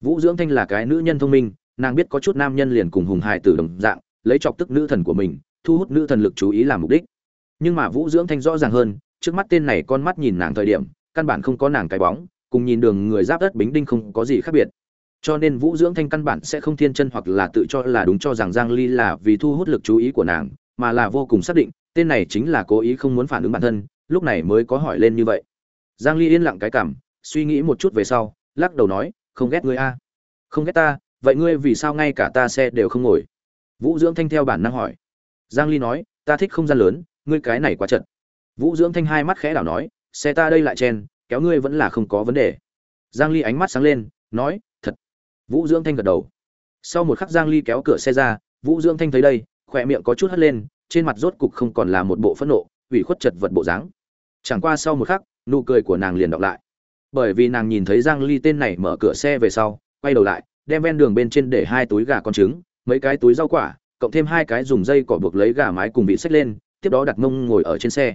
vũ dưỡng thanh là cái nữ nhân thông minh, nàng biết có chút nam nhân liền cùng hùng hài tử đồng dạng, lấy chọc tức nữ thần của mình, thu hút nữ thần lực chú ý làm mục đích. Nhưng mà vũ dưỡng thanh rõ ràng hơn, trước mắt tên này con mắt nhìn nàng thời điểm, căn bản không có nàng cái bóng, cùng nhìn đường người giáp đất bính đinh không có gì khác biệt. Cho nên vũ dưỡng thanh căn bản sẽ không thiên chân hoặc là tự cho là đúng cho rằng giang ly là vì thu hút lực chú ý của nàng, mà là vô cùng xác định, tên này chính là cố ý không muốn phản ứng bản thân, lúc này mới có hỏi lên như vậy. Giang ly yên lặng cái cảm, suy nghĩ một chút về sau, lắc đầu nói không ghét ngươi a. Không ghét ta, vậy ngươi vì sao ngay cả ta xe đều không ngồi? Vũ dưỡng thanh theo bản năng hỏi. Giang ly nói, ta thích không gian lớn, ngươi cái này quá chật. Vũ dưỡng thanh hai mắt khẽ đảo nói, xe ta đây lại chen, kéo ngươi vẫn là không có vấn đề. Giang ly ánh mắt sáng lên, nói, thật. Vũ dưỡng thanh gật đầu. Sau một khắc giang ly kéo cửa xe ra, vũ dưỡng thanh thấy đây, khỏe miệng có chút hất lên, trên mặt rốt cục không còn là một bộ phẫn nộ, ủy khuất chật vật bộ dáng. Chẳng qua sau một khắc, nụ cười của nàng liền đọc lại bởi vì nàng nhìn thấy giang ly tên này mở cửa xe về sau, quay đầu lại, đem ven đường bên trên để hai túi gà con trứng, mấy cái túi rau quả, cộng thêm hai cái dùng dây cỏ buộc lấy gà mái cùng vị xách lên, tiếp đó đặt mông ngồi ở trên xe.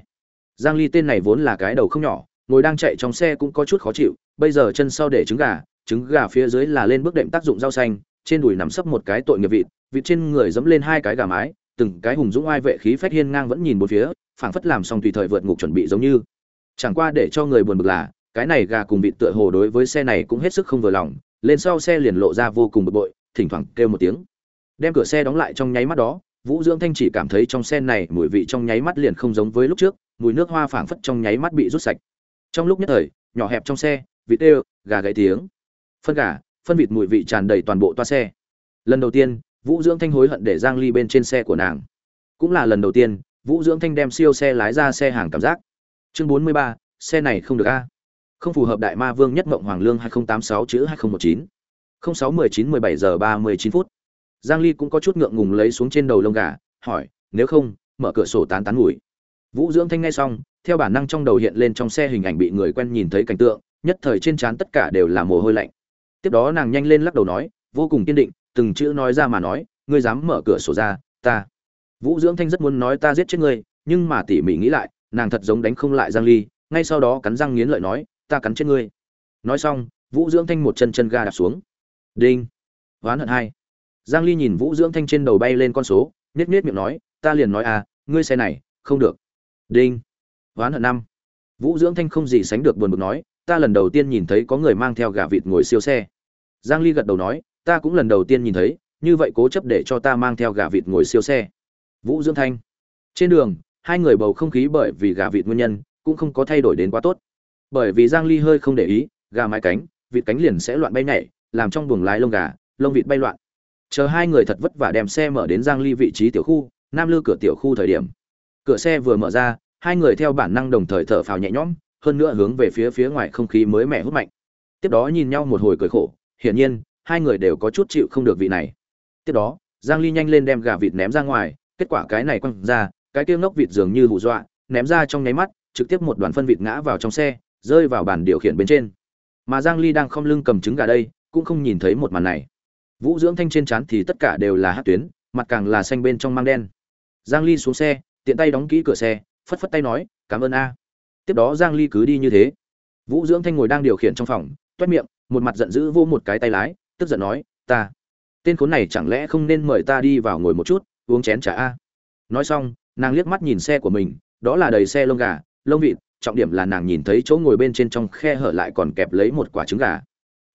Giang ly tên này vốn là cái đầu không nhỏ, ngồi đang chạy trong xe cũng có chút khó chịu, bây giờ chân sau để trứng gà trứng gà phía dưới là lên bước đệm tác dụng rau xanh, trên đùi nằm sấp một cái tội nghiệp vịt vịt trên người dẫm lên hai cái gà mái, từng cái hùng dũng ai vệ khí phách hiên ngang vẫn nhìn bốn phía, phảng phất làm xong tùy thời vượt ngục chuẩn bị giống như. Chẳng qua để cho người buồn bực là cái này gà cùng vịt tựa hồ đối với xe này cũng hết sức không vừa lòng lên sau xe liền lộ ra vô cùng bực bội thỉnh thoảng kêu một tiếng. Đem cửa xe đóng lại trong nháy mắt đó vũ dưỡng thanh chỉ cảm thấy trong xe này mùi vị trong nháy mắt liền không giống với lúc trước mùi nước hoa phảng phất trong nháy mắt bị rút sạch. Trong lúc nhất thời nhỏ hẹp trong xe vịt ê gà gãy tiếng. Phân gà phân vịt mùi vị tràn đầy toàn bộ toa xe. Lần đầu tiên vũ dưỡng thanh hối hận để giang ly bên trên xe của nàng. Cũng là lần đầu tiên vũ dưỡng thanh đem siêu xe lái ra xe hàng cảm giác. Chương 43, xe này không được a không phù hợp đại ma vương nhất mộng hoàng lương 2086 chữ 2019 0619 17 giờ 39 phút. Giang ly cũng có chút ngượng ngùng lấy xuống trên đầu lông gà, hỏi, nếu không, mở cửa sổ tán tán ngủi. Vũ dưỡng thanh nghe xong, theo bản năng trong đầu hiện lên trong xe hình ảnh bị người quen nhìn thấy cảnh tượng, nhất thời trên trán tất cả đều là mồ hôi lạnh. Tiếp đó nàng nhanh lên lắc đầu nói, vô cùng kiên định, từng chữ nói ra mà nói, ngươi dám mở cửa sổ ra, ta. Vũ dưỡng thanh rất muốn nói ta giết chết ngươi, nhưng mà tỉ mỉ nghĩ lại, nàng thật giống đánh không lại giang ly, ngay sau đó cắn răng nghiến lợi nói ta cắn chết ngươi. Nói xong, vũ dưỡng thanh một chân chân ga đạp xuống. Đinh. Oán hận hai. Giang ly nhìn vũ dưỡng thanh trên đầu bay lên con số nết nết miệng nói, ta liền nói à ngươi xe này, không được. Đinh. Oán hận năm. Vũ dưỡng thanh không gì sánh được buồn bực nói, ta lần đầu tiên nhìn thấy có người mang theo gà vịt ngồi siêu xe. Giang ly gật đầu nói, ta cũng lần đầu tiên nhìn thấy, như vậy cố chấp để cho ta mang theo gà vịt ngồi siêu xe. Vũ dưỡng thanh. Trên đường, hai người bầu không khí bởi vì gà vịt nguyên nhân, cũng không có thay đổi đến quá tốt bởi vì giang ly hơi không để ý, gà mái cánh, vịt cánh liền sẽ loạn bay nhảy, làm trong buồng lái lông gà, lông vịt bay loạn. Chờ hai người thật vất vả đem xe mở đến giang ly vị trí tiểu khu, nam lư cửa tiểu khu thời điểm. Cửa xe vừa mở ra, hai người theo bản năng đồng thời thở phào nhẹ nhõm, hơn nữa hướng về phía phía ngoài không khí mới mẻ hút mạnh. Tiếp đó nhìn nhau một hồi cười khổ, hiển nhiên, hai người đều có chút chịu không được vị này. Tiếp đó, giang ly nhanh lên đem gà vịt ném ra ngoài, kết quả cái này quăng ra, cái kia ngốc vịt dường như hù dọa, ném ra trong nháy mắt, trực tiếp một đoàn phân vịt ngã vào trong xe rơi vào bàn điều khiển bên trên. Mà giang ly đang không lưng cầm trứng gà đây, cũng không nhìn thấy một màn này. Vũ dưỡng thanh trên chán thì tất cả đều là hát tuyến, mặt càng là xanh bên trong mang đen. Giang ly xuống xe, tiện tay đóng kỹ cửa xe, phất phất tay nói, cảm ơn a. Tiếp đó giang ly cứ đi như thế. Vũ dưỡng thanh ngồi đang điều khiển trong phòng, toét miệng, một mặt giận dữ vô một cái tay lái, tức giận nói, ta, tên khốn này chẳng lẽ không nên mời ta đi vào ngồi một chút, uống chén trà a? Nói xong, nàng liếc mắt nhìn xe của mình, đó là đầy xe lông gà, lông vịt trọng điểm là nàng nhìn thấy chỗ ngồi bên trên trong khe hở lại còn kẹp lấy một quả trứng gà.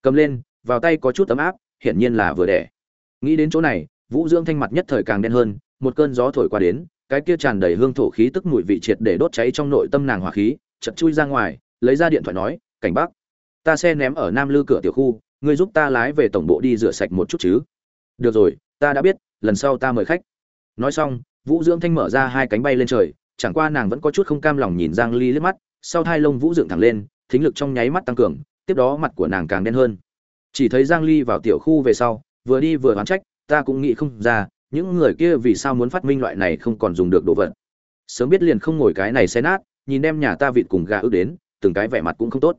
Cầm lên, vào tay có chút ấm áp, hiển nhiên là vừa đẻ. Nghĩ đến chỗ này, vũ dưỡng thanh mặt nhất thời càng đen hơn, một cơn gió thổi qua đến, cái kia tràn đầy hương thổ khí tức mùi vị triệt để đốt cháy trong nội tâm nàng hỏa khí chật chui ra ngoài, lấy ra điện thoại nói, cảnh bắc ta xe ném ở nam lư cửa tiểu khu, ngươi giúp ta lái về tổng bộ đi rửa sạch một chút chứ. Được rồi, ta đã biết, lần sau ta mời khách. Nói xong, vũ dưỡng thanh mở ra hai cánh bay lên trời chẳng qua nàng vẫn có chút không cam lòng nhìn giang ly liếc mắt, sau hai lông vũ dựng thẳng lên, thính lực trong nháy mắt tăng cường, tiếp đó mặt của nàng càng đen hơn. Chỉ thấy giang ly vào tiểu khu về sau, vừa đi vừa oán trách, ta cũng nghĩ không ra, những người kia vì sao muốn phát minh loại này không còn dùng được đồ vật. Sớm biết liền không ngồi cái này xe nát, nhìn đem nhà ta vịt cùng gà ước đến, từng cái vẻ mặt cũng không tốt.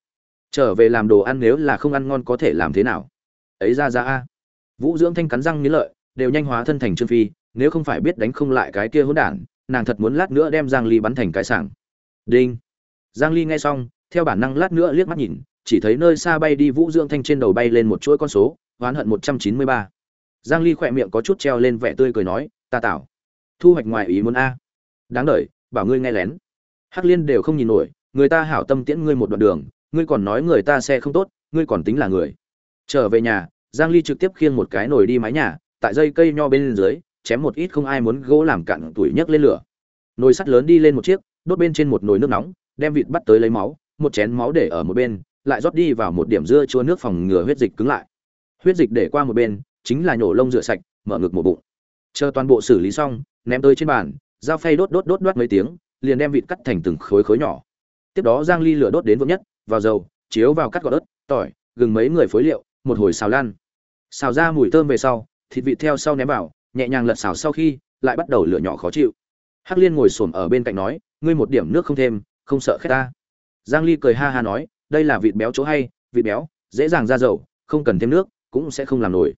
Trở về làm đồ ăn nếu là không ăn ngon có thể làm thế nào? Ấy ra ra a. Vũ dưỡng thanh cắn răng nghĩ lợi, đều nhanh hóa thân thành trương phi, nếu không phải biết đánh không lại cái kia hỗn đản nàng thật muốn lát nữa đem giang ly bắn thành cái sảng. Đinh. Giang ly nghe xong, theo bản năng lát nữa liếc mắt nhìn, chỉ thấy nơi xa bay đi vũ dưỡng thanh trên đầu bay lên một chuỗi con số, oán hận một trăm chín mươi ba. Giang ly khỏe miệng có chút treo lên vẻ tươi cười nói, ta tạo thu hoạch ngoài ý muốn a. Đáng đợi, bảo ngươi nghe lén. Hắc liên đều không nhìn nổi, người ta hảo tâm tiễn ngươi một đoạn đường, ngươi còn nói người ta xe không tốt, ngươi còn tính là người. Trở về nhà, giang ly trực tiếp khiêng một cái nồi đi mái nhà, tại dây cây nho bên dưới chém một ít không ai muốn gỗ làm cạn tuổi nhấc lên lửa. Nồi sắt lớn đi lên một chiếc, đốt bên trên một nồi nước nóng, đem vịt bắt tới lấy máu, một chén máu để ở một bên, lại rót đi vào một điểm dưa chua nước phòng ngừa huyết dịch cứng lại. Huyết dịch để qua một bên, chính là nhổ lông rửa sạch, mở ngực một bụng. Chờ toàn bộ xử lý xong, ném tới trên bàn dao phay đốt đốt đốt đốt mấy tiếng, liền đem vịt cắt thành từng khối khối nhỏ. Tiếp đó giang ly lửa đốt đến vững nhất, vào dầu, chiếu vào cắt gọt ớt, tỏi, gừng mấy người phối liệu, một hồi xào lan. Xào ra mùi thơm về sau, thịt vịt theo sau ném vào nhẹ nhàng lật xào sau khi, lại bắt đầu lửa nhỏ khó chịu. Hắc liên ngồi xổm ở bên cạnh nói, ngươi một điểm nước không thêm, không sợ khét ta? Giang ly cười ha ha nói, đây là vịt béo chỗ hay, vịt béo, dễ dàng ra dầu, không cần thêm nước, cũng sẽ không làm nổi.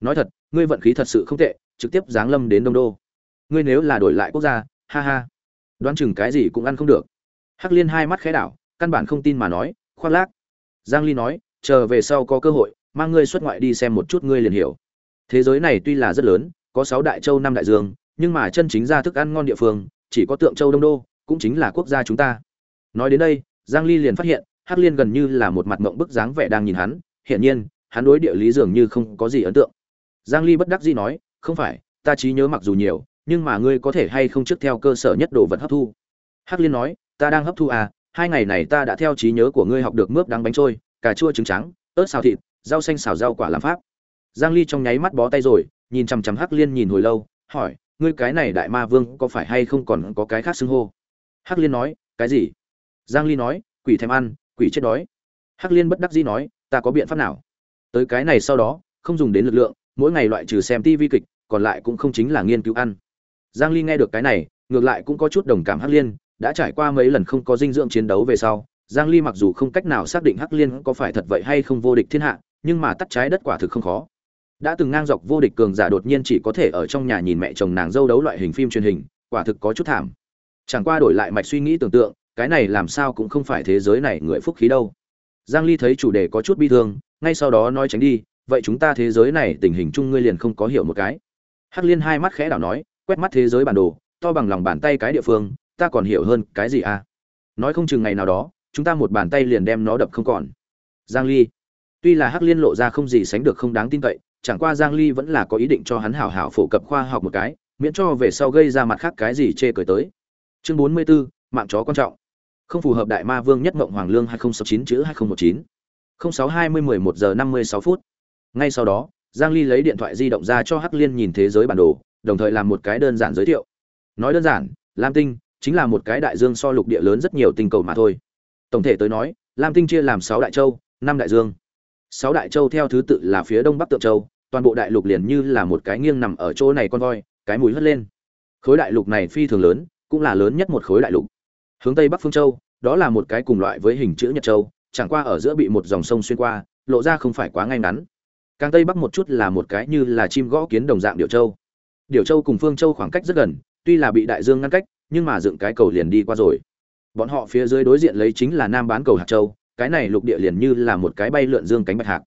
Nói thật, ngươi vận khí thật sự không tệ, trực tiếp giáng lâm đến đông đô. Ngươi nếu là đổi lại quốc gia, ha ha. Đoán chừng cái gì cũng ăn không được. Hắc liên hai mắt khẽ đảo, căn bản không tin mà nói, khoác lác. Giang ly nói, chờ về sau có cơ hội, mang ngươi xuất ngoại đi xem một chút ngươi liền hiểu. Thế giới này tuy là rất lớn có sáu đại châu năm đại dương, nhưng mà chân chính ra thức ăn ngon địa phương, chỉ có tượng châu đông đô, cũng chính là quốc gia chúng ta. Nói đến đây, giang ly liền phát hiện, hắc liên gần như là một mặt mộng bức dáng vẻ đang nhìn hắn, hiển nhiên, hắn đối địa lý dường như không có gì ấn tượng. Giang ly bất đắc dĩ nói, không phải, ta trí nhớ mặc dù nhiều, nhưng mà ngươi có thể hay không trước theo cơ sở nhất đồ vật hấp thu? Hắc liên nói, ta đang hấp thu à hai ngày này ta đã theo trí nhớ của ngươi học được mướp đắng bánh trôi, cà chua trứng trắng, ớt xào thịt, rau xanh xào rau quả làm pháp. Giang ly trong nháy mắt bó tay rồi nhìn chằm chằm hắc liên nhìn hồi lâu, hỏi, ngươi cái này đại ma vương có phải hay không còn có cái khác xưng hô? Hắc liên nói, cái gì? Giang ly nói, quỷ thèm ăn, quỷ chết đói. Hắc liên bất đắc dĩ nói, ta có biện pháp nào? Tới cái này sau đó, không dùng đến lực lượng, mỗi ngày loại trừ xem tivi kịch, còn lại cũng không chính là nghiên cứu ăn. Giang ly nghe được cái này, ngược lại cũng có chút đồng cảm hắc liên, đã trải qua mấy lần không có dinh dưỡng chiến đấu về sau, giang ly mặc dù không cách nào xác định hắc liên có phải thật vậy hay không vô địch thiên hạ, nhưng mà tắt trái đất quả thực không khó đã từng ngang dọc vô địch cường giả đột nhiên chỉ có thể ở trong nhà nhìn mẹ chồng nàng dâu đấu loại hình phim truyền hình, quả thực có chút thảm. Chẳng qua đổi lại mạch suy nghĩ tưởng tượng, cái này làm sao cũng không phải thế giới này người phúc khí đâu. Giang ly thấy chủ đề có chút bi thương, ngay sau đó nói tránh đi, vậy chúng ta thế giới này tình hình chung ngươi liền không có hiểu một cái. Hắc liên hai mắt khẽ đảo nói, quét mắt thế giới bản đồ, to bằng lòng bàn tay cái địa phương, ta còn hiểu hơn cái gì à? Nói không chừng ngày nào đó, chúng ta một bàn tay liền đem nó đập không còn. Giang ly, tuy là hắc liên lộ ra không gì sánh được không đáng tin cậy chẳng qua giang ly vẫn là có ý định cho hắn hảo hảo phổ cập khoa học một cái miễn cho về sau gây ra mặt khác cái gì chê cười tới. Chương 44, mạng chó quan trọng. Không phù hợp đại ma vương nhất mộng hoàng lương 2069 chữ 2019 0620 11 giờ 56 phút. Ngay sau đó giang ly lấy điện thoại di động ra cho hắc liên nhìn thế giới bản đồ đồng thời làm một cái đơn giản giới thiệu. Nói đơn giản lam tinh chính là một cái đại dương so lục địa lớn rất nhiều tinh cầu mà thôi. Tổng thể tới nói lam tinh chia làm 6 đại châu 5 đại dương. Sáu đại châu theo thứ tự là phía đông bắc tượng châu toàn bộ đại lục liền như là một cái nghiêng nằm ở chỗ này con voi, cái mùi hất lên. Khối đại lục này phi thường lớn, cũng là lớn nhất một khối đại lục. Hướng tây bắc phương châu, đó là một cái cùng loại với hình chữ nhật châu, chẳng qua ở giữa bị một dòng sông xuyên qua, lộ ra không phải quá ngay ngắn. Càng tây bắc một chút là một cái như là chim gõ kiến đồng dạng điệu châu. Điệu châu cùng phương châu khoảng cách rất gần, tuy là bị đại dương ngăn cách, nhưng mà dựng cái cầu liền đi qua rồi. Bọn họ phía dưới đối diện lấy chính là nam bán cầu hạt châu, cái này lục địa liền như là một cái bay lượn dương cánh bạch hạc.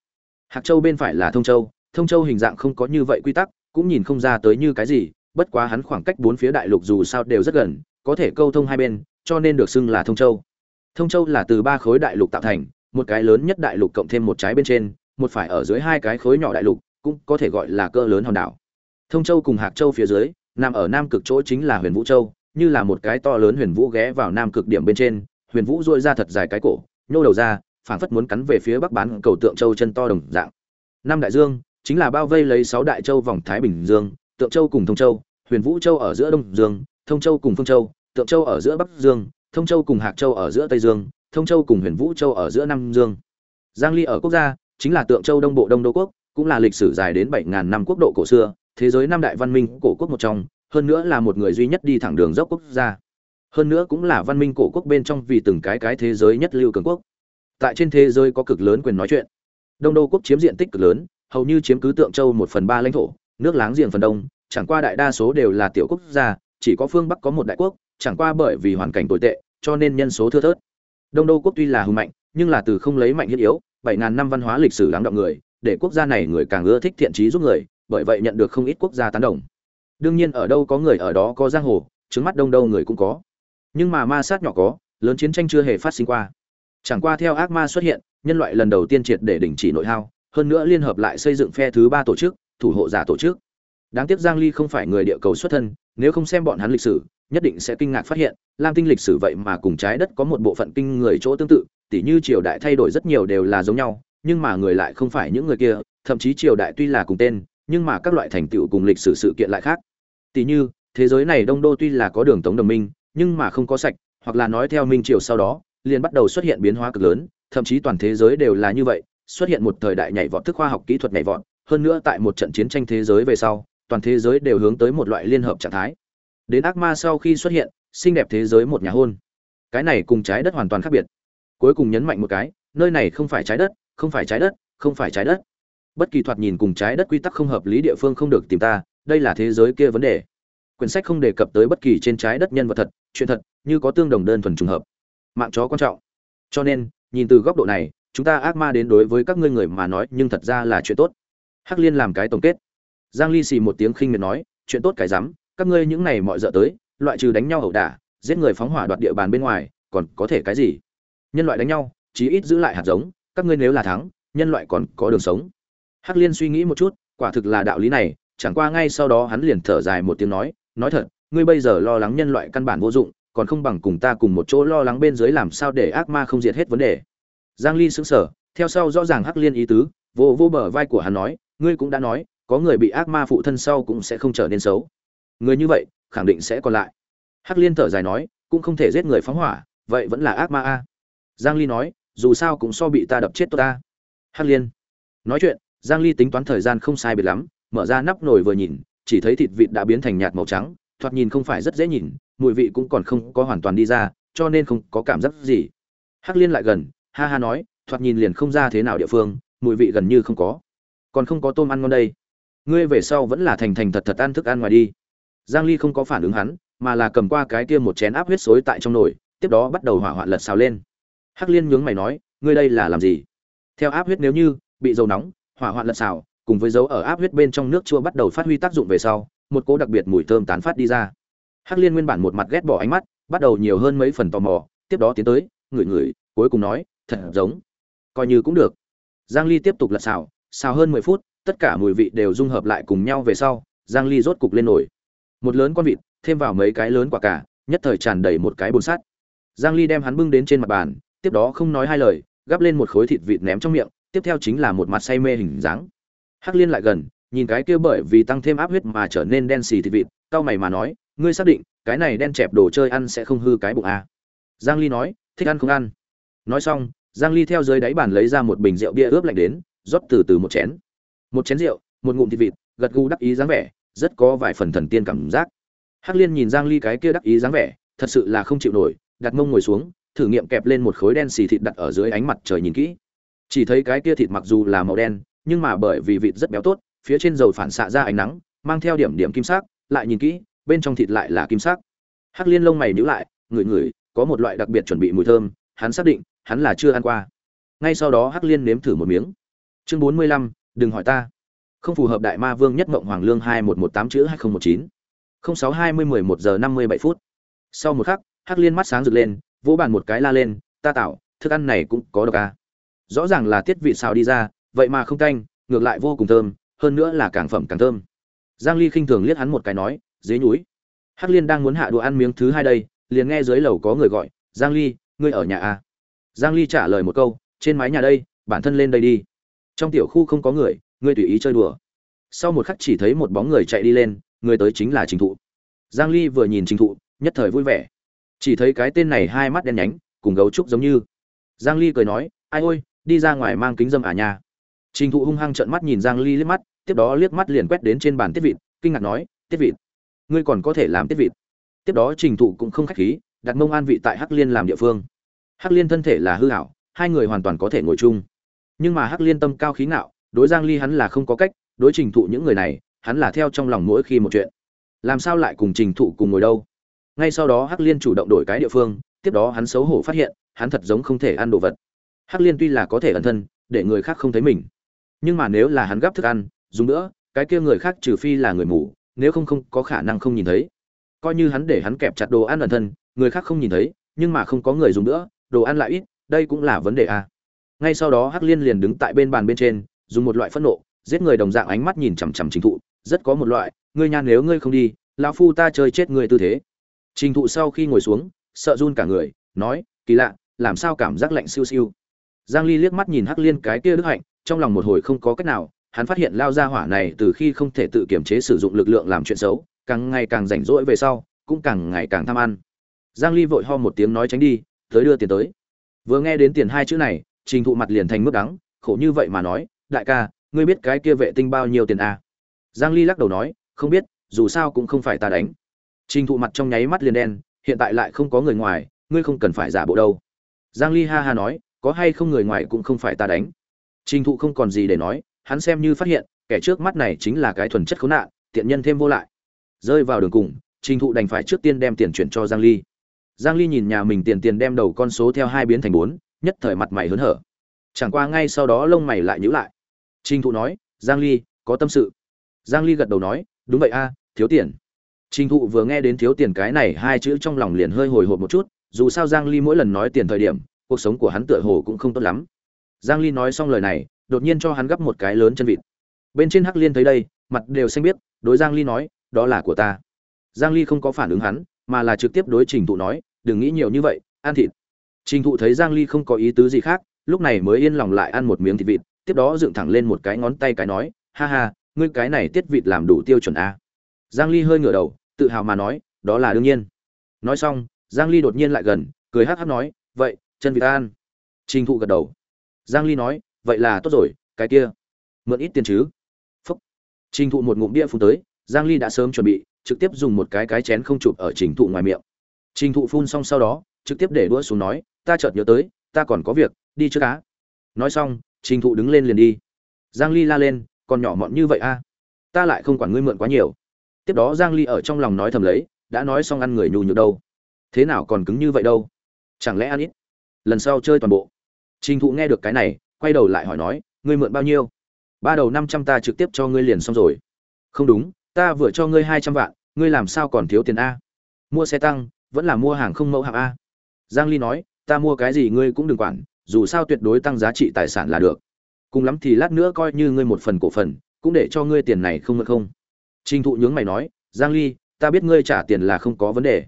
Hạc châu bên phải là thông châu thông châu hình dạng không có như vậy quy tắc, cũng nhìn không ra tới như cái gì, bất quá hắn khoảng cách bốn phía đại lục dù sao đều rất gần, có thể câu thông hai bên, cho nên được xưng là thông châu. Thông châu là từ ba khối đại lục tạo thành, một cái lớn nhất đại lục cộng thêm một trái bên trên, một phải ở dưới hai cái khối nhỏ đại lục, cũng có thể gọi là cơ lớn hòn đảo. Thông châu cùng hạc châu phía dưới, nằm ở nam cực chỗ chính là huyền vũ châu, như là một cái to lớn huyền vũ ghé vào nam cực điểm bên trên, huyền vũ dôi ra thật dài cái cổ, nhô đầu ra, phảng phất muốn cắn về phía bắc bán cầu tượng châu chân to đồng dạng. Năm đại dương chính là bao vây lấy sáu đại châu vòng thái bình dương, tượng châu cùng thông châu, huyền vũ châu ở giữa đông dương, thông châu cùng phương châu, tượng châu ở giữa bắc dương, thông châu cùng hạc châu ở giữa tây dương, thông châu cùng huyền vũ châu ở giữa nam dương. Giang ly ở quốc gia, chính là tượng châu đông bộ đông đô quốc, cũng là lịch sử dài đến 7.000 năm quốc độ cổ xưa, thế giới năm đại văn minh cổ quốc một trong, hơn nữa là một người duy nhất đi thẳng đường dốc quốc gia. Hơn nữa cũng là văn minh cổ quốc bên trong vì từng cái cái thế giới nhất lưu cường quốc. Tại trên thế giới có cực lớn quyền nói chuyện. Đông đô quốc chiếm diện tích cực lớn hầu như chiếm cứ tượng châu một phần ba lãnh thổ, nước láng giềng phần đông, chẳng qua đại đa số đều là tiểu quốc gia, chỉ có phương bắc có một đại quốc, chẳng qua bởi vì hoàn cảnh tồi tệ, cho nên nhân số thưa thớt. Đông đô quốc tuy là hùng mạnh, nhưng là từ không lấy mạnh thiết yếu, bảy ngàn năm văn hóa lịch sử lắng động người, để quốc gia này người càng ưa thích thiện trí giúp người, bởi vậy nhận được không ít quốc gia tán đồng. Đương nhiên ở đâu có người ở đó có giang hồ trứng mắt đông đâu người cũng có. Nhưng mà ma sát nhỏ có, lớn chiến tranh chưa hề phát sinh qua. Chẳng qua theo ác ma xuất hiện, nhân loại lần đầu tiên triệt để đình chỉ nội hao hơn nữa liên hợp lại xây dựng phe thứ ba tổ chức, thủ hộ giả tổ chức. Đáng tiếc giang ly không phải người địa cầu xuất thân, nếu không xem bọn hắn lịch sử, nhất định sẽ kinh ngạc phát hiện, lam tinh lịch sử vậy mà cùng trái đất có một bộ phận kinh người chỗ tương tự, tỉ như triều đại thay đổi rất nhiều đều là giống nhau, nhưng mà người lại không phải những người kia, thậm chí triều đại tuy là cùng tên, nhưng mà các loại thành tựu cùng lịch sử sự kiện lại khác. Tỉ như, thế giới này đông đô tuy là có đường tống đồng minh, nhưng mà không có sạch, hoặc là nói theo minh triều sau đó, liền bắt đầu xuất hiện biến hóa cực lớn, thậm chí toàn thế giới đều là như vậy xuất hiện một thời đại nhảy vọt thức khoa học kỹ thuật nhảy vọt, hơn nữa tại một trận chiến tranh thế giới về sau, toàn thế giới đều hướng tới một loại liên hợp trạng thái. Đến ác ma sau khi xuất hiện, xinh đẹp thế giới một nhà hôn. Cái này cùng trái đất hoàn toàn khác biệt. Cuối cùng nhấn mạnh một cái, nơi này không phải trái đất, không phải trái đất, không phải trái đất. Bất kỳ thoạt nhìn cùng trái đất quy tắc không hợp lý địa phương không được tìm ta, đây là thế giới kia vấn đề. Quyển sách không đề cập tới bất kỳ trên trái đất nhân vật thật, chuyện thật, như có tương đồng đơn thuần trùng hợp. Mạng chó quan trọng. Cho nên, nhìn từ góc độ này chúng ta ác ma đến đối với các ngươi người mà nói, nhưng thật ra là chuyện tốt. Hắc liên làm cái tổng kết. Giang ly xì một tiếng khinh miệt nói, chuyện tốt cái rắm, các ngươi những này mọi dợ tới, loại trừ đánh nhau ẩu đả, giết người phóng hỏa đoạt địa bàn bên ngoài, còn có thể cái gì? Nhân loại đánh nhau, chí ít giữ lại hạt giống, các ngươi nếu là thắng, nhân loại còn có đường sống. Hắc liên suy nghĩ một chút, quả thực là đạo lý này, chẳng qua ngay sau đó hắn liền thở dài một tiếng nói nói thật, ngươi bây giờ lo lắng nhân loại căn bản vô dụng, còn không bằng cùng ta cùng một chỗ lo lắng bên dưới làm sao để ác ma không diệt hết vấn đề giang ly sững sờ, theo sau rõ ràng hắc liên ý tứ, vô vô bờ vai của hắn nói, ngươi cũng đã nói, có người bị ác ma phụ thân sau cũng sẽ không trở nên xấu. Người như vậy, khẳng định sẽ còn lại. Hắc liên thở dài nói, cũng không thể giết người phóng hỏa, vậy vẫn là ác ma a. Giang ly nói, dù sao cũng so bị ta đập chết tôi ta. Hắc liên nói chuyện, giang ly tính toán thời gian không sai biệt lắm, mở ra nắp nồi vừa nhìn, chỉ thấy thịt vịt đã biến thành nhạt màu trắng, thoạt nhìn không phải rất dễ nhìn, mùi vị cũng còn không có hoàn toàn đi ra, cho nên không có cảm giác gì. Hắc liên lại gần ha ha nói, thoạt nhìn liền không ra thế nào địa phương, mùi vị gần như không có. Còn không có tôm ăn ngon đây. Ngươi về sau vẫn là thành thành thật thật ăn thức ăn ngoài đi. Giang ly không có phản ứng hắn, mà là cầm qua cái kia một chén áp huyết xối tại trong nồi, tiếp đó bắt đầu hỏa hoạn lật xào lên. Hắc liên nhướng mày nói, ngươi đây là làm gì? Theo áp huyết nếu như bị dầu nóng, hỏa hoạn lật xào, cùng với dấu ở áp huyết bên trong nước chua bắt đầu phát huy tác dụng về sau, một cỗ đặc biệt mùi thơm tán phát đi ra. Hắc liên nguyên bản một mặt ghét bỏ ánh mắt, bắt đầu nhiều hơn mấy phần tò mò, tiếp đó tiến tới, ngửi ngửi, cuối cùng nói thật giống. Coi như cũng được. Giang ly tiếp tục lật xào xào hơn 10 phút, tất cả mùi vị đều dung hợp lại cùng nhau về sau, giang ly rốt cục lên nổi một lớn con vịt, thêm vào mấy cái lớn quả cả, nhất thời tràn đầy một cái bồn sắt. Giang ly đem hắn bưng đến trên mặt bàn, tiếp đó không nói hai lời, gắp lên một khối thịt vịt ném trong miệng, tiếp theo chính là một mặt say mê hình dáng. Hắc liên lại gần, nhìn cái kia bởi vì tăng thêm áp huyết mà trở nên đen xì thịt vịt cao mày mà nói, ngươi xác định, cái này đen chẹp đồ chơi ăn sẽ không hư cái bụng à. giang ly nói, thích ăn không ăn. Nói xong giang ly theo dưới đáy bàn lấy ra một bình rượu bia ướp lạnh đến, rót từ từ một chén. Một chén rượu, một ngụm thịt vịt, gật gù đắc ý dáng vẻ, rất có vài phần thần tiên cảm giác. Hắc liên nhìn giang ly cái kia đắc ý dáng vẻ, thật sự là không chịu nổi, đặt mông ngồi xuống, thử nghiệm kẹp lên một khối đen xì thịt đặt ở dưới ánh mặt trời nhìn kỹ. Chỉ thấy cái kia thịt mặc dù là màu đen, nhưng mà bởi vì vịt rất béo tốt, phía trên dầu phản xạ ra ánh nắng, mang theo điểm điểm kim sắc, lại nhìn kỹ, bên trong thịt lại là kim sắc. Hắc liên lông mày nhíu lại, ngửi ngửi, có một loại đặc biệt chuẩn bị mùi thơm, hắn xác định hắn là chưa ăn qua. Ngay sau đó hắc liên nếm thử một miếng. Chương bốn mươi lăm, đừng hỏi ta. Không phù hợp đại ma vương nhất mộng hoàng lương hai một một tám chữ hai nghìn một chín. không sáu hai mươi mười một giờ năm mươi bảy phút. Sau một khắc, hắc liên mắt sáng rực lên, vỗ bàn một cái la lên, ta tạo, thức ăn này cũng có độc à. rõ ràng là tiết vị xào đi ra, vậy mà không canh, ngược lại vô cùng thơm, hơn nữa là càng phẩm càng thơm. Giang ly khinh thường liếc hắn một cái nói dế núi. Hắc liên đang muốn hạ đồ ăn miếng thứ hai đây, liền nghe dưới lầu có người gọi, giang ly, ngươi ở nhà à? Giang ly trả lời một câu, trên mái nhà đây, bản thân lên đây đi. Trong tiểu khu không có người, ngươi tùy ý chơi đùa. Sau một khắc chỉ thấy một bóng người chạy đi lên, người tới chính là trình thụ. Giang ly vừa nhìn trình thụ, nhất thời vui vẻ. Chỉ thấy cái tên này hai mắt đen nhánh, cùng gấu trúc giống như. Giang ly cười nói, ai ôi, đi ra ngoài mang kính dâm à nhà trình thụ hung hăng trợn mắt nhìn giang ly liếc mắt, tiếp đó liếc mắt liền quét đến trên bàn tiết vịt, kinh ngạc nói, tiết vịt? Ngươi còn có thể làm tiết vịt? Tiếp đó trình thụ cũng không khách khí, đặt mông an vị tại hắc liên làm địa phương hắc liên thân thể là hư hảo hai người hoàn toàn có thể ngồi chung. Nhưng mà hắc liên tâm cao khí ngạo, đối giang ly hắn là không có cách, đối trình thụ những người này, hắn là theo trong lòng mỗi khi một chuyện. Làm sao lại cùng trình thụ cùng ngồi đâu? Ngay sau đó hắc liên chủ động đổi cái địa phương, tiếp đó hắn xấu hổ phát hiện, hắn thật giống không thể ăn đồ vật. Hắc liên tuy là có thể ẩn thân, để người khác không thấy mình. Nhưng mà nếu là hắn gấp thức ăn, dùng nữa, cái kia người khác trừ phi là người mù, nếu không không có khả năng không nhìn thấy. Coi như hắn để hắn kẹp chặt đồ ăn ẩn thân, người khác không nhìn thấy, nhưng mà không có người dùng nữa đồ ăn lại ít, đây cũng là vấn đề a. Ngay sau đó hắc liên liền đứng tại bên bàn bên trên, dùng một loại phẫn nộ, giết người đồng dạng ánh mắt nhìn chằm chằm trình thụ, rất có một loại, ngươi nhan nếu ngươi không đi, lão phu ta chơi chết ngươi tư thế. Trình thụ sau khi ngồi xuống, sợ run cả người, nói, kỳ lạ, làm sao cảm giác lạnh siêu siêu? Giang ly liếc mắt nhìn hắc liên cái kia đức hạnh, trong lòng một hồi không có cách nào, hắn phát hiện lao ra hỏa này từ khi không thể tự kiểm chế sử dụng lực lượng làm chuyện xấu, càng ngày càng rảnh rỗi về sau, cũng càng ngày càng tham ăn. Giang ly vội ho một tiếng nói tránh đi tới đưa tiền tới. Vừa nghe đến tiền hai chữ này, trình thụ mặt liền thành mức đắng, khổ như vậy mà nói, đại ca, ngươi biết cái kia vệ tinh bao nhiêu tiền à? giang ly lắc đầu nói, không biết, dù sao cũng không phải ta đánh. Trình thụ mặt trong nháy mắt liền đen, hiện tại lại không có người ngoài, ngươi không cần phải giả bộ đâu. Giang ly ha ha nói, có hay không người ngoài cũng không phải ta đánh. Trình thụ không còn gì để nói, hắn xem như phát hiện, kẻ trước mắt này chính là cái thuần chất khốn nạn, tiện nhân thêm vô lại. Rơi vào đường cùng, trình thụ đành phải trước tiên đem tiền chuyển cho giang ly giang ly nhìn nhà mình tiền tiền đem đầu con số theo hai biến thành bốn, nhất thời mặt mày hớn hở. Chẳng qua ngay sau đó lông mày lại nhíu lại. Trình thụ nói, giang ly, có tâm sự. Giang ly gật đầu nói, đúng vậy a, thiếu tiền. Trình thụ vừa nghe đến thiếu tiền cái này, hai chữ trong lòng liền hơi hồi hộp một chút, dù sao giang ly mỗi lần nói tiền thời điểm, cuộc sống của hắn tựa hồ cũng không tốt lắm. Giang ly nói xong lời này, đột nhiên cho hắn gấp một cái lớn chân vịt. Bên trên hắc liên thấy đây, mặt đều xanh biết đối giang ly nói, đó là của ta. Giang ly không có phản ứng hắn mà là trực tiếp đối trình thụ nói, đừng nghĩ nhiều như vậy, ăn thịt. Trình thụ thấy giang ly không có ý tứ gì khác, lúc này mới yên lòng lại ăn một miếng thịt vịt, tiếp đó dựng thẳng lên một cái ngón tay cái nói, ha ha, ngươi cái này tiết vịt làm đủ tiêu chuẩn a giang ly hơi ngửa đầu, tự hào mà nói, đó là đương nhiên. Nói xong, giang ly đột nhiên lại gần, cười hắc hắc nói, vậy, chân vịt ăn. Trình thụ gật đầu. Giang ly nói, vậy là tốt rồi, cái kia, mượn ít tiền chứ. Phúc. Trình thụ một ngụm bia phun tới, giang ly đã sớm chuẩn bị trực tiếp dùng một cái cái chén không chụp ở trình thụ ngoài miệng. Trình thụ phun xong sau đó, trực tiếp để đũa xuống nói, ta chợt nhớ tới, ta còn có việc, đi trước cá nói xong, trình thụ đứng lên liền đi. Giang ly la lên còn nhỏ mọn như vậy a ta lại không quản ngươi mượn quá nhiều. Tiếp đó giang ly ở trong lòng nói thầm lấy, đã nói xong ăn người nhu nhược đâu. Thế nào còn cứng như vậy đâu? Chẳng lẽ ăn ít? Lần sau chơi toàn bộ. Trình thụ nghe được cái này, quay đầu lại hỏi nói, ngươi mượn bao nhiêu? Ba đầu năm trăm ta trực tiếp cho ngươi liền xong rồi. Không đúng, ta vừa cho ngươi hai trăm vạn ngươi làm sao còn thiếu tiền a? Mua xe tăng, vẫn là mua hàng không mẫu hạng a? Giang ly nói, ta mua cái gì ngươi cũng đừng quản, dù sao tuyệt đối tăng giá trị tài sản là được. Cùng lắm thì lát nữa coi như ngươi một phần cổ phần, cũng để cho ngươi tiền này không mượn không. Trình thụ nhướng mày nói, giang ly, ta biết ngươi trả tiền là không có vấn đề.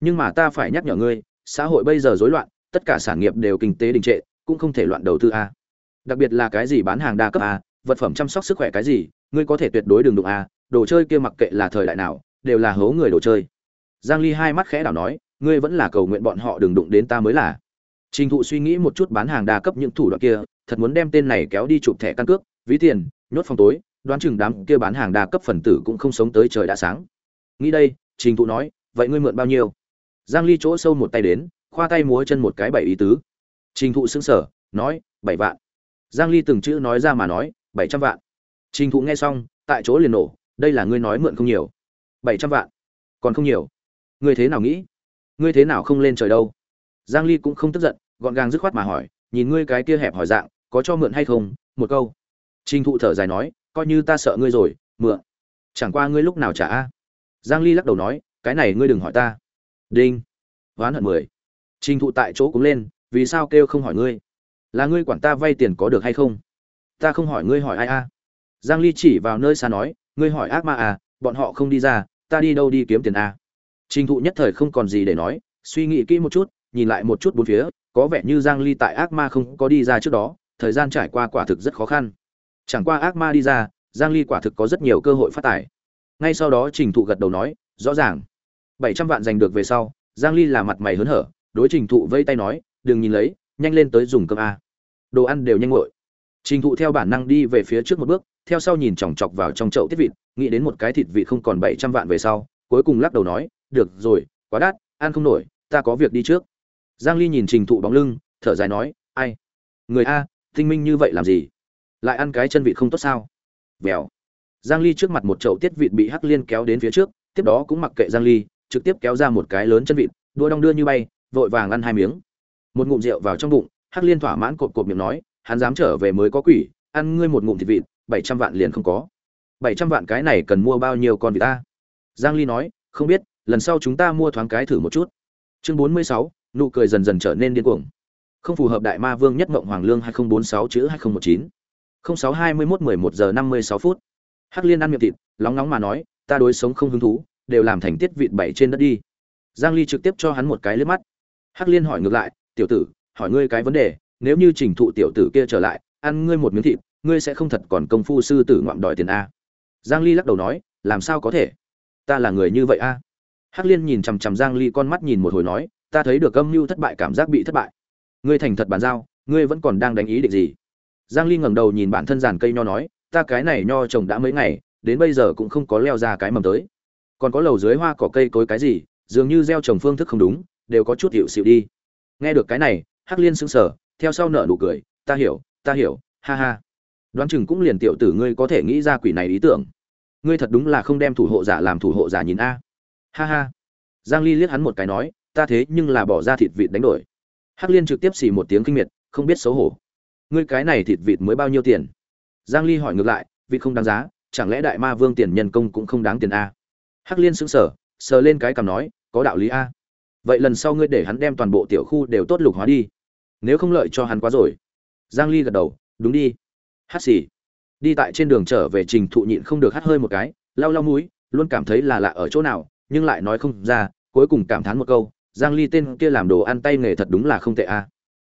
Nhưng mà ta phải nhắc nhở ngươi, xã hội bây giờ rối loạn, tất cả sản nghiệp đều kinh tế đình trệ, cũng không thể loạn đầu tư a. Đặc biệt là cái gì bán hàng đa cấp a, vật phẩm chăm sóc sức khỏe cái gì, ngươi có thể tuyệt đối đừng đụng a. Đồ chơi kia mặc kệ là thời đại nào đều là hố người đồ chơi. Giang ly hai mắt khẽ đảo nói, ngươi vẫn là cầu nguyện bọn họ đừng đụng đến ta mới là. Trình thụ suy nghĩ một chút bán hàng đa cấp những thủ đoạn kia, thật muốn đem tên này kéo đi chụp thẻ căn cước, ví tiền, nhốt phòng tối, đoán chừng đám kia bán hàng đa cấp phần tử cũng không sống tới trời đã sáng. Nghĩ đây, trình thụ nói, vậy ngươi mượn bao nhiêu? Giang ly chỗ sâu một tay đến, khoa tay múa chân một cái bảy ý tứ. Trình thụ sững sở nói, bảy vạn. Giang ly từng chữ nói ra mà nói, bảy trăm vạn. Trình thụ nghe xong, tại chỗ liền nổ, đây là ngươi nói mượn không nhiều bảy trăm vạn. Còn không nhiều. Ngươi thế nào nghĩ? Ngươi thế nào không lên trời đâu? Giang ly cũng không tức giận, gọn gàng dứt khoát mà hỏi, nhìn ngươi cái kia hẹp hỏi dạng, có cho mượn hay không? Một câu. Trình thụ thở dài nói, coi như ta sợ ngươi rồi, mượn. Chẳng qua ngươi lúc nào trả a? Giang ly lắc đầu nói, cái này ngươi đừng hỏi ta. Đinh. Oán hận mười. Trình thụ tại chỗ cũng lên, vì sao kêu không hỏi ngươi? Là ngươi quản ta vay tiền có được hay không? Ta không hỏi ngươi hỏi ai a. Giang ly chỉ vào nơi xa nói, ngươi hỏi ác ma à bọn họ không đi ra ta đi đâu đi kiếm tiền a? Trình thụ nhất thời không còn gì để nói, suy nghĩ kỹ một chút, nhìn lại một chút bốn phía, có vẻ như giang ly tại ác ma không có đi ra trước đó, thời gian trải qua quả thực rất khó khăn. Chẳng qua ác ma đi ra, giang ly quả thực có rất nhiều cơ hội phát tài. Ngay sau đó trình thụ gật đầu nói, rõ ràng. 700 vạn giành được về sau, giang ly là mặt mày hớn hở, đối trình thụ vây tay nói, đừng nhìn lấy, nhanh lên tới dùng cơm a. Đồ ăn đều nhanh nguội. Trình thụ theo bản năng đi về phía trước một bước theo sau nhìn chòng chọc vào trong chậu tiết vịt, nghĩ đến một cái thịt vịt không còn 700 vạn về sau, cuối cùng lắc đầu nói, được rồi, quá đắt, ăn không nổi, ta có việc đi trước. Giang ly nhìn trình thụ bóng lưng, thở dài nói, ai? Người a, tinh minh như vậy làm gì? Lại ăn cái chân vịt không tốt sao? Vèo. Giang ly trước mặt một chậu tiết vịt bị hắc liên kéo đến phía trước, tiếp đó cũng mặc kệ giang ly, trực tiếp kéo ra một cái lớn chân vịt, đua đong đưa như bay, vội vàng ăn hai miếng. Một ngụm rượu vào trong bụng, hắc liên thỏa mãn cột cột miệng nói, hắn dám trở về mới có quỷ, ăn ngươi một ngụm thịt vịt bảy trăm vạn liền không có. bảy trăm vạn cái này cần mua bao nhiêu con vịt ta? Giang ly nói không biết lần sau chúng ta mua thoáng cái thử một chút. Chương 46, nụ cười dần dần trở nên điên cuồng. Không phù hợp đại ma vương nhất mộng hoàng lương 2046 chữ 2019 0621 11 giờ 56 phút. Hắc liên ăn miệng thịt lóng nóng mà nói ta đối sống không hứng thú đều làm thành tiết vịt bảy trên đất đi. Giang ly trực tiếp cho hắn một cái liếc mắt. Hắc liên hỏi ngược lại tiểu tử hỏi ngươi cái vấn đề nếu như trình thụ tiểu tử kia trở lại ăn ngươi một miếng thịt ngươi sẽ không thật còn công phu sư tử ngoạm đòi tiền a. Giang ly lắc đầu nói, làm sao có thể? Ta là người như vậy a? Hắc liên nhìn chằm chằm giang ly con mắt nhìn một hồi nói, ta thấy được âm mưu thất bại, cảm giác bị thất bại. Ngươi thành thật bàn giao, ngươi vẫn còn đang đánh ý định gì? Giang ly ngẩng đầu nhìn bản thân giàn cây nho nói, ta cái này nho trồng đã mấy ngày, đến bây giờ cũng không có leo ra cái mầm tới. Còn có lầu dưới hoa cỏ cây cối cái gì, dường như gieo trồng phương thức không đúng, đều có chút hiệu xịu đi. Nghe được cái này, hắc liên sững sờ, theo sau nở nụ cười, ta hiểu ta hiểu, ha ha đoán chừng cũng liền tiểu tử ngươi có thể nghĩ ra quỷ này ý tưởng. Ngươi thật đúng là không đem thủ hộ giả làm thủ hộ giả nhìn a. Ha ha. Giang ly liếc hắn một cái nói, ta thế nhưng là bỏ ra thịt vịt đánh đổi. Hắc liên trực tiếp xì một tiếng kinh miệt, không biết xấu hổ. Ngươi cái này thịt vịt mới bao nhiêu tiền? Giang ly hỏi ngược lại, vịt không đáng giá, chẳng lẽ đại ma vương tiền nhân công cũng không đáng tiền a? Hắc liên sững sờ sờ lên cái cằm nói, có đạo lý a. Vậy lần sau ngươi để hắn đem toàn bộ tiểu khu đều tốt lục hóa đi. Nếu không lợi cho hắn quá rồi. Giang ly gật đầu, đúng đi hát xì. Đi tại trên đường trở về trình thụ nhịn không được hát hơi một cái, lau lau mũi, luôn cảm thấy là lạ ở chỗ nào, nhưng lại nói không ra, cuối cùng cảm thán một câu, giang ly tên kia làm đồ ăn tay nghề thật đúng là không tệ a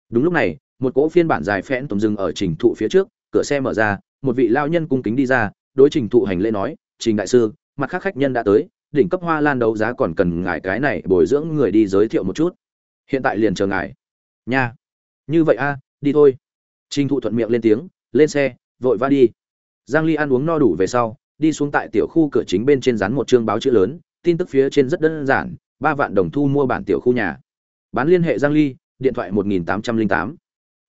đúng lúc này, một cỗ phiên bản dài phẽn tầm dừng ở trình thụ phía trước, cửa xe mở ra, một vị lao nhân cung kính đi ra, đối trình thụ hành lễ nói, trình đại sư, mặt khác khách nhân đã tới, đỉnh cấp hoa lan đấu giá còn cần ngài cái này bồi dưỡng người đi giới thiệu một chút. Hiện tại liền chờ ngài. Nha. Như vậy a, đi thôi. Trình thụ thuận miệng lên tiếng lên xe, vội va đi giang ly ăn uống no đủ về sau, đi xuống tại tiểu khu cửa chính bên trên dán một chương báo chữ lớn, tin tức phía trên rất đơn giản, ba vạn đồng thu mua bản tiểu khu nhà bán liên hệ giang ly, điện thoại 1808.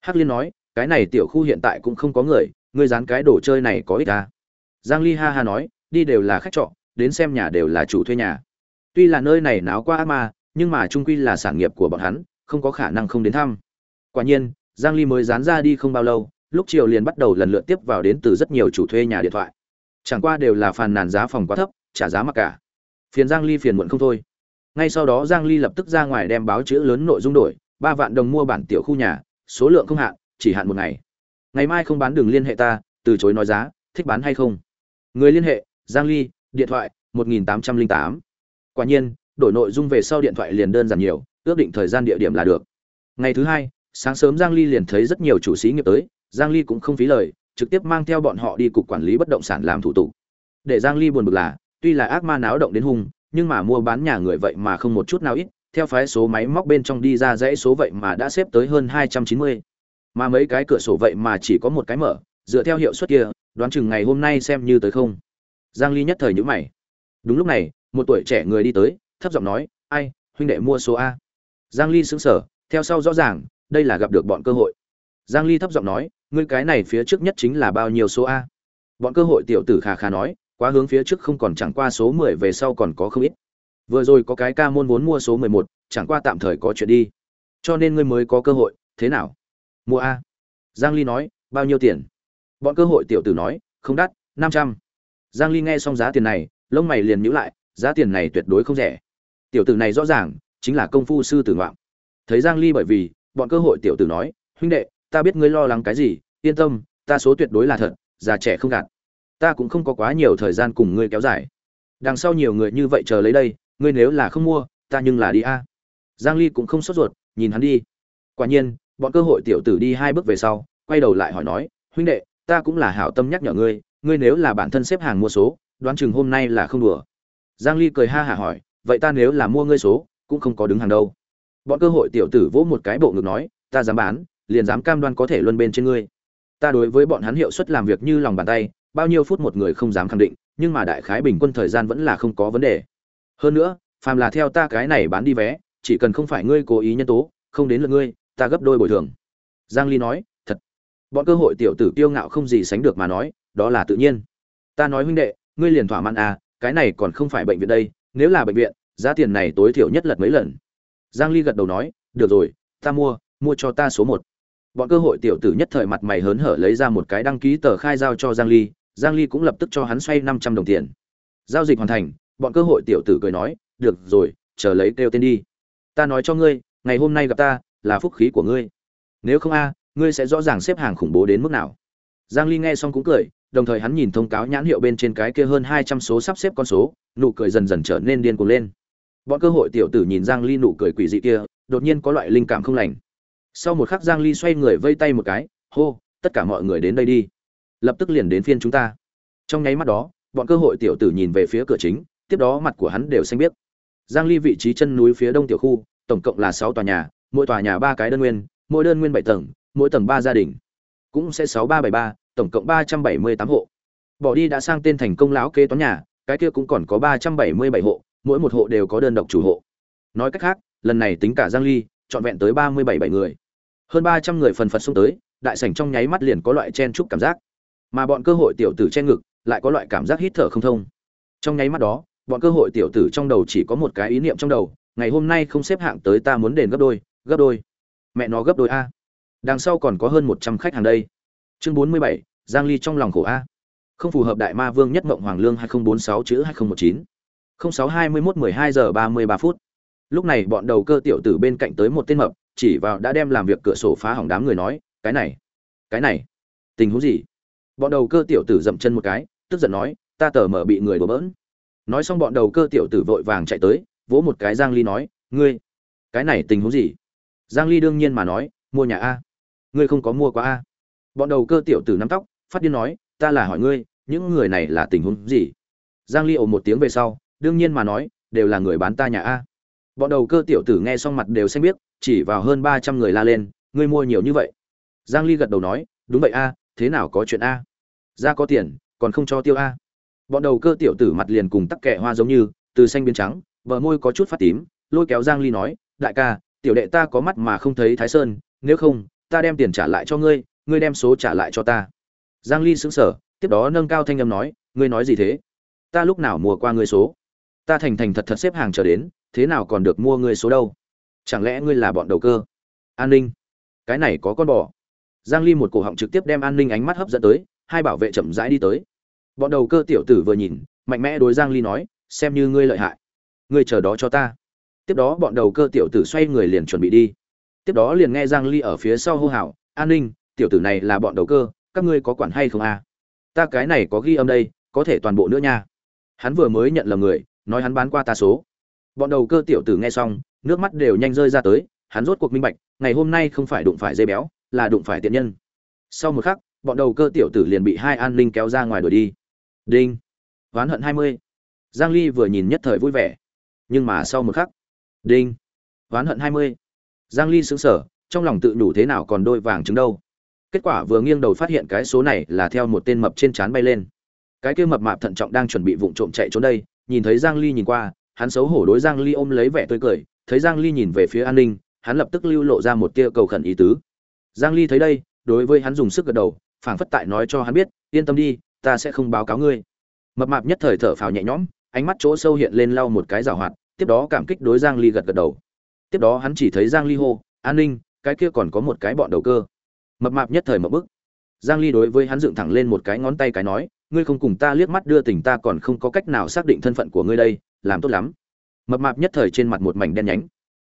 hắc liên nói, cái này tiểu khu hiện tại cũng không có người ngươi dán cái đồ chơi này có ích à. giang ly ha ha nói, đi đều là khách trọ, đến xem nhà đều là chủ thuê nhà tuy là nơi này náo qua ác ma, nhưng mà trung quy là sản nghiệp của bọn hắn, không có khả năng không đến thăm quả nhiên, giang ly mới dán ra đi không bao lâu lúc chiều liền bắt đầu lần lượt tiếp vào đến từ rất nhiều chủ thuê nhà điện thoại. Chẳng qua đều là phàn nàn giá phòng quá thấp, trả giá mặc cả. Phiền giang ly phiền muộn không thôi. Ngay sau đó giang ly lập tức ra ngoài đem báo chữ lớn nội dung đổi, ba vạn đồng mua bản tiểu khu nhà, số lượng không hạn, chỉ hạn một ngày. Ngày mai không bán đường liên hệ ta, từ chối nói giá, thích bán hay không? Người liên hệ, giang ly, điện thoại 1808. quả nhiên, đổi nội dung về sau điện thoại liền đơn giản nhiều, ước định thời gian địa điểm là được. Ngày thứ hai, sáng sớm giang ly liền thấy rất nhiều chủ sĩ nghiệp tới giang ly cũng không phí lời, trực tiếp mang theo bọn họ đi cục quản lý bất động sản làm thủ tục. Để giang ly buồn bực là, tuy là ác ma náo động đến hung, nhưng mà mua bán nhà người vậy mà không một chút nào ít, theo phái số máy móc bên trong đi ra dãy số vậy mà đã xếp tới hơn 290. mà mấy cái cửa sổ vậy mà chỉ có một cái mở, dựa theo hiệu suất kia, đoán chừng ngày hôm nay xem như tới không. Giang ly nhất thời nhíu mày. Đúng lúc này, một tuổi trẻ người đi tới, thấp giọng nói, ai, huynh đệ mua số a. Giang ly sững sờ, theo sau rõ ràng, đây là gặp được bọn cơ hội giang ly thấp giọng nói ngươi cái này phía trước nhất chính là bao nhiêu số a? Bọn cơ hội tiểu tử khà khà nói quá hướng phía trước không còn chẳng qua số 10 về sau còn có không ít. Vừa rồi có cái ca môn vốn mua số 11, chẳng qua tạm thời có chuyện đi. Cho nên ngươi mới có cơ hội thế nào? Mua a. Giang ly nói bao nhiêu tiền? Bọn cơ hội tiểu tử nói không đắt 500. giang ly nghe xong giá tiền này lông mày liền nhíu lại giá tiền này tuyệt đối không rẻ. Tiểu tử này rõ ràng chính là công phu sư tử ngoạm. Thấy giang ly bởi vì bọn cơ hội tiểu tử nói huynh đệ ta biết ngươi lo lắng cái gì, yên tâm, ta số tuyệt đối là thật, già trẻ không gạt. Ta cũng không có quá nhiều thời gian cùng ngươi kéo dài. Đằng sau nhiều người như vậy chờ lấy đây, ngươi nếu là không mua, ta nhưng là đi a. Giang ly cũng không sốt ruột, nhìn hắn đi. Quả nhiên, bọn cơ hội tiểu tử đi hai bước về sau, quay đầu lại hỏi nói, huynh đệ, ta cũng là hảo tâm nhắc nhở ngươi ngươi nếu là bản thân xếp hàng mua số, đoán chừng hôm nay là không đùa. Giang ly cười ha hả hỏi, vậy ta nếu là mua ngươi số, cũng không có đứng hàng đâu. Bọn cơ hội tiểu tử vỗ một cái bộ ngực nói, ta dám bán liền dám cam đoan có thể luân bên trên ngươi. Ta đối với bọn hắn hiệu suất làm việc như lòng bàn tay, bao nhiêu phút một người không dám khẳng định, nhưng mà đại khái bình quân thời gian vẫn là không có vấn đề. Hơn nữa, phàm là theo ta cái này bán đi vé, chỉ cần không phải ngươi cố ý nhân tố, không đến lượt ngươi, ta gấp đôi bồi thường. Giang ly nói, thật. Bọn cơ hội tiểu tử kiêu ngạo không gì sánh được mà nói, đó là tự nhiên. Ta nói huynh đệ, ngươi liền thỏa mãn à cái này còn không phải bệnh viện đây, nếu là bệnh viện, giá tiền này tối thiểu nhất lật mấy lần. Giang ly gật đầu nói, được rồi, ta mua mua cho ta số một bọn cơ hội tiểu tử nhất thời mặt mày hớn hở lấy ra một cái đăng ký tờ khai giao cho giang ly giang ly cũng lập tức cho hắn xoay 500 đồng tiền. Giao dịch hoàn thành, bọn cơ hội tiểu tử cười nói, được rồi, chờ lấy kêu tên đi. Ta nói cho ngươi, ngày hôm nay gặp ta, là phúc khí của ngươi. Nếu không a, ngươi sẽ rõ ràng xếp hàng khủng bố đến mức nào. Giang ly nghe xong cũng cười, đồng thời hắn nhìn thông cáo nhãn hiệu bên trên cái kia hơn 200 số sắp xếp con số, nụ cười dần dần trở nên điên cuồng lên. Bọn cơ hội tiểu tử nhìn giang ly nụ cười quỷ dị kia, đột nhiên có loại linh cảm không lành sau một khắc giang ly xoay người vây tay một cái hô tất cả mọi người đến đây đi. Lập tức liền đến phiên chúng ta. Trong nháy mắt đó bọn cơ hội tiểu tử nhìn về phía cửa chính tiếp đó mặt của hắn đều xanh biếc. Giang ly vị trí chân núi phía đông tiểu khu tổng cộng là 6 tòa nhà mỗi tòa nhà ba cái đơn nguyên mỗi đơn nguyên 7 tầng mỗi tầng 3 gia đình. Cũng sẽ 6373, tổng cộng 378 hộ. Bỏ đi đã sang tên thành công lão kế toán nhà cái kia cũng còn có 377 hộ mỗi một hộ đều có đơn độc chủ hộ. Nói cách khác lần này tính cả giang ly trọn vẹn tới 37 bảy người hơn 300 người phần phật xông tới, đại sảnh trong nháy mắt liền có loại chen chúc cảm giác. Mà bọn cơ hội tiểu tử chen ngực lại có loại cảm giác hít thở không thông. Trong nháy mắt đó, bọn cơ hội tiểu tử trong đầu chỉ có một cái ý niệm trong đầu, ngày hôm nay không xếp hạng tới ta muốn đền gấp đôi gấp đôi. Mẹ nó gấp đôi a. Đằng sau còn có hơn một trăm khách hàng đây. Chương bốn mươi bảy, giang ly trong lòng khổ a. Không phù hợp đại ma vương nhất mộng hoàng lương hai nghìn bốn sáu chữ hai nghìn một chín. Sáu hai mươi mốt mười hai giờ ba mươi ba phút lúc này bọn đầu cơ tiểu tử bên cạnh tới một tên mập, chỉ vào đã đem làm việc cửa sổ phá hỏng đám người nói, cái này cái này, tình huống gì? Bọn đầu cơ tiểu tử dậm chân một cái, tức giận nói, ta tờ mở bị người đổ bỡn. Nói xong bọn đầu cơ tiểu tử vội vàng chạy tới, vỗ một cái giang ly nói, ngươi, cái này tình huống gì? Giang ly đương nhiên mà nói, mua nhà a, ngươi không có mua quá a. Bọn đầu cơ tiểu tử nắm tóc, phát điên nói, ta là hỏi ngươi, những người này là tình huống gì? Giang ly ồ một tiếng về sau, đương nhiên mà nói, đều là người bán ta nhà a bọn đầu cơ tiểu tử nghe xong mặt đều xanh biết chỉ vào hơn 300 người la lên, ngươi mua nhiều như vậy? Giang ly gật đầu nói, đúng vậy a, thế nào có chuyện a? Ra có tiền, còn không cho tiêu a. Bọn đầu cơ tiểu tử mặt liền cùng tắc kẹ hoa giống như, từ xanh biến trắng, bờ môi có chút phát tím, lôi kéo giang ly nói, đại ca, tiểu đệ ta có mắt mà không thấy thái sơn, nếu không, ta đem tiền trả lại cho ngươi ngươi đem số trả lại cho ta. Giang ly sững sờ, tiếp đó nâng cao thanh âm nói, ngươi nói gì thế? Ta lúc nào mua qua ngươi số? Ta thành thành thật thật xếp hàng chờ đến thế nào còn được mua ngươi số đâu? Chẳng lẽ ngươi là bọn đầu cơ? An ninh, cái này có con bò. Giang ly một cổ họng trực tiếp đem an ninh ánh mắt hấp dẫn tới, hai bảo vệ chậm rãi đi tới. Bọn đầu cơ tiểu tử vừa nhìn, mạnh mẽ đối giang ly nói, xem như ngươi lợi hại. Ngươi chờ đó cho ta. Tiếp đó bọn đầu cơ tiểu tử xoay người liền chuẩn bị đi. Tiếp đó liền nghe giang ly ở phía sau hô hào, an ninh, tiểu tử này là bọn đầu cơ, các ngươi có quản hay không à? ta cái này có ghi âm đây, có thể toàn bộ nữa nha. Hắn vừa mới nhận lầm người, nói hắn bán qua ta số bọn đầu cơ tiểu tử nghe xong, nước mắt đều nhanh rơi ra tới, hắn rốt cuộc minh bạch, ngày hôm nay không phải đụng phải dây béo, là đụng phải tiện nhân. Sau một khắc, bọn đầu cơ tiểu tử liền bị hai an ninh kéo ra ngoài đuổi đi. Đinh. Oán hận hai mươi. Giang ly vừa nhìn nhất thời vui vẻ. Nhưng mà sau một khắc, đinh. Oán hận hai mươi. Giang ly sững sờ, trong lòng tự đủ thế nào còn đôi vàng trứng đâu. Kết quả vừa nghiêng đầu phát hiện cái số này là theo một tên mập trên trán bay lên. Cái kia mập mạp thận trọng đang chuẩn bị vụng trộm chạy trốn đây, nhìn thấy giang ly nhìn qua hắn xấu hổ đối giang ly ôm lấy vẻ tươi cười, thấy giang ly nhìn về phía an ninh, hắn lập tức lưu lộ ra một tia cầu khẩn ý tứ. Giang ly thấy đây, đối với hắn dùng sức gật đầu, phảng phất tại nói cho hắn biết, yên tâm đi, ta sẽ không báo cáo ngươi. Mập mạp nhất thời thở phào nhẹ nhõm, ánh mắt chỗ sâu hiện lên lau một cái rào hoạt, tiếp đó cảm kích đối giang ly gật gật đầu. Tiếp đó hắn chỉ thấy giang ly hô, an ninh, cái kia còn có một cái bọn đầu cơ. Mập mạp nhất thời một bức. Giang ly đối với hắn dựng thẳng lên một cái ngón tay cái nói ngươi không cùng ta liếc mắt đưa tình ta còn không có cách nào xác định thân phận của ngươi đây, làm tốt lắm. Mập mạp nhất thời trên mặt một mảnh đen nhánh.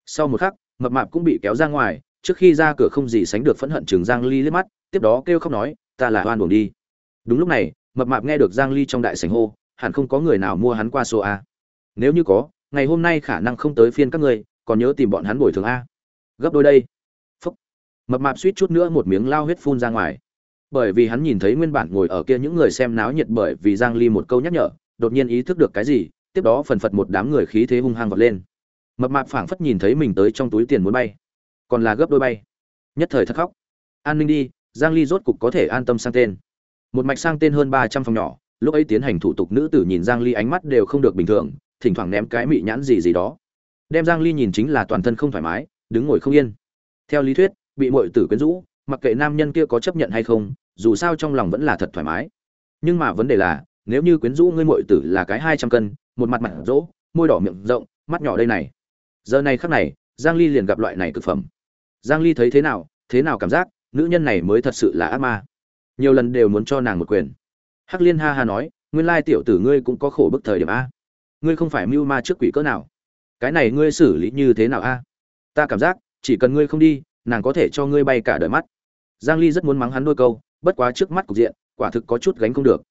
Sau một khắc, mập mạp cũng bị kéo ra ngoài, trước khi ra cửa không gì sánh được phẫn hận trường giang ly liếc mắt, tiếp đó kêu khóc nói, ta là oan buồn đi. Đúng lúc này, mập mạp nghe được giang ly trong đại sảnh hô, hẳn không có người nào mua hắn qua số a. Nếu như có, ngày hôm nay khả năng không tới phiên các ngươi, còn nhớ tìm bọn hắn bồi thường a. Gấp đôi đây. Phúc. Mập mạp suýt chút nữa một miếng lao huyết phun ra ngoài bởi vì hắn nhìn thấy nguyên bản ngồi ở kia những người xem náo nhiệt bởi vì giang ly một câu nhắc nhở, đột nhiên ý thức được cái gì, tiếp đó phần phật một đám người khí thế hung hăng vọt lên. Mập mạp phảng phất nhìn thấy mình tới trong túi tiền muốn bay, còn là gấp đôi bay. Nhất thời thất khóc. An ninh đi, giang ly rốt cục có thể an tâm sang tên. Một mạch sang tên hơn 300 phòng nhỏ, lúc ấy tiến hành thủ tục nữ tử nhìn giang ly ánh mắt đều không được bình thường, thỉnh thoảng ném cái mị nhãn gì gì đó. Đem giang ly nhìn chính là toàn thân không thoải mái, đứng ngồi không yên. Theo lý thuyết, bị muội tử quyến rũ, mặc kệ nam nhân kia có chấp nhận hay không dù sao trong lòng vẫn là thật thoải mái. Nhưng mà vấn đề là, nếu như quyến rũ ngươi muội tử là cái 200 cân, một mặt mặt rỗ, môi đỏ miệng rộng, mắt nhỏ đây này. Giờ này khắc này, giang ly liền gặp loại này cực phẩm. Giang ly thấy thế nào thế nào cảm giác, nữ nhân này mới thật sự là ác ma. Nhiều lần đều muốn cho nàng một quyền. Hắc liên ha ha nói, nguyên lai tiểu tử ngươi cũng có khổ bức thời điểm a. Ngươi không phải mưu ma trước quỷ cỡ nào. Cái này ngươi xử lý như thế nào a? Ta cảm giác, chỉ cần ngươi không đi, nàng có thể cho ngươi bay cả đời mắt. Giang ly rất muốn mắng hắn đôi câu bất quá trước mắt cục diện, quả thực có chút gánh không được.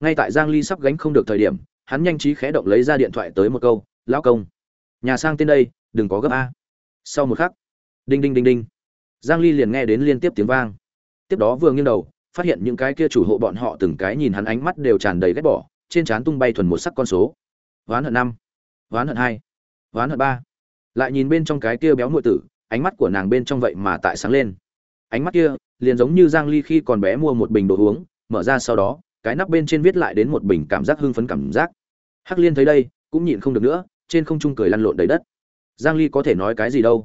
Ngay tại giang ly sắp gánh không được thời điểm, hắn nhanh trí khẽ động lấy ra điện thoại tới một câu, lão công, nhà sang tên đây, đừng có gấp a. Sau một khắc, đinh đinh đinh đinh, giang ly liền nghe đến liên tiếp tiếng vang. Tiếp đó vừa nghiêng đầu, phát hiện những cái kia chủ hộ bọn họ từng cái nhìn hắn ánh mắt đều tràn đầy ghét bỏ, trên trán tung bay thuần một sắc con số. Ván hận năm ván hận hai ván hận ba. Lại nhìn bên trong cái kia béo muội tử, ánh mắt của nàng bên trong vậy mà tại sáng lên ánh mắt kia liền giống như giang ly khi còn bé mua một bình đồ uống, mở ra sau đó, cái nắp bên trên viết lại đến một bình cảm giác hưng phấn cảm giác. Hắc liên thấy đây, cũng nhịn không được nữa, trên không trung cười lăn lộn đầy đất. Giang ly có thể nói cái gì đâu?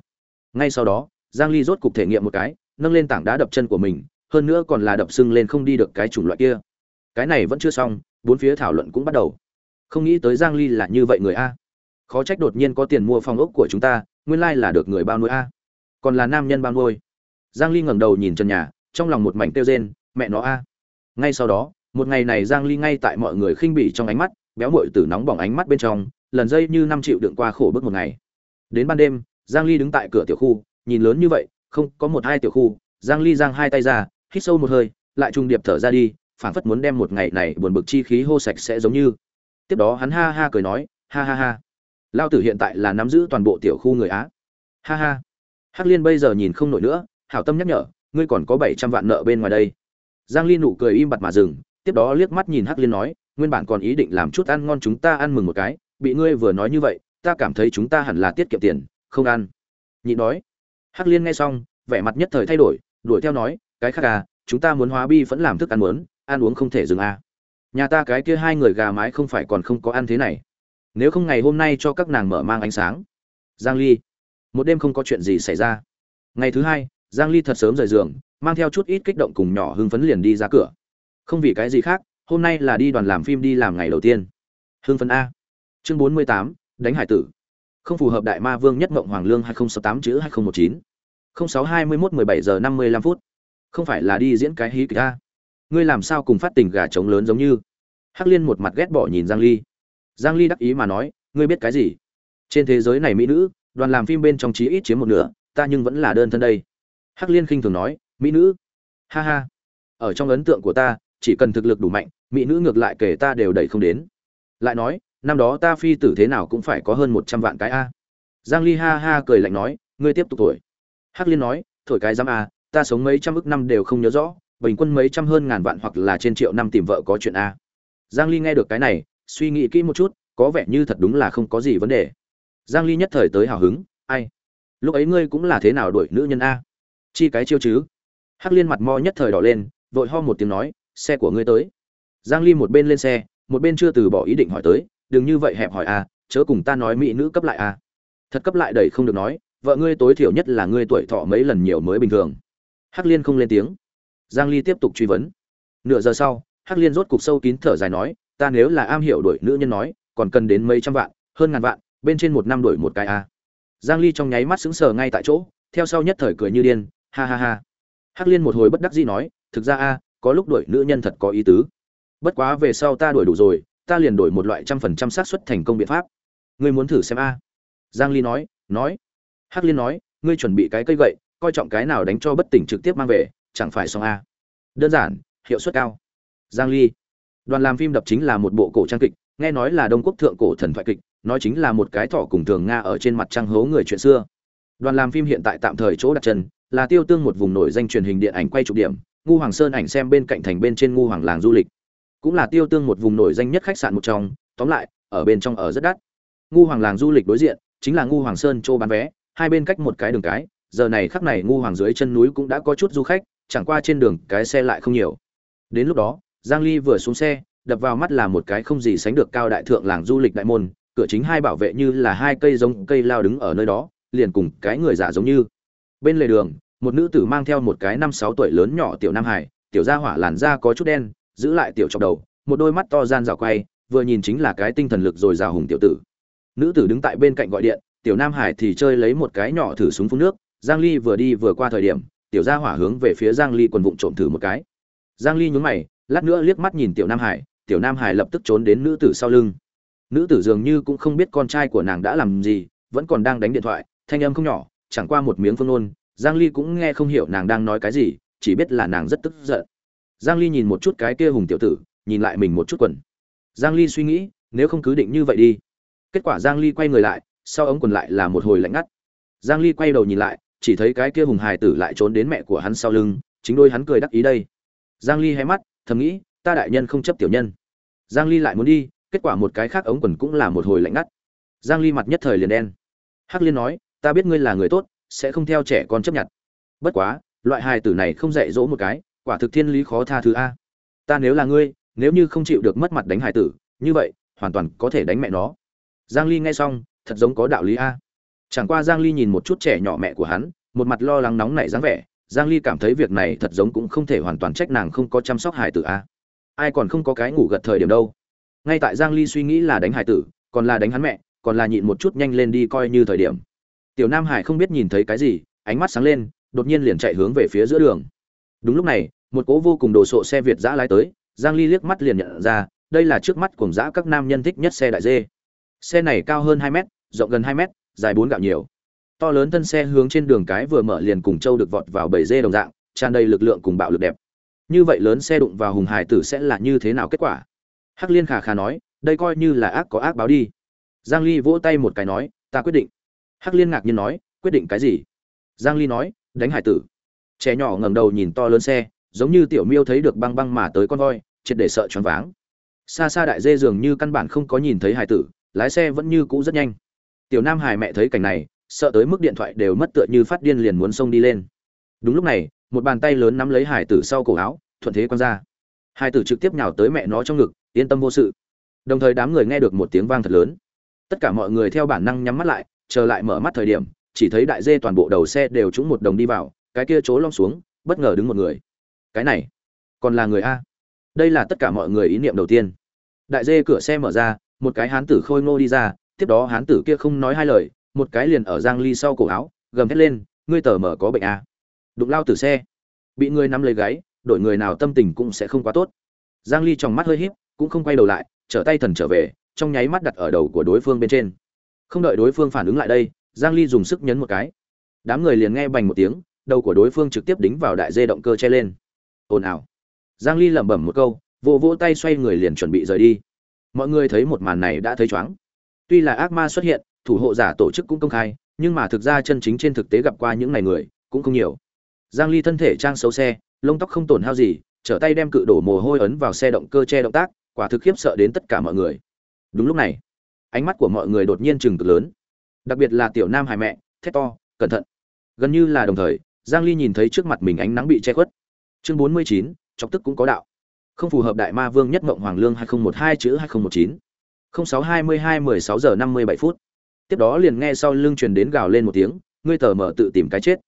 Ngay sau đó, giang ly rốt cục thể nghiệm một cái, nâng lên tảng đá đập chân của mình, hơn nữa còn là đập sưng lên không đi được cái chủng loại kia. Cái này vẫn chưa xong, bốn phía thảo luận cũng bắt đầu. Không nghĩ tới giang ly là như vậy người a. Khó trách đột nhiên có tiền mua phòng ốc của chúng ta, nguyên lai là được người bao nuôi a. Còn là nam nhân bao nuôi giang ly ngẩng đầu nhìn trần nhà, trong lòng một mảnh tiêu rên, mẹ nó a. Ngay sau đó, một ngày này giang ly ngay tại mọi người khinh bỉ trong ánh mắt, béo muội tử nóng bỏng ánh mắt bên trong, lần dây như năm triệu đựng qua khổ bước một ngày. Đến ban đêm, giang ly đứng tại cửa tiểu khu, nhìn lớn như vậy, không có một hai tiểu khu. Giang ly giang hai tay ra, hít sâu một hơi, lại trung điệp thở ra đi, phảng phất muốn đem một ngày này buồn bực chi khí hô sạch sẽ giống như. Tiếp đó hắn ha ha cười nói, ha ha ha. Lao tử hiện tại là nắm giữ toàn bộ tiểu khu người á. Ha ha. Hắc liên bây giờ nhìn không nổi nữa hảo tâm nhắc nhở, ngươi còn có 700 vạn nợ bên ngoài đây. Giang ly nụ cười im bặt mà dừng, tiếp đó liếc mắt nhìn hắc liên nói, nguyên bản còn ý định làm chút ăn ngon chúng ta ăn mừng một cái, bị ngươi vừa nói như vậy, ta cảm thấy chúng ta hẳn là tiết kiệm tiền, không ăn. Nhị nói. Hắc liên nghe xong, vẻ mặt nhất thời thay đổi, đuổi theo nói, cái khác à chúng ta muốn hóa bi vẫn làm thức ăn muốn, ăn uống không thể dừng à. Nhà ta cái kia hai người gà mái không phải còn không có ăn thế này. Nếu không ngày hôm nay cho các nàng mở mang ánh sáng. Giang ly. Một đêm không có chuyện gì xảy ra. Ngày thứ hai giang ly thật sớm rời giường mang theo chút ít kích động cùng nhỏ hưng phấn liền đi ra cửa. Không vì cái gì khác hôm nay là đi đoàn làm phim đi làm ngày đầu tiên. Hưng phấn a. Chương 48, đánh hải tử. Không phù hợp đại ma vương nhất mộng hoàng lương 2068 chữ 2019 0621 17 giờ 55 phút. Không phải là đi diễn cái hí kịch a. Ngươi làm sao cùng phát tình gà trống lớn giống như? Hắc liên một mặt ghét bỏ nhìn giang ly. Giang ly đắc ý mà nói ngươi biết cái gì? Trên thế giới này mỹ nữ đoàn làm phim bên trong chí ít chiếm một nửa ta nhưng vẫn là đơn thân đây hắc liên khinh thường nói, mỹ nữ. Ha ha. Ở trong ấn tượng của ta, chỉ cần thực lực đủ mạnh, mỹ nữ ngược lại kể ta đều đẩy không đến. Lại nói, năm đó ta phi tử thế nào cũng phải có hơn một trăm vạn cái a. Giang ly ha ha cười lạnh nói, ngươi tiếp tục tuổi hắc liên nói, thổi cái giám a, ta sống mấy trăm ức năm đều không nhớ rõ, bình quân mấy trăm hơn ngàn vạn hoặc là trên triệu năm tìm vợ có chuyện a. Giang ly nghe được cái này, suy nghĩ kỹ một chút, có vẻ như thật đúng là không có gì vấn đề. Giang ly nhất thời tới hào hứng, ai? Lúc ấy ngươi cũng là thế nào đuổi nữ nhân a? Chi cái chiêu chứ? Hắc liên mặt mo nhất thời đỏ lên, vội ho một tiếng nói, xe của ngươi tới. Giang ly một bên lên xe, một bên chưa từ bỏ ý định hỏi tới, đừng như vậy hẹp hỏi a chớ cùng ta nói mỹ nữ cấp lại a thật cấp lại đầy không được nói, vợ ngươi tối thiểu nhất là ngươi tuổi thọ mấy lần nhiều mới bình thường. Hắc liên không lên tiếng. Giang ly tiếp tục truy vấn. Nửa giờ sau, hắc liên rốt cục sâu kín thở dài nói, ta nếu là am hiểu đuổi nữ nhân nói, còn cần đến mấy trăm vạn, hơn ngàn vạn, bên trên một năm đuổi một cái a giang ly trong nháy mắt sững sờ ngay tại chỗ, theo sau nhất thời cười như điên ha ha ha. Hắc liên một hồi bất đắc dĩ nói, thực ra a, có lúc đuổi nữ nhân thật có ý tứ. Bất quá về sau ta đuổi đủ rồi, ta liền đổi một loại trăm phần trăm xác suất thành công biện pháp. Ngươi muốn thử xem a. Giang ly nói nói. Hắc liên nói, ngươi chuẩn bị cái cây gậy, coi trọng cái nào đánh cho bất tỉnh trực tiếp mang về, chẳng phải xong a. Đơn giản, hiệu suất cao. Giang ly, đoàn làm phim đập chính là một bộ cổ trang kịch, nghe nói là đông quốc thượng cổ thần thoại kịch, nói chính là một cái thỏ cùng thường nga ở trên mặt trăng hố người chuyện xưa đoàn làm phim hiện tại tạm thời chỗ đặt chân là tiêu tương một vùng nổi danh truyền hình điện ảnh quay chụp điểm, ngu hoàng sơn ảnh xem bên cạnh thành bên trên ngu hoàng làng du lịch. Cũng là tiêu tương một vùng nổi danh nhất khách sạn một trong, tóm lại, ở bên trong ở rất đắt. Ngu hoàng làng du lịch đối diện chính là ngu hoàng sơn châu bán vé, hai bên cách một cái đường cái, giờ này khắc này ngu hoàng dưới chân núi cũng đã có chút du khách, chẳng qua trên đường cái xe lại không nhiều. Đến lúc đó, giang ly vừa xuống xe, đập vào mắt là một cái không gì sánh được cao đại thượng làng du lịch đại môn, cửa chính hai bảo vệ như là hai cây giống cây lao đứng ở nơi đó liền cùng cái người giả giống như. Bên lề đường, một nữ tử mang theo một cái năm sáu tuổi lớn nhỏ tiểu nam hải, tiểu gia hỏa làn da có chút đen, giữ lại tiểu chọc đầu, một đôi mắt to gian rào quay, vừa nhìn chính là cái tinh thần lực rồi rào hùng tiểu tử. Nữ tử đứng tại bên cạnh gọi điện, tiểu nam hải thì chơi lấy một cái nhỏ thử súng phun nước, giang ly vừa đi vừa qua thời điểm, tiểu gia hỏa hướng về phía giang ly quần vụng trộm thử một cái. Giang ly nhún mày, lát nữa liếc mắt nhìn tiểu nam hải, tiểu nam hải lập tức trốn đến nữ tử sau lưng. Nữ tử dường như cũng không biết con trai của nàng đã làm gì, vẫn còn đang đánh điện thoại thanh âm không nhỏ, chẳng qua một miếng phương ngôn, giang ly cũng nghe không hiểu nàng đang nói cái gì, chỉ biết là nàng rất tức giận. Giang ly nhìn một chút cái kia hùng tiểu tử, nhìn lại mình một chút quần. Giang ly suy nghĩ, nếu không cứ định như vậy đi. Kết quả giang ly quay người lại, sau ống quần lại là một hồi lạnh ngắt. Giang ly quay đầu nhìn lại, chỉ thấy cái kia hùng hài tử lại trốn đến mẹ của hắn sau lưng, chính đôi hắn cười đắc ý đây. Giang ly hé mắt, thầm nghĩ, ta đại nhân không chấp tiểu nhân. Giang ly lại muốn đi, kết quả một cái khác ống quần cũng là một hồi lạnh ngắt. Giang ly mặt nhất thời liền đen. Hắc liên nói ta biết ngươi là người tốt, sẽ không theo trẻ con chấp nhận. Bất quá, loại hài tử này không dạy dỗ một cái, quả thực thiên lý khó tha thứ a. Ta nếu là ngươi, nếu như không chịu được mất mặt đánh hài tử, như vậy, hoàn toàn có thể đánh mẹ nó. Giang ly nghe xong, thật giống có đạo lý a. Chẳng qua giang ly nhìn một chút trẻ nhỏ mẹ của hắn, một mặt lo lắng nóng nảy dáng vẻ, giang ly cảm thấy việc này thật giống cũng không thể hoàn toàn trách nàng không có chăm sóc hài tử a. Ai còn không có cái ngủ gật thời điểm đâu. Ngay tại giang ly suy nghĩ là đánh hài tử, còn là đánh hắn mẹ, còn là nhịn một chút nhanh lên đi coi như thời điểm tiểu nam hải không biết nhìn thấy cái gì, ánh mắt sáng lên, đột nhiên liền chạy hướng về phía giữa đường. Đúng lúc này, một cỗ vô cùng đồ sộ xe việt giã lái tới, giang ly liếc mắt liền nhận ra, đây là trước mắt cùng dã các nam nhân thích nhất xe đại dê. Xe này cao hơn 2 mét, rộng gần 2 mét, dài 4 gạo nhiều. To lớn thân xe hướng trên đường cái vừa mở liền cùng châu được vọt vào bảy dê đồng dạng, tràn đầy lực lượng cùng bạo lực đẹp. Như vậy lớn xe đụng vào hùng hải tử sẽ là như thế nào kết quả? Hắc liên khà khà nói, đây coi như là ác có ác báo đi. Giang ly vỗ tay một cái nói, ta quyết định hắc liên ngạc nhiên nói, quyết định cái gì? Giang ly nói, đánh hải tử. Trẻ nhỏ ngẩng đầu nhìn to lớn xe, giống như tiểu miêu thấy được băng băng mà tới con voi, triệt để sợ choáng váng. Xa xa đại dê dường như căn bản không có nhìn thấy hải tử, lái xe vẫn như cũ rất nhanh. Tiểu nam hải mẹ thấy cảnh này, sợ tới mức điện thoại đều mất tựa như phát điên liền muốn xông đi lên. Đúng lúc này, một bàn tay lớn nắm lấy hải tử sau cổ áo, thuận thế quăng ra. Hải tử trực tiếp nhào tới mẹ nó trong ngực, yên tâm vô sự. Đồng thời đám người nghe được một tiếng vang thật lớn. Tất cả mọi người theo bản năng nhắm mắt lại chờ lại mở mắt thời điểm, chỉ thấy đại dê toàn bộ đầu xe đều trúng một đồng đi vào, cái kia chỗ lom xuống, bất ngờ đứng một người. Cái này, còn là người a. Đây là tất cả mọi người ý niệm đầu tiên. Đại dê cửa xe mở ra, một cái hán tử khôi ngô đi ra, tiếp đó hán tử kia không nói hai lời, một cái liền ở giang ly sau cổ áo, gầm hết lên, ngươi tờ mở có bệnh a. Đụng lao tử xe. Bị người nắm lấy gáy, đổi người nào tâm tình cũng sẽ không quá tốt. Giang ly trong mắt hơi híp, cũng không quay đầu lại, trở tay thần trở về, trong nháy mắt đặt ở đầu của đối phương bên trên không đợi đối phương phản ứng lại đây, giang ly dùng sức nhấn một cái. Đám người liền nghe bành một tiếng, đầu của đối phương trực tiếp đính vào đại dê động cơ che lên. Ồn ào. Giang ly lẩm bẩm một câu, vỗ vỗ tay xoay người liền chuẩn bị rời đi. Mọi người thấy một màn này đã thấy chóng tuy là ác ma xuất hiện, thủ hộ giả tổ chức cũng công khai, nhưng mà thực ra chân chính trên thực tế gặp qua những này người, cũng không nhiều. Giang ly thân thể trang xấu xe, lông tóc không tổn hao gì, trở tay đem cự đổ mồ hôi ấn vào xe động cơ che động tác, quả thực khiếp sợ đến tất cả mọi người. Đúng lúc này ánh mắt của mọi người đột nhiên chừng cực lớn. Đặc biệt là tiểu nam hải mẹ thét to cẩn thận. Gần như là đồng thời giang ly nhìn thấy trước mặt mình ánh nắng bị che khuất. Chương 49, chọc tức cũng có đạo. Không phù hợp đại ma vương nhất mộng hoàng lương 2012 chữ 2019 0622 16 giờ 57 phút. Tiếp đó liền nghe sau lưng truyền đến gào lên một tiếng ngươi tờ mở tự tìm cái chết.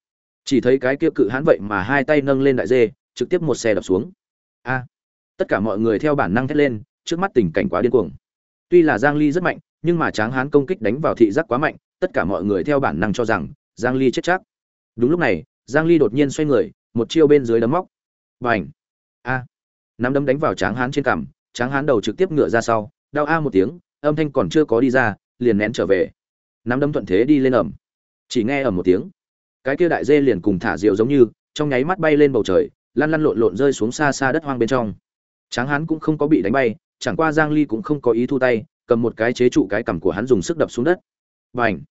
Chỉ thấy cái kia cự hãn vậy mà hai tay nâng lên đại dê trực tiếp một xe đập xuống. A. Tất cả mọi người theo bản năng thét lên trước mắt tình cảnh quá điên cuồng. Tuy là giang ly rất mạnh nhưng mà tráng hán công kích đánh vào thị giác quá mạnh, tất cả mọi người theo bản năng cho rằng giang ly chết chắc. Đúng lúc này, giang ly đột nhiên xoay người, một chiêu bên dưới đấm móc. Bành! A! Nắm đấm đánh vào tráng hán trên cằm, tráng hán đầu trực tiếp ngựa ra sau, đau a một tiếng, âm thanh còn chưa có đi ra, liền nén trở về. Nắm đấm thuận thế đi lên ẩm. Chỉ nghe ở một tiếng. Cái kia đại dê liền cùng thả diều giống như, trong nháy mắt bay lên bầu trời, lăn lăn lộn lộn rơi xuống xa xa đất hoang bên trong. Tráng hán cũng không có bị đánh bay, chẳng qua giang ly cũng không có ý thu tay cầm một cái chế trụ cái cằm của hắn dùng sức đập xuống đất. Bành!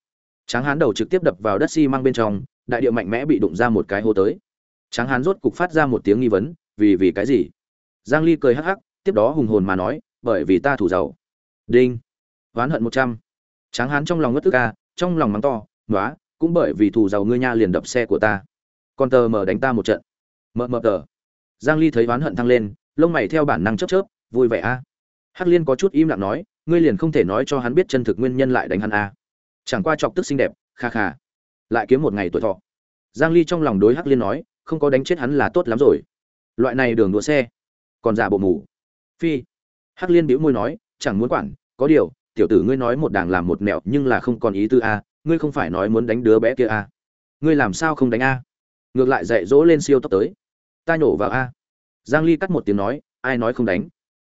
Tráng hán đầu trực tiếp đập vào đất xi măng bên trong đại địa mạnh mẽ bị đụng ra một cái hô tới. Tráng hán rốt cục phát ra một tiếng nghi vấn vì vì cái gì? Giang ly cười hắc hắc tiếp đó hùng hồn mà nói bởi vì ta thủ giàu. Đinh! Oán hận một trăm. Tráng hán trong lòng ngất tức ca trong lòng mắng to "Nóa, cũng bởi vì thủ giàu ngươi nha liền đập xe của ta. Con tờ mở đánh ta một trận. Mờ mờ tờ. Giang ly thấy oán hận thăng lên lông mày theo bản năng chớp chớp vui vẻ a. Hắc liên có chút im lặng nói ngươi liền không thể nói cho hắn biết chân thực nguyên nhân lại đánh hắn a. Chẳng qua chọc tức xinh đẹp, kha kha. Lại kiếm một ngày tuổi thọ. Giang ly trong lòng đối hắc liên nói, không có đánh chết hắn là tốt lắm rồi. Loại này đường đua xe, còn giả bộ mù. Phi. Hắc liên bĩu môi nói, chẳng muốn quản, có điều, tiểu tử ngươi nói một đàng làm một mẹo nhưng là không còn ý tư a, ngươi không phải nói muốn đánh đứa bé kia a. Ngươi làm sao không đánh a? Ngược lại dạy dỗ lên siêu tốc tới. Ta nhổ vào a. Giang ly cắt một tiếng nói, ai nói không đánh.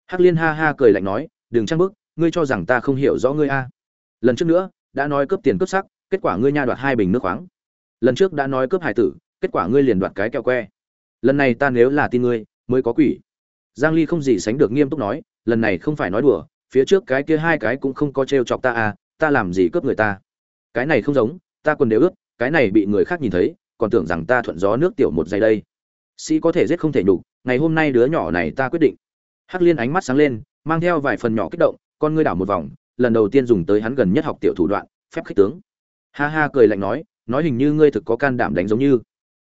Hắc liên ha ha cười lạnh nói, đừng trang bức ngươi cho rằng ta không hiểu rõ ngươi a? Lần trước nữa, đã nói cướp tiền cướp sắc, kết quả ngươi nha đoạt hai bình nước khoáng. Lần trước đã nói cướp hải tử, kết quả ngươi liền đoạt cái kẹo que. Lần này ta nếu là tin ngươi, mới có quỷ. Giang ly không gì sánh được nghiêm túc nói, lần này không phải nói đùa, phía trước cái kia hai cái cũng không có trêu chọc ta à ta làm gì cướp người ta? Cái này không giống, ta quần đều ướt, cái này bị người khác nhìn thấy, còn tưởng rằng ta thuận gió nước tiểu một giây đây. Sĩ có thể giết không thể nhục, ngày hôm nay đứa nhỏ này ta quyết định. Hắc liên ánh mắt sáng lên, mang theo vài phần nhỏ kích động con ngươi đảo một vòng, lần đầu tiên dùng tới hắn gần nhất học tiểu thủ đoạn, phép khích tướng. Ha ha cười lạnh nói nói hình như ngươi thực có can đảm đánh giống như.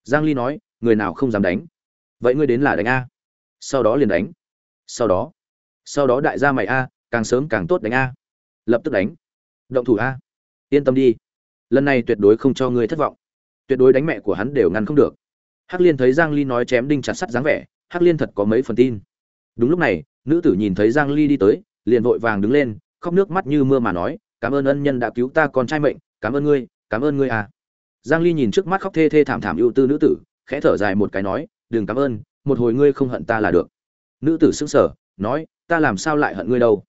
Giang ly nói, người nào không dám đánh? Vậy ngươi đến là đánh a. Sau đó liền đánh. Sau đó. Sau đó đại gia mày a, càng sớm càng tốt đánh a. Lập tức đánh. Động thủ a. Yên tâm đi. Lần này tuyệt đối không cho ngươi thất vọng. Tuyệt đối đánh mẹ của hắn đều ngăn không được. Hắc liên thấy giang ly nói chém đinh chặt sắt dáng vẻ, hắc liên thật có mấy phần tin. Đúng lúc này, nữ tử nhìn thấy giang ly đi tới liền vội vàng đứng lên, khóc nước mắt như mưa mà nói, cảm ơn ân nhân đã cứu ta con trai mệnh, cảm ơn ngươi, cảm ơn ngươi à. Giang ly nhìn trước mắt khóc thê thê thảm thảm ưu tư nữ tử, khẽ thở dài một cái nói, đừng cảm ơn, một hồi ngươi không hận ta là được. Nữ tử sững sờ, nói, ta làm sao lại hận ngươi đâu?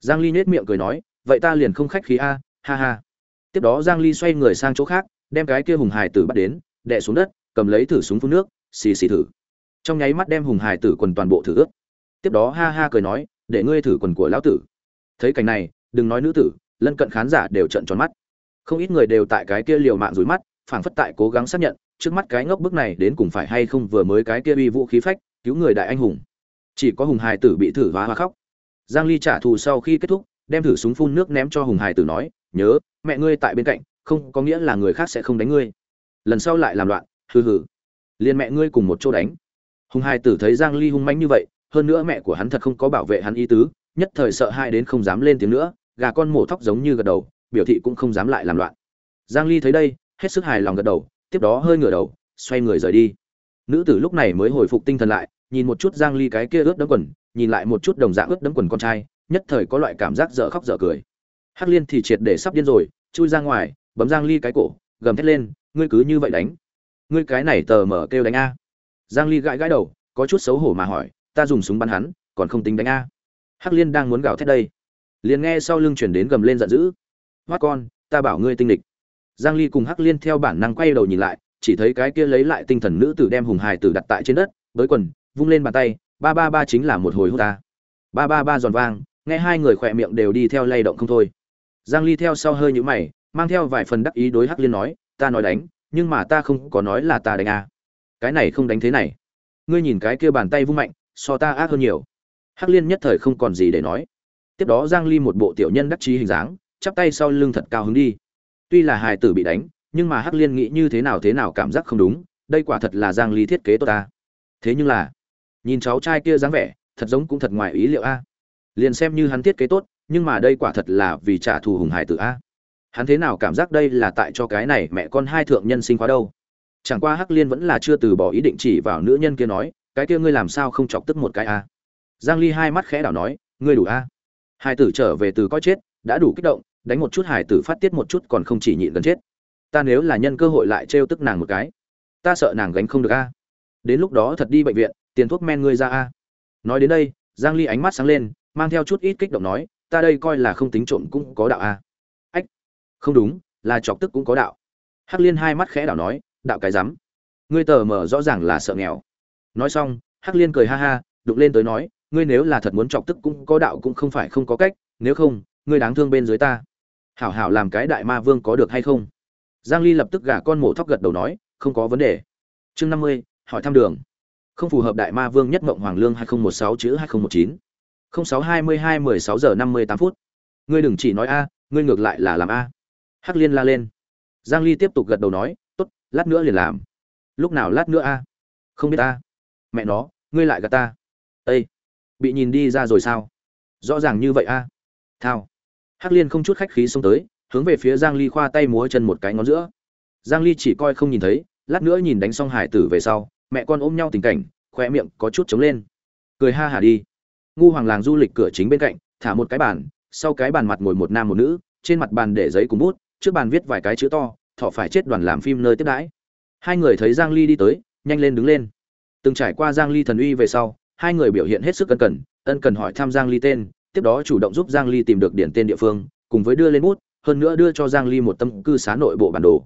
Giang ly nhếch miệng cười nói, vậy ta liền không khách khí a, ha ha. Tiếp đó giang ly xoay người sang chỗ khác, đem cái kia hùng hải tử bắt đến, đè xuống đất, cầm lấy thử súng phun nước, xì xì thử. Trong nháy mắt đem hùng hải tử quần toàn bộ thử ướt. Tiếp đó ha ha cười nói để ngươi thử quần của lão tử. Thấy cảnh này, đừng nói nữ tử, lân cận khán giả đều trợn tròn mắt. Không ít người đều tại cái kia liều mạng rủi mắt, phảng phất tại cố gắng xác nhận, trước mắt cái ngốc bức này đến cùng phải hay không vừa mới cái kia uy vũ khí phách, cứu người đại anh hùng. Chỉ có hùng hải tử bị thử hóa hoa khóc. Giang ly trả thù sau khi kết thúc, đem thử súng phun nước ném cho hùng hải tử nói, nhớ, mẹ ngươi tại bên cạnh, không có nghĩa là người khác sẽ không đánh ngươi. Lần sau lại làm loạn, hừ hừ. Liền mẹ ngươi cùng một chỗ đánh. Hùng hải tử thấy giang ly hung manh như vậy hơn nữa mẹ của hắn thật không có bảo vệ hắn ý tứ, nhất thời sợ hai đến không dám lên tiếng nữa, gà con mổ thóc giống như gật đầu, biểu thị cũng không dám lại làm loạn. Giang ly thấy đây, hết sức hài lòng gật đầu, tiếp đó hơi ngửa đầu, xoay người rời đi. Nữ tử lúc này mới hồi phục tinh thần lại, nhìn một chút giang ly cái kia ướt đẫm quần, nhìn lại một chút đồng dạng ướt đẫm quần con trai, nhất thời có loại cảm giác dở khóc dở cười. Hắc liên thì triệt để sắp điên rồi, chui ra ngoài, bấm giang ly cái cổ, gầm thét lên, ngươi cứ như vậy đánh. Ngươi cái này tờ mở kêu đánh a. Giang ly gãi gãi đầu, có chút xấu hổ mà hỏi ta dùng súng bắn hắn, còn không tính đánh a. Hắc liên đang muốn gào thét đây. Liền nghe sau lưng chuyển đến gầm lên giận dữ. Hoắt con, ta bảo ngươi tinh địch giang ly cùng hắc liên theo bản năng quay đầu nhìn lại, chỉ thấy cái kia lấy lại tinh thần nữ tử đem hùng hài tử đặt tại trên đất với quần, vung lên bàn tay, ba ba ba chính là một hồi hút ta. Ba ba ba giòn vang, nghe hai người khỏe miệng đều đi theo lay động không thôi. Giang ly theo sau hơi nhũ mày, mang theo vài phần đắc ý đối hắc liên nói, ta nói đánh, nhưng mà ta không có nói là ta đánh à. cái này không đánh thế này. Ngươi nhìn cái kia bàn tay vung mạnh so ta ác hơn nhiều. Hắc liên nhất thời không còn gì để nói. Tiếp đó giang ly một bộ tiểu nhân đắc chí hình dáng, chắp tay sau lưng thật cao hứng đi. Tuy là hài tử bị đánh, nhưng mà hắc liên nghĩ như thế nào thế nào cảm giác không đúng, đây quả thật là giang ly thiết kế tốt ta. Thế nhưng là, nhìn cháu trai kia dáng vẻ, thật giống cũng thật ngoài ý liệu a. Liền xem như hắn thiết kế tốt, nhưng mà đây quả thật là vì trả thù hùng hải tử a. Hắn thế nào cảm giác đây là tại cho cái này mẹ con hai thượng nhân sinh khóa đâu? Chẳng qua hắc liên vẫn là chưa từ bỏ ý định chỉ vào nữ nhân kia nói cái kia ngươi làm sao không chọc tức một cái a? Giang ly hai mắt khẽ đảo nói, ngươi đủ a? Hải tử trở về từ coi chết, đã đủ kích động, đánh một chút hải tử phát tiết một chút còn không chỉ nhịn gần chết. Ta nếu là nhân cơ hội lại trêu tức nàng một cái, ta sợ nàng gánh không được a. Đến lúc đó thật đi bệnh viện, tiền thuốc men ngươi ra a. Nói đến đây, giang ly ánh mắt sáng lên, mang theo chút ít kích động nói, ta đây coi là không tính trộm cũng có đạo a. Ách, không đúng, là chọc tức cũng có đạo. Hắc liên hai mắt khẽ đảo nói, đạo cái rắm. Ngươi tờ mở rõ ràng là sợ nghèo nói xong hắc liên cười ha ha đụng lên tới nói ngươi nếu là thật muốn chọc tức cũng có đạo cũng không phải không có cách nếu không ngươi đáng thương bên dưới ta. Hảo hảo làm cái đại ma vương có được hay không? Giang ly lập tức gả con mổ thóc gật đầu nói không có vấn đề. Chương 50, hỏi thăm đường. Không phù hợp đại ma vương nhất mộng hoàng lương 2016 chữ 2019 0622 16 giờ 58 phút. Ngươi đừng chỉ nói a ngươi ngược lại là làm a. Hắc liên la lên. Giang ly tiếp tục gật đầu nói tốt lát nữa liền làm. Lúc nào lát nữa a? Không biết a mẹ nó, ngươi lại gạt ta. Ây bị nhìn đi ra rồi sao? Rõ ràng như vậy a. Thao. Hắc liên không chút khách khí xông tới, hướng về phía giang ly khoa tay múa chân một cái ngón giữa. Giang ly chỉ coi không nhìn thấy, lát nữa nhìn đánh xong hải tử về sau, mẹ con ôm nhau tình cảnh khoe miệng có chút trống lên. Cười ha hả đi. Ngu hoàng làng du lịch cửa chính bên cạnh, thả một cái bàn, sau cái bàn mặt ngồi một nam một nữ, trên mặt bàn để giấy cùng bút, trước bàn viết vài cái chữ to, thọ phải chết đoàn làm phim nơi tiếp đãi. Hai người thấy giang ly đi tới, nhanh lên đứng lên từng trải qua giang ly thần uy về sau, hai người biểu hiện hết sức cẩn cần, ân cần hỏi thăm giang ly tên, tiếp đó chủ động giúp giang ly tìm được điển tên địa phương, cùng với đưa lên bút, hơn nữa đưa cho giang ly một tâm cư xá nội bộ bản đồ.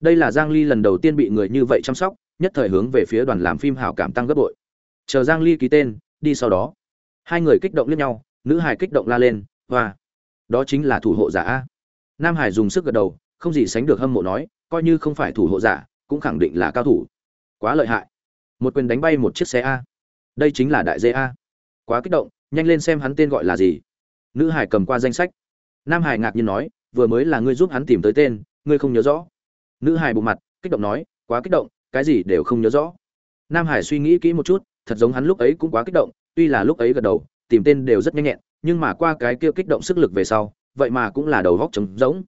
Đây là giang ly lần đầu tiên bị người như vậy chăm sóc, nhất thời hướng về phía đoàn làm phim hảo cảm tăng gấp bội. Chờ giang ly ký tên, đi sau đó. Hai người kích động lẫn nhau, nữ hải kích động la lên và đó chính là thủ hộ giả a. Nam hải dùng sức gật đầu, không gì sánh được hâm mộ nói, coi như không phải thủ hộ giả, cũng khẳng định là cao thủ. Quá lợi hại một quyền đánh bay một chiếc xe a. Đây chính là đại dê a. Quá kích động, nhanh lên xem hắn tên gọi là gì. Nữ hải cầm qua danh sách. Nam hải ngạc nhiên nói, vừa mới là ngươi giúp hắn tìm tới tên, ngươi không nhớ rõ. Nữ hải bộ mặt, kích động nói, quá kích động, cái gì đều không nhớ rõ. Nam hải suy nghĩ kỹ một chút, thật giống hắn lúc ấy cũng quá kích động, tuy là lúc ấy gật đầu, tìm tên đều rất nhanh nhẹn, nhưng mà qua cái kia kích động sức lực về sau, vậy mà cũng là đầu góc trống rỗng.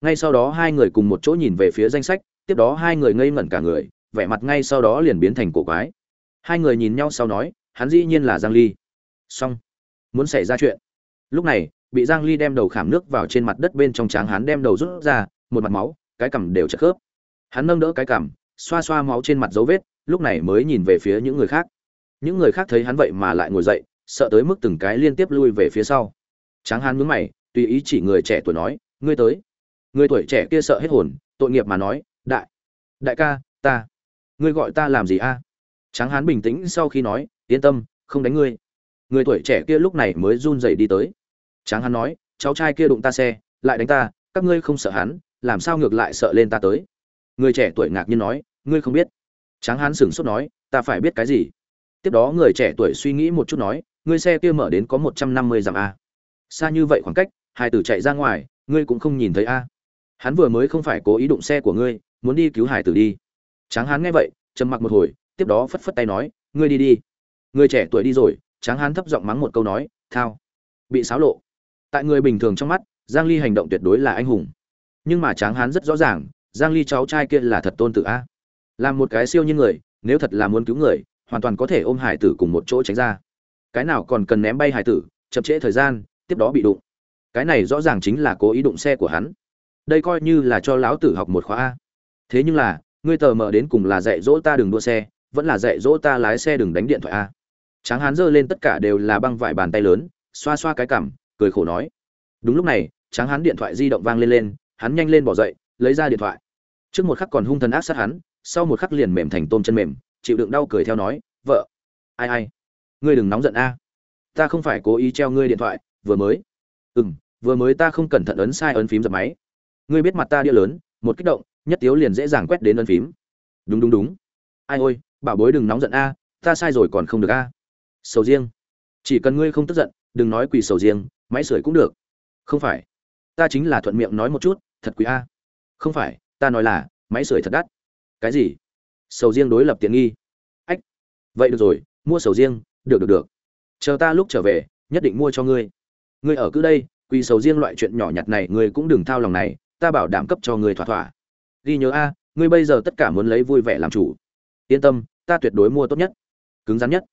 Ngay sau đó hai người cùng một chỗ nhìn về phía danh sách, tiếp đó hai người ngây ngẩn cả người vẻ mặt ngay sau đó liền biến thành cổ quái. Hai người nhìn nhau sau nói, hắn dĩ nhiên là giang ly. Xong. Muốn xảy ra chuyện. Lúc này, bị giang ly đem đầu khảm nước vào trên mặt đất bên trong tráng hắn đem đầu rút ra, một mặt máu, cái cằm đều chật khớp. Hắn nâng đỡ cái cằm, xoa xoa máu trên mặt dấu vết, lúc này mới nhìn về phía những người khác. Những người khác thấy hắn vậy mà lại ngồi dậy, sợ tới mức từng cái liên tiếp lui về phía sau. Tráng hắn nhướng mày, tùy ý chỉ người trẻ tuổi nói, ngươi tới. Người tuổi trẻ kia sợ hết hồn, tội nghiệp mà nói, đại đại ca, ta ngươi gọi ta làm gì a? Tráng hán bình tĩnh sau khi nói, yên tâm, không đánh ngươi. Người tuổi trẻ kia lúc này mới run rẩy đi tới. Tráng hán nói, cháu trai kia đụng ta xe, lại đánh ta, các ngươi không sợ hắn, làm sao ngược lại sợ lên ta tới? Người trẻ tuổi ngạc nhiên nói, ngươi không biết. Tráng hán sửng sốt nói, ta phải biết cái gì? Tiếp đó người trẻ tuổi suy nghĩ một chút nói, ngươi xe kia mở đến có một trăm năm mươi dặm a. Xa như vậy khoảng cách, hai tử chạy ra ngoài, ngươi cũng không nhìn thấy a. Hắn vừa mới không phải cố ý đụng xe của ngươi, muốn đi cứu hải tử đi tráng hán nghe vậy, trầm mặc một hồi, tiếp đó phất phất tay nói, ngươi đi đi. Người trẻ tuổi đi rồi, tráng hán thấp giọng mắng một câu nói, thao. Bị xáo lộ. Tại người bình thường trong mắt, giang ly hành động tuyệt đối là anh hùng. Nhưng mà tráng hán rất rõ ràng, giang ly cháu trai kia là thật tôn tử a. Làm một cái siêu nhân người, nếu thật là muốn cứu người, hoàn toàn có thể ôm hải tử cùng một chỗ tránh ra. Cái nào còn cần ném bay hải tử, chậm trễ thời gian, tiếp đó bị đụng. Cái này rõ ràng chính là cố ý đụng xe của hắn. Đây coi như là cho lão tử học một khóa a. Thế nhưng là ngươi tờ mờ đến cùng là dạy dỗ ta đừng đua xe vẫn là dạy dỗ ta lái xe đừng đánh điện thoại a. Tráng hán giơ lên tất cả đều là băng vải bàn tay lớn xoa xoa cái cảm, cười khổ nói. Đúng lúc này tráng hán điện thoại di động vang lên lên hắn nhanh lên bỏ dậy lấy ra điện thoại. Trước một khắc còn hung thần ác sát hắn sau một khắc liền mềm thành tôm chân mềm chịu đựng đau cười theo nói vợ ai ai ngươi đừng nóng giận a. Ta không phải cố ý treo ngươi điện thoại vừa mới. Ừ m vừa mới ta không cẩn thận ấn sai ấn phím dập máy. Ngươi biết mặt ta đĩa lớn một kích động nhất tiếu liền dễ dàng quét đến ấn phím. Đúng đúng đúng. Ai ôi, bảo bối đừng nóng giận a, ta sai rồi còn không được a. Sầu riêng. Chỉ cần ngươi không tức giận, đừng nói quỳ sầu riêng, máy sưởi cũng được. Không phải. Ta chính là thuận miệng nói một chút, thật quý a. Không phải, ta nói là, máy sưởi thật đắt. Cái gì? Sầu riêng đối lập tiện nghi. Ách. Vậy được rồi, mua sầu riêng, được được được. Chờ ta lúc trở về, nhất định mua cho ngươi. Ngươi ở cứ đây, quỳ sầu riêng loại chuyện nhỏ nhặt này, ngươi cũng đừng thao lòng này, ta bảo đảm cấp cho ngươi thỏa thỏa ghi nhớ a, ngươi bây giờ tất cả muốn lấy vui vẻ làm chủ. Yên tâm, ta tuyệt đối mua tốt nhất. Cứng rắn nhất.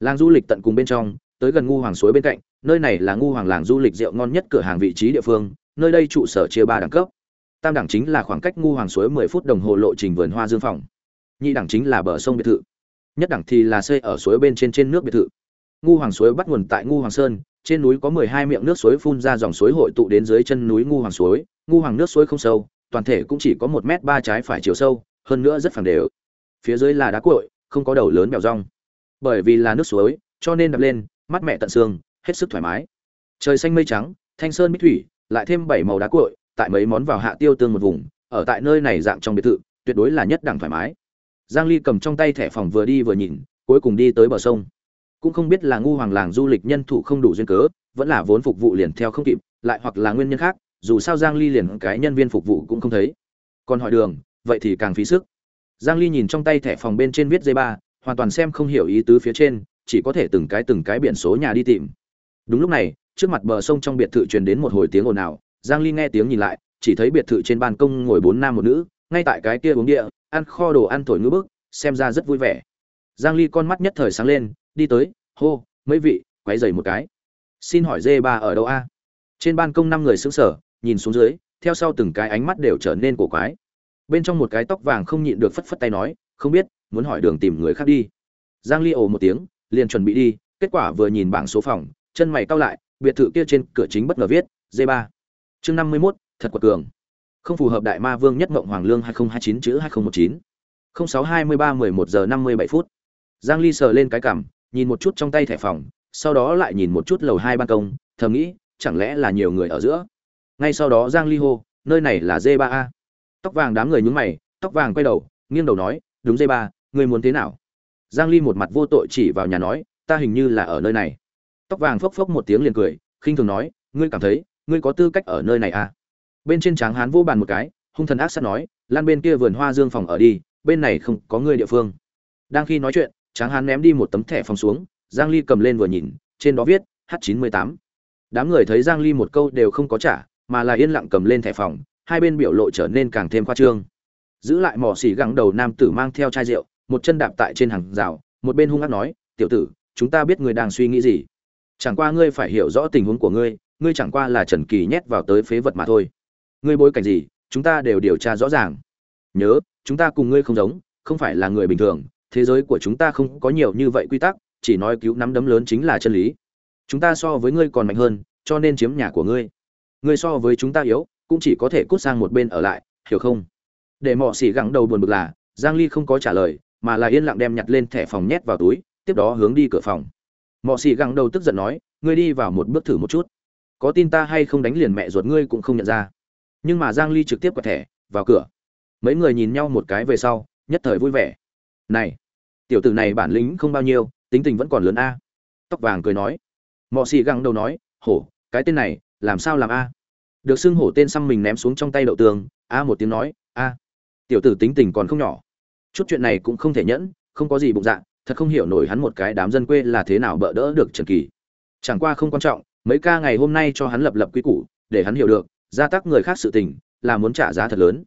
Làng du lịch tận cùng bên trong, tới gần ngu hoàng suối bên cạnh, nơi này là ngu hoàng làng du lịch rượu ngon nhất cửa hàng vị trí địa phương, nơi đây trụ sở chia ba đẳng cấp. Tam đẳng chính là khoảng cách ngu hoàng suối mười phút đồng hồ lộ trình vườn hoa dương phòng. Nhị đẳng chính là bờ sông biệt thự. Nhất đẳng thì là xây ở suối bên trên trên nước biệt thự. Ngu hoàng suối bắt nguồn tại ngu hoàng sơn, trên núi có mười hai miệng nước suối phun ra dòng suối hội tụ đến dưới chân núi ngu hoàng suối. Ngu hoàng nước suối không sâu toàn thể cũng chỉ có một m ba trái phải chiều sâu, hơn nữa rất phẳng đều. Phía dưới là đá cuội, không có đầu lớn bèo rong. Bởi vì là nước suối, cho nên đập lên mắt mẹ tận xương, hết sức thoải mái. Trời xanh mây trắng, thanh sơn bích thủy, lại thêm bảy màu đá cuội, tại mấy món vào hạ tiêu tương một vùng, ở tại nơi này dạng trong biệt thự, tuyệt đối là nhất đẳng thoải mái. Giang ly cầm trong tay thẻ phòng vừa đi vừa nhìn, cuối cùng đi tới bờ sông. Cũng không biết là ngu hoàng làng du lịch nhân thủ không đủ duyên cớ, vẫn là vốn phục vụ liền theo không kịp, lại hoặc là nguyên nhân khác dù sao giang ly liền cái nhân viên phục vụ cũng không thấy. Còn hỏi đường, vậy thì càng phí sức. Giang ly nhìn trong tay thẻ phòng bên trên viết dây ba, hoàn toàn xem không hiểu ý tứ phía trên, chỉ có thể từng cái từng cái biển số nhà đi tìm. Đúng lúc này, trước mặt bờ sông trong biệt thự truyền đến một hồi tiếng ồn ào. Giang ly nghe tiếng nhìn lại, chỉ thấy biệt thự trên ban công ngồi bốn nam một nữ, ngay tại cái kia uống địa, ăn kho đồ ăn thổi ngữ bức, xem ra rất vui vẻ. Giang ly con mắt nhất thời sáng lên, đi tới, hô, mấy vị, quấy giày một cái. Xin hỏi dê ba ở đâu a? Trên ban công năm người sững sờ nhìn xuống dưới theo sau từng cái ánh mắt đều trở nên cổ quái. Bên trong một cái tóc vàng không nhịn được phất phất tay nói không biết muốn hỏi đường tìm người khác đi. Giang ly ồ một tiếng liền chuẩn bị đi kết quả vừa nhìn bảng số phòng chân mày cau lại biệt thự kia trên cửa chính bất ngờ viết d 3 chương 51, thật quật cường. Không phù hợp đại ma vương nhất ngộng hoàng lương 2029 chữ 2019 0623 11 giờ 57 phút. Giang ly sờ lên cái cằm nhìn một chút trong tay thẻ phòng sau đó lại nhìn một chút lầu hai ban công thầm nghĩ chẳng lẽ là nhiều người ở giữa? Ngay sau đó giang ly hô, nơi này là d 3 a. Tóc vàng đám người nhúng mày, tóc vàng quay đầu, nghiêng đầu nói, đúng d 3 người muốn thế nào? Giang ly một mặt vô tội chỉ vào nhà nói, ta hình như là ở nơi này. Tóc vàng phốc phốc một tiếng liền cười, khinh thường nói, ngươi cảm thấy, ngươi có tư cách ở nơi này à? Bên trên tráng hán vô bàn một cái, hung thần ác sát nói, lan bên kia vườn hoa dương phòng ở đi, bên này không có ngươi địa phương. Đang khi nói chuyện, tráng hán ném đi một tấm thẻ phòng xuống, giang ly cầm lên vừa nhìn, trên đó viết, h 98 đám người thấy giang ly một câu đều không có trả mà là yên lặng cầm lên thẻ phòng, hai bên biểu lộ trở nên càng thêm khoa trương. Giữ lại mỏ xỉ gắng đầu nam tử mang theo chai rượu, một chân đạp tại trên hàng rào, một bên hung ác nói, tiểu tử, chúng ta biết ngươi đang suy nghĩ gì. Chẳng qua ngươi phải hiểu rõ tình huống của ngươi ngươi chẳng qua là trần kỳ nhét vào tới phế vật mà thôi. Ngươi bối cảnh gì, chúng ta đều điều tra rõ ràng. Nhớ, chúng ta cùng ngươi không giống, không phải là người bình thường, thế giới của chúng ta không có nhiều như vậy quy tắc, chỉ nói cứu nắm đấm lớn chính là chân lý. Chúng ta so với ngươi còn mạnh hơn, cho nên chiếm nhà của ngươi ngươi so với chúng ta yếu, cũng chỉ có thể cút sang một bên ở lại, hiểu không? Để mọ xỉ gắng đầu buồn bực là, giang ly không có trả lời, mà là yên lặng đem nhặt lên thẻ phòng nhét vào túi, tiếp đó hướng đi cửa phòng. Mọ xỉ gắng đầu tức giận nói, ngươi đi vào một bước thử một chút. Có tin ta hay không đánh liền mẹ ruột ngươi cũng không nhận ra. Nhưng mà giang ly trực tiếp quẹt thẻ, vào cửa. Mấy người nhìn nhau một cái về sau, nhất thời vui vẻ. Này, tiểu tử này bản lĩnh không bao nhiêu, tính tình vẫn còn lớn a. Tóc vàng cười nói. Mọ xì găng đầu nói, hổ, cái tên này, làm sao làm a? Được xưng hổ tên xăm mình ném xuống trong tay đậu tường, a một tiếng nói, a, tiểu tử tính tình còn không nhỏ. Chút chuyện này cũng không thể nhẫn, không có gì bụng dạ thật không hiểu nổi hắn một cái đám dân quê là thế nào bỡ đỡ được trần kỳ. Chẳng qua không quan trọng, mấy ca ngày hôm nay cho hắn lập lập quy củ, để hắn hiểu được, gia tác người khác sự tình, là muốn trả giá thật lớn.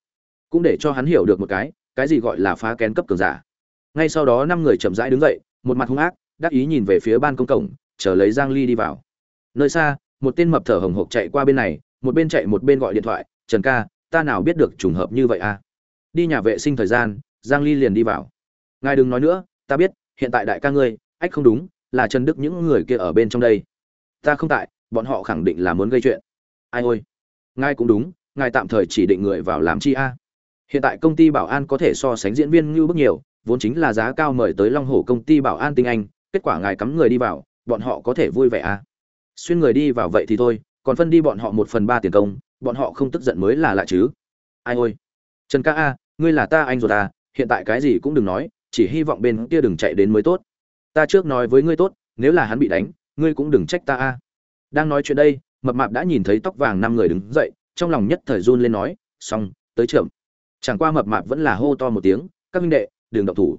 Cũng để cho hắn hiểu được một cái cái gì gọi là phá kén cấp cường giả. Ngay sau đó năm người chậm rãi đứng dậy, một mặt hung ác, đắc ý nhìn về phía ban công cổng, chờ lấy giang ly đi vào. Nơi xa, một tên mập thở hồng hộc chạy qua bên này một bên chạy một bên gọi điện thoại, trần ca, ta nào biết được trùng hợp như vậy à? Đi nhà vệ sinh thời gian, giang ly liền đi vào. Ngài đừng nói nữa, ta biết, hiện tại đại ca ngươi, ách không đúng, là trần đức những người kia ở bên trong đây. Ta không tại, bọn họ khẳng định là muốn gây chuyện. Ai ôi, ngài cũng đúng, ngài tạm thời chỉ định người vào làm chi a. Hiện tại công ty bảo an có thể so sánh diễn viên như bức nhiều, vốn chính là giá cao mời tới long hổ công ty bảo an tinh anh, kết quả ngài cắm người đi vào, bọn họ có thể vui vẻ à? Xuyên người đi vào vậy thì thôi còn phân đi bọn họ một phần ba tiền công, bọn họ không tức giận mới là lạ chứ. Ai ôi. Trần ca a, ngươi là ta anh rồi à hiện tại cái gì cũng đừng nói, chỉ hy vọng bên kia đừng chạy đến mới tốt. Ta trước nói với ngươi tốt, nếu là hắn bị đánh, ngươi cũng đừng trách ta a. Đang nói chuyện đây, mập mạp đã nhìn thấy tóc vàng năm người đứng dậy, trong lòng nhất thời run lên nói, xong, tới trưởng chẳng qua mập mạp vẫn là hô to một tiếng, các minh đệ, đừng động thủ.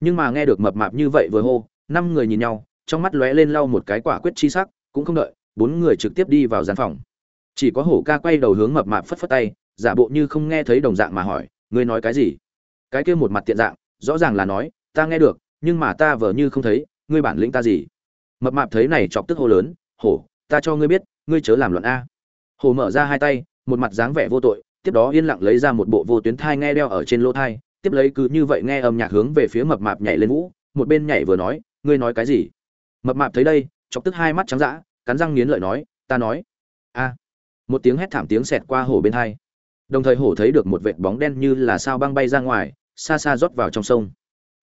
Nhưng mà nghe được mập mạp như vậy vừa hô, năm người nhìn nhau, trong mắt lóe lên lau một cái quả quyết chi sắc, cũng không đợi bốn người trực tiếp đi vào gian phòng. Chỉ có hổ ca quay đầu hướng mập mạp phất phất tay, giả bộ như không nghe thấy đồng dạng mà hỏi, ngươi nói cái gì? Cái kia một mặt tiện dạng, rõ ràng là nói, ta nghe được, nhưng mà ta vờ như không thấy, ngươi bản lĩnh ta gì? Mập mạp thấy này chọc tức hô lớn, hổ, ta cho ngươi biết, ngươi chớ làm loạn a. Hổ mở ra hai tay, một mặt dáng vẻ vô tội, tiếp đó yên lặng lấy ra một bộ vô tuyến thai nghe đeo ở trên lỗ thai, tiếp lấy cứ như vậy nghe âm nhạc hướng về phía mập mạp nhảy lên vũ, một bên nhảy vừa nói, ngươi nói cái gì? Mập mạp thấy đây, chọc tức hai mắt trắng dã cắn răng nghiến lợi nói, ta nói. A. Một tiếng hét thảm tiếng xẹt qua hổ bên hai. Đồng thời hổ thấy được một vệt bóng đen như là sao băng bay ra ngoài, xa xa rót vào trong sông.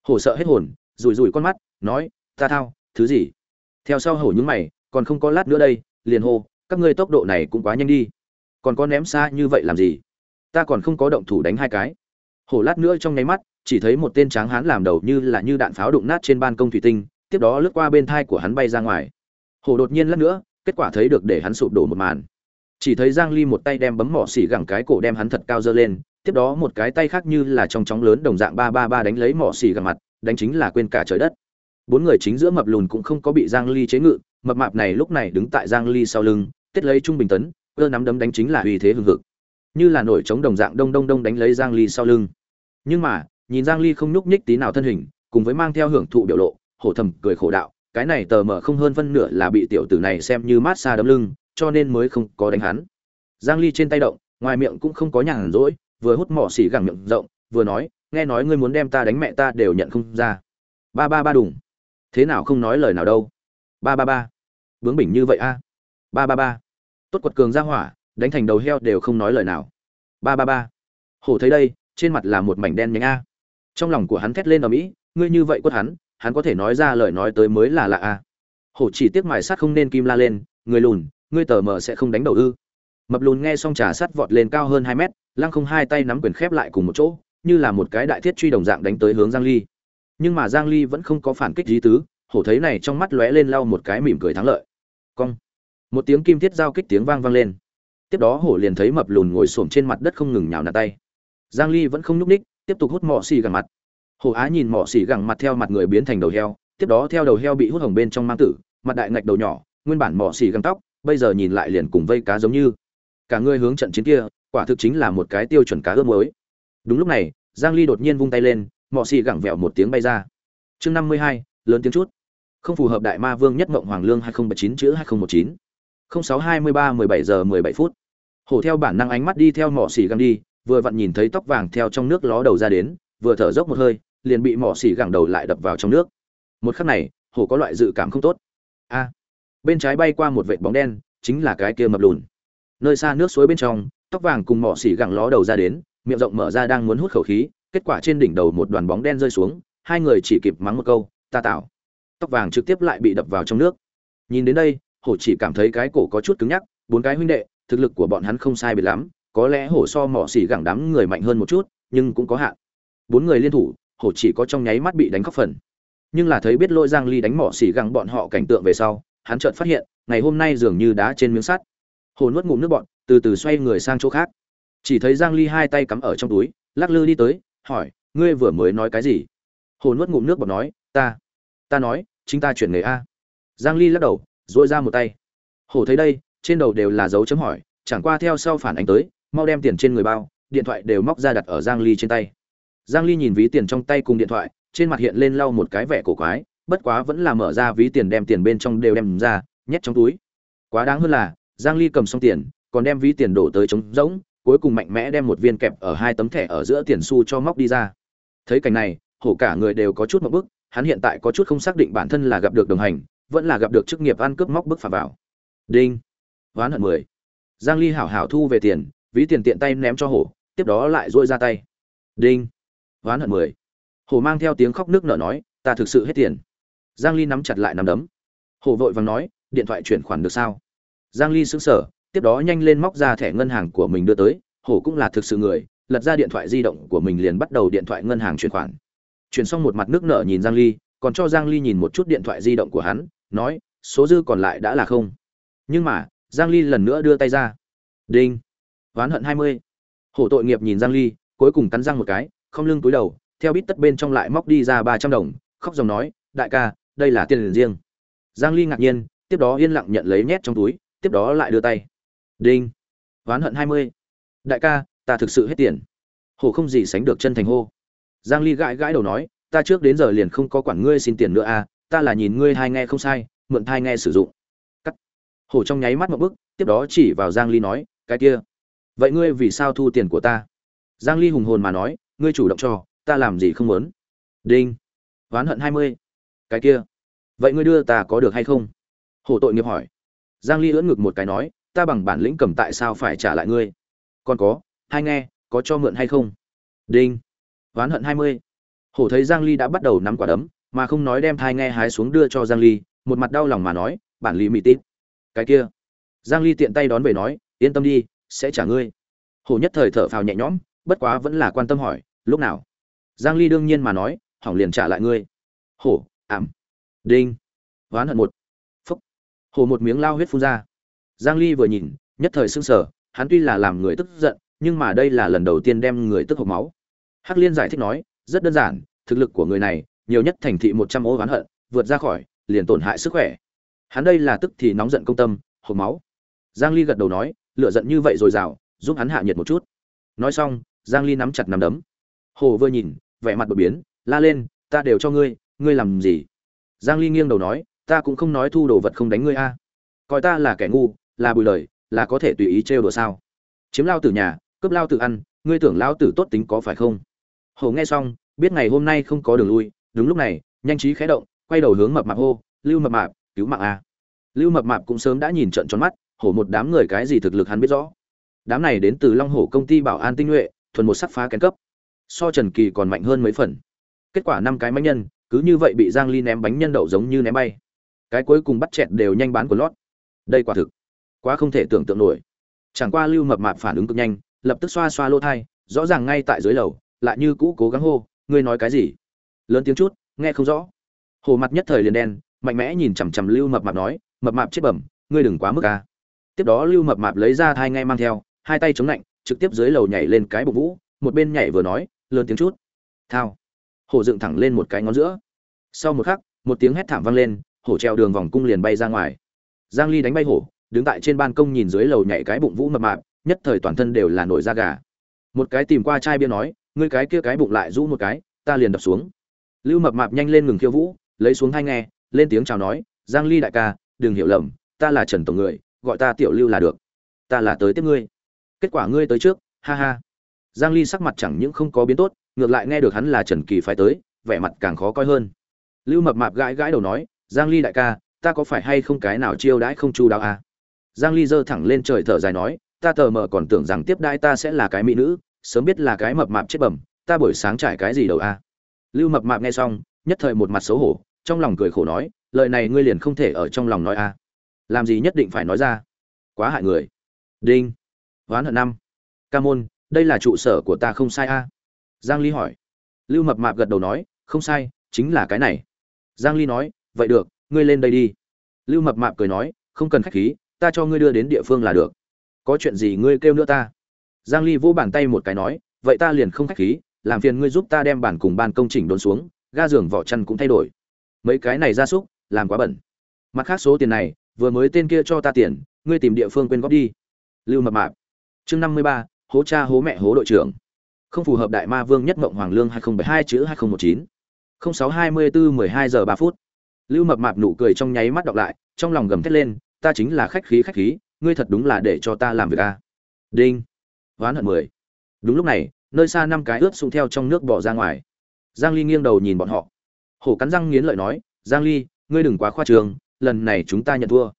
Hổ sợ hết hồn, rủi rủi con mắt, nói, ta thao, thứ gì? Theo sau hổ những mày, còn không có lát nữa đây, liền hô, các ngươi tốc độ này cũng quá nhanh đi. Còn có ném xa như vậy làm gì? Ta còn không có động thủ đánh hai cái. Hổ lát nữa trong nháy mắt, chỉ thấy một tên tráng hán làm đầu như là như đạn pháo đụng nát trên ban công thủy tinh, tiếp đó lướt qua bên thai của hắn bay ra ngoài hổ đột nhiên lát nữa, kết quả thấy được để hắn sụp đổ một màn. Chỉ thấy giang ly một tay đem bấm mỏ xỉ gẳng cái cổ đem hắn thật cao dơ lên, tiếp đó một cái tay khác như là trong chóng lớn đồng dạng ba ba ba đánh lấy mỏ xỉ gẳng mặt, đánh chính là quên cả trời đất. Bốn người chính giữa mập lùn cũng không có bị giang ly chế ngự, mập mạp này lúc này đứng tại giang ly sau lưng, tiết lấy trung bình tấn, cơ nắm đấm đánh chính là uy thế hưng hực. Như là nổi chống đồng dạng đông đông đông đánh lấy giang ly sau lưng. Nhưng mà, nhìn giang ly không nhúc nhích tí nào thân hình, cùng với mang theo hưởng thụ biểu lộ, hổ thầm cười khổ đạo cái này tờ mở không hơn phân nửa là bị tiểu tử này xem như mát xa đấm lưng, cho nên mới không có đánh hắn. Giang ly trên tay động, ngoài miệng cũng không có nhàn rỗi, vừa hút mỏ xỉ gẳng miệng rộng, vừa nói, nghe nói ngươi muốn đem ta đánh mẹ ta đều nhận không ra. Ba ba ba đùng. Thế nào không nói lời nào đâu. Ba ba ba. Bướng bỉnh như vậy a. Ba ba ba. Tốt quật cường ra hỏa, đánh thành đầu heo đều không nói lời nào. Ba ba ba. Hổ thấy đây, trên mặt là một mảnh đen nhánh a. Trong lòng của hắn thét lên ở mỹ ngươi như vậy quất hắn hắn có thể nói ra lời nói tới mới là lạ a hổ chỉ tiếc mài sát không nên kim la lên, người lùn, ngươi tờ mờ sẽ không đánh đầu ư. Mập lùn nghe xong trà sắt vọt lên cao hơn hai mét, lăng không hai tay nắm quyền khép lại cùng một chỗ, như là một cái đại thiết truy đồng dạng đánh tới hướng giang ly. Nhưng mà giang ly vẫn không có phản kích lý tứ, hổ thấy này trong mắt lóe lên lau một cái mỉm cười thắng lợi. Cong. Một tiếng kim thiết giao kích tiếng vang vang lên. Tiếp đó hổ liền thấy mập lùn ngồi xổm trên mặt đất không ngừng nhào nạt tay. Giang ly vẫn không nhúc ních tiếp tục hút mỏ xì gần mặt hổ á nhìn mỏ xỉ gẳng mặt theo mặt người biến thành đầu heo tiếp đó theo đầu heo bị hút hồng bên trong mang tử mặt đại ngạch đầu nhỏ nguyên bản mỏ xỉ gẳng tóc bây giờ nhìn lại liền cùng vây cá giống như. Cả người hướng trận chiến kia quả thực chính là một cái tiêu chuẩn cá ướp mới đúng lúc này giang ly đột nhiên vung tay lên mỏ xỉ gẳng vẹo một tiếng bay ra. Chương 52, lớn tiếng chút. Không phù hợp đại ma vương nhất mộng hoàng lương 2079 chữ 2019 0623 17 giờ 17 phút. Hổ theo bản năng ánh mắt đi theo mỏ xỉ gẳng đi vừa vặn nhìn thấy tóc vàng theo trong nước ló đầu ra đến vừa thở dốc một hơi, liền bị mỏ xỉ gẳng đầu lại đập vào trong nước. Một khắc này, hổ có loại dự cảm không tốt. A, bên trái bay qua một vệt bóng đen, chính là cái kia mập lùn. Nơi xa nước suối bên trong, tóc vàng cùng mỏ xỉ gẳng ló đầu ra đến, miệng rộng mở ra đang muốn hút khẩu khí, kết quả trên đỉnh đầu một đoàn bóng đen rơi xuống, hai người chỉ kịp mắng một câu, ta tạo tóc vàng trực tiếp lại bị đập vào trong nước. Nhìn đến đây, hổ chỉ cảm thấy cái cổ có chút cứng nhắc, bốn cái huynh đệ, thực lực của bọn hắn không sai biệt lắm, có lẽ hổ so mỏ xỉ gẳng đám người mạnh hơn một chút, nhưng cũng có hạn bốn người liên thủ, hổ chỉ có trong nháy mắt bị đánh khóc phần. Nhưng là thấy biết lôi giang ly đánh mỏ xỉ găng bọn họ cảnh tượng về sau, hắn chợt phát hiện, ngày hôm nay dường như đá trên miếng sắt. Hồ nuốt ngụm nước bọn từ từ xoay người sang chỗ khác. Chỉ thấy giang ly hai tay cắm ở trong túi, lắc lư đi tới, hỏi, ngươi vừa mới nói cái gì? Hồ nuốt ngụm nước bọt nói, ta ta nói, chính ta chuyển nghề a. Giang ly lắc đầu, duỗi ra một tay. Hồ thấy đây, trên đầu đều là dấu chấm hỏi, chẳng qua theo sau phản ánh tới, mau đem tiền trên người bao, điện thoại đều móc ra đặt ở giang ly trên tay giang ly nhìn ví tiền trong tay cùng điện thoại, trên mặt hiện lên lau một cái vẻ cổ quái, bất quá vẫn là mở ra ví tiền đem tiền bên trong đều đem ra, nhét trong túi. Quá đáng hơn là, giang ly cầm xong tiền, còn đem ví tiền đổ tới trống rỗng, cuối cùng mạnh mẽ đem một viên kẹp ở hai tấm thẻ ở giữa tiền xu cho móc đi ra. Thấy cảnh này, hổ cả người đều có chút một bức, hắn hiện tại có chút không xác định bản thân là gặp được đồng hành, vẫn là gặp được chức nghiệp ăn cướp móc bức phạm vào. Đinh. Ván hận mười. Giang ly hảo hảo thu về tiền, ví tiền tiện tay ném cho hổ, tiếp đó lại duỗi ra tay. Đinh ván hận mười. Hồ mang theo tiếng khóc nước nở nói, ta thực sự hết tiền. Giang ly nắm chặt lại nắm đấm. Hồ vội vàng nói, điện thoại chuyển khoản được sao? Giang ly sững sờ, tiếp đó nhanh lên móc ra thẻ ngân hàng của mình đưa tới. Hồ cũng là thực sự người, lật ra điện thoại di động của mình liền bắt đầu điện thoại ngân hàng chuyển khoản. Chuyển xong một mặt nước nở nhìn giang ly, còn cho giang ly nhìn một chút điện thoại di động của hắn, nói, số dư còn lại đã là không. Nhưng mà, giang ly lần nữa đưa tay ra. Đinh. Oán hận 20. hổ tội nghiệp nhìn giang ly, cuối cùng cắn răng một cái không lưng túi đầu, theo bít tất bên trong lại móc đi ra 300 đồng, khóc dòng nói, đại ca, đây là tiền riêng. Giang ly ngạc nhiên, tiếp đó yên lặng nhận lấy nhét trong túi, tiếp đó lại đưa tay. Đinh, oán hận 20. đại ca, ta thực sự hết tiền. Hổ không gì sánh được chân thành hô. Giang ly gãi gãi đầu nói, ta trước đến giờ liền không có quản ngươi xin tiền nữa à ta là nhìn ngươi hai nghe không sai, mượn thai nghe sử dụng. Cắt. Hổ trong nháy mắt một bức tiếp đó chỉ vào giang ly nói, cái kia, vậy ngươi vì sao thu tiền của ta? Giang ly hùng hồn mà nói ngươi chủ động cho, ta làm gì không muốn? Đinh. Oán hận 20. cái kia. Vậy ngươi đưa ta có được hay không? Hổ tội nghiệp hỏi. Giang ly ưỡn ngực một cái nói, ta bằng bản lĩnh cầm tại sao phải trả lại ngươi? Còn có, hai nghe, có cho mượn hay không? Đinh. Oán hận 20. hổ thấy giang ly đã bắt đầu nắm quả đấm, mà không nói đem thai nghe hái xuống đưa cho giang ly, một mặt đau lòng mà nói, bản lý mỹ tít. Cái kia. Giang ly tiện tay đón về nói, yên tâm đi, sẽ trả ngươi. Hổ nhất thời thở phào nhẹ nhõm, bất quá vẫn là quan tâm hỏi lúc nào? Giang ly đương nhiên mà nói, hỏng liền trả lại ngươi. Hổ, ảm. Đinh. Oán hận một. Phúc. Hổ một miếng lao huyết phun ra. Giang ly vừa nhìn, nhất thời sưng sờ, hắn tuy là làm người tức giận, nhưng mà đây là lần đầu tiên đem người tức hộc máu. Hắc liên giải thích nói, rất đơn giản, thực lực của người này, nhiều nhất thành thị 100 ô oán hận, vượt ra khỏi, liền tổn hại sức khỏe. Hắn đây là tức thì nóng giận công tâm, hộc máu. Giang ly gật đầu nói lựa giận như vậy rồi rào, giúp hắn hạ nhiệt một chút. Nói xong, giang ly nắm chặt nắm đấm hồ vừa nhìn, vẻ mặt đột biến, la lên, ta đều cho ngươi ngươi làm gì? Giang ly nghiêng đầu nói, ta cũng không nói thu đồ vật không đánh ngươi a. Coi ta là kẻ ngu, là bùi lời, là có thể tùy ý trêu đùa sao? Chiếm lao tử nhà, cướp lao tử ăn, ngươi tưởng lao tử tốt tính có phải không? Hổ nghe xong, biết ngày hôm nay không có đường lui, đúng lúc này, nhanh trí khẽ động, quay đầu hướng mập mạp hô, lưu mập mạp, cứu mạng a. Lưu mập mạp cũng sớm đã nhìn trận tròn mắt, hổ một đám người cái gì thực lực hắn biết rõ. Đám này đến từ long hổ công ty bảo an tinh nhuệ, thuần một sắc phá kén cấp so trần kỳ còn mạnh hơn mấy phần. Kết quả năm cái máy nhân, cứ như vậy bị giang ly ném bánh nhân đậu giống như ném bay. Cái cuối cùng bắt chẹt đều nhanh bán của lót. Đây quả thực, quá không thể tưởng tượng nổi. Chẳng qua lưu mập mạp phản ứng cực nhanh, lập tức xoa xoa lỗ thai, rõ ràng ngay tại dưới lầu, lại như cũ cố gắng hô, ngươi nói cái gì? Lớn tiếng chút, nghe không rõ. Hồ mặt nhất thời liền đen, mạnh mẽ nhìn chằm chằm lưu mập mạp nói, mập mạp chết bẩm, ngươi đừng quá mức ca tiếp đó lưu mập mạp lấy ra thai ngay mang theo, hai tay chống lạnh, trực tiếp dưới lầu nhảy lên cái bụng vũ, một bên nhảy vừa nói lớn tiếng chút. Thao. Hổ dựng thẳng lên một cái ngón giữa. Sau một khắc, một tiếng hét thảm vang lên, hổ treo đường vòng cung liền bay ra ngoài. Giang ly đánh bay hổ, đứng tại trên ban công nhìn dưới lầu nhảy cái bụng vũ mập mạp, nhất thời toàn thân đều là nổi da gà. Một cái tìm qua chai bia nói, ngươi cái kia cái bụng lại rũ một cái, ta liền đập xuống. Lưu mập mạp nhanh lên ngừng khiêu vũ, lấy xuống hai nghe, lên tiếng chào nói, giang ly đại ca, đừng hiểu lầm, ta là trần tổng người, gọi ta tiểu lưu là được. Ta là tới tiếp ngươi. Kết quả ngươi tới trước, ha ha giang ly sắc mặt chẳng những không có biến tốt, ngược lại nghe được hắn là trần kỳ phải tới, vẻ mặt càng khó coi hơn lưu mập mạp gãi gãi đầu nói, giang ly đại ca, ta có phải hay không cái nào chiêu đãi không chu đáo à? giang ly giơ thẳng lên trời thở dài nói, ta tờ mờ còn tưởng rằng tiếp đãi ta sẽ là cái mỹ nữ, sớm biết là cái mập mạp chết bẩm, ta buổi sáng trải cái gì đầu a à? lưu mập mạp nghe xong, nhất thời một mặt xấu hổ, trong lòng cười khổ nói, lời này ngươi liền không thể ở trong lòng nói a à. làm gì nhất định phải nói ra quá hại người đinh ván hận năm ca môn đây là trụ sở của ta không sai a? À? giang ly hỏi. Lưu mập mạp gật đầu nói không sai chính là cái này. Giang ly nói vậy được ngươi lên đây đi. Lưu mập mạp cười nói không cần khách khí ta cho ngươi đưa đến địa phương là được. Có chuyện gì ngươi kêu nữa ta? Giang ly vỗ bàn tay một cái nói vậy ta liền không khách khí làm phiền ngươi giúp ta đem bản cùng ban công trình đốn xuống ga giường vỏ chăn cũng thay đổi. Mấy cái này ra súc làm quá bẩn. Mặt khác số tiền này vừa mới tên kia cho ta tiền ngươi tìm địa phương quên góp đi. Lưu mập mạp. Chương 53, hố cha hố mẹ hố đội trưởng. Không phù hợp đại ma vương nhất mộng hoàng lương 2072 chữ 2019 0624 12 giờ ba phút. Lưu mập mạp nụ cười trong nháy mắt đọc lại, trong lòng gầm thét lên, ta chính là khách khí khách khí, ngươi thật đúng là để cho ta làm việc a đinh. Oán hận mười. Đúng lúc này, nơi xa năm cái ướt sụng theo trong nước bỏ ra ngoài. Giang ly nghiêng đầu nhìn bọn họ. Hổ cắn răng nghiến lợi nói, giang ly, ngươi đừng quá khoa trường, lần này chúng ta nhận thua.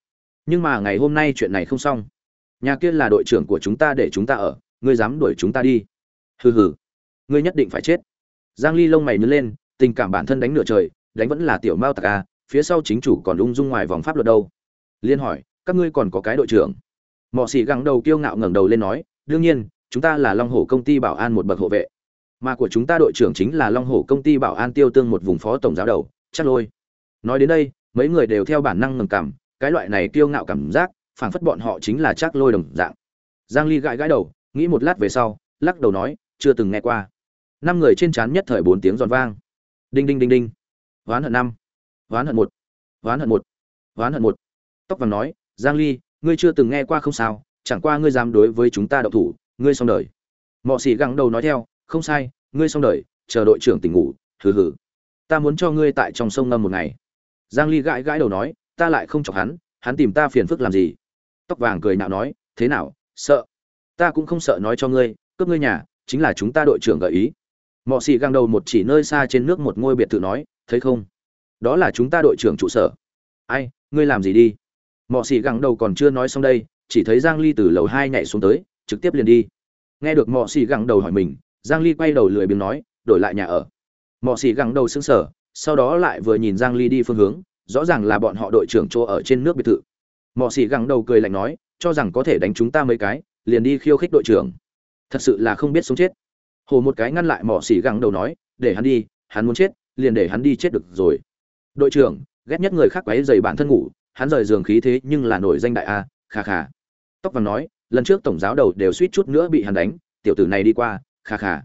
Nhưng mà ngày hôm nay chuyện này không xong. Nhà kia là đội trưởng của chúng ta để chúng ta ở ngươi dám đuổi chúng ta đi. Hừ hừ, ngươi nhất định phải chết. Giang ly lông mày nhướng lên, tình cảm bản thân đánh nửa trời, đánh vẫn là tiểu mao tặc a, phía sau chính chủ còn ung dung ngoài vòng pháp luật đâu. Liên hỏi, các ngươi còn có cái đội trưởng? Mọ xỉ gắng đầu kiêu ngạo ngẩng đầu lên nói, đương nhiên, chúng ta là long hổ công ty bảo an một bậc hộ vệ. Mà của chúng ta đội trưởng chính là long hổ công ty bảo an tiêu tương một vùng phó tổng giáo đầu, chắc lôi. Nói đến đây, mấy người đều theo bản năng ngầm cảm, cái loại này kiêu ngạo cảm giác, phảng phất bọn họ chính là chắc lôi đồng dạng. Giang ly gãi gãi đầu nghĩ một lát về sau, lắc đầu nói, chưa từng nghe qua. Năm người trên trán nhất thời bốn tiếng giòn vang. Đinh đinh đinh đinh. Ván hận năm. Ván hận một. Ván hận một. Ván hận một. Tóc vàng nói, giang ly, ngươi chưa từng nghe qua không sao, chẳng qua ngươi dám đối với chúng ta đậu thủ, ngươi xong đời. Mọ xỉ găng đầu nói theo, không sai, ngươi xong đời, chờ đội trưởng tỉnh ngủ, hừ hừ. Ta muốn cho ngươi tại trong sông ngâm một ngày. Giang ly gãi gãi đầu nói, ta lại không chọc hắn hắn tìm ta phiền phức làm gì? Tóc vàng cười nạo nói, thế nào, sợ? Ta cũng không sợ nói cho ngươi, cướp ngươi nhà, chính là chúng ta đội trưởng gợi ý. Mọ xì găng đầu một chỉ nơi xa trên nước một ngôi biệt thự nói, thấy không? Đó là chúng ta đội trưởng trụ sở. Ai, ngươi làm gì đi? Mọ xì găng đầu còn chưa nói xong đây, chỉ thấy giang ly từ lầu hai nhảy xuống tới, trực tiếp liền đi. Nghe được mọ xì găng đầu hỏi mình, giang ly quay đầu lười biếng nói, đổi lại nhà ở. Mọ xì găng đầu sững sờ, sau đó lại vừa nhìn giang ly đi phương hướng, rõ ràng là bọn họ đội trưởng chỗ ở trên nước biệt thự. Mọ xì găng đầu cười lạnh nói, cho rằng có thể đánh chúng ta mấy cái liền đi khiêu khích đội trưởng. Thật sự là không biết sống chết. Hồ một cái ngăn lại mỏ xỉ găng đầu nói, để hắn đi, hắn muốn chết, liền để hắn đi chết được rồi. Đội trưởng, ghét nhất người khác quấy dày bản thân ngủ, hắn rời giường khí thế nhưng là nổi danh đại a, kha kha. Tóc vàng nói, lần trước tổng giáo đầu đều suýt chút nữa bị hắn đánh, tiểu tử này đi qua, kha kha.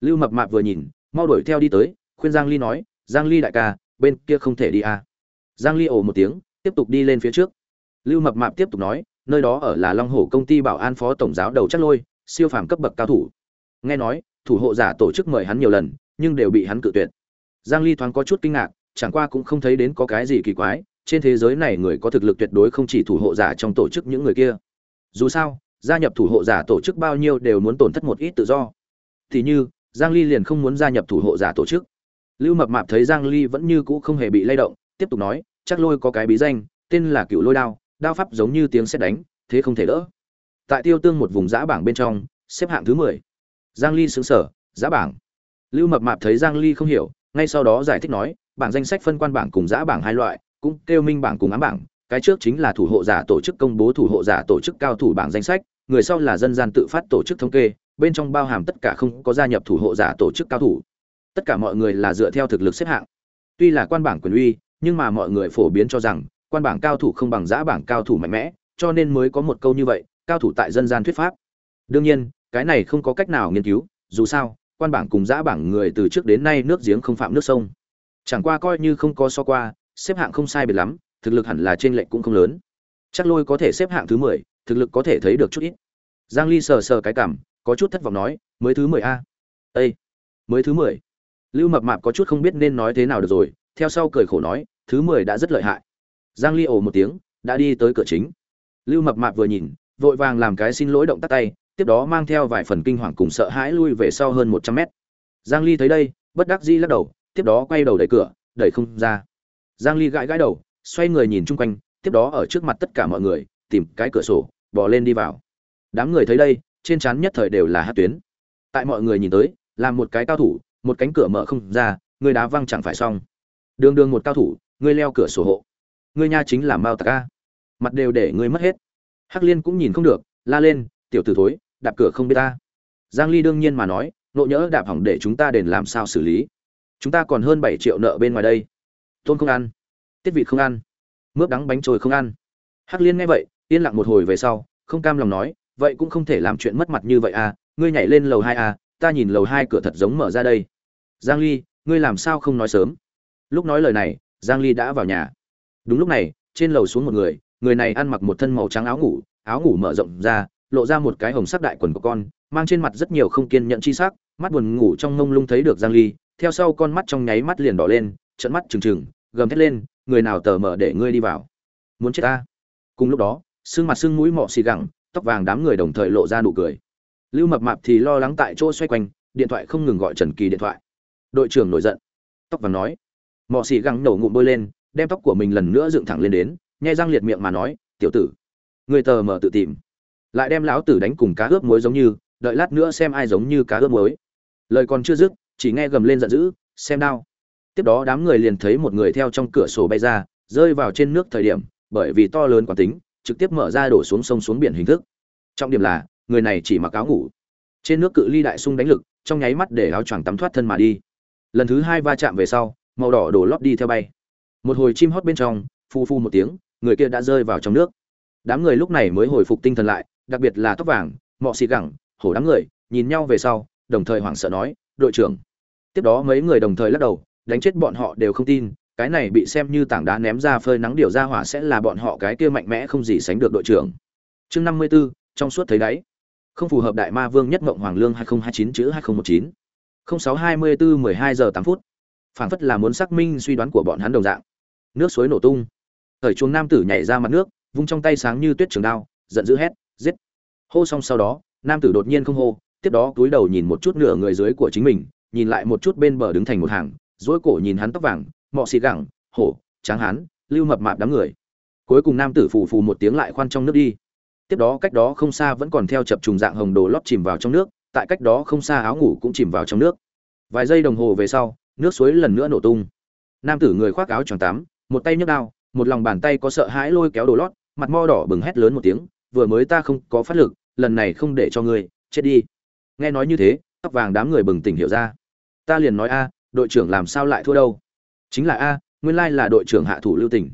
Lưu mập mạp vừa nhìn, mau đuổi theo đi tới, khuyên giang ly nói, giang ly đại ca, bên kia không thể đi a. Giang ly ồ một tiếng, tiếp tục đi lên phía trước. Lưu mập mạp tiếp tục nói nơi đó ở là long hổ công ty bảo an phó tổng giáo đầu chắc lôi, siêu phàm cấp bậc cao thủ. Nghe nói, thủ hộ giả tổ chức mời hắn nhiều lần, nhưng đều bị hắn cự tuyệt. Giang ly thoáng có chút kinh ngạc, chẳng qua cũng không thấy đến có cái gì kỳ quái, trên thế giới này người có thực lực tuyệt đối không chỉ thủ hộ giả trong tổ chức những người kia. Dù sao, gia nhập thủ hộ giả tổ chức bao nhiêu đều muốn tổn thất một ít tự do. Thì như, giang ly liền không muốn gia nhập thủ hộ giả tổ chức. Lưu mập mạp thấy giang ly vẫn như cũ không hề bị lay động, tiếp tục nói, chắc lôi có cái bí danh, tên là cựu lôi đao đao pháp giống như tiếng sét đánh, thế không thể đỡ. Tại tiêu tương một vùng giã bảng bên trong, xếp hạng thứ 10. giang ly sững sở, giã bảng. Lưu mập mạp thấy giang ly không hiểu, ngay sau đó giải thích nói, bảng danh sách phân quan bảng cùng giã bảng hai loại, cũng kêu minh bảng cùng ám bảng. Cái trước chính là thủ hộ giả tổ chức công bố thủ hộ giả tổ chức cao thủ bảng danh sách, người sau là dân gian tự phát tổ chức thống kê, bên trong bao hàm tất cả không có gia nhập thủ hộ giả tổ chức cao thủ. Tất cả mọi người là dựa theo thực lực xếp hạng. Tuy là quan bảng quyền uy, nhưng mà mọi người phổ biến cho rằng quan bảng cao thủ không bằng giã bảng cao thủ mạnh mẽ, cho nên mới có một câu như vậy, cao thủ tại dân gian thuyết pháp. Đương nhiên, cái này không có cách nào nghiên cứu, dù sao, quan bảng cùng giã bảng người từ trước đến nay nước giếng không phạm nước sông. Chẳng qua coi như không có so qua, xếp hạng không sai biệt lắm, thực lực hẳn là trên lệnh cũng không lớn. Chắc lôi có thể xếp hạng thứ mười, thực lực có thể thấy được chút ít. Giang ly sờ sờ cái cảm, có chút thất vọng nói, mới thứ mười a. Ây mới thứ mười? Lưu mập mạp có chút không biết nên nói thế nào được rồi, theo sau cười khổ nói, thứ mười đã rất lợi hại giang ly ồ một tiếng, đã đi tới cửa chính. Lưu mập mạp vừa nhìn, vội vàng làm cái xin lỗi động tác tay, tiếp đó mang theo vài phần kinh hoàng cùng sợ hãi lui về sau hơn 100 mét. Giang ly thấy đây, bất đắc dĩ lắc đầu, tiếp đó quay đầu đẩy cửa, đẩy không ra. Giang ly gãi gãi đầu, xoay người nhìn chung quanh, tiếp đó ở trước mặt tất cả mọi người, tìm cái cửa sổ, bỏ lên đi vào. Đám người thấy đây, trên trán nhất thời đều là hát tuyến. Tại mọi người nhìn tới, là một cái cao thủ, một cánh cửa mở không ra, người đá văng chẳng phải xong. Đường đường một cao thủ, người leo cửa sổ hộ ngươi nha chính là mao tạc a. Mặt đều để ngươi mất hết. Hắc liên cũng nhìn không được, la lên, tiểu tử thối, đạp cửa không biết ta. Giang ly đương nhiên mà nói, nộ nhỡ đạp hỏng để chúng ta đền làm sao xử lý. Chúng ta còn hơn 7 triệu nợ bên ngoài đây. Tôn không ăn. Tiết vị không ăn. Mướp đắng bánh trồi không ăn. Hắc liên nghe vậy, yên lặng một hồi về sau, không cam lòng nói, vậy cũng không thể làm chuyện mất mặt như vậy à ngươi nhảy lên lầu hai à ta nhìn lầu hai cửa thật giống mở ra đây. Giang ly, ngươi làm sao không nói sớm? Lúc nói lời này, giang ly đã vào nhà đúng lúc này, trên lầu xuống một người người này ăn mặc một thân màu trắng áo ngủ áo ngủ mở rộng ra, lộ ra một cái hồng sắc đại quần của con, mang trên mặt rất nhiều không kiên nhẫn chi sắc, mắt buồn ngủ trong mông lung thấy được giang ly, theo sau con mắt trong nháy mắt liền đỏ lên trận mắt trừng trừng, gầm thét lên, người nào tờ mở để ngươi đi vào? Muốn chết ta? Cùng lúc đó xương mặt xương mũi mọ xì gẳng, tóc vàng đám người đồng thời lộ ra nụ cười. Lưu mập mạp thì lo lắng tại chỗ xoay quanh, điện thoại không ngừng gọi trần kỳ điện thoại. Đội trưởng nổi giận. Tóc vàng nói. Mọ xì gẳng nổ ngụm bôi lên đem tóc của mình lần nữa dựng thẳng lên đến, nhai răng liệt miệng mà nói, tiểu tử, người tờ mờ tự tìm. Lại đem lão tử đánh cùng cá ướp muối giống như, đợi lát nữa xem ai giống như cá ướp muối. Lời còn chưa dứt, chỉ nghe gầm lên giận dữ, xem đau tiếp đó đám người liền thấy một người theo trong cửa sổ bay ra, rơi vào trên nước thời điểm, bởi vì to lớn quán tính, trực tiếp mở ra đổ xuống sông xuống biển hình thức. Trọng điểm là, người này chỉ mặc áo ngủ. Trên nước cự ly đại sung đánh lực, trong nháy mắt để áo choàng tắm thoát thân mà đi. Lần thứ hai va chạm về sau, màu đỏ đổ lót đi theo bay một hồi chim hót bên trong phu phu một tiếng người kia đã rơi vào trong nước. Đám người lúc này mới hồi phục tinh thần lại đặc biệt là tóc vàng mọ xì gẳng hổ đám người nhìn nhau về sau đồng thời hoảng sợ nói đội trưởng. Tiếp đó mấy người đồng thời lắc đầu đánh chết bọn họ đều không tin cái này bị xem như tảng đá ném ra phơi nắng điều ra hỏa sẽ là bọn họ cái kia mạnh mẽ không gì sánh được đội trưởng. Chương năm mươi 54, trong suốt thấy đáy. Không phù hợp đại ma vương nhất mộng hoàng lương hai nghìn hai chín chữ hai nghìn một chín. Sáu hai mươi bốn mười hai giờ tám phút. Phảng phất là muốn xác minh suy đoán của bọn hắn đồng dạng nước suối nổ tung. Thời chuồng nam tử nhảy ra mặt nước, vung trong tay sáng như tuyết trường đao, giận dữ hét, giết. Hô xong sau đó, nam tử đột nhiên không hô, tiếp đó túi đầu nhìn một chút nửa người dưới của chính mình, nhìn lại một chút bên bờ đứng thành một hàng dỗi cổ nhìn hắn tóc vàng, mọ xì gẳng, hổ, tráng hán, lưu mập mạp đám người. Cuối cùng nam tử phù phù một tiếng lại khoan trong nước đi. Tiếp đó cách đó không xa vẫn còn theo chập trùng dạng hồng đồ lót chìm vào trong nước, tại cách đó không xa áo ngủ cũng chìm vào trong nước. Vài giây đồng hồ về sau, nước suối lần nữa nổ tung. Nam tử người khoác áo choàng tắm một tay nhấc đao, một lòng bàn tay có sợ hãi lôi kéo đồ lót, mặt mo đỏ bừng hét lớn một tiếng, vừa mới ta không có phát lực, lần này không để cho ngươi, chết đi. Nghe nói như thế, tóc vàng đám người bừng tỉnh hiểu ra. Ta liền nói a, đội trưởng làm sao lại thua đâu? Chính là a, nguyên lai là đội trưởng hạ thủ lưu tỉnh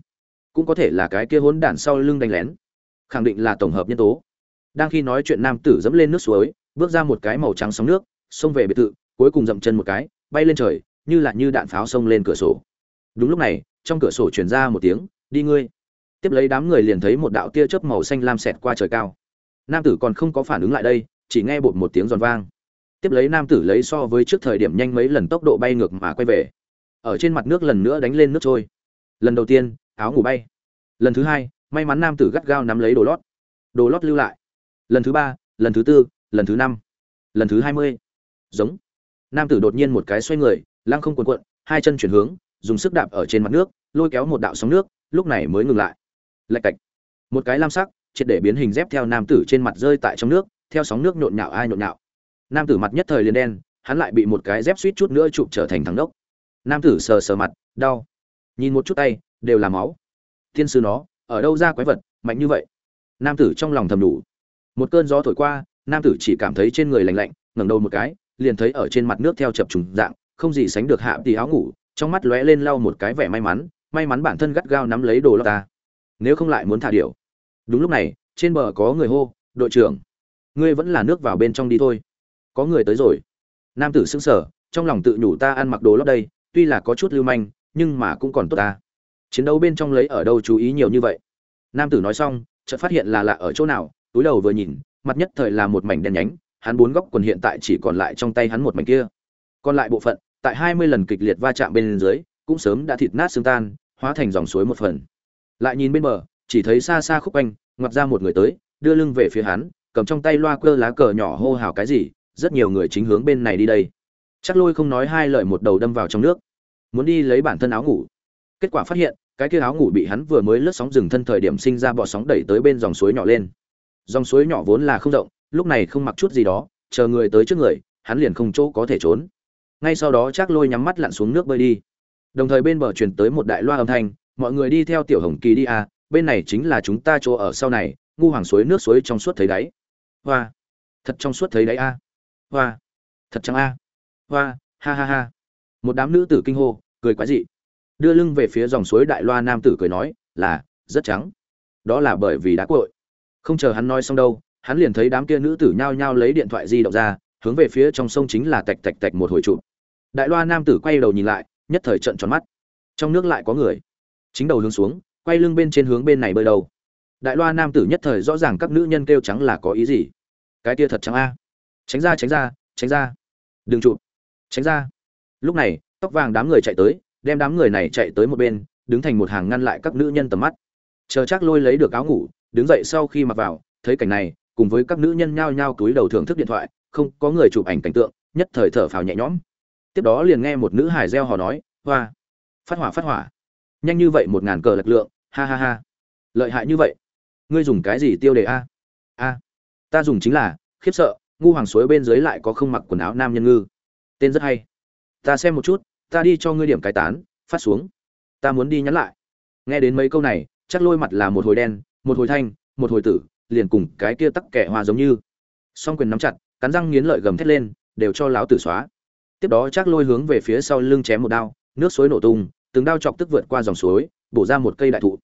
cũng có thể là cái kia hỗn đản sau lưng đánh lén. Khẳng định là tổng hợp nhân tố. Đang khi nói chuyện nam tử dẫm lên nước suối, bước ra một cái màu trắng sóng nước, xông về biệt thự, cuối cùng dậm chân một cái, bay lên trời, như là như đạn pháo xông lên cửa sổ. Đúng lúc này trong cửa sổ truyền ra một tiếng, đi ngươi. Tiếp lấy đám người liền thấy một đạo tia chớp màu xanh lam xẹt qua trời cao. Nam tử còn không có phản ứng lại đây, chỉ nghe bột một tiếng giòn vang. Tiếp lấy nam tử lấy so với trước thời điểm nhanh mấy lần tốc độ bay ngược mà quay về. Ở trên mặt nước lần nữa đánh lên nước trôi. Lần đầu tiên, áo ngủ bay. Lần thứ hai, may mắn nam tử gắt gao nắm lấy đồ lót. Đồ lót lưu lại. Lần thứ ba, lần thứ tư, lần thứ năm, lần thứ hai mươi. Giống. Nam tử đột nhiên một cái xoay người, lăng không cuộn cuộn, hai chân chuyển hướng dùng sức đạp ở trên mặt nước, lôi kéo một đạo sóng nước, lúc này mới ngừng lại. Lạch cạch. Một cái lam sắc, triệt để biến hình dép theo nam tử trên mặt rơi tại trong nước, theo sóng nước nhộn nhạo ai nhộn nhạo. Nam tử mặt nhất thời liền đen, hắn lại bị một cái dép suýt chút nữa chụp trở thành thằng đốc nam tử sờ sờ mặt, đau. Nhìn một chút tay, đều là máu. Thiên sư nó, ở đâu ra quái vật, mạnh như vậy? Nam tử trong lòng thầm đủ. Một cơn gió thổi qua, nam tử chỉ cảm thấy trên người lạnh lạnh, ngẩng đầu một cái, liền thấy ở trên mặt nước theo chập trùng dạng, không gì sánh được hạ tỷ áo ngủ trong mắt lóe lên lau một cái vẻ may mắn may mắn bản thân gắt gao nắm lấy đồ lót ta. Nếu không lại muốn thả điệu đúng lúc này, trên bờ có người hô, đội trưởng, ngươi vẫn là nước vào bên trong đi thôi. Có người tới rồi. Nam tử sững sờ, trong lòng tự nhủ ta ăn mặc đồ lót đây, tuy là có chút lưu manh, nhưng mà cũng còn tốt ta. Chiến đấu bên trong lấy ở đâu chú ý nhiều như vậy? Nam tử nói xong, chợt phát hiện là lạ ở chỗ nào, túi đầu vừa nhìn, mặt nhất thời là một mảnh đen nhánh, hắn bốn góc quần hiện tại chỉ còn lại trong tay hắn một mảnh kia. Còn lại bộ phận tại hai mươi lần kịch liệt va chạm bên dưới, cũng sớm đã thịt nát xương tan, hóa thành dòng suối một phần. Lại nhìn bên bờ, chỉ thấy xa xa khúc anh ngoặt ra một người tới, đưa lưng về phía hắn, cầm trong tay loa cơ lá cờ nhỏ hô hào cái gì, rất nhiều người chính hướng bên này đi đây. Chắc lôi không nói hai lời một đầu đâm vào trong nước. Muốn đi lấy bản thân áo ngủ. Kết quả phát hiện, cái kia áo ngủ bị hắn vừa mới lướt sóng rừng thân thời điểm sinh ra bọ sóng đẩy tới bên dòng suối nhỏ lên. Dòng suối nhỏ vốn là không rộng, lúc này không mặc chút gì đó, chờ người tới trước người, hắn liền không chỗ có thể trốn ngay sau đó chắc lôi nhắm mắt lặn xuống nước bơi đi. Đồng thời bên bờ truyền tới một đại loa âm thanh, mọi người đi theo tiểu hồng kỳ đi à bên này chính là chúng ta chỗ ở sau này, ngu hoàng suối nước suối trong suốt thấy đáy hoa. Thật trong suốt thấy đáy a à. hoa. Thật trắng a à. hoa. Ha ha ha. Một đám nữ tử kinh hô, cười quái dị. Đưa lưng về phía dòng suối đại loa nam tử cười nói, là, rất trắng. Đó là bởi vì đã cội không chờ hắn nói xong đâu, hắn liền thấy đám kia nữ tử nhao nhao lấy điện thoại di động ra, hướng về phía trong sông chính là tạch tạch tạch một hồi chụp đại loa nam tử quay đầu nhìn lại, nhất thời trận tròn mắt. Trong nước lại có người. Chính đầu hướng xuống, quay lưng bên trên hướng bên này bơi đầu. Đại loa nam tử nhất thời rõ ràng các nữ nhân kêu trắng là có ý gì. Cái kia thật trắng a. Tránh ra tránh ra tránh ra. Đừng chụp. Tránh ra. Lúc này, tóc vàng đám người chạy tới, đem đám người này chạy tới một bên, đứng thành một hàng ngăn lại các nữ nhân tầm mắt. Chờ chắc lôi lấy được áo ngủ, đứng dậy sau khi mặc vào, thấy cảnh này, cùng với các nữ nhân nhao nhao túi đầu thưởng thức điện thoại, không có người chụp ảnh cảnh tượng, nhất thời thở phào nhẹ nhõm tiếp đó liền nghe một nữ hải reo hò nói, hoa, phát hỏa phát hỏa. Nhanh như vậy một ngàn cờ lực lượng, ha ha ha. Lợi hại như vậy. Ngươi dùng cái gì tiêu đề a? A, ta dùng chính là, khiếp sợ, ngu hoàng suối bên dưới lại có không mặc quần áo nam nhân ngư. Tên rất hay. Ta xem một chút, ta đi cho ngươi điểm cái tán, phát xuống. Ta muốn đi nhắn lại. Nghe đến mấy câu này, chắc lôi mặt là một hồi đen, một hồi thanh, một hồi tử, liền cùng cái kia tắc kẻ hoa giống như. Song quyền nắm chặt, cắn răng nghiến lợi gầm thét lên, đều cho láo tử xóa tiếp đó chắc lôi hướng về phía sau lưng chém một đao, nước suối nổ tung, từng đao chọc tức vượt qua dòng suối, bổ ra một cây đại thụ.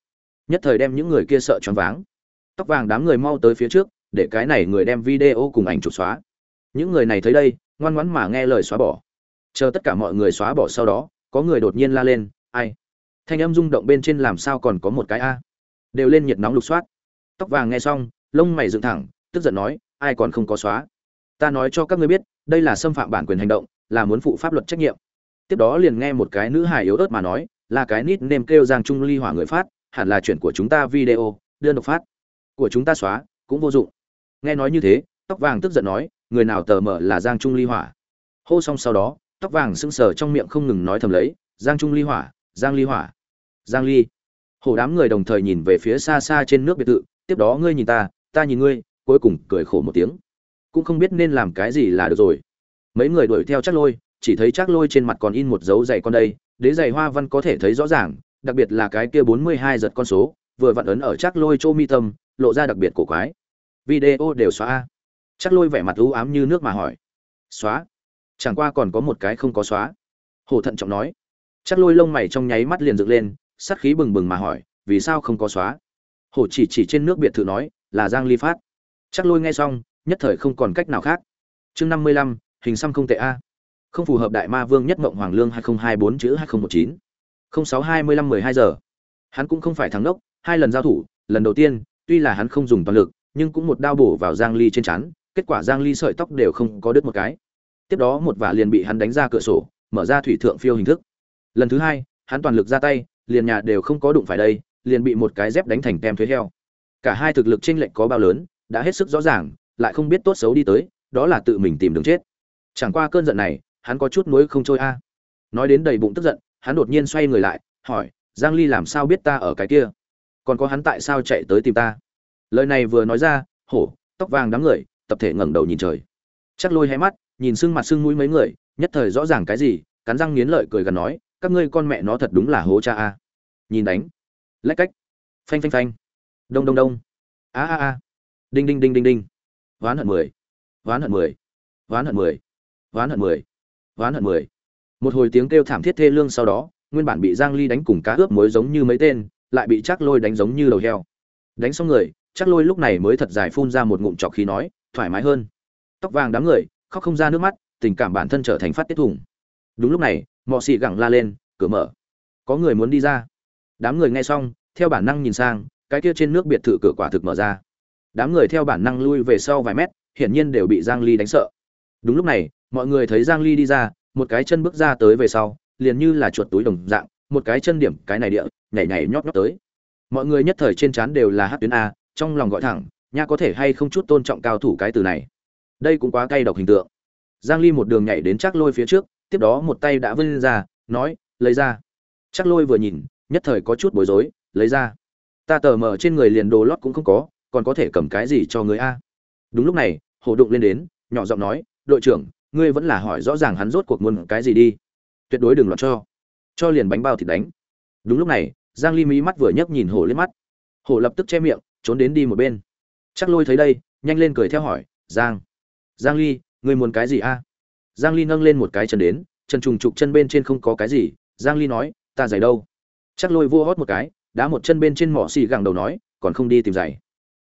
Nhất thời đem những người kia sợ choáng váng. Tóc vàng đám người mau tới phía trước, để cái này người đem video cùng ảnh chụp xóa. Những người này thấy đây, ngoan ngoãn mà nghe lời xóa bỏ. Chờ tất cả mọi người xóa bỏ sau đó, có người đột nhiên la lên, ai? Thanh âm rung động bên trên làm sao còn có một cái a? Đều lên nhiệt nóng lục soát. Tóc vàng nghe xong, lông mày dựng thẳng, tức giận nói, ai còn không có xóa? Ta nói cho các ngươi biết, đây là xâm phạm bản quyền hành động là muốn phụ pháp luật trách nhiệm. Tiếp đó liền nghe một cái nữ hài yếu ớt mà nói, là cái nít nêm kêu giang trung ly hỏa người phát, hẳn là chuyện của chúng ta video, đơn độc phát. Của chúng ta xóa, cũng vô dụng. Nghe nói như thế, tóc vàng tức giận nói, người nào tờ mở là giang trung ly hỏa. Hô xong sau đó, tóc vàng sững sờ trong miệng không ngừng nói thầm lấy, giang trung ly hỏa, giang ly hỏa, giang ly. Hồ đám người đồng thời nhìn về phía xa xa trên nước biệt thự, tiếp đó ngươi nhìn ta ta nhìn ngươi, cuối cùng cười khổ một tiếng. Cũng không biết nên làm cái gì là được rồi mấy người đuổi theo chắc lôi chỉ thấy chắc lôi trên mặt còn in một dấu giày con đây đế giày hoa văn có thể thấy rõ ràng đặc biệt là cái kia 42 giật con số vừa vặn ấn ở chắc lôi chỗ mi tâm lộ ra đặc biệt cổ quái. Video đều xóa chắc lôi vẻ mặt u ám như nước mà hỏi. Xóa? Chẳng qua còn có một cái không có xóa. Hồ thận trọng nói. Chắc lôi lông mày trong nháy mắt liền dựng lên sắt khí bừng bừng mà hỏi vì sao không có xóa? Hồ chỉ chỉ trên nước biệt thự nói là giang ly phát. Chắc lôi nghe xong nhất thời không còn cách nào khác. Chương 55, hình xăm không tệ a. Không phù hợp đại ma vương nhất mộng hoàng lương 2024 chữ 2019 0625 12 giờ. Hắn cũng không phải thắng đốc hai lần giao thủ lần đầu tiên tuy là hắn không dùng toàn lực nhưng cũng một đao bổ vào giang ly trên trán, kết quả giang ly sợi tóc đều không có đứt một cái. Tiếp đó một vả liền bị hắn đánh ra cửa sổ mở ra thủy thượng phiêu hình thức. Lần thứ hai hắn toàn lực ra tay liền nhà đều không có đụng phải đây liền bị một cái dép đánh thành tem thuế heo. Cả hai thực lực chênh lệch có bao lớn đã hết sức rõ ràng lại không biết tốt xấu đi tới đó là tự mình tìm đường chết. Chẳng qua cơn giận này, hắn có chút nuối không trôi a. Nói đến đầy bụng tức giận, hắn đột nhiên xoay người lại, hỏi, Giang Ly làm sao biết ta ở cái kia? Còn có hắn tại sao chạy tới tìm ta? Lời này vừa nói ra, hổ, tóc vàng đám người, tập thể ngẩng đầu nhìn trời. Chắc lôi hé mắt, nhìn sưng mặt sưng mũi mấy người, nhất thời rõ ràng cái gì, cắn răng nghiến lợi cười gần nói, các ngươi con mẹ nó thật đúng là hố cha a. Nhìn đánh. Lách cách. Phanh phanh phanh. Đông đông đông. A a a. Đinh đinh đinh đinh đinh. Ván hận 10. Ván hận 10. Ván hận 10 oán hận mười, oán hận mười. Một hồi tiếng kêu thảm thiết thê lương sau đó, nguyên bản bị giang ly đánh cùng cá ướp mối giống như mấy tên, lại bị chắc lôi đánh giống như đầu heo. Đánh xong người chắc lôi lúc này mới thật dài phun ra một ngụm trọc khí nói, thoải mái hơn. Tóc vàng đám người, khóc không ra nước mắt, tình cảm bản thân trở thành phát tiết thủng đúng lúc này, mọ xì gẳng la lên, cửa mở. Có người muốn đi ra. Đám người nghe xong, theo bản năng nhìn sang, cái kia trên nước biệt thự cửa quả thực mở ra. Đám người theo bản năng lui về sau vài mét, hiển nhiên đều bị giang ly đánh sợ. Đúng lúc này mọi người thấy giang ly đi ra, một cái chân bước ra tới về sau, liền như là chuột túi đồng dạng, một cái chân điểm cái này địa, nhảy nhảy nhót nhót tới. Mọi người nhất thời trên trán đều là hát tuyến a, trong lòng gọi thẳng, nha có thể hay không chút tôn trọng cao thủ cái từ này? Đây cũng quá cay độc hình tượng. Giang ly một đường nhảy đến chắc lôi phía trước, tiếp đó một tay đã vươn ra, nói, lấy ra. Chắc lôi vừa nhìn, nhất thời có chút bối rối, lấy ra. Ta tờ mở trên người liền đồ lót cũng không có, còn có thể cầm cái gì cho người a. Đúng lúc này, hổ đụng lên đến, nhỏ giọng nói, đội trưởng ngươi vẫn là hỏi rõ ràng hắn rốt cuộc muốn cái gì đi. Tuyệt đối đừng loạn cho. Cho liền bánh bao thịt đánh. Đúng lúc này, giang ly mí mắt vừa nhấc nhìn hổ lên mắt. Hổ lập tức che miệng, trốn đến đi một bên. Chắc lôi thấy đây, nhanh lên cười theo hỏi, giang giang ly, ngươi muốn cái gì a? Giang ly nâng lên một cái chân đến, chân trùng trục chân bên trên không có cái gì. Giang ly nói, ta giày đâu? Chắc lôi vua hót một cái, đá một chân bên trên mỏ xì gẳng đầu nói, còn không đi tìm giày.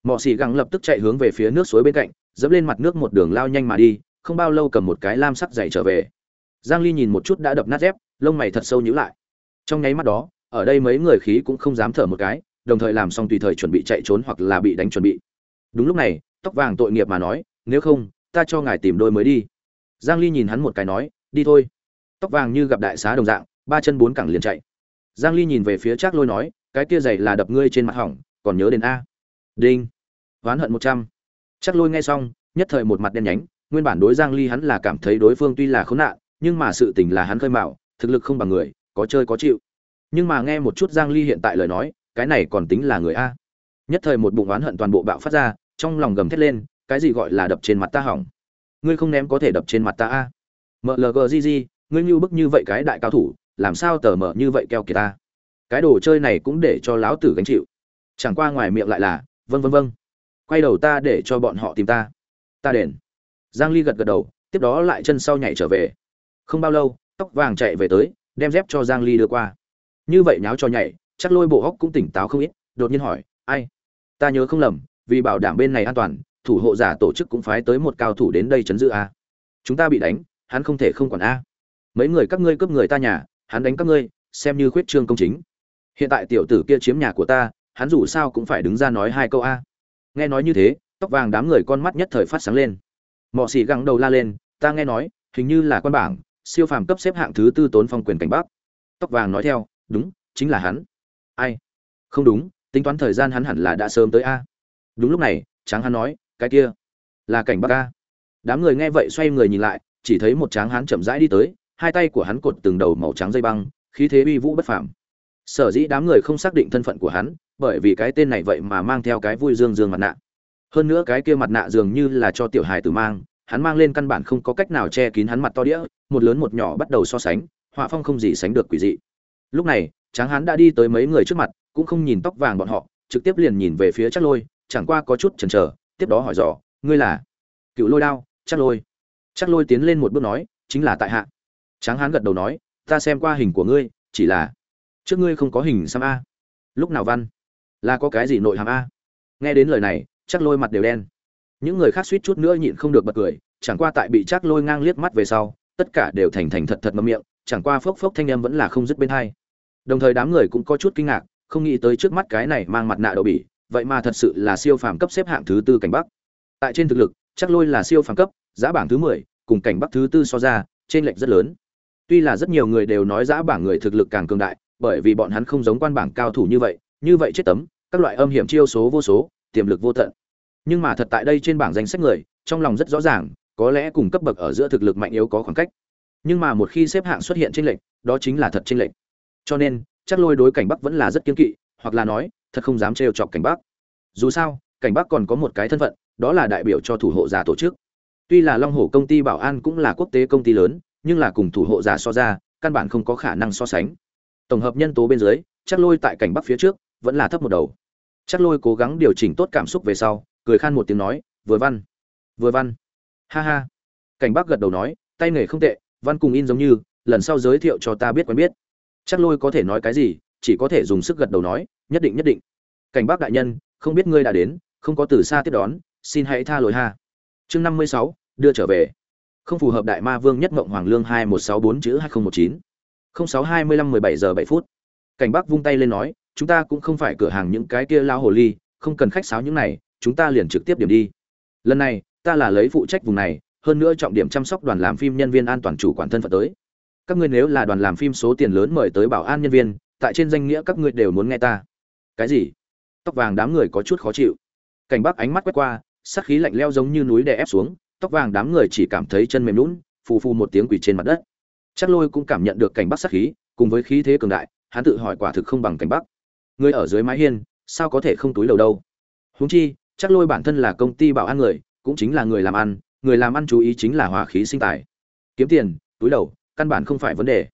Mỏ xì gẳng lập tức chạy hướng về phía nước suối bên cạnh, dẫm lên mặt nước một đường lao nhanh mà đi không bao lâu cầm một cái lam sắc dày trở về. Giang ly nhìn một chút đã đập nát dép, lông mày thật sâu nhíu lại. Trong nháy mắt đó, ở đây mấy người khí cũng không dám thở một cái, đồng thời làm xong tùy thời chuẩn bị chạy trốn hoặc là bị đánh chuẩn bị. Đúng lúc này, tóc vàng tội nghiệp mà nói, nếu không, ta cho ngài tìm đôi mới đi. Giang ly nhìn hắn một cái nói, đi thôi. Tóc vàng như gặp đại xá đồng dạng, ba chân bốn cẳng liền chạy. Giang ly nhìn về phía trác lôi nói, cái kia giày là đập ngươi trên mặt hỏng, còn nhớ đến a. Đinh. Oán hận 100. trác lôi nghe xong, nhất thời một mặt đen nhánh nguyên bản đối giang ly hắn là cảm thấy đối phương tuy là khốn nạn, nhưng mà sự tình là hắn khơi mạo thực lực không bằng người, có chơi có chịu. Nhưng mà nghe một chút giang ly hiện tại lời nói, cái này còn tính là người a. Nhất thời một bụng oán hận toàn bộ bạo phát ra, trong lòng gầm thét lên, cái gì gọi là đập trên mặt ta hỏng? Ngươi không ném có thể đập trên mặt ta a. Mlggg ngươi như bức như vậy cái đại cao thủ, làm sao tờ mở như vậy keo kìa ta? Cái đồ chơi này cũng để cho lão tử gánh chịu. Chẳng qua ngoài miệng lại là vâng vâng vâng. Quay đầu ta để cho bọn họ tìm ta. Ta đền giang ly gật gật đầu, tiếp đó lại chân sau nhảy trở về. Không bao lâu, tóc vàng chạy về tới, đem dép cho giang ly đưa qua. Như vậy nháo cho nhảy, chắc lôi bộ hóc cũng tỉnh táo không ít, đột nhiên hỏi, ai? Ta nhớ không lầm, vì bảo đảm bên này an toàn, thủ hộ giả tổ chức cũng phái tới một cao thủ đến đây chấn giữ a. Chúng ta bị đánh, hắn không thể không quản a. Mấy người các ngươi cướp người ta nhà, hắn đánh các ngươi, xem như khuyết trương công chính. Hiện tại tiểu tử kia chiếm nhà của ta, hắn dù sao cũng phải đứng ra nói hai câu a. Nghe nói như thế, tóc vàng đám người con mắt nhất thời phát sáng lên mọ xỉ găng đầu la lên, ta nghe nói, hình như là quan bảng, siêu phàm cấp xếp hạng thứ tư tốn phong quyền cảnh bắc. Tóc vàng nói theo, đúng, chính là hắn. Ai? Không đúng, tính toán thời gian hắn hẳn là đã sớm tới a. Đúng lúc này, tráng hắn nói, cái kia là cảnh bắc a. Đám người nghe vậy xoay người nhìn lại, chỉ thấy một tráng hắn chậm rãi đi tới, hai tay của hắn cột từng đầu màu trắng dây băng, khí thế uy vũ bất phàm. Sở dĩ đám người không xác định thân phận của hắn, bởi vì cái tên này vậy mà mang theo cái vui dương dương mặt nạ hơn nữa cái kia mặt nạ dường như là cho tiểu hài tử mang, hắn mang lên căn bản không có cách nào che kín hắn mặt to đĩa, một lớn một nhỏ bắt đầu so sánh, họa phong không gì sánh được quỷ dị. Lúc này, tráng hắn đã đi tới mấy người trước mặt, cũng không nhìn tóc vàng bọn họ, trực tiếp liền nhìn về phía chắc lôi, chẳng qua có chút chần chờ, tiếp đó hỏi dò, ngươi là? Cựu lôi đao chắc lôi. Chắc lôi tiến lên một bước nói, chính là tại hạ. Tráng hán gật đầu nói, ta xem qua hình của ngươi, chỉ là trước ngươi không có hình xăm a. Lúc nào văn? Là có cái gì nội hàm a? Nghe đến lời này chắc lôi mặt đều đen. Những người khác suýt chút nữa nhịn không được bật cười, chẳng qua tại bị chắc lôi ngang liếc mắt về sau, tất cả đều thành thành thật thật mâm miệng, chẳng qua phốc phốc thanh âm vẫn là không dứt bên hai. Đồng thời đám người cũng có chút kinh ngạc, không nghĩ tới trước mắt cái này mang mặt nạ đậu bỉ, vậy mà thật sự là siêu phàm cấp xếp hạng thứ tư cảnh bắc. Tại trên thực lực, chắc lôi là siêu phàm cấp, giá bảng thứ mười, cùng cảnh bắc thứ tư so ra trên lệch rất lớn. Tuy là rất nhiều người đều nói giá bảng người thực lực càng cường đại, bởi vì bọn hắn không giống quan bảng cao thủ như vậy như vậy chết tấm, các loại âm hiểm chiêu số vô số tiềm lực vô tận. Nhưng mà thật tại đây trên bảng danh sách người, trong lòng rất rõ ràng, có lẽ cùng cấp bậc ở giữa thực lực mạnh yếu có khoảng cách. Nhưng mà một khi xếp hạng xuất hiện trên lệch, đó chính là thật trên lệch. Cho nên, chắc lôi đối cảnh bắc vẫn là rất kiên kỵ, hoặc là nói, thật không dám trêu chọc cảnh bắc. Dù sao, cảnh bắc còn có một cái thân phận, đó là đại biểu cho thủ hộ giả tổ chức. Tuy là long hổ công ty bảo an cũng là quốc tế công ty lớn, nhưng là cùng thủ hộ giả so ra, căn bản không có khả năng so sánh. Tổng hợp nhân tố bên dưới, chắc lôi tại cảnh bắc phía trước, vẫn là thấp một đầu chắc lôi cố gắng điều chỉnh tốt cảm xúc về sau, cười khan một tiếng nói, vừa văn vừa văn. Ha ha. Cảnh bắc gật đầu nói, tay nghề không tệ, văn cùng in giống như, lần sau giới thiệu cho ta biết quen biết. Chắc lôi có thể nói cái gì, chỉ có thể dùng sức gật đầu nói, nhất định nhất định. Cảnh bắc đại nhân, không biết ngươi đã đến, không có từ xa tiếp đón, xin hãy tha lỗi ha. Chương năm mươi sáu, đưa trở về. Không phù hợp đại ma vương nhất mộng hoàng lương hai một sáu bốn chữ hai nghìn một chín. Không sáu hai mươi lăm mười bảy giờ bảy phút. Cảnh bắc vung tay lên nói chúng ta cũng không phải cửa hàng những cái kia lao hồ ly, không cần khách sáo những này, chúng ta liền trực tiếp điểm đi. Lần này, ta là lấy phụ trách vùng này, hơn nữa trọng điểm chăm sóc đoàn làm phim nhân viên an toàn chủ quản thân phận tới. Các ngươi nếu là đoàn làm phim số tiền lớn mời tới bảo an nhân viên, tại trên danh nghĩa các ngươi đều muốn nghe ta. Cái gì? Tóc vàng đám người có chút khó chịu. Cảnh bắc ánh mắt quét qua, sắc khí lạnh leo giống như núi đè ép xuống, tóc vàng đám người chỉ cảm thấy chân mềm lún phù phù một tiếng quỷ trên mặt đất. Chắc lôi cũng cảm nhận được cảnh bắc sắc khí, cùng với khí thế cường đại, hắn tự hỏi quả thực không bằng cảnh bắc người ở dưới mái hiên, sao có thể không túi đầu đâu? Huống chi, chắc lôi bản thân là công ty bảo an người, cũng chính là người làm ăn, người làm ăn chú ý chính là hòa khí sinh tài. Kiếm tiền, túi đầu căn bản không phải vấn đề.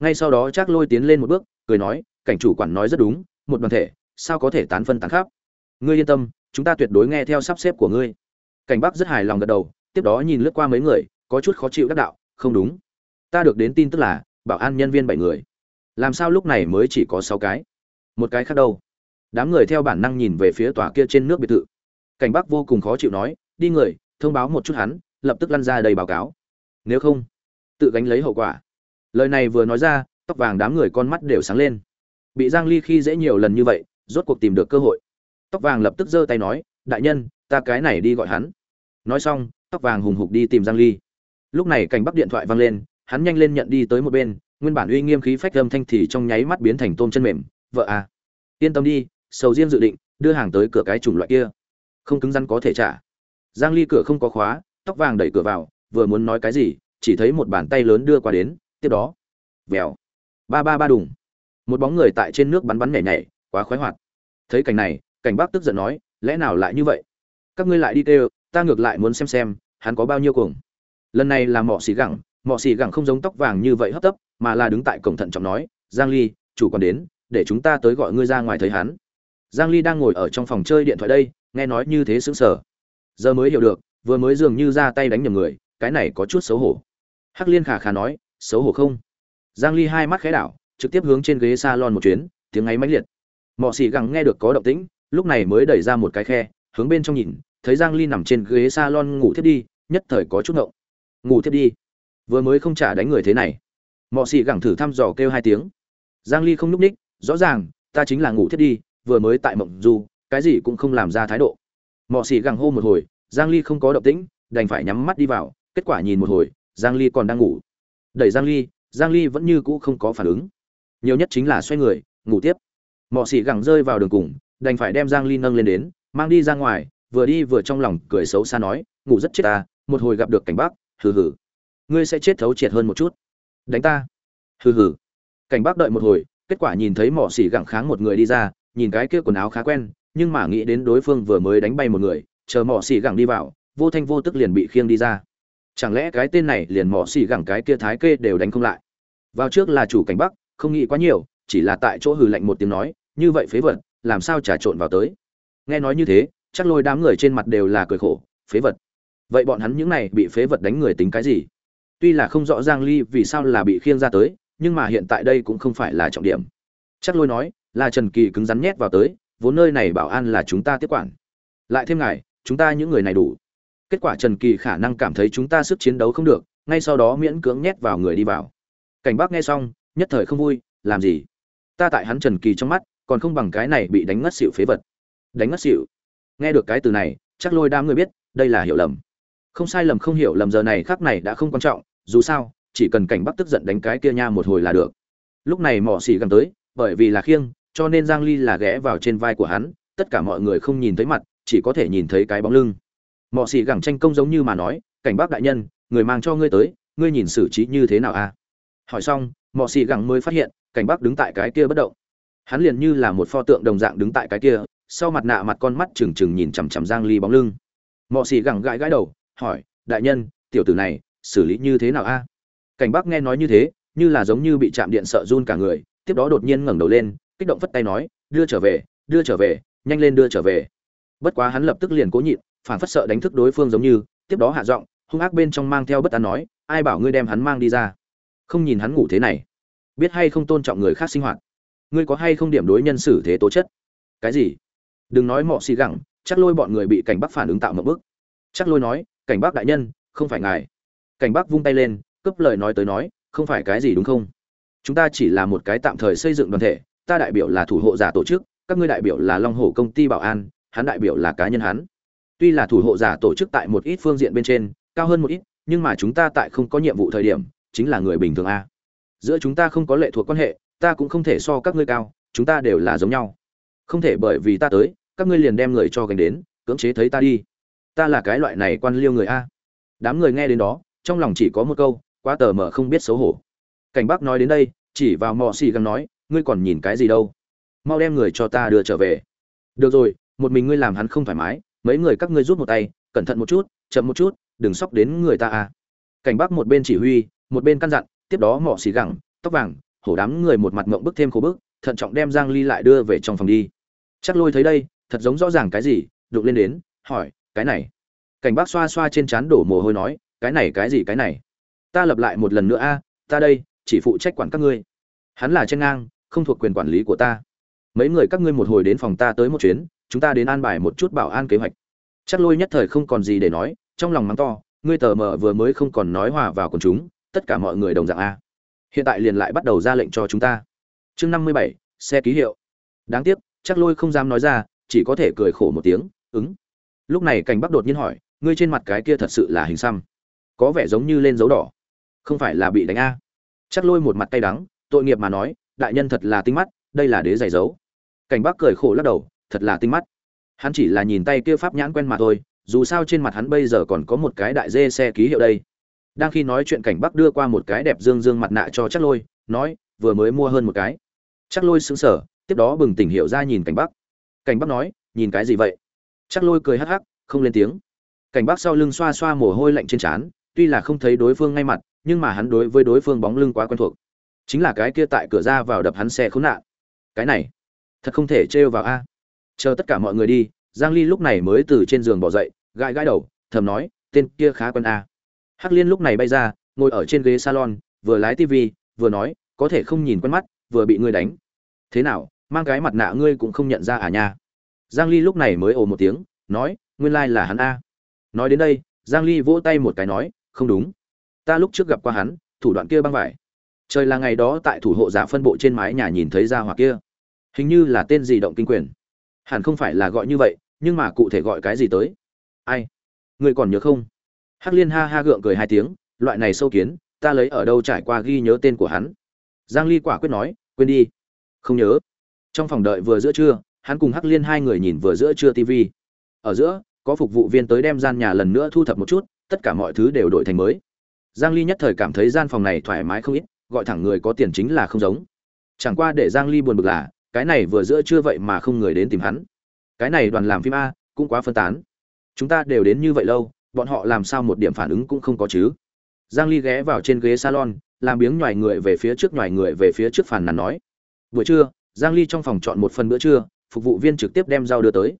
Ngay sau đó chắc lôi tiến lên một bước, cười nói, cảnh chủ quản nói rất đúng, một đoàn thể, sao có thể tán phân tán khắp? Ngươi yên tâm, chúng ta tuyệt đối nghe theo sắp xếp của ngươi. Cảnh bắc rất hài lòng gật đầu, tiếp đó nhìn lướt qua mấy người, có chút khó chịu đắc đạo, không đúng. Ta được đến tin tức là, bảo an nhân viên bảy người. Làm sao lúc này mới chỉ có sáu cái? Một cái khác đâu. Đám người theo bản năng nhìn về phía tòa kia trên nước biệt thự. Cảnh bắc vô cùng khó chịu nói, đi người, thông báo một chút hắn, lập tức lăn ra đầy báo cáo. Nếu không, tự gánh lấy hậu quả. Lời này vừa nói ra, tóc vàng đám người con mắt đều sáng lên. Bị giang ly khi dễ nhiều lần như vậy, rốt cuộc tìm được cơ hội. Tóc vàng lập tức giơ tay nói, đại nhân, ta cái này đi gọi hắn. Nói xong, tóc vàng hùng hục đi tìm giang ly. Lúc này cảnh bắc điện thoại vang lên, hắn nhanh lên nhận đi tới một bên, nguyên bản uy nghiêm khí phách âm thanh thì trong nháy mắt biến thành tôm chân mềm vợ à. Yên tâm đi, sầu riêng dự định, đưa hàng tới cửa cái chủng loại kia. Không cứng rắn có thể trả. Giang ly cửa không có khóa, tóc vàng đẩy cửa vào, vừa muốn nói cái gì, chỉ thấy một bàn tay lớn đưa qua đến, tiếp đó. Vèo. Ba ba ba đùng. Một bóng người tại trên nước bắn bắn nhảy nhảy, quá khoái hoạt. Thấy cảnh này, cảnh bác tức giận nói, lẽ nào lại như vậy? Các ngươi lại đi kêu, ta ngược lại muốn xem xem, hắn có bao nhiêu cuồng. Lần này là mọ xì gẳng, mọ xì gẳng không giống tóc vàng như vậy hấp tấp, mà là đứng tại cổng thận trọng nói, giang ly, chủ còn đến để chúng ta tới gọi ngươi ra ngoài thấy hắn. Giang ly đang ngồi ở trong phòng chơi điện thoại đây, nghe nói như thế sững sờ. Giờ mới hiểu được, vừa mới dường như ra tay đánh nhầm người, cái này có chút xấu hổ. Hắc liên khả khả nói, xấu hổ không? Giang ly hai mắt khẽ đảo, trực tiếp hướng trên ghế salon một chuyến, tiếng ấy mãnh liệt. Mọ xì gẳng nghe được có động tĩnh, lúc này mới đẩy ra một cái khe, hướng bên trong nhìn, thấy giang ly nằm trên ghế salon ngủ thiếp đi, nhất thời có chút ngộng. Ngủ thiếp đi? Vừa mới không trả đánh người thế này. Mọ xì gẳng thử thăm dò kêu hai tiếng. Giang ly không núp ních rõ ràng, ta chính là ngủ thiết đi, vừa mới tại mộng du, cái gì cũng không làm ra thái độ. Mọ xỉ gẳng hô một hồi, giang ly không có động tĩnh, đành phải nhắm mắt đi vào, kết quả nhìn một hồi, giang ly còn đang ngủ. Đẩy giang ly giang ly vẫn như cũ không có phản ứng. Nhiều nhất chính là xoay người, ngủ tiếp. Mọ xỉ gẳng rơi vào đường cùng, đành phải đem giang ly nâng lên đến, mang đi ra ngoài, vừa đi vừa trong lòng cười xấu xa nói, ngủ rất chết ta, một hồi gặp được cảnh bác, hừ hừ. Ngươi sẽ chết thấu triệt hơn một chút. Đánh ta. Hừ hừ. Cảnh bác đợi một hồi kết quả nhìn thấy mỏ xỉ gặng kháng một người đi ra, nhìn cái kia quần áo khá quen, nhưng mà nghĩ đến đối phương vừa mới đánh bay một người, chờ mỏ xỉ gặng đi vào, vô thanh vô tức liền bị khiêng đi ra. Chẳng lẽ cái tên này liền mỏ xỉ gặng cái kia thái kê đều đánh không lại? Vào trước là chủ cảnh bắc, không nghĩ quá nhiều, chỉ là tại chỗ hừ lạnh một tiếng nói, như vậy phế vật, làm sao trà trộn vào tới? Nghe nói như thế, chắc lôi đám người trên mặt đều là cười khổ, phế vật. Vậy bọn hắn những này bị phế vật đánh người tính cái gì? Tuy là không rõ ràng ly vì sao là bị khiêng ra tới nhưng mà hiện tại đây cũng không phải là trọng điểm. Chắc lôi nói, là trần kỳ cứng rắn nhét vào tới, vốn nơi này bảo an là chúng ta tiếp quản. Lại thêm ngài, chúng ta những người này đủ. Kết quả trần kỳ khả năng cảm thấy chúng ta sức chiến đấu không được, ngay sau đó miễn cưỡng nhét vào người đi vào. Cảnh bác nghe xong, nhất thời không vui, làm gì? Ta tại hắn trần kỳ trong mắt, còn không bằng cái này bị đánh ngất xỉu phế vật. Đánh ngất xỉu? Nghe được cái từ này, chắc lôi đám người biết, đây là hiểu lầm. Không sai lầm không hiểu lầm giờ này khác này đã không quan trọng, dù sao chỉ cần cảnh bắc tức giận đánh cái kia nha một hồi là được. Lúc này mỏ xỉ gần tới, bởi vì là khiêng, cho nên giang ly là ghé vào trên vai của hắn, tất cả mọi người không nhìn thấy mặt, chỉ có thể nhìn thấy cái bóng lưng. Mỏ xỉ gẳng tranh công giống như mà nói, cảnh bác đại nhân, người mang cho ngươi tới, ngươi nhìn xử trí như thế nào a hỏi xong, mọ xỉ gẳng mới phát hiện, cảnh bác đứng tại cái kia bất động. Hắn liền như là một pho tượng đồng dạng đứng tại cái kia, sau mặt nạ mặt con mắt trừng trừng nhìn chằm chằm giang ly bóng lưng. Mọ xỉ gẳng gãi gãi đầu, hỏi, đại nhân, tiểu tử này xử lý như thế nào a cảnh bác nghe nói như thế, như là giống như bị chạm điện sợ run cả người, tiếp đó đột nhiên ngẩng đầu lên, kích động phất tay nói, đưa trở về, đưa trở về, nhanh lên đưa trở về. Bất quá hắn lập tức liền cố nhịn, phản phất sợ đánh thức đối phương giống như, tiếp đó hạ giọng, hung ác bên trong mang theo bất an nói, ai bảo ngươi đem hắn mang đi ra? Không nhìn hắn ngủ thế này. Biết hay không tôn trọng người khác sinh hoạt. Ngươi có hay không điểm đối nhân xử thế tố chất? Cái gì? Đừng nói mọ xì gẳng, chắc lôi bọn người bị cảnh bắc phản ứng tạo một bức chắc lôi nói, cảnh bắc đại nhân, không phải ngài. Cảnh bắc vung tay lên cấp lời nói tới nói, không phải cái gì đúng không? Chúng ta chỉ là một cái tạm thời xây dựng đoàn thể, ta đại biểu là thủ hộ giả tổ chức, các ngươi đại biểu là long hồ công ty bảo an, hắn đại biểu là cá nhân hắn. Tuy là thủ hộ giả tổ chức tại một ít phương diện bên trên, cao hơn một ít, nhưng mà chúng ta tại không có nhiệm vụ thời điểm, chính là người bình thường a. Giữa chúng ta không có lệ thuộc quan hệ, ta cũng không thể so các ngươi cao, chúng ta đều là giống nhau. Không thể bởi vì ta tới, các ngươi liền đem người cho gánh đến, cưỡng chế thấy ta đi. Ta là cái loại này quan liêu người a. Đám người nghe đến đó, trong lòng chỉ có một câu quá tờ mờ không biết xấu hổ. Cảnh bác nói đến đây, chỉ vào mò xì găng nói, ngươi còn nhìn cái gì đâu? Mau đem người cho ta đưa trở về. Được rồi, một mình ngươi làm hắn không thoải mái, mấy người các ngươi rút một tay, cẩn thận một chút, chậm một chút, đừng sóc đến người ta à. Cảnh bác một bên chỉ huy, một bên căn dặn, tiếp đó mỏ xì gẳng tóc vàng, hổ đám người một mặt ngộng bức thêm khổ bức, thận trọng đem giang ly lại đưa về trong phòng đi. Chắc lôi thấy đây, thật giống rõ ràng cái gì, đụng lên đến, hỏi, cái này? Cảnh bác xoa xoa trên trán đổ mồ hôi nói, cái này, cái gì, cái này? Ta lập lại một lần nữa a, ta đây, chỉ phụ trách quản các ngươi. Hắn là trên ngang, không thuộc quyền quản lý của ta. Mấy người các ngươi một hồi đến phòng ta tới một chuyến, chúng ta đến an bài một chút bảo an kế hoạch. Chắc lôi nhất thời không còn gì để nói, trong lòng mắng to, ngươi tờ mờ vừa mới không còn nói hòa vào quần chúng, tất cả mọi người đồng dạng a. Hiện tại liền lại bắt đầu ra lệnh cho chúng ta. Chương năm mươi bảy, xe ký hiệu. Đáng tiếc, chắc lôi không dám nói ra, chỉ có thể cười khổ một tiếng, ứng. Lúc này cảnh bắc đột nhiên hỏi, ngươi trên mặt cái kia thật sự là hình xăm. Có vẻ giống như lên dấu đỏ không phải là bị đánh a. Chắc lôi một mặt tay đắng, tội nghiệp mà nói, đại nhân thật là tinh mắt, đây là đế giày dấu. Cảnh bắc cười khổ lắc đầu, thật là tinh mắt. Hắn chỉ là nhìn tay kia pháp nhãn quen mà thôi, dù sao trên mặt hắn bây giờ còn có một cái đại dê xe ký hiệu đây. Đang khi nói chuyện cảnh bắc đưa qua một cái đẹp dương dương mặt nạ cho chắc lôi, nói, vừa mới mua hơn một cái. Chắc lôi sững sờ, tiếp đó bừng tỉnh hiệu ra nhìn cảnh bắc. Cảnh bắc nói, nhìn cái gì vậy? Chắc lôi cười hắc hắc, không lên tiếng. Cảnh bắc sau lưng xoa xoa mồ hôi lạnh trên trán, tuy là không thấy đối phương ngay mặt nhưng mà hắn đối với đối phương bóng lưng quá quen thuộc. Chính là cái kia tại cửa ra vào đập hắn xe khốn nạn. Cái này, thật không thể trêu vào a. Chờ tất cả mọi người đi, giang ly lúc này mới từ trên giường bỏ dậy, gãi gãi đầu, thầm nói, tên kia khá quen a. Hắc liên lúc này bay ra, ngồi ở trên ghế salon, vừa lái tivi vừa nói, có thể không nhìn quen mắt, vừa bị ngươi đánh. Thế nào, mang cái mặt nạ ngươi cũng không nhận ra à nha. Giang ly lúc này mới ồ một tiếng, nói, nguyên lai like là hắn a. Nói đến đây, giang ly vỗ tay một cái nói, không đúng ta lúc trước gặp qua hắn, thủ đoạn kia băng vải. Trời là ngày đó tại thủ hộ giả phân bộ trên mái nhà nhìn thấy ra hoặc kia. Hình như là tên gì động kinh quyền. Hẳn không phải là gọi như vậy, nhưng mà cụ thể gọi cái gì tới? Ai? Ngươi còn nhớ không? Hắc liên ha ha gượng cười hai tiếng, loại này sâu kiến, ta lấy ở đâu trải qua ghi nhớ tên của hắn? Giang ly quả quyết nói, quên đi. Không nhớ. Trong phòng đợi vừa giữa trưa, hắn cùng hắc liên hai người nhìn vừa giữa trưa tv ở giữa, có phục vụ viên tới đem gian nhà lần nữa thu thập một chút, tất cả mọi thứ đều đổi thành mới giang ly nhất thời cảm thấy gian phòng này thoải mái không ít, gọi thẳng người có tiền chính là không giống. Chẳng qua để giang ly buồn bực là, cái này vừa giữa trưa vậy mà không người đến tìm hắn. Cái này đoàn làm phim a, cũng quá phân tán. Chúng ta đều đến như vậy lâu, bọn họ làm sao một điểm phản ứng cũng không có chứ. Giang ly ghé vào trên ghế salon, làm biếng nhòi người về phía trước nhòi người về phía trước phàn nàn nói. Buổi trưa, giang ly trong phòng chọn một phần bữa trưa, phục vụ viên trực tiếp đem rau đưa tới.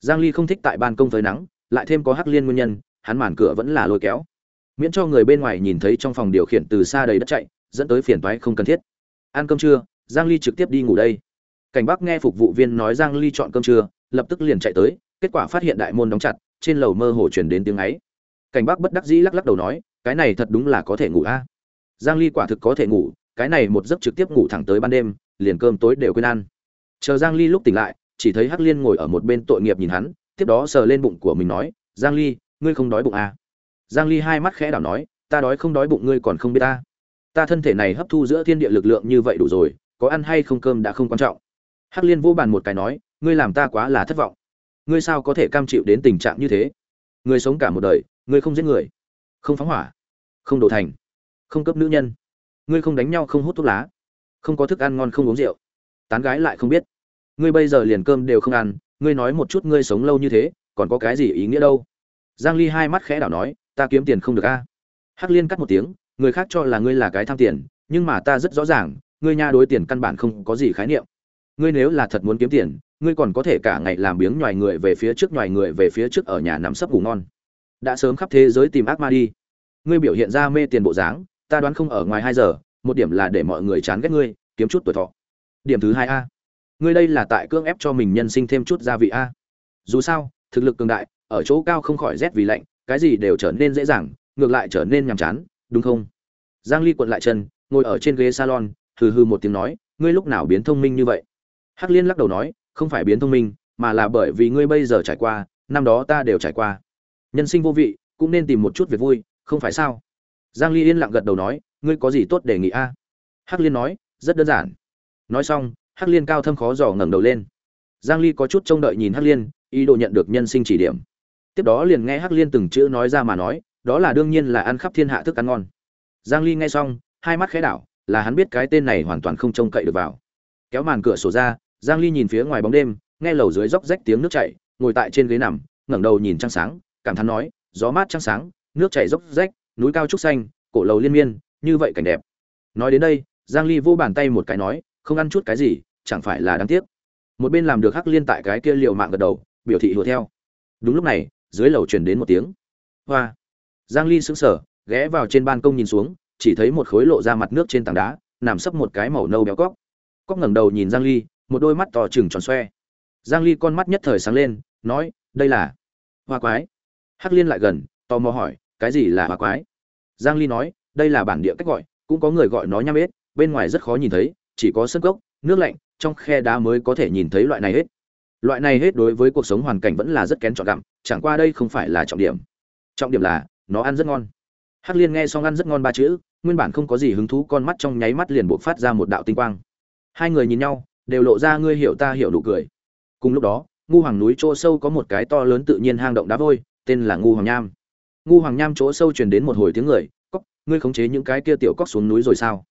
Giang ly không thích tại ban công với nắng, lại thêm có hắc liên nguyên nhân, hắn màn cửa vẫn là lôi kéo miễn cho người bên ngoài nhìn thấy trong phòng điều khiển từ xa đầy đất chạy, dẫn tới phiền toái không cần thiết. Ăn cơm trưa, giang ly trực tiếp đi ngủ đây. Cảnh bắc nghe phục vụ viên nói giang ly chọn cơm trưa, lập tức liền chạy tới, kết quả phát hiện đại môn đóng chặt, trên lầu mơ hồ truyền đến tiếng ấy. Cảnh bắc bất đắc dĩ lắc lắc đầu nói, cái này thật đúng là có thể ngủ a. Giang ly quả thực có thể ngủ, cái này một giấc trực tiếp ngủ thẳng tới ban đêm, liền cơm tối đều quên ăn. Chờ giang ly lúc tỉnh lại, chỉ thấy hắc liên ngồi ở một bên tội nghiệp nhìn hắn, tiếp đó sờ lên bụng của mình nói, giang ly, ngươi không đói bụng à? Giang ly hai mắt khẽ đảo nói, ta đói không đói bụng ngươi còn không biết ta. Ta thân thể này hấp thu giữa thiên địa lực lượng như vậy đủ rồi, có ăn hay không cơm đã không quan trọng. Hắc liên vô bàn một cái nói, ngươi làm ta quá là thất vọng. Ngươi sao có thể cam chịu đến tình trạng như thế? Ngươi sống cả một đời, ngươi không giết người, không phóng hỏa, không đổ thành, không cấp nữ nhân. Ngươi không đánh nhau, không hút thuốc lá, không có thức ăn ngon, không uống rượu. Tán gái lại không biết. Ngươi bây giờ liền cơm đều không ăn, ngươi nói một chút ngươi sống lâu như thế, còn có cái gì ý nghĩa đâu? Giang ly hai mắt khẽ đảo nói ta kiếm tiền không được a. Hắc liên cắt một tiếng, người khác cho là ngươi là cái tham tiền, nhưng mà ta rất rõ ràng, ngươi nha đối tiền căn bản không có gì khái niệm. Ngươi nếu là thật muốn kiếm tiền, ngươi còn có thể cả ngày làm biếng nhòi người về phía trước nhòi người về phía trước ở nhà nằm sấp ngủ ngon. Đã sớm khắp thế giới tìm ác ma đi. Ngươi biểu hiện ra mê tiền bộ dáng, ta đoán không ở ngoài hai giờ, một điểm là để mọi người chán ghét ngươi, kiếm chút tuổi thọ. Điểm thứ hai a. Ngươi đây là tại cưỡng ép cho mình nhân sinh thêm chút gia vị a. Dù sao, thực lực cường đại, ở chỗ cao không khỏi rét vì lạnh cái gì đều trở nên dễ dàng, ngược lại trở nên nhàm chán, đúng không? Giang ly cuộn lại chân, ngồi ở trên ghế salon, hừ hừ một tiếng nói, ngươi lúc nào biến thông minh như vậy? Hắc liên lắc đầu nói, không phải biến thông minh, mà là bởi vì ngươi bây giờ trải qua, năm đó ta đều trải qua. Nhân sinh vô vị, cũng nên tìm một chút việc vui, không phải sao? Giang ly yên lặng gật đầu nói, ngươi có gì tốt đề nghị a? Hắc liên nói, rất đơn giản. Nói xong, hắc liên cao thâm khó dò ngẩng đầu lên. Giang ly có chút trông đợi nhìn hắc liên, ý đồ nhận được nhân sinh chỉ điểm tiếp đó liền nghe hắc liên từng chữ nói ra mà nói, đó là đương nhiên là ăn khắp thiên hạ thức ăn ngon. Giang ly nghe xong, hai mắt khẽ đảo, là hắn biết cái tên này hoàn toàn không trông cậy được vào. Kéo màn cửa sổ ra, giang ly nhìn phía ngoài bóng đêm, nghe lầu dưới róc rách tiếng nước chảy, ngồi tại trên ghế nằm, ngẩng đầu nhìn trăng sáng, cảm thán nói, gió mát trăng sáng, nước chảy róc rách, núi cao trúc xanh, cổ lầu liên miên, như vậy cảnh đẹp. Nói đến đây, giang ly vô bàn tay một cái nói, không ăn chút cái gì, chẳng phải là đáng tiếc. Một bên làm được hắc liên tại cái kia liều mạng gật đầu, biểu thị hùa theo. Đúng lúc này dưới lầu truyền đến một tiếng. Hoa. Giang ly sững sờ, ghé vào trên ban công nhìn xuống, chỉ thấy một khối lộ ra mặt nước trên tảng đá, nằm sấp một cái màu nâu béo cóc. Cóc ngẩng đầu nhìn giang ly, một đôi mắt to trừng tròn xoe. Giang ly con mắt nhất thời sáng lên, nói, đây là hoa quái. Hắc liên lại gần, tò mò hỏi, cái gì là hoa quái? Giang ly nói, đây là bản địa cách gọi, cũng có người gọi nó nham ếch, bên ngoài rất khó nhìn thấy, chỉ có sân gốc nước lạnh, trong khe đá mới có thể nhìn thấy loại này hết loại này hết đối với cuộc sống hoàn cảnh vẫn là rất kén chọn gặm, chẳng qua đây không phải là trọng điểm. Trọng điểm là, nó ăn rất ngon. Hắc liên nghe xong ăn rất ngon ba chữ, nguyên bản không có gì hứng thú, con mắt trong nháy mắt liền buộc phát ra một đạo tinh quang. Hai người nhìn nhau, đều lộ ra ngươi hiểu ta hiểu đủ cười. Cùng lúc đó, ngu hoàng núi chỗ sâu có một cái to lớn tự nhiên hang động đá vôi, tên là ngu hoàng nham. Ngu hoàng nham chỗ sâu truyền đến một hồi tiếng người cóc ngươi khống chế những cái kia tiểu cóc xuống núi rồi sao?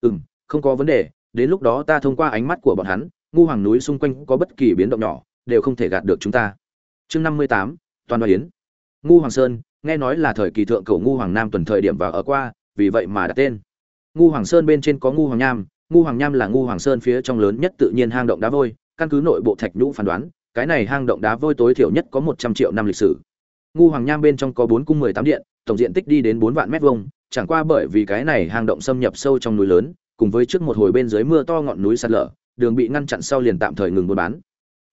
Ừ m không có vấn đề, đến lúc đó ta thông qua ánh mắt của bọn hắn ngu hoàng núi xung quanh có bất kỳ biến động nhỏ, đều không thể gạt được chúng ta. Chương năm mươi tám, toàn đoàn yến. Ngu hoàng sơn, nghe nói là thời kỳ thượng cầu ngu hoàng nam tuần thời điểm vào ở qua, vì vậy mà đặt tên. Ngu hoàng sơn bên trên có ngu hoàng nham ngu hoàng nham là ngu hoàng sơn phía trong lớn nhất tự nhiên hang động đá vôi, căn cứ nội bộ thạch nhũ phán đoán, cái này hang động đá vôi tối thiểu nhất có một trăm triệu năm lịch sử. Ngu hoàng nham bên trong có bốn cung mười tám điện, tổng diện tích đi đến bốn vạn mét vuông, chẳng qua bởi vì cái này hang động xâm nhập sâu trong núi lớn, cùng với trước một hồi bên dưới mưa to ngọn núi sạt lở đường bị ngăn chặn sau liền tạm thời ngừng buôn bán.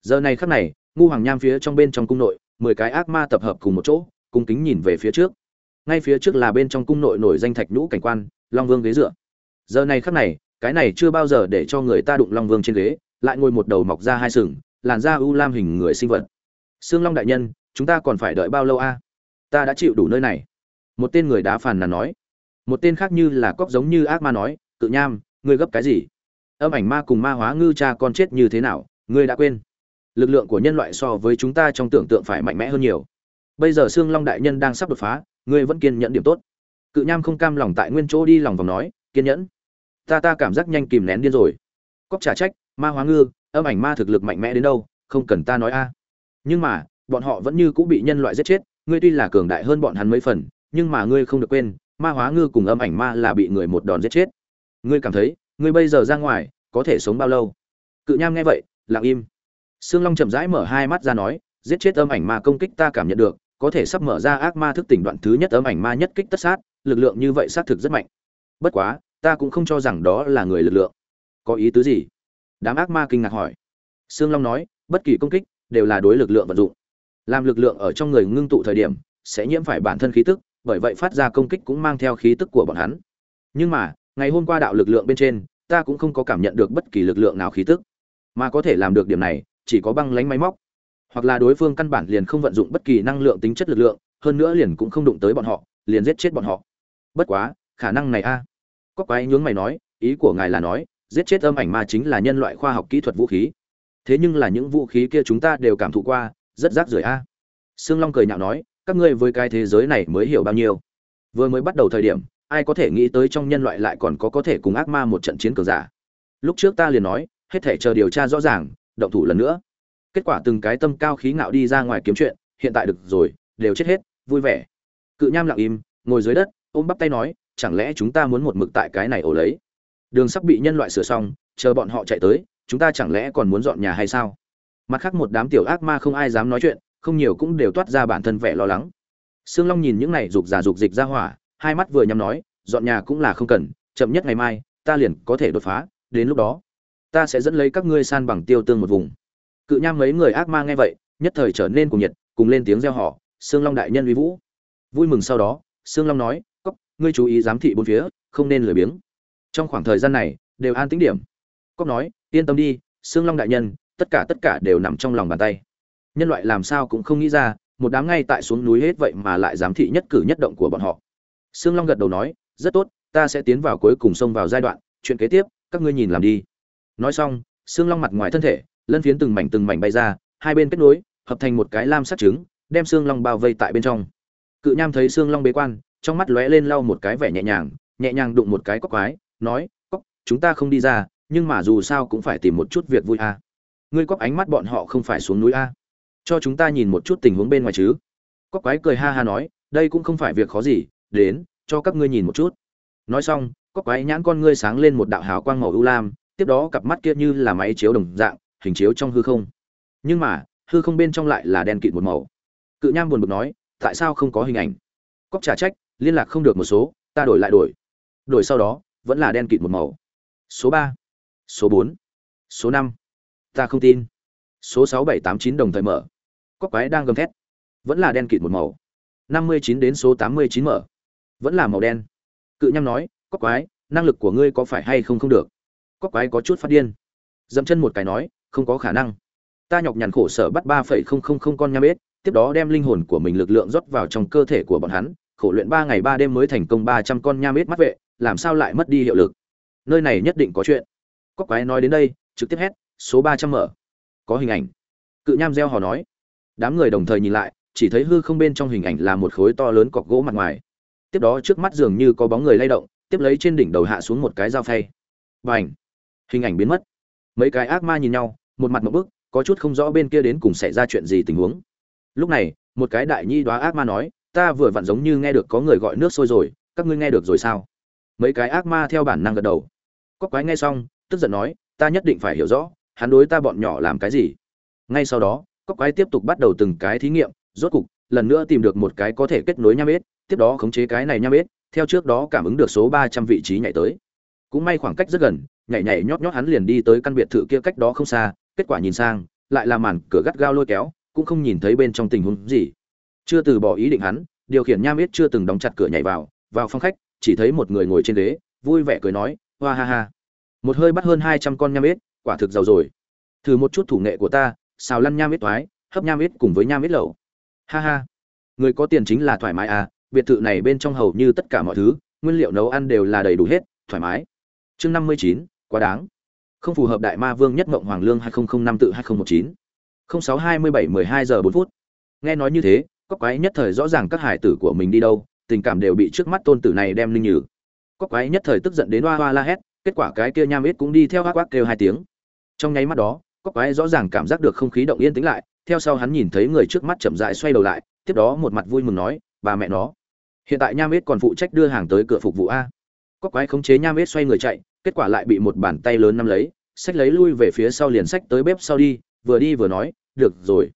Giờ này khắc này, ngu hoàng nham phía trong bên trong cung nội, mười cái ác ma tập hợp cùng một chỗ, cung kính nhìn về phía trước. Ngay phía trước là bên trong cung nội nổi danh thạch nhũ cảnh quan, long vương ghế dựa. Giờ này khắc này, cái này chưa bao giờ để cho người ta đụng long vương trên ghế, lại ngồi một đầu mọc ra hai sừng, làn da u lam hình người sinh vật. Xương long đại nhân, chúng ta còn phải đợi bao lâu a? Ta đã chịu đủ nơi này. Một tên người đá phàn nàn nói. Một tên khác như là cóc giống như ác ma nói, cự nham, ngươi gấp cái gì? Âm ảnh ma cùng ma hóa ngư cha con chết như thế nào, ngươi đã quên. Lực lượng của nhân loại so với chúng ta trong tưởng tượng phải mạnh mẽ hơn nhiều. Bây giờ xương long đại nhân đang sắp đột phá, ngươi vẫn kiên nhẫn điểm tốt. Cự nham không cam lòng tại nguyên chỗ đi lòng vòng nói, kiên nhẫn. Ta ta cảm giác nhanh kìm nén điên rồi. Cóc trả trách, ma hóa ngư, âm ảnh ma thực lực mạnh mẽ đến đâu, không cần ta nói a. Nhưng mà, bọn họ vẫn như cũng bị nhân loại giết chết, ngươi tuy là cường đại hơn bọn hắn mấy phần, nhưng mà ngươi không được quên, ma hóa ngư cùng âm ảnh ma là bị người một đòn giết chết. Ngươi cảm thấy ngươi bây giờ ra ngoài, có thể sống bao lâu? Cự nham nghe vậy, lặng im. Sương long chậm rãi mở hai mắt ra nói, giết chết âm ảnh ma công kích ta cảm nhận được, có thể sắp mở ra ác ma thức tỉnh đoạn thứ nhất âm ảnh ma nhất kích tất sát, lực lượng như vậy sát thực rất mạnh. Bất quá, ta cũng không cho rằng đó là người lực lượng. Có ý tứ gì? Đám ác ma kinh ngạc hỏi. Sương long nói, bất kỳ công kích đều là đối lực lượng vận dụng. Làm lực lượng ở trong người ngưng tụ thời điểm, sẽ nhiễm phải bản thân khí tức, bởi vậy phát ra công kích cũng mang theo khí tức của bọn hắn. Nhưng mà ngày hôm qua đạo lực lượng bên trên, ta cũng không có cảm nhận được bất kỳ lực lượng nào khí tức. Mà có thể làm được điểm này, chỉ có băng lánh máy móc. Hoặc là đối phương căn bản liền không vận dụng bất kỳ năng lượng tính chất lực lượng, hơn nữa liền cũng không đụng tới bọn họ, liền giết chết bọn họ. Bất quá, khả năng này a. À. có quái nhướng mày nói, ý của ngài là nói, giết chết âm ảnh ma chính là nhân loại khoa học kỹ thuật vũ khí. Thế nhưng là những vũ khí kia chúng ta đều cảm thụ qua, rất rác rưởi a. À. sương long cười nhạo nói, các ngươi với cái thế giới này mới hiểu bao nhiêu. Vừa mới bắt đầu thời điểm ai có thể nghĩ tới trong nhân loại lại còn có có thể cùng ác ma một trận chiến cường giả. Lúc trước ta liền nói, hết thể chờ điều tra rõ ràng, động thủ lần nữa. Kết quả từng cái tâm cao khí ngạo đi ra ngoài kiếm chuyện, hiện tại được rồi, đều chết hết, vui vẻ. Cự nham lặng im, ngồi dưới đất, ôm bắp tay nói, chẳng lẽ chúng ta muốn một mực tại cái này ổ lấy? Đường sắp bị nhân loại sửa xong, chờ bọn họ chạy tới, chúng ta chẳng lẽ còn muốn dọn nhà hay sao? Mặt khác một đám tiểu ác ma không ai dám nói chuyện, không nhiều cũng đều toát ra bản thân vẻ lo lắng. Sương long nhìn những này rục giả rục dịch ra hỏa hai mắt vừa nhắm nói dọn nhà cũng là không cần chậm nhất ngày mai ta liền có thể đột phá đến lúc đó ta sẽ dẫn lấy các ngươi san bằng tiêu tương một vùng. Cự nham mấy người ác ma nghe vậy nhất thời trở nên cùng nhiệt cùng lên tiếng reo hò, sương long đại nhân uy vũ. Vui mừng sau đó sương long nói "Cốc, ngươi chú ý giám thị bốn phía không nên lười biếng. Trong khoảng thời gian này đều an tĩnh điểm. Cốc nói yên tâm đi sương long đại nhân tất cả tất cả đều nằm trong lòng bàn tay. Nhân loại làm sao cũng không nghĩ ra một đám ngay tại xuống núi hết vậy mà lại giám thị nhất cử nhất động của bọn họ sương long gật đầu nói, rất tốt, ta sẽ tiến vào cuối cùng xông vào giai đoạn, chuyện kế tiếp, các ngươi nhìn làm đi. Nói xong, sương long mặt ngoài thân thể, lân phiến từng mảnh từng mảnh bay ra, hai bên kết nối, hợp thành một cái lam sắt trứng, đem Sương long bao vây tại bên trong. Cự nham thấy Sương long bế quan, trong mắt lóe lên lau một cái vẻ nhẹ nhàng nhẹ nhàng đụng một cái cóc quái, nói cóc chúng ta không đi ra, nhưng mà dù sao cũng phải tìm một chút việc vui a à. ngươi cóc ánh mắt bọn họ không phải xuống núi a cho chúng ta nhìn một chút tình huống bên ngoài chứ. Cóc quái cười ha ha nói, đây cũng không phải việc khó gì đến, cho các ngươi nhìn một chút. Nói xong, có quái nhãn con ngươi sáng lên một đạo hào quang màu ưu lam, tiếp đó cặp mắt kia như là máy chiếu đồng dạng, hình chiếu trong hư không. Nhưng mà, hư không bên trong lại là đen kịt một màu. Cự nham buồn bực nói, tại sao không có hình ảnh? Cóc trả trách, liên lạc không được một số, ta đổi lại đổi. Đổi sau đó, vẫn là đen kịt một màu. Số ba, số bốn, số năm. Ta không tin. Số sáu bảy tám chín đồng thời mở. Cóc quái đang gầm thét. Vẫn là đen kịt một màu. Năm mươi chín đến số tám mươi chín mở vẫn là màu đen. Cự nham nói, cóc quái, năng lực của ngươi có phải hay không không được? Cóc quái có chút phát điên. Dẫm chân một cái nói, không có khả năng. Ta nhọc nhằn khổ sở bắt ba phẩy không không không con nham ếch, tiếp đó đem linh hồn của mình lực lượng rót vào trong cơ thể của bọn hắn, khổ luyện ba ngày ba đêm mới thành công ba trăm con nham ếch mắt vệ, làm sao lại mất đi hiệu lực? Nơi này nhất định có chuyện. Cóc quái nói đến đây, trực tiếp hét, số ba trăm mở. Có hình ảnh. Cự nham gieo hò nói. Đám người đồng thời nhìn lại, chỉ thấy hư không bên trong hình ảnh là một khối to lớn cọc gỗ mặt ngoài tiếp đó trước mắt dường như có bóng người lay động, tiếp lấy trên đỉnh đầu hạ xuống một cái dao phay. Và ảnh hình ảnh biến mất. Mấy cái ác ma nhìn nhau, một mặt một bức, có chút không rõ bên kia đến cùng xảy ra chuyện gì tình huống. Lúc này, một cái đại nhi đoá ác ma nói, ta vừa vặn giống như nghe được có người gọi nước sôi rồi, các ngươi nghe được rồi sao? Mấy cái ác ma theo bản năng gật đầu. Có quái nghe xong, tức giận nói, ta nhất định phải hiểu rõ, hắn đối ta bọn nhỏ làm cái gì? Ngay sau đó, có quái tiếp tục bắt đầu từng cái thí nghiệm, rốt cục, lần nữa tìm được một cái có thể kết nối nham ếch tiếp đó khống chế cái này nham bếp, theo trước đó cảm ứng được số ba trăm vị trí nhảy tới. Cũng may khoảng cách rất gần nhảy nhảy nhót nhót hắn liền đi tới căn biệt thự kia cách đó không xa kết quả nhìn sang lại là màn cửa gắt gao lôi kéo cũng không nhìn thấy bên trong tình huống gì. Chưa từ bỏ ý định hắn điều khiển nham bếp chưa từng đóng chặt cửa nhảy vào vào phòng khách chỉ thấy một người ngồi trên ghế vui vẻ cười nói hoa ha ha. Một hơi bắt hơn hai trăm con nham bếp, quả thực giàu rồi. Thử một chút thủ nghệ của ta xào lăn nham bếp toái hấp nham bếp cùng với nham bếp lẩu. Ha ha. Người có tiền chính là thoải mái à biệt thự này bên trong hầu như tất cả mọi thứ, nguyên liệu nấu ăn đều là đầy đủ hết, thoải mái. Chương năm mươi chín, quá đáng. Không phù hợp đại ma vương nhất mộng hoàng lương hai nghìn năm tự hai nghìn một chín. sáu hai mươi bảy mười hai giờ bốn phút. Nghe nói như thế cóc quái nhất thời rõ ràng các hải tử của mình đi đâu, tình cảm đều bị trước mắt tôn tử này đem linh nhử cóc quái nhất thời tức giận đến hoa oa la hét, kết quả cái kia nham ít cũng đi theo hoa quát kêu hai tiếng. Trong nháy mắt đó cóc quái rõ ràng cảm giác được không khí động yên tĩnh lại, theo sau hắn nhìn thấy người trước mắt chậm rãi xoay đầu lại, tiếp đó một mặt vui mừng nói bà mẹ nó. Hiện tại nham ít còn phụ trách đưa hàng tới cửa phục vụ a. Cóc quái khống chế nham ít xoay người chạy, kết quả lại bị một bàn tay lớn nắm lấy sách lấy lui về phía sau liền sách tới bếp sau đi, vừa đi vừa nói, được rồi.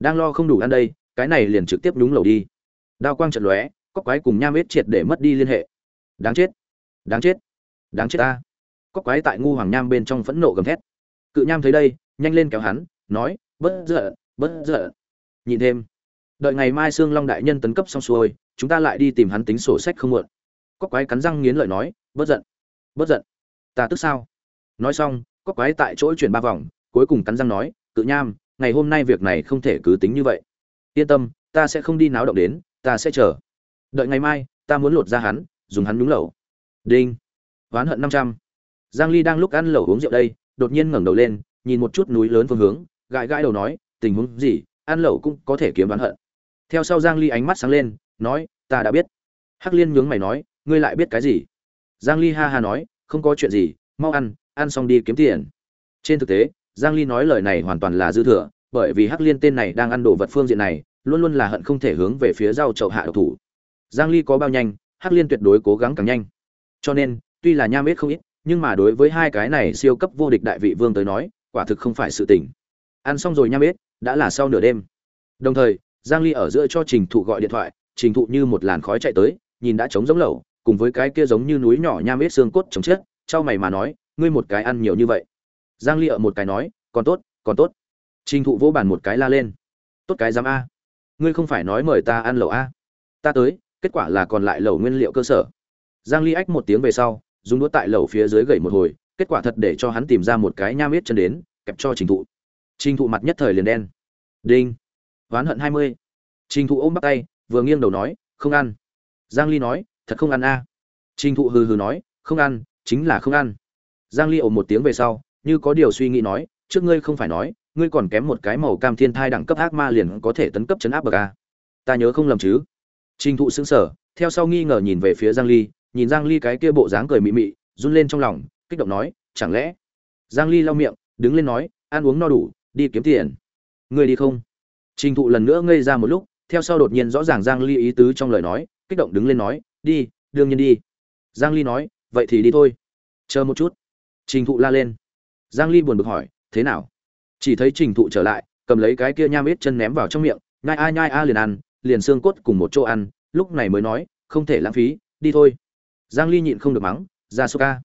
Đang lo không đủ ăn đây, cái này liền trực tiếp nhúng lầu đi. Đao quang trận lóe cóc quái cùng nham ết triệt để mất đi liên hệ. Đáng chết. Đáng chết. Đáng chết ta. Cóc quái tại ngu hoàng nham bên trong phẫn nộ gầm thét. Cự nham thấy đây, nhanh lên kéo hắn, nói, bất giận bất giận. Nhìn thêm đợi ngày mai xương long đại nhân tấn cấp xong xuôi, chúng ta lại đi tìm hắn tính sổ sách không muộn. Cóc quái cắn răng nghiến lợi nói, bớt giận bớt giận. Ta tức sao? Nói xong, có quái tại chỗ chuyển ba vòng, cuối cùng cắn răng nói, cự nham, ngày hôm nay việc này không thể cứ tính như vậy. Yên tâm, ta sẽ không đi náo động đến, ta sẽ chờ. Đợi ngày mai, ta muốn lột ra hắn, dùng hắn nhúng lẩu. Đinh. Oán hận năm trăm. Giang ly đang lúc ăn lẩu uống rượu đây, đột nhiên ngẩng đầu lên, nhìn một chút núi lớn phương hướng, gãi gãi đầu nói, tình huống gì, ăn lẩu cũng có thể kiếm oán hận theo sau giang ly ánh mắt sáng lên, nói, ta đã biết. Hắc liên nhướng mày nói, ngươi lại biết cái gì? Giang ly ha ha nói, không có chuyện gì, mau ăn ăn xong đi kiếm tiền. Trên thực tế, giang ly nói lời này hoàn toàn là dư thừa, bởi vì hắc liên tên này đang ăn đồ vật phương diện này, luôn luôn là hận không thể hướng về phía rau chậu hạ độc thủ. Giang ly có bao nhanh, hắc liên tuyệt đối cố gắng càng nhanh. Cho nên, tuy là nham ít không ít, nhưng mà đối với hai cái này siêu cấp vô địch đại vị vương tới nói, quả thực không phải sự tình. Ăn xong rồi nham ít đã là sau nửa đêm. Đồng thời giang ly ở giữa cho trình thụ gọi điện thoại, trình thụ như một làn khói chạy tới, nhìn đã trống giống lẩu, cùng với cái kia giống như núi nhỏ nham ít xương cốt chống chết, trao mày mà nói, ngươi một cái ăn nhiều như vậy. Giang ly ở một cái nói, còn tốt còn tốt. Trình thụ vô bàn một cái la lên, tốt cái dám a. Ngươi không phải nói mời ta ăn lẩu a. Ta tới, kết quả là còn lại lẩu nguyên liệu cơ sở. Giang ly ách một tiếng về sau, dùng đũa tại lẩu phía dưới gẩy một hồi, kết quả thật để cho hắn tìm ra một cái nham ít chân đến, kẹp cho trình thụ. Trình thụ mặt nhất thời liền đen. Đinh oán hận 20. trình thụ ôm bắt tay, vừa nghiêng đầu nói, không ăn. Giang ly nói, thật không ăn a. Trình thụ hừ hừ nói, không ăn, chính là không ăn. Giang ly ôm một tiếng về sau, như có điều suy nghĩ nói, trước ngươi không phải nói, ngươi còn kém một cái màu cam thiên thai đẳng cấp ác ma liền có thể tấn cấp chấn áp bậc a. Ta nhớ không lầm chứ? Trình thụ sững sờ, theo sau nghi ngờ nhìn về phía giang ly, nhìn giang ly cái kia bộ dáng cười mị mị, run lên trong lòng, kích động nói, chẳng lẽ? Giang ly lau miệng, đứng lên nói, ăn uống no đủ, đi kiếm tiền. Ngươi đi không? Trình thụ lần nữa ngây ra một lúc, theo sau đột nhiên rõ ràng giang ly ý tứ trong lời nói, kích động đứng lên nói, đi, đương nhiên đi. Giang ly nói, vậy thì đi thôi. Chờ một chút. Trình thụ la lên. Giang ly buồn bực hỏi, thế nào? Chỉ thấy trình thụ trở lại, cầm lấy cái kia nham ít chân ném vào trong miệng, nhai a nhai a liền ăn, liền xương cốt cùng một chỗ ăn, lúc này mới nói, không thể lãng phí, đi thôi. Giang ly nhịn không được mắng, ra số ca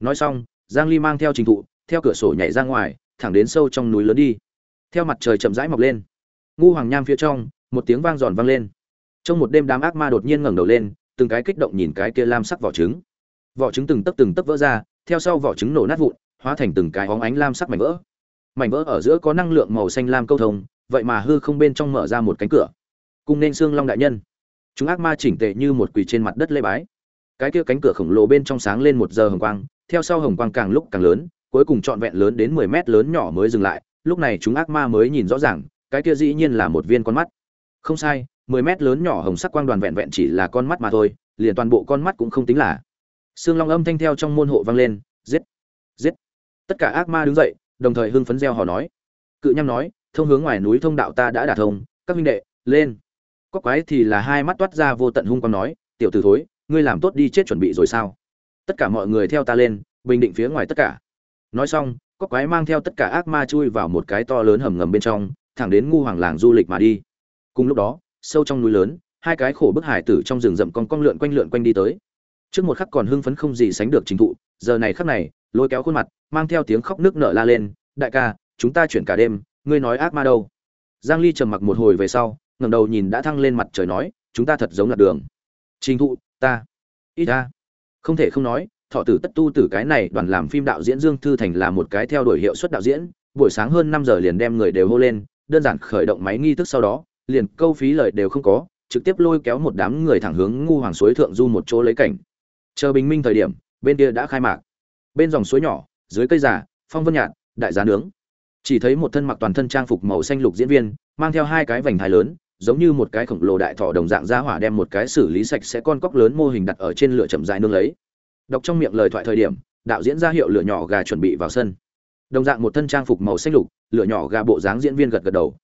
nói xong, giang ly mang theo trình thụ, theo cửa sổ nhảy ra ngoài, thẳng đến sâu trong núi lớn đi. Theo mặt trời chậm rãi mọc lên ngu hoàng nham phía trong, một tiếng vang giòn vang lên. Trong một đêm đám ác ma đột nhiên ngẩng đầu lên, từng cái kích động nhìn cái kia lam sắc vỏ trứng. Vỏ trứng từng tấc từng tấc vỡ ra, theo sau vỏ trứng nổ nát vụn, hóa thành từng cái óng ánh lam sắc mảnh vỡ. Mảnh vỡ ở giữa có năng lượng màu xanh lam câu thông, vậy mà hư không bên trong mở ra một cánh cửa. Cùng nên xương long đại nhân. Chúng ác ma chỉnh tệ như một quỳ trên mặt đất lê bái. Cái kia cánh cửa khổng lồ bên trong sáng lên một giờ hồng quang, theo sau hồng quang càng lúc càng lớn, cuối cùng trọn vẹn lớn đến mười mét lớn nhỏ mới dừng lại. Lúc này chúng ác ma mới nhìn rõ ràng cái kia dĩ nhiên là một viên con mắt. Không sai, mười mét lớn nhỏ hồng sắc quang đoàn vẹn vẹn chỉ là con mắt mà thôi, liền toàn bộ con mắt cũng không tính là. Xương long âm thanh theo trong môn hộ vang lên, giết giết. Tất cả ác ma đứng dậy, đồng thời hưng phấn reo hò nói. Cự nhâm nói, thông hướng ngoài núi thông đạo ta đã đả thông, các huynh đệ, lên. Có quái thì là hai mắt toát ra vô tận hung quang nói, tiểu tử thối, ngươi làm tốt đi chết chuẩn bị rồi sao? Tất cả mọi người theo ta lên, bình định phía ngoài tất cả. Nói xong, có quái mang theo tất cả ác ma chui vào một cái to lớn hầm ngầm bên trong thẳng đến ngu hoàng làng du lịch mà đi. Cùng lúc đó, sâu trong núi lớn, hai cái khổ bức hải tử trong rừng rậm con cong lượn quanh lượn quanh đi tới. Trước một khắc còn hưng phấn không gì sánh được trình thụ, giờ này khắc này, lôi kéo khuôn mặt, mang theo tiếng khóc nước nở la lên, đại ca, chúng ta chuyển cả đêm, ngươi nói ác ma đâu? Giang ly trầm mặc một hồi về sau, ngẩng đầu nhìn đã thăng lên mặt trời nói, chúng ta thật giống là đường. Trình thụ, ta ít ra không thể không nói, thọ tử tất tu tử cái này đoàn làm phim đạo diễn dương thư thành là một cái theo đuổi hiệu suất đạo diễn, buổi sáng hơn 5 giờ liền đem người đều hô lên đơn giản khởi động máy nghi thức sau đó, liền câu phí lời đều không có, trực tiếp lôi kéo một đám người thẳng hướng ngu hoàng suối thượng du một chỗ lấy cảnh. Chờ bình minh thời điểm, bên kia đã khai mạc. Bên dòng suối nhỏ, dưới cây giả phong vân nhạt, đại giá nướng. Chỉ thấy một thân mặc toàn thân trang phục màu xanh lục diễn viên, mang theo hai cái vành thái lớn, giống như một cái khổng lồ đại thọ đồng dạng ra hỏa đem một cái xử lý sạch sẽ con cóc lớn mô hình đặt ở trên lửa chậm dài nương lấy. Đọc trong miệng lời thoại thời điểm, đạo diễn ra hiệu lửa nhỏ gà chuẩn bị vào sân. Đồng dạng một thân trang phục màu xanh lục lửa nhỏ gà bộ dáng diễn viên gật gật đầu.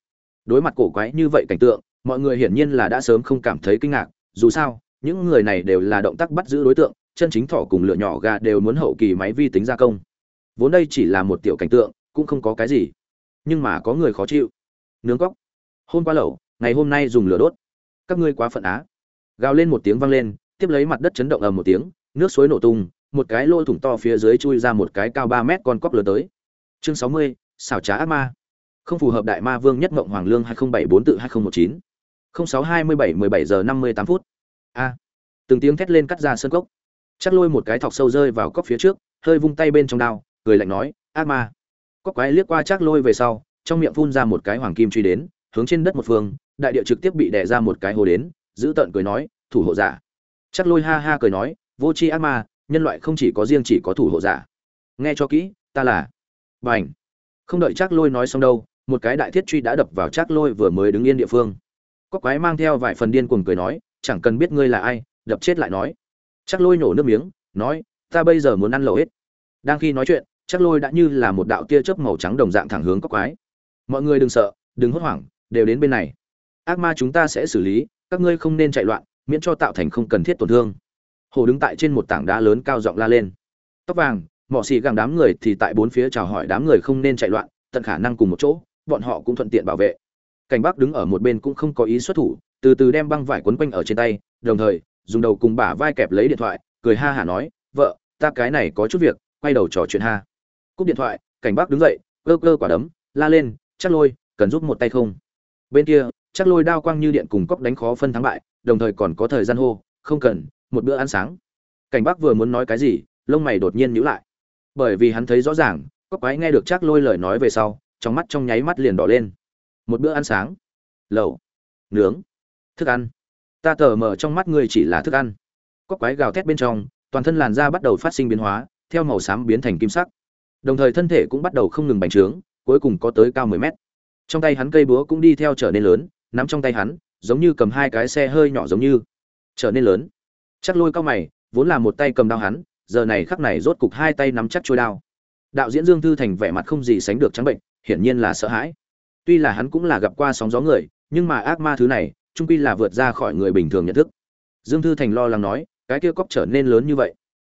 Đối mặt cổ quái như vậy cảnh tượng, mọi người hiển nhiên là đã sớm không cảm thấy kinh ngạc. Dù sao, những người này đều là động tác bắt giữ đối tượng, chân chính thỏ cùng lửa nhỏ gà đều muốn hậu kỳ máy vi tính gia công. Vốn đây chỉ là một tiểu cảnh tượng, cũng không có cái gì. Nhưng mà có người khó chịu. Nướng cóc. Hôm qua lẩu, ngày hôm nay dùng lửa đốt. Các ngươi quá phận á. Gào lên một tiếng vang lên, tiếp lấy mặt đất chấn động ầm một tiếng, nước suối nổ tung, một cái lỗ thủng to phía dưới chui ra một cái cao ba mét con cóc lớn tới. Chương sáu mươi xảo trá ác ma. Không phù hợp đại ma vương nhất mộng hoàng lương hai nghìn bảy bốn tự hai nghìn một chín. sáu hai mươi bảy mười bảy giờ năm mươi tám phút. A. Từng tiếng thét lên cắt ra sân cốc. Chắc lôi một cái thọc sâu rơi vào cốc phía trước, hơi vung tay bên trong đao, cười lạnh nói, ác ma. Cóc quái liếc qua chắc lôi về sau, trong miệng phun ra một cái hoàng kim truy đến, hướng trên đất một phương, đại địa trực tiếp bị đè ra một cái hồ đến, giữ tận cười nói, thủ hộ giả. Chắc lôi ha ha cười nói, vô tri ác ma, nhân loại không chỉ có riêng chỉ có thủ hộ giả. Nghe cho kỹ, ta là bành không đợi chắc lôi nói xong đâu, một cái đại thiết truy đã đập vào chắc lôi vừa mới đứng yên địa phương. Có quái mang theo vài phần điên cuồng cười nói, chẳng cần biết ngươi là ai, đập chết lại nói. Chắc lôi nổ nước miếng, nói, ta bây giờ muốn ăn lẩu hết. Đang khi nói chuyện chắc lôi đã như là một đạo tia chớp màu trắng đồng dạng thẳng hướng cóc quái. Mọi người đừng sợ, đừng hốt hoảng, đều đến bên này. Ác ma chúng ta sẽ xử lý, các ngươi không nên chạy loạn, miễn cho tạo thành không cần thiết tổn thương. Hồ đứng tại trên một tảng đá lớn cao giọng la lên. Tóc vàng mỏ xì gàng đám người thì tại bốn phía chào hỏi đám người không nên chạy loạn, tận khả năng cùng một chỗ, bọn họ cũng thuận tiện bảo vệ. Cảnh bắc đứng ở một bên cũng không có ý xuất thủ, từ từ đem băng vải quấn quanh ở trên tay, đồng thời, dùng đầu cùng bả vai kẹp lấy điện thoại, cười ha hả nói, vợ, ta cái này có chút việc, quay đầu trò chuyện ha. Cúp điện thoại, cảnh bắc đứng dậy, cơ cơ quả đấm, la lên, chắc lôi, cần giúp một tay không? Bên kia, chắc lôi đao quang như điện cùng cóc đánh khó phân thắng bại, đồng thời còn có thời gian hô, không cần, một bữa ăn sáng. Cảnh bắc vừa muốn nói cái gì, lông mày đột nhiên nhíu lại bởi vì hắn thấy rõ ràng cóc quái nghe được chắc lôi lời nói về sau, trong mắt trong nháy mắt liền đỏ lên. Một bữa ăn sáng. Lẩu. Nướng. Thức ăn. Ta tờ mở trong mắt ngươi chỉ là thức ăn. Cóc quái gào thét bên trong, toàn thân làn da bắt đầu phát sinh biến hóa, theo màu xám biến thành kim sắc. Đồng thời thân thể cũng bắt đầu không ngừng bành trướng, cuối cùng có tới cao 10 mét. Trong tay hắn cây búa cũng đi theo trở nên lớn, nắm trong tay hắn, giống như cầm hai cái xe hơi nhỏ giống như. Trở nên lớn. Chắc lôi cao mày, vốn là một tay cầm đao hắn giờ này khắc này rốt cục hai tay nắm chắc chuôi đao. Đạo diễn dương thư thành vẻ mặt không gì sánh được trắng bệnh, hiển nhiên là sợ hãi. Tuy là hắn cũng là gặp qua sóng gió người, nhưng mà ác ma thứ này, chung quy là vượt ra khỏi người bình thường nhận thức. Dương thư thành lo lắng nói, cái kia cóc trở nên lớn như vậy,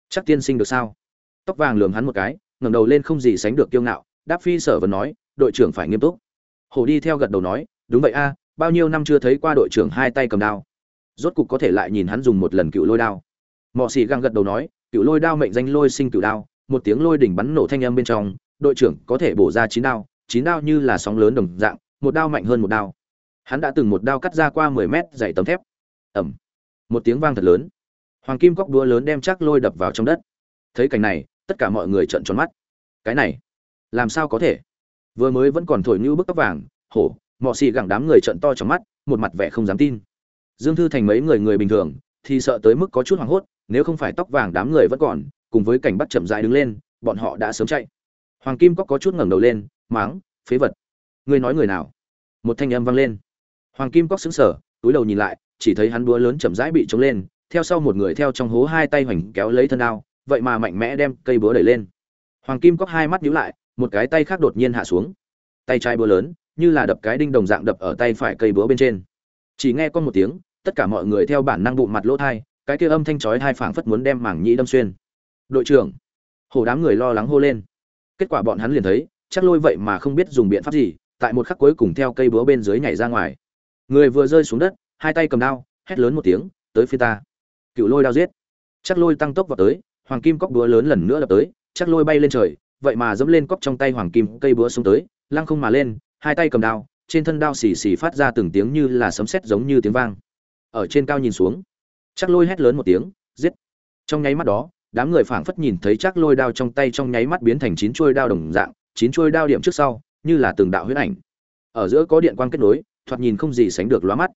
chắc tiên sinh được sao? Tóc vàng lườm hắn một cái, ngẩng đầu lên không gì sánh được kiêu ngạo, đáp phi sở vẫn nói, đội trưởng phải nghiêm túc. Hồ đi theo gật đầu nói, đúng vậy a, bao nhiêu năm chưa thấy qua đội trưởng hai tay cầm đao. Rốt cục có thể lại nhìn hắn dùng một lần cựu lôi đao. Mọ xì găng gật đầu nói cựu lôi đao mệnh danh lôi sinh cựu đao, một tiếng lôi đỉnh bắn nổ thanh âm bên trong, đội trưởng có thể bổ ra chín đao chín đao như là sóng lớn đồng dạng, một đao mạnh hơn một đao. Hắn đã từng một đao cắt ra qua mười mét dày tấm thép. Ẩm một tiếng vang thật lớn. Hoàng kim cóc đũa lớn đem chắc lôi đập vào trong đất. Thấy cảnh này, tất cả mọi người trợn tròn mắt. Cái này, làm sao có thể? Vừa mới vẫn còn thổi như bức tóc vàng, hổ, mọ xì gẳng đám người trợn to trong mắt, một mặt vẻ không dám tin. Dương thư thành mấy người người bình thường, thì sợ tới mức có chút hoảng hốt nếu không phải tóc vàng đám người vẫn còn, cùng với cảnh bắt chậm dại đứng lên, bọn họ đã sớm chạy. Hoàng kim cóc có chút ngẩng đầu lên, máng, phế vật. Ngươi nói người nào? Một thanh âm vang lên. Hoàng kim cóc xứng sở túi đầu nhìn lại, chỉ thấy hắn búa lớn chậm rãi bị trống lên, theo sau một người theo trong hố hai tay hoành kéo lấy thân đao, vậy mà mạnh mẽ đem cây búa đẩy lên. Hoàng kim cóc hai mắt nhíu lại, một cái tay khác đột nhiên hạ xuống. Tay trái búa lớn, như là đập cái đinh đồng dạng đập ở tay phải cây búa bên trên. Chỉ nghe con một tiếng, tất cả mọi người theo bản năng bụng mặt lỗ thai cái kia âm thanh chói hai phảng phất muốn đem mảng nhĩ đâm xuyên. Đội trưởng. Hổ đám người lo lắng hô lên. Kết quả bọn hắn liền thấy, chắc lôi vậy mà không biết dùng biện pháp gì, tại một khắc cuối cùng theo cây búa bên dưới nhảy ra ngoài. Người vừa rơi xuống đất, hai tay cầm đao, hét lớn một tiếng, tới phía ta. Cựu lôi đao giết. Chắc lôi tăng tốc vào tới, hoàng kim cóc búa lớn lần nữa đập tới, chắc lôi bay lên trời, vậy mà dẫm lên cóc trong tay hoàng kim cây búa xuống tới, lăng không mà lên, hai tay cầm đao, trên thân đao xì xì phát ra từng tiếng như là sấm sét giống như tiếng vang. Ở trên cao nhìn xuống chắc lôi hét lớn một tiếng, giết. Trong nháy mắt đó, đám người phảng phất nhìn thấy chắc lôi đao trong tay trong nháy mắt biến thành chín chuôi đao đồng dạng, chín chuôi đao điểm trước sau, như là từng đạo huyết ảnh. Ở giữa có điện quang kết nối, thoạt nhìn không gì sánh được lóa mắt.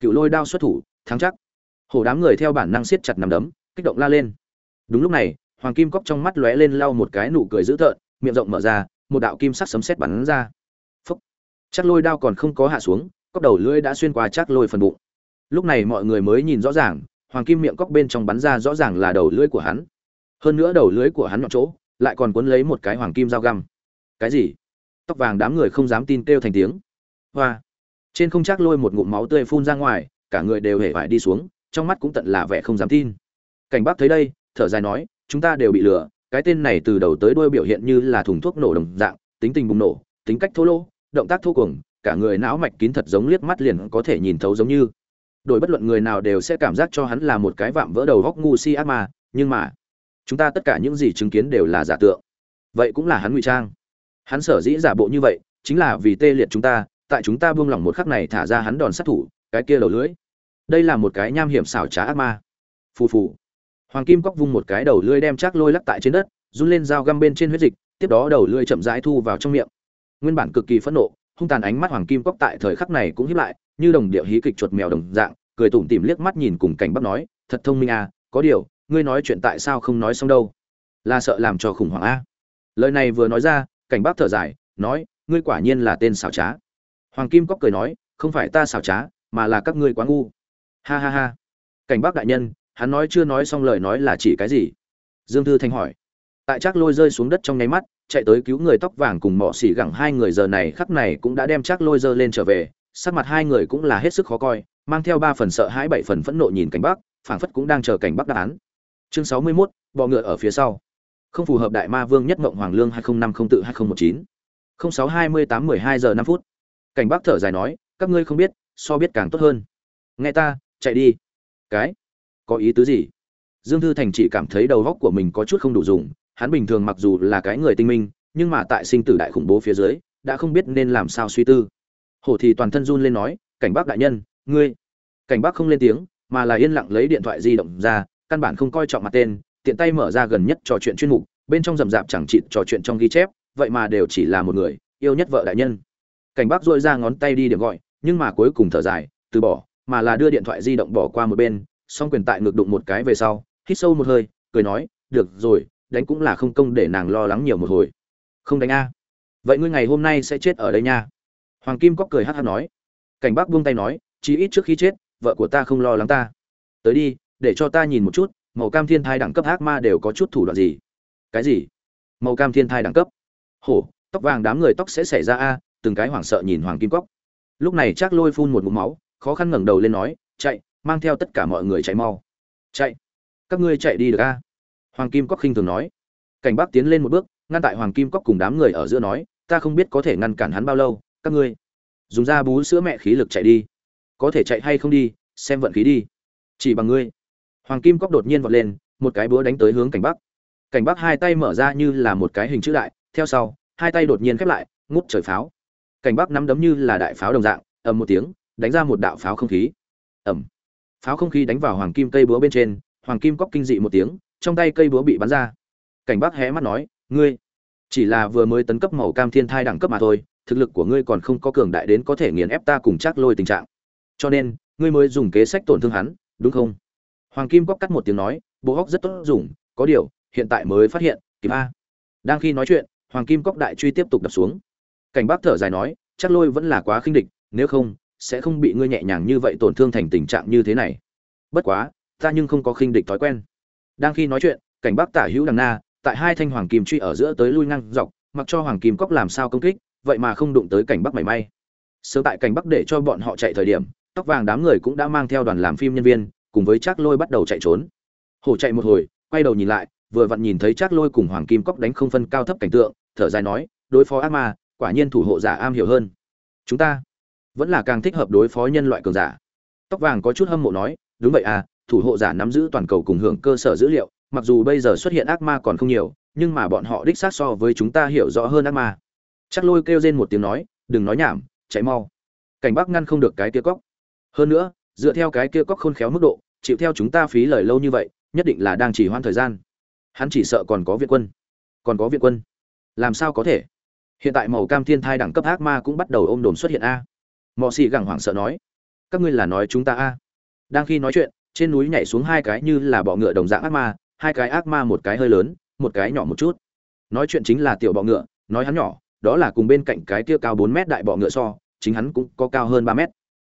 Cựu lôi đao xuất thủ, thắng chắc. Hổ đám người theo bản năng siết chặt nằm đấm, kích động la lên. Đúng lúc này, hoàng kim cóc trong mắt lóe lên lau một cái nụ cười dữ tợn, miệng rộng mở ra, một đạo kim sắc sấm sét bắn ra. Phúc. Chắc lôi đao còn không có hạ xuống cóc đầu lưỡi đã xuyên qua chắc lôi phần bụng. Lúc này mọi người mới nhìn rõ ràng hoàng kim miệng cóc bên trong bắn ra rõ ràng là đầu lưỡi của hắn. Hơn nữa đầu lưỡi của hắn nhọn chỗ, lại còn cuốn lấy một cái hoàng kim dao găm. Cái gì? Tóc vàng đám người không dám tin kêu thành tiếng. Hoa! Trên không chắc lôi một ngụm máu tươi phun ra ngoài, cả người đều hề phải đi xuống, trong mắt cũng tận là vẻ không dám tin. Cảnh bác thấy đây, thở dài nói, chúng ta đều bị lừa, cái tên này từ đầu tới đuôi biểu hiện như là thùng thuốc nổ đồng dạng, tính tình bùng nổ, tính cách thô lỗ, động tác thô cuồng, cả người não mạch kín thật giống liếc mắt liền có thể nhìn thấu giống như đổi bất luận người nào đều sẽ cảm giác cho hắn là một cái vạm vỡ đầu góc ngu si ác ma, nhưng mà, chúng ta tất cả những gì chứng kiến đều là giả tượng. Vậy cũng là hắn ngụy trang. Hắn sở dĩ giả bộ như vậy, chính là vì tê liệt chúng ta, tại chúng ta buông lỏng một khắc này thả ra hắn đòn sát thủ, cái kia đầu lưỡi. Đây là một cái nham hiểm xảo trá ác ma. Phù phù. Hoàng kim cóc vung một cái đầu lưỡi đem chắc lôi lắc tại trên đất, run lên dao găm bên trên huyết dịch, tiếp đó đầu lưỡi chậm rãi thu vào trong miệng. Nguyên bản cực kỳ phẫn nộ, hung tàn ánh mắt hoàng kim cóc tại thời khắc này cũng hiếp lại như đồng điệu hí kịch chuột mèo đồng dạng, cười tủm tỉm liếc mắt nhìn cùng cảnh bắc nói, thật thông minh à có điều, ngươi nói chuyện tại sao không nói xong đâu? Là sợ làm cho khủng hoảng a lời này vừa nói ra, cảnh bắc thở dài, nói, ngươi quả nhiên là tên xảo trá. Hoàng kim cóc cười nói, không phải ta xảo trá, mà là các ngươi quá ngu. Ha ha ha. Cảnh bắc đại nhân, hắn nói chưa nói xong lời nói là chỉ cái gì? Dương thư thanh hỏi. Tại trác lôi rơi xuống đất trong nháy mắt, chạy tới cứu người tóc vàng cùng mỏ xỉ gẳng hai người, giờ này khắc này cũng đã đem trác lôi dơ lên trở về sắc mặt hai người cũng là hết sức khó coi mang theo ba phần sợ hãi bảy phần phẫn nộ nhìn cảnh bắc phảng phất cũng đang chờ cảnh bắc đáp án. Chương sáu mươi 61, bọ ngựa ở phía sau. Không phù hợp đại ma vương nhất mộng hoàng lương hai nghìn năm không tự hai nghìn một chín. Sáu hai mươi tám mười hai giờ năm phút. Cảnh bắc thở dài nói các ngươi không biết so biết càng tốt hơn. Nghe ta chạy đi. Cái? Có ý tứ gì? Dương thư thành chỉ cảm thấy đầu góc của mình có chút không đủ dùng hắn bình thường mặc dù là cái người tinh minh nhưng mà tại sinh tử đại khủng bố phía dưới đã không biết nên làm sao suy tư hổ thì toàn thân run lên nói, cảnh bác đại nhân, ngươi cảnh bác không lên tiếng, mà là yên lặng lấy điện thoại di động ra, căn bản không coi trọng mặt tên, tiện tay mở ra gần nhất trò chuyện chuyên mục, bên trong rầm rạp chẳng chịt trò chuyện trong ghi chép, vậy mà đều chỉ là một người, yêu nhất vợ đại nhân. Cảnh bác dội ra ngón tay đi điểm gọi, nhưng mà cuối cùng thở dài, từ bỏ, mà là đưa điện thoại di động bỏ qua một bên, song quyền tại ngực đụng một cái về sau, hít sâu một hơi, cười nói, được rồi, đánh cũng là không công để nàng lo lắng nhiều một hồi. Không đánh a? Vậy ngươi ngày hôm nay sẽ chết ở đây nha hoàng kim cóc cười hắc hắc nói. Cảnh bác buông tay nói, chí ít trước khi chết, vợ của ta không lo lắng ta. Tới đi, để cho ta nhìn một chút, màu cam thiên thai đẳng cấp ác ma đều có chút thủ đoạn gì. Cái gì? Màu cam thiên thai đẳng cấp. Hổ, tóc vàng đám người tóc sẽ xảy ra a, từng cái hoảng sợ nhìn hoàng kim cóc. Lúc này chắc lôi phun một ngụm máu, khó khăn ngẩng đầu lên nói, chạy, mang theo tất cả mọi người chạy mau. Chạy? Các ngươi chạy đi được a? Hoàng kim cóc khinh thường nói. Cảnh Bác tiến lên một bước, ngăn tại hoàng kim cóc cùng đám người ở giữa nói, ta không biết có thể ngăn cản hắn bao lâu các ngươi. Dùng da bú sữa mẹ khí lực chạy đi. Có thể chạy hay không đi, xem vận khí đi. Chỉ bằng ngươi. Hoàng kim cóc đột nhiên vọt lên, một cái búa đánh tới hướng cảnh bắc. Cảnh bắc hai tay mở ra như là một cái hình chữ đại, theo sau, hai tay đột nhiên khép lại, ngút trời pháo. Cảnh bắc nắm đấm như là đại pháo đồng dạng, ầm một tiếng, đánh ra một đạo pháo không khí. Ầm. Pháo không khí đánh vào hoàng kim cây búa bên trên, hoàng kim cóc kinh dị một tiếng, trong tay cây búa bị bắn ra. Cảnh bắc hé mắt nói, ngươi chỉ là vừa mới tấn cấp màu cam thiên thai đẳng cấp mà thôi, thực lực của ngươi còn không có cường đại đến có thể nghiền ép ta cùng chắc lôi tình trạng. Cho nên, ngươi mới dùng kế sách tổn thương hắn, đúng không? Hoàng kim cóc cắt một tiếng nói, bộ góc rất tốt dùng, có điều, hiện tại mới phát hiện kịp a đang khi nói chuyện, hoàng kim cóc đại truy tiếp tục đập xuống. Cảnh bác thở dài nói chắc lôi vẫn là quá khinh địch, nếu không, sẽ không bị ngươi nhẹ nhàng như vậy tổn thương thành tình trạng như thế này. Bất quá, ta nhưng không có khinh địch thói quen. Đang khi nói chuyện, cảnh bác tả hữu đằng na tại hai thanh hoàng kim truy ở giữa tới lui ngang dọc, mặc cho hoàng kim cóc làm sao công kích, vậy mà không đụng tới cảnh bắc mảy may. Sớm tại cảnh bắc để cho bọn họ chạy thời điểm, tóc vàng đám người cũng đã mang theo đoàn làm phim nhân viên, cùng với trác lôi bắt đầu chạy trốn. Hổ chạy một hồi, quay đầu nhìn lại, vừa vặn nhìn thấy trác lôi cùng hoàng kim cóc đánh không phân cao thấp cảnh tượng, thở dài nói, đối phó ác ma, quả nhiên thủ hộ giả am hiểu hơn. Chúng ta vẫn là càng thích hợp đối phó nhân loại cường giả. Tóc vàng có chút hâm mộ nói, đúng vậy à thủ hộ giả nắm giữ toàn cầu cùng hưởng cơ sở dữ liệu mặc dù bây giờ xuất hiện ác ma còn không nhiều, nhưng mà bọn họ đích xác so với chúng ta hiểu rõ hơn ác ma. Chắc lôi kêu lên một tiếng nói, đừng nói nhảm, chạy mau. Cảnh bắc ngăn không được cái kia cóc hơn nữa, dựa theo cái kia cóc khôn khéo mức độ, chịu theo chúng ta phí lời lâu như vậy, nhất định là đang chỉ hoãn thời gian. Hắn chỉ sợ còn có viện quân. Còn có viện quân. Làm sao có thể? Hiện tại màu cam thiên thai đẳng cấp ác ma cũng bắt đầu ôm đồn xuất hiện a. Mọ xì gẳng hoảng sợ nói, các ngươi là nói chúng ta a. Đang khi nói chuyện, trên núi nhảy xuống hai cái như là bọ ngựa đồng dạng ác ma hai cái ác ma một cái hơi lớn, một cái nhỏ một chút. Nói chuyện chính là tiểu bọ ngựa, nói hắn nhỏ, đó là cùng bên cạnh cái kia cao bốn mét đại bọ ngựa so, chính hắn cũng có cao hơn ba mét.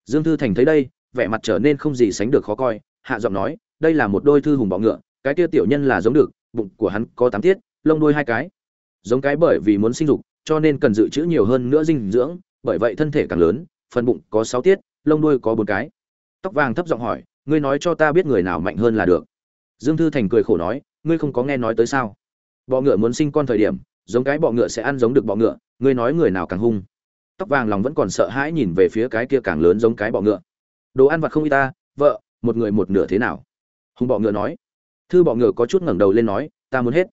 Dương thư thành thấy đây, vẻ mặt trở nên không gì sánh được khó coi, hạ giọng nói, đây là một đôi thư hùng bọ ngựa, cái kia tiểu nhân là giống được, bụng của hắn có tám tiết, lông đôi hai cái. Giống cái bởi vì muốn sinh dục, cho nên cần dự trữ nhiều hơn nữa dinh dưỡng, bởi vậy thân thể càng lớn, phần bụng có sáu tiết, lông đuôi có bốn cái. Tóc vàng thấp giọng hỏi, ngươi nói cho ta biết người nào mạnh hơn là được? Dương thư thành cười khổ nói, ngươi không có nghe nói tới sao? Bọ ngựa muốn sinh con thời điểm, giống cái bọ ngựa sẽ ăn giống được bọ ngựa, ngươi nói người nào càng hung? Tóc vàng lòng vẫn còn sợ hãi nhìn về phía cái kia càng lớn giống cái bọ ngựa. Đồ ăn vặt không y ta, vợ, một người một nửa thế nào? Hùng bọ ngựa nói. Thư bọ ngựa có chút ngẩng đầu lên nói, ta muốn hết.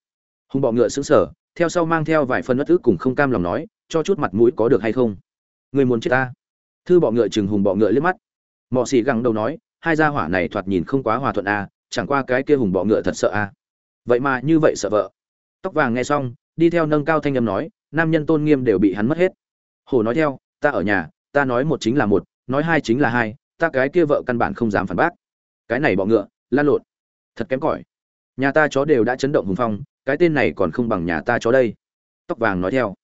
Hùng bọ ngựa sững sờ, theo sau mang theo vài phần bất ức cùng không cam lòng nói, cho chút mặt mũi có được hay không? Người muốn chết ta? Thư bọ ngựa chừng hùng bọ ngựa liếc mắt. Mọ xì găng đầu nói, hai gia hỏa này thoạt nhìn không quá hòa thuận a chẳng qua cái kia hùng bọ ngựa thật sợ a vậy mà như vậy sợ vợ. Tóc vàng nghe xong, đi theo nâng cao thanh âm nói, nam nhân tôn nghiêm đều bị hắn mất hết. Hồ nói theo, ta ở nhà, ta nói một chính là một, nói hai chính là hai, ta cái kia vợ căn bản không dám phản bác. Cái này bọ ngựa, lan lộn. Thật kém cỏi. Nhà ta chó đều đã chấn động hùng phong, cái tên này còn không bằng nhà ta chó đây. Tóc vàng nói theo.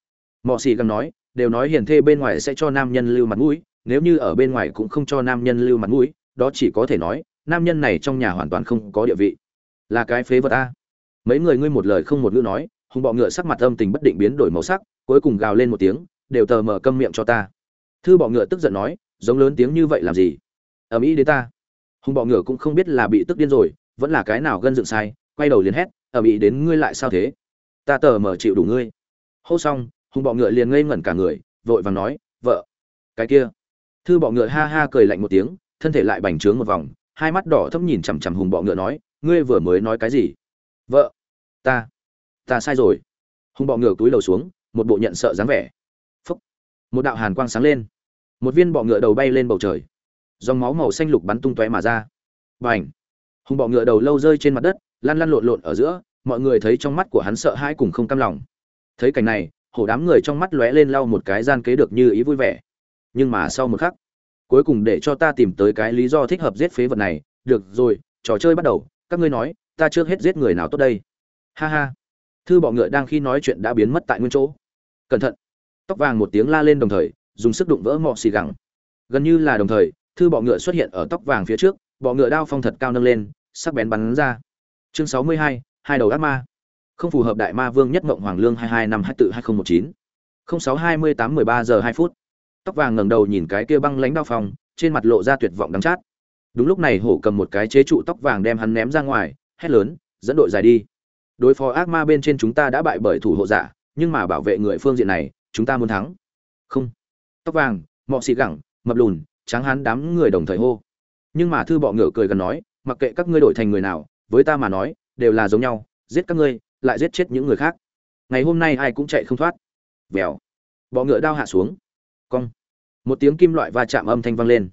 Mọ xì gầm nói, đều nói hiền thê bên ngoài sẽ cho nam nhân lưu mặt mũi, nếu như ở bên ngoài cũng không cho nam nhân lưu mặt mũi, đó chỉ có thể nói nam nhân này trong nhà hoàn toàn không có địa vị. Là cái phế vật a. Mấy người ngươi một lời không một ngữ nói, hùng bọ ngựa sắc mặt âm tình bất định biến đổi màu sắc, cuối cùng gào lên một tiếng, đều tờ mở câm miệng cho ta. Thư bọ ngựa tức giận nói, giống lớn tiếng như vậy làm gì? Ở mỹ đến ta. Hùng bọ ngựa cũng không biết là bị tức điên rồi, vẫn là cái nào gân dựng sai, quay đầu liền hét ở mỹ đến ngươi lại sao thế? Ta tờ mở chịu đủ ngươi. Hô xong, hùng bọ ngựa liền ngây ngẩn cả người, vội vàng nói, vợ, cái kia. Thư bọ ngựa ha ha cười lạnh một tiếng, thân thể lại bành trướng một vòng hai mắt đỏ thâm nhìn chằm chằm hùng bọ ngựa nói, ngươi vừa mới nói cái gì? Vợ, ta ta sai rồi. Hùng bọ ngựa túi đầu xuống, một bộ nhận sợ dáng vẻ. Phúc! Một đạo hàn quang sáng lên. Một viên bọ ngựa đầu bay lên bầu trời. Dòng máu màu xanh lục bắn tung tóe mà ra. B à n h hùng bọ ngựa đầu lâu rơi trên mặt đất, lăn lăn lộn lộn ở giữa, mọi người thấy trong mắt của hắn sợ hãi cùng không cam lòng. Thấy cảnh này, hổ đám người trong mắt lóe lên lau một cái gian kế được như ý vui vẻ. Nhưng mà sau một khắc cuối cùng để cho ta tìm tới cái lý do thích hợp giết phế vật này. Được rồi, trò chơi bắt đầu. Các ngươi nói, ta trước hết giết người nào tốt đây? Ha ha. Thư bọ ngựa đang khi nói chuyện đã biến mất tại nguyên chỗ. Cẩn thận. Tóc vàng một tiếng la lên đồng thời, dùng sức đụng vỡ mọ xì gẳng. Gần như là đồng thời, thư bọ ngựa xuất hiện ở tóc vàng phía trước, bọ ngựa đao phong thật cao nâng lên, sắc bén bắn ra. Chương sáu mươi hai hai đầu ác ma. Không phù hợp đại ma vương nhất mộng hoàng lương hai hai năm hai tự hai nghìn một chín. Không sáu hai mươi tám mười ba giờ hai phút tóc vàng ngẩng đầu nhìn cái kia băng lãnh đao phong, trên mặt lộ ra tuyệt vọng đắng chát. Đúng lúc này hổ cầm một cái chế trụ tóc vàng đem hắn ném ra ngoài, hét lớn, dẫn đội dài đi. Đối phó ác ma bên trên chúng ta đã bại bởi thủ hộ giả, nhưng mà bảo vệ người phương diện này, chúng ta muốn thắng. Không. Tóc vàng, mọ xị gẳng, mập lùn, tráng hắn đám người đồng thời hô. Nhưng mà thư bọ ngựa cười gần nói, mặc kệ các ngươi đổi thành người nào, với ta mà nói, đều là giống nhau, giết các ngươi, lại giết chết những người khác. Ngày hôm nay ai cũng chạy không thoát. Vèo. Bọ ngựa đao hạ xuống cong. Một tiếng kim loại va chạm âm thanh vang lên.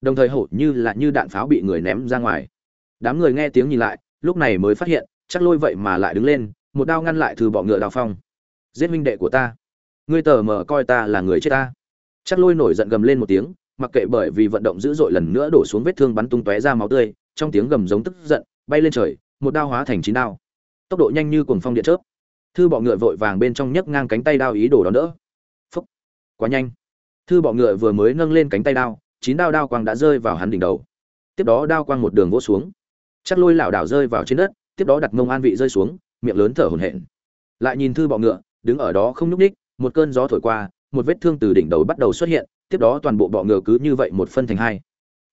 Đồng thời hổ như là như đạn pháo bị người ném ra ngoài. Đám người nghe tiếng nhìn lại, lúc này mới phát hiện, chắc lôi vậy mà lại đứng lên, một đao ngăn lại thư bọ ngựa đào phong. Giết minh đệ của ta. Ngươi tờ mờ coi ta là người chết ta. Chắc lôi nổi giận gầm lên một tiếng, mặc kệ bởi vì vận động dữ dội lần nữa đổ xuống vết thương bắn tung tóe ra máu tươi, trong tiếng gầm giống tức giận, bay lên trời, một đao hóa thành chín đao. Tốc độ nhanh như cuồng phong điện chớp. Thư bọ ngựa vội vàng bên trong nhấc ngang cánh tay đao ý đồ đón đỡ. Phúc. Quá nhanh thư bọ ngựa vừa mới nâng lên cánh tay đao, chín đao đao quang đã rơi vào hắn đỉnh đầu. Tiếp đó đao quang một đường vỗ xuống. Chắc lôi lảo đảo rơi vào trên đất, tiếp đó đặt mông an vị rơi xuống, miệng lớn thở hổn hển. Lại nhìn thư bọ ngựa, đứng ở đó không nhúc ních một cơn gió thổi qua, một vết thương từ đỉnh đầu bắt đầu xuất hiện, tiếp đó toàn bộ bọ ngựa cứ như vậy một phân thành hai.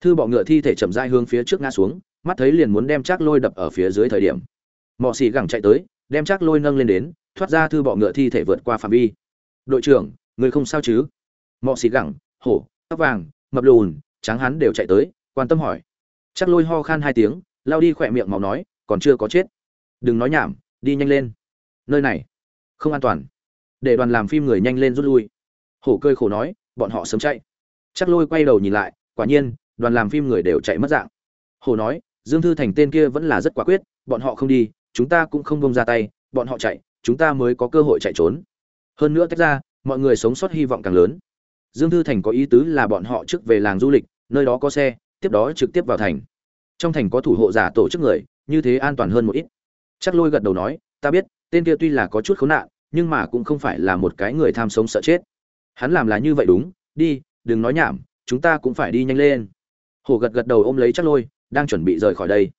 Thư bọ ngựa thi thể chậm dai hướng phía trước ngã xuống, mắt thấy liền muốn đem chắc lôi đập ở phía dưới thời điểm. Mọ xì gẳng chạy tới, đem chắc lôi nâng lên đến, thoát ra thư bọ ngựa thi thể vượt qua phạm vi. Đội trưởng, người không sao chứ? Mọ xịt gẳng, hổ, tóc vàng, mập lùn, Tráng hắn đều chạy tới, quan tâm hỏi. Chắc lôi ho khan hai tiếng, lao đi khỏe miệng máu nói, còn chưa có chết. Đừng nói nhảm, đi nhanh lên. Nơi này, không an toàn. Để đoàn làm phim người nhanh lên rút lui. Hổ cơi khổ nói, bọn họ sớm chạy. Chắc lôi quay đầu nhìn lại, quả nhiên, đoàn làm phim người đều chạy mất dạng. Hổ nói, dương thư thành tên kia vẫn là rất quả quyết, bọn họ không đi, chúng ta cũng không bông ra tay, bọn họ chạy, chúng ta mới có cơ hội chạy trốn. Hơn nữa tách ra, mọi người sống sót hy vọng càng lớn dương thư thành có ý tứ là bọn họ trước về làng du lịch, nơi đó có xe, tiếp đó trực tiếp vào thành. Trong thành có thủ hộ giả tổ chức người, như thế an toàn hơn một ít. Chắc lôi gật đầu nói, ta biết, tên kia tuy là có chút khốn nạn, nhưng mà cũng không phải là một cái người tham sống sợ chết. Hắn làm là như vậy đúng, đi, đừng nói nhảm, chúng ta cũng phải đi nhanh lên. Hồ gật gật đầu ôm lấy chắc lôi, đang chuẩn bị rời khỏi đây.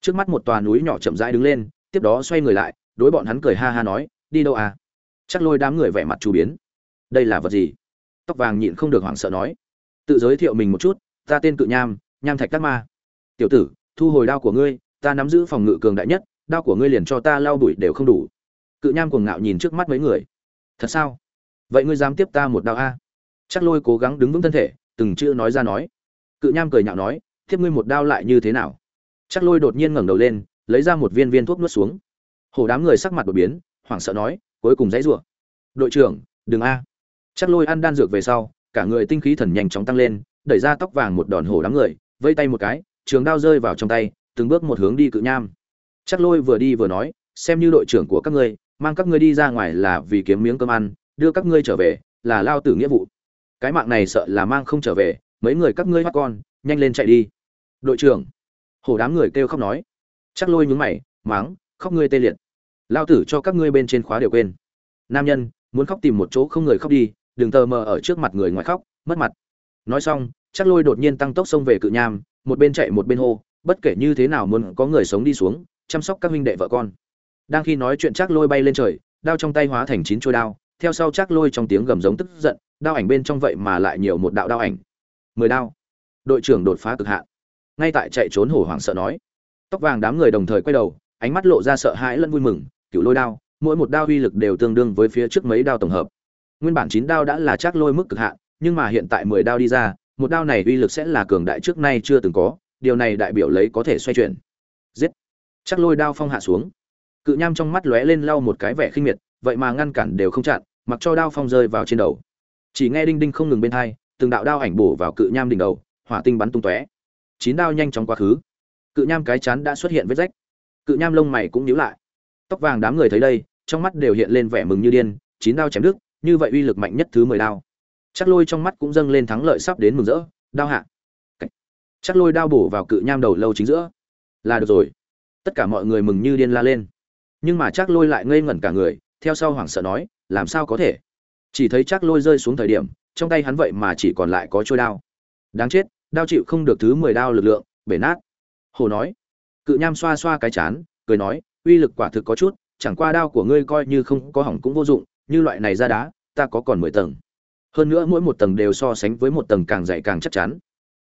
Trước mắt một tòa núi nhỏ chậm rãi đứng lên, tiếp đó xoay người lại, đối bọn hắn cười ha ha nói, đi đâu à? Chắc lôi đám người vẻ mặt chú biến. Đây là vật gì? Tóc vàng nhịn không được hoảng sợ nói. Tự giới thiệu mình một chút, ta tên cự nham nham thạch các ma. Tiểu tử, thu hồi đao của ngươi, ta nắm giữ phòng ngự cường đại nhất, đao của ngươi liền cho ta lao đuổi đều không đủ. Cự nham cuồng ngạo nhìn trước mắt mấy người. Thật sao? Vậy ngươi dám tiếp ta một đao a? Chắc lôi cố gắng đứng vững thân thể, từng chữ nói ra nói. Cự nham cười nhạo nói, tiếp ngươi một đao lại như thế nào? Chắc lôi đột nhiên ngẩng đầu lên, lấy ra một viên viên thuốc nuốt xuống. Hổ đám người sắc mặt đột biến, hoảng sợ nói, cuối cùng dãy rủa. Đội trưởng, đừng a chắc lôi ăn đan dược về sau, cả người tinh khí thần nhanh chóng tăng lên, đẩy ra tóc vàng một đòn hổ đám người, vây tay một cái, trường đao rơi vào trong tay, từng bước một hướng đi cự nham. Chắc lôi vừa đi vừa nói, xem như đội trưởng của các ngươi, mang các ngươi đi ra ngoài là vì kiếm miếng cơm ăn, đưa các ngươi trở về, là lao tử nghĩa vụ. Cái mạng này sợ là mang không trở về, mấy người các ngươi bắt con, nhanh lên chạy đi. Đội trưởng. Hổ đám người kêu khóc nói. Chắc lôi nhúng mày máng khóc ngươi tê liệt. Lao tử cho các ngươi bên trên khóa đều quên. Nam nhân, muốn khóc tìm một chỗ không người khóc đi đừng tờ mờ ở trước mặt người ngoài khóc, mất mặt. Nói xong, chắc lôi đột nhiên tăng tốc xông về cự nham, một bên chạy một bên hô, bất kể như thế nào muốn có người sống đi xuống, chăm sóc các huynh đệ vợ con. Đang khi nói chuyện chắc lôi bay lên trời, đao trong tay hóa thành chín trôi đao, theo sau chắc lôi trong tiếng gầm giống tức giận, đao ảnh bên trong vậy mà lại nhiều một đạo đao ảnh. Mười đao. Đội trưởng đột phá cực hạn. Ngay tại chạy trốn hổ hoảng sợ nói. Tóc vàng đám người đồng thời quay đầu, ánh mắt lộ ra sợ hãi lẫn vui mừng cựu lôi đao, mỗi một đao uy lực đều tương đương với phía trước mấy đao tổng hợp nguyên bản chín đao đã là chắc lôi mức cực hạn, nhưng mà hiện tại mười đao đi ra, một đao này uy lực sẽ là cường đại trước nay chưa từng có, điều này đại biểu lấy có thể xoay chuyển. Giết! Chắc lôi đao phong hạ xuống. Cự nham trong mắt lóe lên lau một cái vẻ khinh miệt, vậy mà ngăn cản đều không chặn, mặc cho đao phong rơi vào trên đầu. Chỉ nghe đinh đinh không ngừng bên thai từng đạo đao ảnh bổ vào cự nham đỉnh đầu, hỏa tinh bắn tung tóe. Chín đao nhanh chóng quá khứ. Cự nham cái chán đã xuất hiện vết rách. Cự nham lông mày cũng nhíu lại. Tóc vàng đám người thấy đây, trong mắt đều hiện lên vẻ mừng như điên, chín đao chém đứt như vậy uy lực mạnh nhất thứ mười đao. Chắc lôi trong mắt cũng dâng lên thắng lợi sắp đến mừng rỡ. Đao hạ. Chắc lôi đao bổ vào cự nham đầu lâu chính giữa. Là được rồi. Tất cả mọi người mừng như điên la lên. Nhưng mà chắc lôi lại ngây ngẩn cả người, theo sau hoảng sợ nói, làm sao có thể? Chỉ thấy chắc lôi rơi xuống thời điểm, trong tay hắn vậy mà chỉ còn lại có trôi đao. Đáng chết, đao chịu không được thứ mười đao lực lượng, bể nát. Hồ nói. Cự nham xoa xoa cái chán, cười nói, uy lực quả thực có chút, chẳng qua đao của ngươi coi như không có hỏng cũng vô dụng như loại này ra đá, ta có còn mười tầng. Hơn nữa mỗi một tầng đều so sánh với một tầng càng dày càng chắc chắn.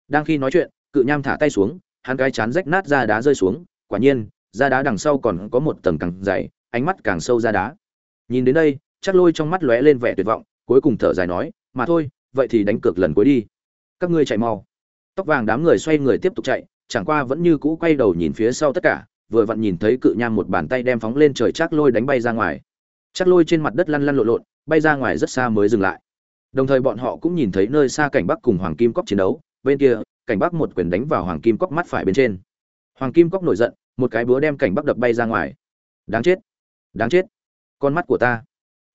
Đang khi nói chuyện, cự nham thả tay xuống, hắn cái chán rách nát ra đá rơi xuống, quả nhiên, ra đá đằng sau còn có một tầng càng dày, ánh mắt càng sâu ra đá. Nhìn đến đây, chắc lôi trong mắt lóe lên vẻ tuyệt vọng, cuối cùng thở dài nói, mà thôi, vậy thì đánh cược lần cuối đi. Các ngươi chạy mau. Tóc vàng đám người xoay người tiếp tục chạy, chẳng qua vẫn như cũ quay đầu nhìn phía sau tất cả, vừa vặn nhìn thấy cự nham một bàn tay đem phóng lên trời chắc lôi đánh bay ra ngoài chắc lôi trên mặt đất lăn lăn lộn lộn, bay ra ngoài rất xa mới dừng lại. Đồng thời bọn họ cũng nhìn thấy nơi xa cảnh bắc cùng hoàng kim cóc chiến đấu, bên kia, cảnh bắc một quyền đánh vào hoàng kim cóc mắt phải bên trên. Hoàng kim cóc nổi giận, một cái búa đem cảnh bắc đập bay ra ngoài. Đáng chết! Đáng chết! Con mắt của ta!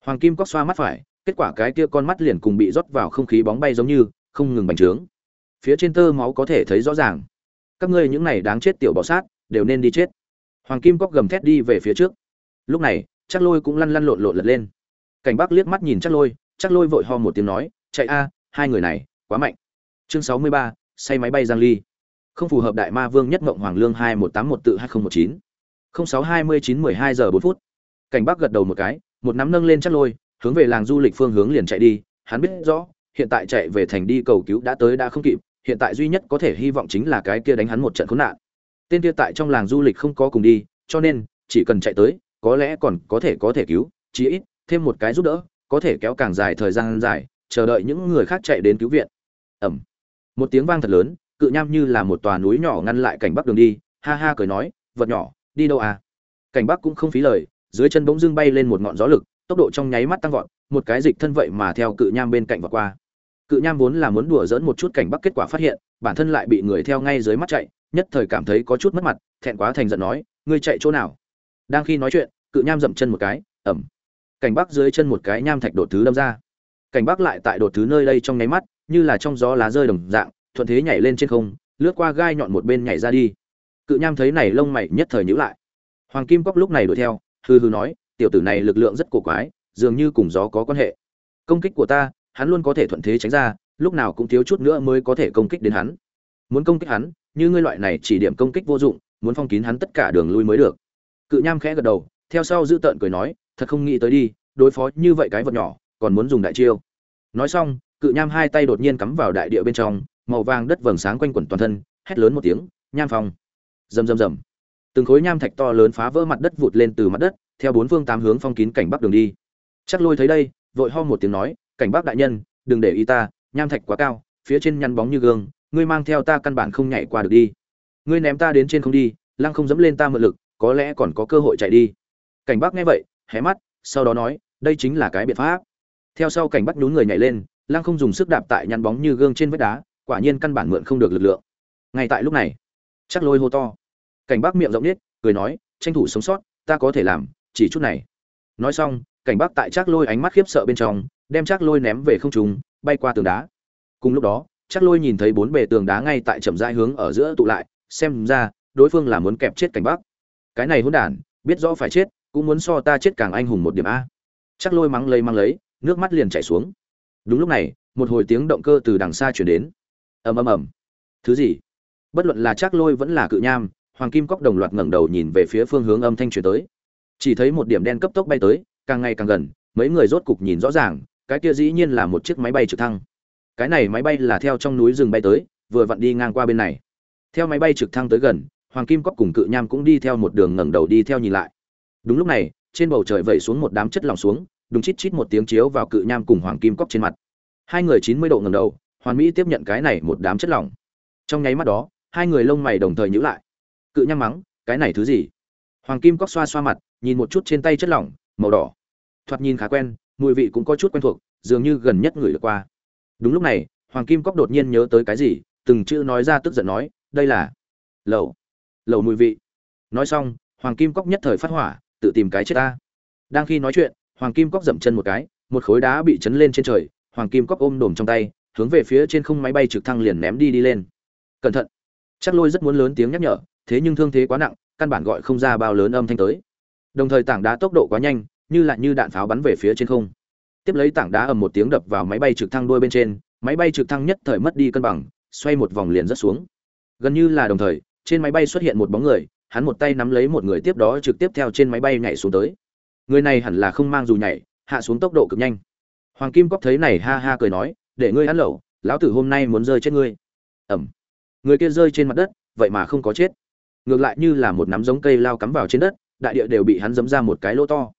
Hoàng kim cóc xoa mắt phải, kết quả cái kia con mắt liền cùng bị rót vào không khí bóng bay giống như, không ngừng bành trướng. Phía trên tơ máu có thể thấy rõ ràng. Các ngươi những này đáng chết tiểu bọ sát, đều nên đi chết. Hoàng kim cóc gầm thét đi về phía trước. Lúc này chắc lôi cũng lăn lăn lộn lộn lật lên. Cảnh bắc liếc mắt nhìn chắc lôi chắc lôi vội ho một tiếng nói, chạy a, hai người này, quá mạnh. Chương sáu mươi ba, say máy bay giang ly. Không phù hợp đại ma vương nhất mộng hoàng lương hai một tám một tự hai nghìn một chín. không sáu hai mươi chín mười hai giờ bốn phút. Cảnh bắc gật đầu một cái, một nắm nâng lên chắc lôi, hướng về làng du lịch phương hướng liền chạy đi. Hắn biết rõ, hiện tại chạy về thành đi cầu cứu đã tới đã không kịp, hiện tại duy nhất có thể hy vọng chính là cái kia đánh hắn một trận khốn nạn. Tên kia tại trong làng du lịch không có cùng đi, cho nên chỉ cần chạy tới có lẽ còn có thể có thể cứu, chí ít, thêm một cái giúp đỡ, có thể kéo càng dài thời gian dài, chờ đợi những người khác chạy đến cứu viện. Ẩm. Một tiếng vang thật lớn, cự nham như là một tòa núi nhỏ ngăn lại cảnh bắc đường đi, ha ha cười nói, vật nhỏ, đi đâu à? Cảnh bắc cũng không phí lời, dưới chân bỗng dưng bay lên một ngọn gió lực, tốc độ trong nháy mắt tăng vọt, một cái dịch thân vậy mà theo cự nham bên cạnh và qua. Cự nham vốn là muốn đùa dỡn một chút cảnh bắc kết quả phát hiện, bản thân lại bị người theo ngay dưới mắt chạy, nhất thời cảm thấy có chút mất mặt, thẹn quá thành giận nói, ngươi chạy chỗ nào? Đang khi nói chuyện cự nham dậm chân một cái, ẩm. Cảnh bắc dưới chân một cái nham thạch đột thứ đâm ra. Cảnh bắc lại tại đột thứ nơi đây trong nháy mắt, như là trong gió lá rơi đồng dạng, thuận thế nhảy lên trên không, lướt qua gai nhọn một bên nhảy ra đi. Cự nham thấy này lông mày nhất thời nhữ lại. Hoàng kim cóc lúc này đuổi theo hư hư nói, tiểu tử này lực lượng rất cổ quái, dường như cùng gió có quan hệ. Công kích của ta, hắn luôn có thể thuận thế tránh ra, lúc nào cũng thiếu chút nữa mới có thể công kích đến hắn. Muốn công kích hắn, như ngươi loại này chỉ điểm công kích vô dụng, muốn phong kín hắn tất cả đường lui mới được. Cự nham khẽ gật đầu theo sau giữ tợn cười nói, thật không nghĩ tới đi, đối phó như vậy cái vật nhỏ, còn muốn dùng đại chiêu. Nói xong, cự nham hai tay đột nhiên cắm vào đại địa bên trong, màu vàng đất vầng sáng quanh quẩn toàn thân, hét lớn một tiếng, nham phong! Rầm rầm rầm. Từng khối nham thạch to lớn phá vỡ mặt đất vụt lên từ mặt đất, theo bốn phương tám hướng phong kín cảnh bắc đường đi. Chắc lôi thấy đây, vội ho một tiếng nói, cảnh bắc đại nhân, đừng để ý ta, nham thạch quá cao, phía trên nhăn bóng như gương, ngươi mang theo ta căn bản không nhảy qua được đi. Ngươi ném ta đến trên không đi, lăng không dẫm lên ta mượn lực, có lẽ còn có cơ hội chạy đi cảnh bắc nghe vậy, hé mắt, sau đó nói, đây chính là cái biện pháp. Theo sau cảnh bắc nhún người nhảy lên, lăng không dùng sức đạp tại nhăn bóng như gương trên vách đá, quả nhiên căn bản mượn không được lực lượng. Ngay tại lúc này, chắc lôi hô to. Cảnh bắc miệng rộng nết, cười nói, tranh thủ sống sót, ta có thể làm, chỉ chút này. Nói xong, cảnh bắc tại chắc lôi ánh mắt khiếp sợ bên trong, đem chắc lôi ném về không trung, bay qua tường đá. Cùng lúc đó, chắc lôi nhìn thấy bốn bề tường đá ngay tại chậm rãi hướng ở giữa tụ lại, xem ra, đối phương là muốn kẹp chết cảnh bắc. Cái này hỗn đản, biết rõ phải chết cũng muốn so ta chết càng anh hùng một điểm a. Chắc lôi mắng lấy mang lấy, nước mắt liền chảy xuống. Đúng lúc này, một hồi tiếng động cơ từ đằng xa chuyển đến. Ầm ầm ầm. Thứ gì? Bất luận là chắc lôi vẫn là cự nham, hoàng kim cốc đồng loạt ngẩng đầu nhìn về phía phương hướng âm thanh truyền tới. Chỉ thấy một điểm đen cấp tốc bay tới, càng ngày càng gần, mấy người rốt cục nhìn rõ ràng, cái kia dĩ nhiên là một chiếc máy bay trực thăng. Cái này máy bay là theo trong núi rừng bay tới, vừa vặn đi ngang qua bên này. Theo máy bay trực thăng tới gần, hoàng kim cốc cùng cự nham cũng đi theo một đường ngẩng đầu đi theo nhìn lại đúng lúc này, trên bầu trời vẩy xuống một đám chất lỏng xuống đúng chít chít một tiếng chiếu vào cự nham cùng hoàng kim cốc trên mặt. Hai người chín mươi độ ngẩng đầu, hoàn mỹ tiếp nhận cái này một đám chất lỏng. Trong nháy mắt đó, hai người lông mày đồng thời nhíu lại. Cự nham mắng, cái này thứ gì? Hoàng kim cốc xoa xoa mặt, nhìn một chút trên tay chất lỏng, màu đỏ. Thoạt nhìn khá quen, mùi vị cũng có chút quen thuộc, dường như gần nhất người được qua. Đúng lúc này, hoàng kim cốc đột nhiên nhớ tới cái gì, từng chữ nói ra tức giận nói, đây là lẩu. Lẩu mùi vị. Nói xong, hoàng kim cốc nhất thời phát hỏa tự tìm cái chết ta. Đang khi nói chuyện, hoàng kim cốc dậm chân một cái, một khối đá bị chấn lên trên trời, hoàng kim cốc ôm đồm trong tay, hướng về phía trên không máy bay trực thăng liền ném đi đi lên. Cẩn thận. Chắc lôi rất muốn lớn tiếng nhắc nhở, thế nhưng thương thế quá nặng, căn bản gọi không ra bao lớn âm thanh tới. Đồng thời tảng đá tốc độ quá nhanh, như lại như đạn pháo bắn về phía trên không. Tiếp lấy tảng đá ầm một tiếng đập vào máy bay trực thăng đuôi bên trên, máy bay trực thăng nhất thời mất đi cân bằng, xoay một vòng liền rất xuống. Gần như là đồng thời, trên máy bay xuất hiện một bóng người hắn một tay nắm lấy một người tiếp đó trực tiếp theo trên máy bay nhảy xuống tới. Người này hẳn là không mang dù nhảy, hạ xuống tốc độ cực nhanh. Hoàng kim cóc thấy này ha ha cười nói, để ngươi ăn lẩu, lão tử hôm nay muốn rơi chết ngươi. Ẩm người kia rơi trên mặt đất, vậy mà không có chết. Ngược lại như là một nắm giống cây lao cắm vào trên đất, đại địa đều bị hắn dấm ra một cái lỗ to.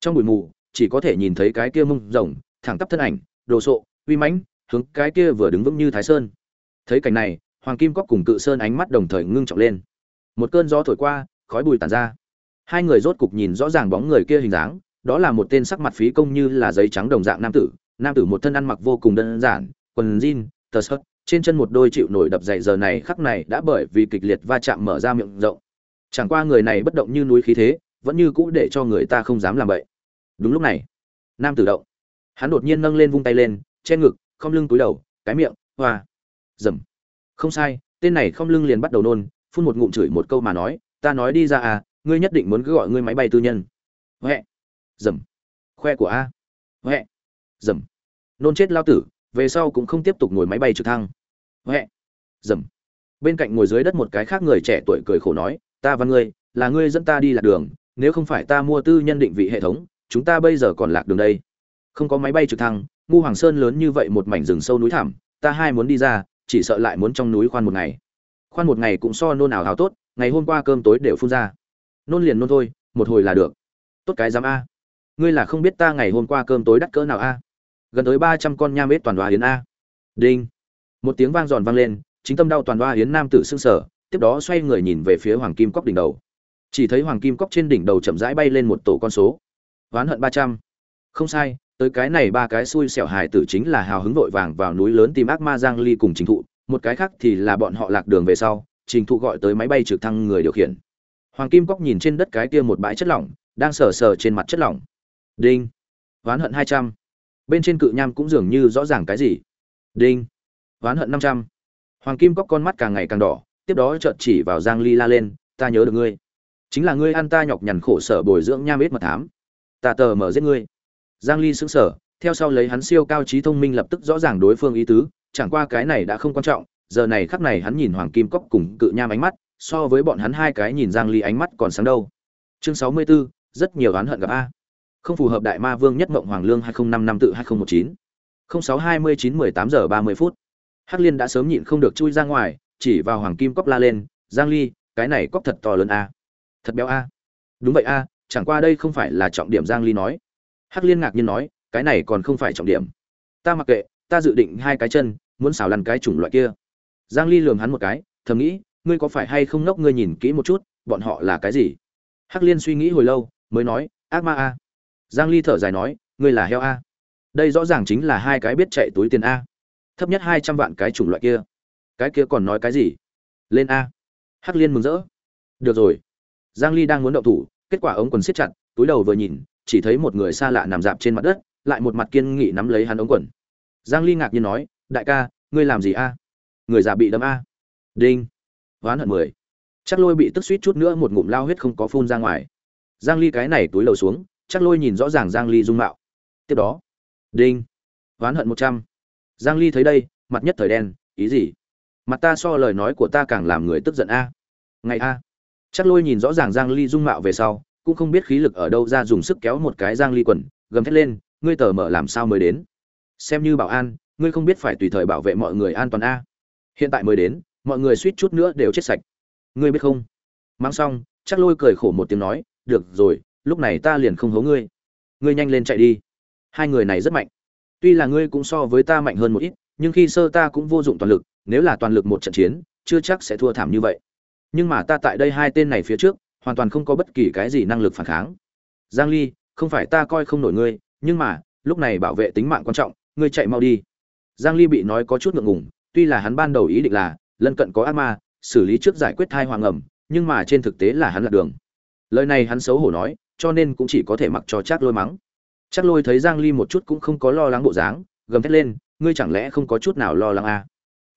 Trong bụi mù, chỉ có thể nhìn thấy cái kia mông rồng, thẳng tắp thân ảnh, đồ sộ, uy mãnh, hướng cái kia vừa đứng vững như thái sơn. Thấy cảnh này, hoàng kim cóc cùng cự sơn ánh mắt đồng thời ngưng trọng lên một cơn gió thổi qua, khói bụi tàn ra. Hai người rốt cục nhìn rõ ràng bóng người kia hình dáng, đó là một tên sắc mặt phí công như là giấy trắng đồng dạng nam tử. Nam tử một thân ăn mặc vô cùng đơn giản, quần jean, tờ sợt trên chân một đôi chịu nổi đập dày giờ này khắc này đã bởi vì kịch liệt va chạm mở ra miệng rộng. Chẳng qua người này bất động như núi khí thế, vẫn như cũ để cho người ta không dám làm vậy đúng lúc này, nam tử động. Hắn đột nhiên nâng lên vung tay lên, che ngực, không lưng túi đầu, cái miệng, hoa. Dầm. Không sai, tên này không lưng liền bắt đầu nôn phun một ngụm chửi một câu mà nói, ta nói đi ra à ngươi nhất định muốn cứ gọi ngươi máy bay tư nhân. Huệ. Dầm. Khoe của a. Huệ. Dầm. Nôn chết lao tử, về sau cũng không tiếp tục ngồi máy bay trực thăng. Huệ. Dầm. Bên cạnh ngồi dưới đất một cái khác người trẻ tuổi cười khổ nói, ta và ngươi, là ngươi dẫn ta đi lạc đường, nếu không phải ta mua tư nhân định vị hệ thống, chúng ta bây giờ còn lạc đường đây. Không có máy bay trực thăng, ngu hoàng sơn lớn như vậy một mảnh rừng sâu núi thẳm, ta hai muốn đi ra, chỉ sợ lại muốn trong núi khoan một ngày khoan một ngày cũng so nôn nào háo tốt, ngày hôm qua cơm tối đều phun ra. Nôn liền nôn thôi, một hồi là được. Tốt cái dám a. Ngươi là không biết ta ngày hôm qua cơm tối đắt cỡ nào a. Gần tới ba trăm con nham ếch toàn đoá hiến a. Đinh. Một tiếng vang giòn vang lên, chính tâm đau toàn đoá hiến nam tử xương sở tiếp đó xoay người nhìn về phía hoàng kim cốc đỉnh đầu. Chỉ thấy hoàng kim cốc trên đỉnh đầu chậm rãi bay lên một tổ con số. Oán hận ba trăm. Không sai, tới cái này ba cái xui xẻo hài tử chính là hào hứng vội vàng vào núi lớn tìm ác ma giang ly cùng chính thụ một cái khác thì là bọn họ lạc đường về sau, trình thụ gọi tới máy bay trực thăng người điều khiển. Hoàng kim cốc nhìn trên đất cái kia một bãi chất lỏng, đang sờ sờ trên mặt chất lỏng. Đinh. Oán hận hai trăm. Bên trên cự nham cũng dường như rõ ràng cái gì. Đinh. Oán hận năm trăm. Hoàng kim cốc con mắt càng ngày càng đỏ, tiếp đó chợt chỉ vào giang ly la lên, ta nhớ được ngươi. Chính là ngươi ăn ta nhọc nhằn khổ sở bồi dưỡng nham ít mật thám. Ta tờ mở giết ngươi. Giang ly sững sờ, theo sau lấy hắn siêu cao trí thông minh lập tức rõ ràng đối phương ý tứ chẳng qua cái này đã không quan trọng giờ này khắc này hắn nhìn hoàng kim cốc cùng cự nham ánh mắt so với bọn hắn hai cái nhìn giang ly ánh mắt còn sáng đâu. Chương 64, rất nhiều oán hận gặp a. Không phù hợp đại ma vương nhất mộng hoàng lương 2005 năm tự 2019 0629 18 giờ 30 phút. Hắc liên đã sớm nhịn không được chui ra ngoài chỉ vào hoàng kim cốc la lên giang ly cái này cốc thật to lớn a. Thật béo a. Đúng vậy a chẳng qua đây không phải là trọng điểm giang ly nói. Hắc liên ngạc nhiên nói cái này còn không phải trọng điểm. Ta mặc kệ ta dự định hai cái chân muốn xào lăn cái chủng loại kia. Giang ly lườm hắn một cái, thầm nghĩ, ngươi có phải hay không nốc ngươi nhìn kỹ một chút, bọn họ là cái gì? Hắc liên suy nghĩ hồi lâu, mới nói, ác ma a. Giang ly thở dài nói, ngươi là heo a. Đây rõ ràng chính là hai cái biết chạy túi tiền a. Thấp nhất 200 vạn cái chủng loại kia. Cái kia còn nói cái gì? Lên a. Hắc liên mừng rỡ. Được rồi. Giang ly đang muốn động thủ, kết quả ống quần siết chặt, túi đầu vừa nhìn, chỉ thấy một người xa lạ nằm dạp trên mặt đất, lại một mặt kiên nghị nắm lấy hắn ống quần. Giang ly ngạc nhiên nói đại ca, ngươi làm gì a? Người già bị đâm a? Đinh. Oán hận mười. Chắc lôi bị tức suýt chút nữa một ngụm lao huyết không có phun ra ngoài. Giang ly cái này túi lầu xuống, chắc lôi nhìn rõ ràng giang ly dung mạo. Tiếp đó. Đinh. Oán hận 100. giang ly thấy đây, mặt nhất thời đen, ý gì? Mặt ta so lời nói của ta càng làm người tức giận a. Ngày a. Chắc lôi nhìn rõ ràng giang ly dung mạo về sau, cũng không biết khí lực ở đâu ra dùng sức kéo một cái giang ly quần, gầm thét lên, ngươi tờ mở làm sao mới đến? Xem như bảo an ngươi không biết phải tùy thời bảo vệ mọi người an toàn a. Hiện tại mới đến, mọi người suýt chút nữa đều chết sạch. Ngươi biết không? Mang xong chắc lôi cười khổ một tiếng nói, được rồi, lúc này ta liền không hố ngươi. Ngươi nhanh lên chạy đi. Hai người này rất mạnh. Tuy là ngươi cũng so với ta mạnh hơn một ít, nhưng khi sơ ta cũng vô dụng toàn lực, nếu là toàn lực một trận chiến, chưa chắc sẽ thua thảm như vậy. Nhưng mà ta tại đây hai tên này phía trước, hoàn toàn không có bất kỳ cái gì năng lực phản kháng. Giang ly, không phải ta coi không nổi ngươi, nhưng mà, lúc này bảo vệ tính mạng quan trọng, ngươi chạy mau đi giang ly bị nói có chút ngượng ngùng, tuy là hắn ban đầu ý định là, lân cận có ác ma, xử lý trước giải quyết thai hoàng ẩm, nhưng mà trên thực tế là hắn lạc đường. Lời này hắn xấu hổ nói, cho nên cũng chỉ có thể mặc cho Trác lôi mắng. Trác lôi thấy giang ly một chút cũng không có lo lắng bộ dáng, gầm thét lên, ngươi chẳng lẽ không có chút nào lo lắng à?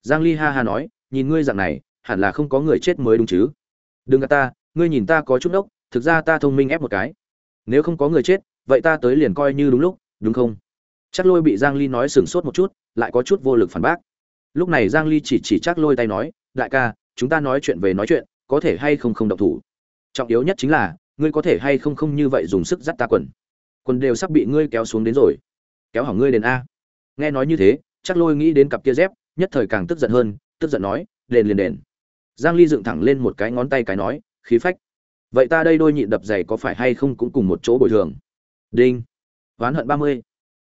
giang ly ha ha nói, nhìn ngươi dạng này, hẳn là không có người chết mới đúng chứ. Đừng gạt ta, ngươi nhìn ta có chút đốc, thực ra ta thông minh ép một cái. Nếu không có người chết, vậy ta tới liền coi như đúng lúc, đúng không? Chắc lôi bị giang ly nói sửng sốt một chút lại có chút vô lực phản bác. Lúc này giang ly chỉ chỉ chắc lôi tay nói, đại ca, chúng ta nói chuyện về nói chuyện, có thể hay không không động thủ? Trọng yếu nhất chính là, ngươi có thể hay không không như vậy dùng sức dắt ta quần. Quần đều sắp bị ngươi kéo xuống đến rồi. Kéo hỏng ngươi đền a. Nghe nói như thế, chắc lôi nghĩ đến cặp kia dép, nhất thời càng tức giận hơn, tức giận nói, đền liền đền. Giang ly dựng thẳng lên một cái ngón tay cái nói, khí phách. Vậy ta đây đôi nhịn đập giày có phải hay không cũng cùng một chỗ bồi thường. Đinh. Ván hận 30.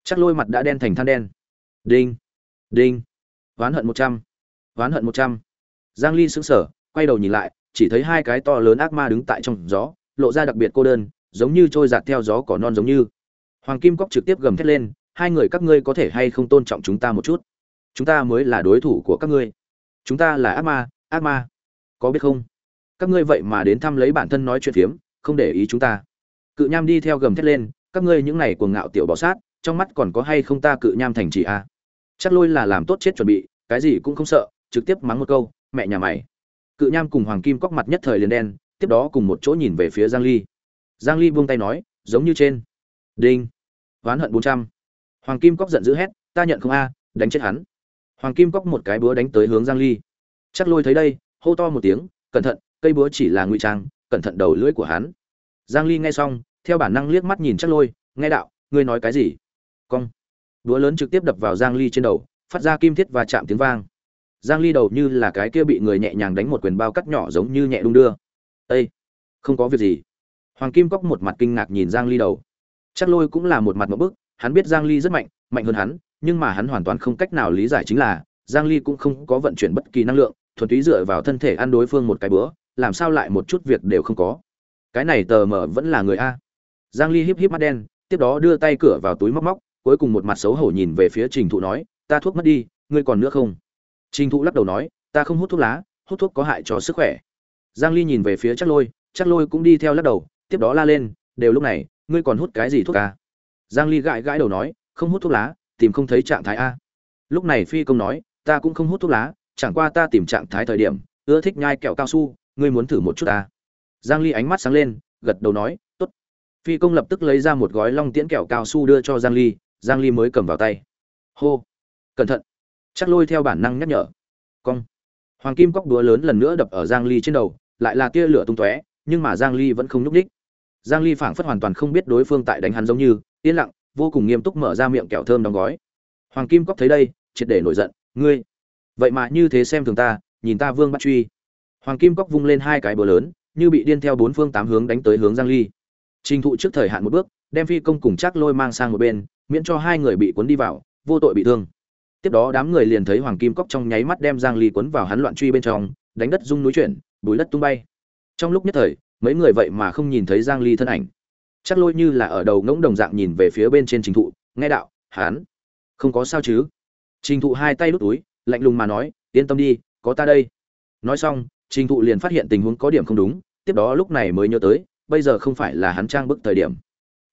chắc lôi mặt đã đen thành than đen đinh. Đinh. Ván hận 100. ván hận 100. giang ly sững sờ, quay đầu nhìn lại, chỉ thấy hai cái to lớn ác ma đứng tại trong gió, lộ ra đặc biệt cô đơn, giống như trôi giạt theo gió cỏ non giống như. Hoàng kim cóc trực tiếp gầm thét lên, hai người các ngươi có thể hay không tôn trọng chúng ta một chút? Chúng ta mới là đối thủ của các ngươi. Chúng ta là ác ma ác ma. Có biết không? Các ngươi vậy mà đến thăm lấy bản thân nói chuyện phiếm, không để ý chúng ta. Cự nham đi theo gầm thét lên, các ngươi những này cuồng ngạo tiểu bọ sát, trong mắt còn có hay không ta cự nham thành trì a à? Chắc lôi là làm tốt chết chuẩn bị, cái gì cũng không sợ, trực tiếp mắng một câu, mẹ nhà mày. Cự nham cùng hoàng kim cóc mặt nhất thời liền đen, tiếp đó cùng một chỗ nhìn về phía giang ly. Giang ly buông tay nói, giống như trên. Đinh. Oán hận 400. hoàng kim cóc giận dữ hét, ta nhận không a, đánh chết hắn. Hoàng kim cóc một cái búa đánh tới hướng giang ly. Chắc lôi thấy đây, hô to một tiếng, cẩn thận, cây búa chỉ là ngụy trang, cẩn thận đầu lưỡi của hắn. Giang ly nghe xong, theo bản năng liếc mắt nhìn chắc lôi, nghe đạo, ngươi nói cái gì? Cong búa lớn trực tiếp đập vào giang ly trên đầu, phát ra kim thiết và chạm tiếng vang. Giang ly đầu như là cái kia bị người nhẹ nhàng đánh một quyền bao cắt nhỏ giống như nhẹ đung đưa. Ê! không có việc gì. Hoàng kim cóc một mặt kinh ngạc nhìn giang ly đầu. Chắc lôi cũng là một mặt một bức, hắn biết giang ly rất mạnh mạnh hơn hắn, nhưng mà hắn hoàn toàn không cách nào lý giải chính là, giang ly cũng không có vận chuyển bất kỳ năng lượng, thuần túy dựa vào thân thể ăn đối phương một cái bữa, làm sao lại một chút việc đều không có. Cái này tờ mở vẫn là người a. Giang ly híp híp mắt đen, tiếp đó đưa tay cửa vào túi móc móc cuối cùng một mặt xấu hổ nhìn về phía trình thụ nói, ta thuốc mất đi, ngươi còn nữa không? Trình thụ lắc đầu nói, ta không hút thuốc lá, hút thuốc có hại cho sức khỏe. Giang ly nhìn về phía chắc lôi chắc lôi cũng đi theo lắc đầu, tiếp đó la lên, đều lúc này, ngươi còn hút cái gì thuốc à? giang ly gãi gãi đầu nói, không hút thuốc lá, tìm không thấy trạng thái a. Lúc này phi công nói, ta cũng không hút thuốc lá, chẳng qua ta tìm trạng thái thời điểm, ưa thích nhai kẹo cao su, ngươi muốn thử một chút ta. Giang ly ánh mắt sáng lên, gật đầu nói, tốt. Phi công lập tức lấy ra một gói long tiễn kẹo cao su đưa cho giang ly giang ly mới cầm vào tay. Hô. Cẩn thận. Chắc lôi theo bản năng nhắc nhở. Cong. Hoàng kim cóc đúa lớn lần nữa đập ở giang ly trên đầu, lại là tia lửa tung tóe, nhưng mà giang ly vẫn không nhúc nhích. Giang ly phảng phất hoàn toàn không biết đối phương tại đánh hắn giống như, yên lặng, vô cùng nghiêm túc mở ra miệng kẹo thơm đóng gói. Hoàng kim cóc thấy đây, triệt để nổi giận, ngươi, vậy mà như thế xem thường ta, nhìn ta vương bắt truy. Hoàng kim cóc vung lên hai cái bờ lớn, như bị điên theo bốn phương tám hướng đánh tới hướng giang ly. Trình thụ trước thời hạn một bước đem phi công cùng chắc lôi mang sang một bên, miễn cho hai người bị cuốn đi vào, vô tội bị thương. Tiếp đó đám người liền thấy hoàng kim cóc trong nháy mắt đem giang ly cuốn vào hắn loạn truy bên trong, đánh đất rung núi chuyển, bùi đất tung bay. Trong lúc nhất thời, mấy người vậy mà không nhìn thấy giang ly thân ảnh. Chắc lôi như là ở đầu ngỗng đồng dạng nhìn về phía bên trên trình thụ, nghe đạo, hắn? Không có sao chứ? Trình thụ hai tay đút túi, lạnh lùng mà nói, yên tâm đi, có ta đây. Nói xong, trình thụ liền phát hiện tình huống có điểm không đúng, tiếp đó lúc này mới nhớ tới, bây giờ không phải là hắn trang bức thời điểm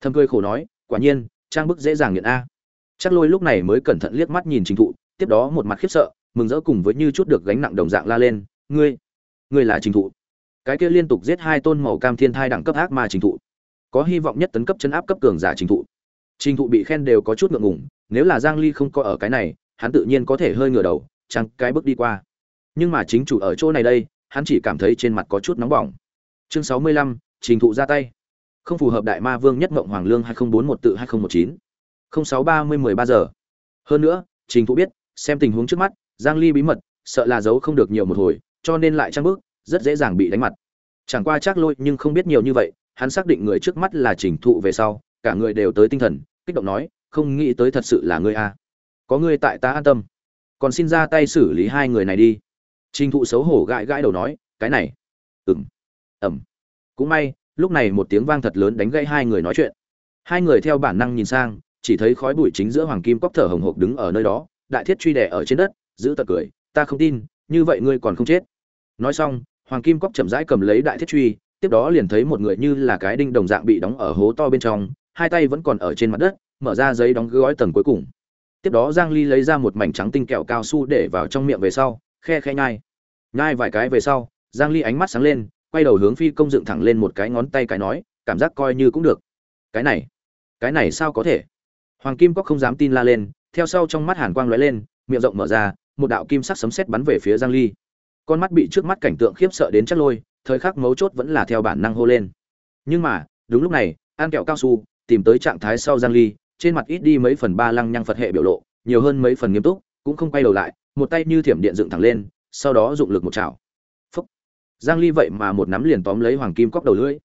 thâm cười khổ nói, quả nhiên, trang bức dễ dàng nghiện a. Chắc lôi lúc này mới cẩn thận liếc mắt nhìn trình thụ, tiếp đó một mặt khiếp sợ, mừng rỡ cùng với như chút được gánh nặng đồng dạng la lên, ngươi ngươi là trình thụ? Cái kia liên tục giết hai tôn màu cam thiên thai đẳng cấp ác ma trình thụ. Có hy vọng nhất tấn cấp chân áp cấp cường giả trình thụ. Trình thụ bị khen đều có chút ngượng ngùng, nếu là giang ly không có ở cái này, hắn tự nhiên có thể hơi ngửa đầu chẳng cái bước đi qua. Nhưng mà chính chủ ở chỗ này đây, hắn chỉ cảm thấy trên mặt có chút nóng bỏng. Chương sáu mươi lăm, trình thụ ra tay không phù hợp đại ma vương nhất mộng hoàng lương hai nghìn bốn một tự hai nghìn một chín. Không sáu ba mươi mười ba giờ. Hơn nữa, trình thụ biết, xem tình huống trước mắt, giang ly bí mật, sợ là giấu không được nhiều một hồi, cho nên lại trang bước, rất dễ dàng bị đánh mặt. Chẳng qua chắc lôi nhưng không biết nhiều như vậy, hắn xác định người trước mắt là trình thụ về sau, cả người đều tới tinh thần, kích động nói, không nghĩ tới thật sự là ngươi a. Có ngươi tại ta an tâm. Còn xin ra tay xử lý hai người này đi. Trình thụ xấu hổ gãi gãi đầu nói, cái này. Ừm. Ẩm. Cũng may lúc này một tiếng vang thật lớn đánh gãy hai người nói chuyện. Hai người theo bản năng nhìn sang, chỉ thấy khói bụi chính giữa hoàng kim cóc thở hồng hộc đứng ở nơi đó, đại thiết truy đẻ ở trên đất, giữ tật cười, ta không tin, như vậy ngươi còn không chết. Nói xong, hoàng kim cóc chậm rãi cầm lấy đại thiết truy, tiếp đó liền thấy một người như là cái đinh đồng dạng bị đóng ở hố to bên trong, hai tay vẫn còn ở trên mặt đất, mở ra giấy đóng gói tầng cuối cùng. Tiếp đó giang ly lấy ra một mảnh trắng tinh kẹo cao su để vào trong miệng về sau, khe khe nhai. Nhai vài cái về sau, giang ly ánh mắt sáng lên quay đầu hướng phi công dựng thẳng lên một cái ngón tay cái nói, cảm giác coi như cũng được. Cái này cái này sao có thể? Hoàng kim cóc không dám tin la lên, theo sau trong mắt hàn quang lóe lên, miệng rộng mở ra, một đạo kim sắc sấm sét bắn về phía giang ly. Con mắt bị trước mắt cảnh tượng khiếp sợ đến chắc lôi, thời khắc mấu chốt vẫn là theo bản năng hô lên. Nhưng mà, đúng lúc này, an kẹo cao su tìm tới trạng thái sau giang ly, trên mặt ít đi mấy phần ba lăng nhăng phật hệ biểu lộ, nhiều hơn mấy phần nghiêm túc, cũng không quay đầu lại, một tay như thiểm điện dựng thẳng lên, sau đó dụng lực một chảo giang ly vậy mà một nắm liền tóm lấy hoàng kim cóc đầu lưỡi.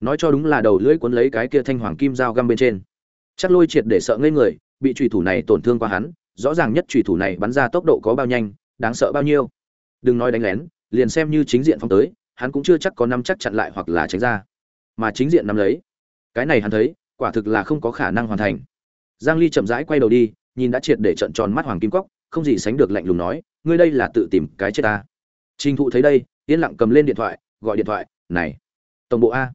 Nói cho đúng là đầu lưỡi cuốn lấy cái kia thanh hoàng kim dao găm bên trên. Chắc lôi triệt để sợ ngây người, bị trùy thủ này tổn thương qua hắn, rõ ràng nhất trùy thủ này bắn ra tốc độ có bao nhanh, đáng sợ bao nhiêu. Đừng nói đánh lén, liền xem như chính diện phong tới, hắn cũng chưa chắc có năm chắc chặn lại hoặc là tránh ra. Mà chính diện nắm lấy, cái này hắn thấy, quả thực là không có khả năng hoàn thành. Giang ly chậm rãi quay đầu đi, nhìn đã triệt để trận tròn mắt hoàng kim cốc không gì sánh được lạnh lùng nói, ngươi đây là tự tìm cái chết ta. Trình thụ thấy đây yên lặng cầm lên điện thoại, gọi điện thoại, này, tổng bộ a,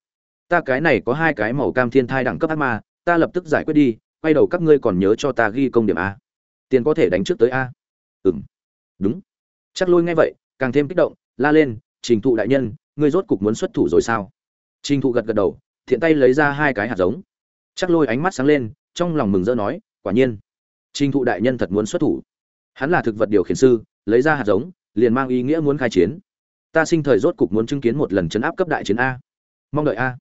ta cái này có hai cái màu cam thiên thai đẳng cấp ác ma, ta lập tức giải quyết đi, quay đầu các ngươi còn nhớ cho ta ghi công điểm a. Tiền có thể đánh trước tới a. Ừm, đúng. Chắc lôi nghe vậy, càng thêm kích động, la lên, trình thụ đại nhân, ngươi rốt cục muốn xuất thủ rồi sao? Trình thụ gật gật đầu, thiện tay lấy ra hai cái hạt giống. Chắc lôi ánh mắt sáng lên, trong lòng mừng rỡ nói, quả nhiên, trình thụ đại nhân thật muốn xuất thủ. Hắn là thực vật điều khiển sư, lấy ra hạt giống, liền mang ý nghĩa muốn khai chiến ta sinh thời rốt cục muốn chứng kiến một lần chấn áp cấp đại chiến a. Mong đợi a.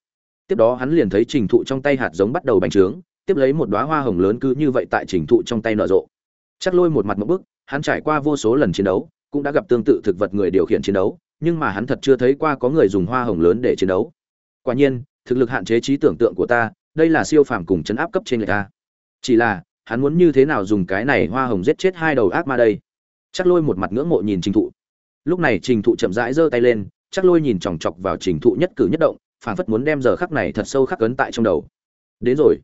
Tiếp đó hắn liền thấy trình thụ trong tay hạt giống bắt đầu bành trướng, tiếp lấy một đoá hoa hồng lớn cứ như vậy tại trình thụ trong tay nở rộ. Chắc lôi một mặt một bức, hắn trải qua vô số lần chiến đấu, cũng đã gặp tương tự thực vật người điều khiển chiến đấu, nhưng mà hắn thật chưa thấy qua có người dùng hoa hồng lớn để chiến đấu. Quả nhiên, thực lực hạn chế trí tưởng tượng của ta, đây là siêu phàm cùng chấn áp cấp trên người ta. Chỉ là, hắn muốn như thế nào dùng cái này hoa hồng giết chết hai đầu ác ma đây? Chắc lôi một mặt ngưỡng mộ nhìn trình thụ lúc này trình thụ chậm rãi giơ tay lên, chắc lôi nhìn chòng chọc vào trình thụ nhất cử nhất động, phảng phất muốn đem giờ khắc này thật sâu khắc ấn tại trong đầu. Đến rồi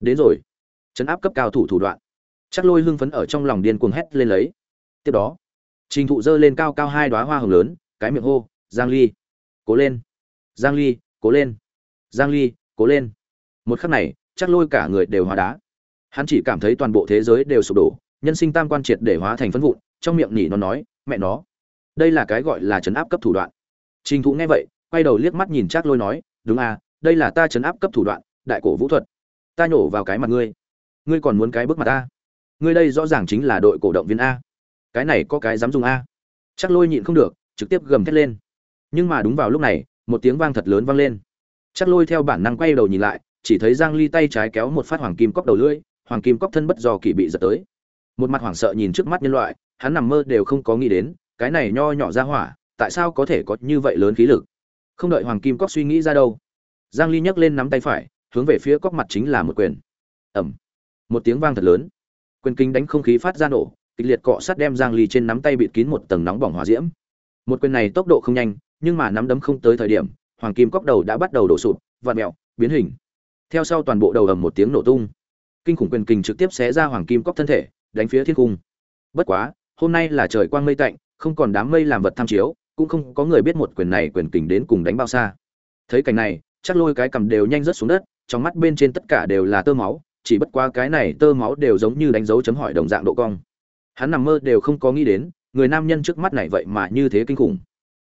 đến rồi. Chấn áp cấp cao thủ thủ đoạn. Chắc lôi hưng phấn ở trong lòng điên cuồng hét lên lấy. Tiếp đó, trình thụ giơ lên cao cao hai đoá hoa hồng lớn, cái miệng hô, giang ly, cố lên, giang ly, cố lên, giang ly, cố lên. Một khắc này, chắc lôi cả người đều hóa đá. Hắn chỉ cảm thấy toàn bộ thế giới đều sụp đổ, nhân sinh tam quan triệt để hóa thành phân vụn, trong miệng nhỉ nó nói, mẹ nó đây là cái gọi là chấn áp cấp thủ đoạn. Trình thụ nghe vậy, quay đầu liếc mắt nhìn Trác lôi nói, đúng à đây là ta chấn áp cấp thủ đoạn, đại cổ vũ thuật. Ta nhổ vào cái mặt ngươi. Ngươi còn muốn cái bước mặt ta? Ngươi đây rõ ràng chính là đội cổ động viên a. Cái này có cái dám dùng a. Chắc lôi nhịn không được, trực tiếp gầm thét lên. Nhưng mà đúng vào lúc này, một tiếng vang thật lớn vang lên. Chắc lôi theo bản năng quay đầu nhìn lại, chỉ thấy giang ly tay trái kéo một phát hoàng kim cóc đầu lưỡi, hoàng kim cóc thân bất do kỳ bị giật tới. Một mặt hoảng sợ nhìn trước mắt nhân loại, hắn nằm mơ đều không có nghĩ đến cái này nho nhỏ ra hỏa, tại sao có thể có như vậy lớn khí lực? Không đợi hoàng kim cóc suy nghĩ ra đâu, giang ly nhấc lên nắm tay phải, hướng về phía cóc mặt chính là một quyền. Ẩm một tiếng vang thật lớn. Quyền kinh đánh không khí phát ra nổ, kịch liệt cọ sát đem giang ly trên nắm tay bịt kín một tầng nóng bỏng hỏa diễm. Một quyền này tốc độ không nhanh, nhưng mà nắm đấm không tới thời điểm, hoàng kim cóc đầu đã bắt đầu đổ sụp, vặn mèo, biến hình. Theo sau toàn bộ đầu ầm một tiếng nổ tung. Kinh khủng quyền kình trực tiếp xé ra hoàng kim cóc thân thể, đánh phía thiên cung. Bất quá, hôm nay là trời quang mây tạnh không còn đám mây làm vật tham chiếu, cũng không có người biết một quyền này quyền kình đến cùng đánh bao xa. Thấy cảnh này, chắc lôi cái cầm đều nhanh rớt xuống đất, trong mắt bên trên tất cả đều là tơ máu, chỉ bất qua cái này tơ máu đều giống như đánh dấu chấm hỏi đồng dạng độ cong. Hắn nằm mơ đều không có nghĩ đến, người nam nhân trước mắt này vậy mà như thế kinh khủng.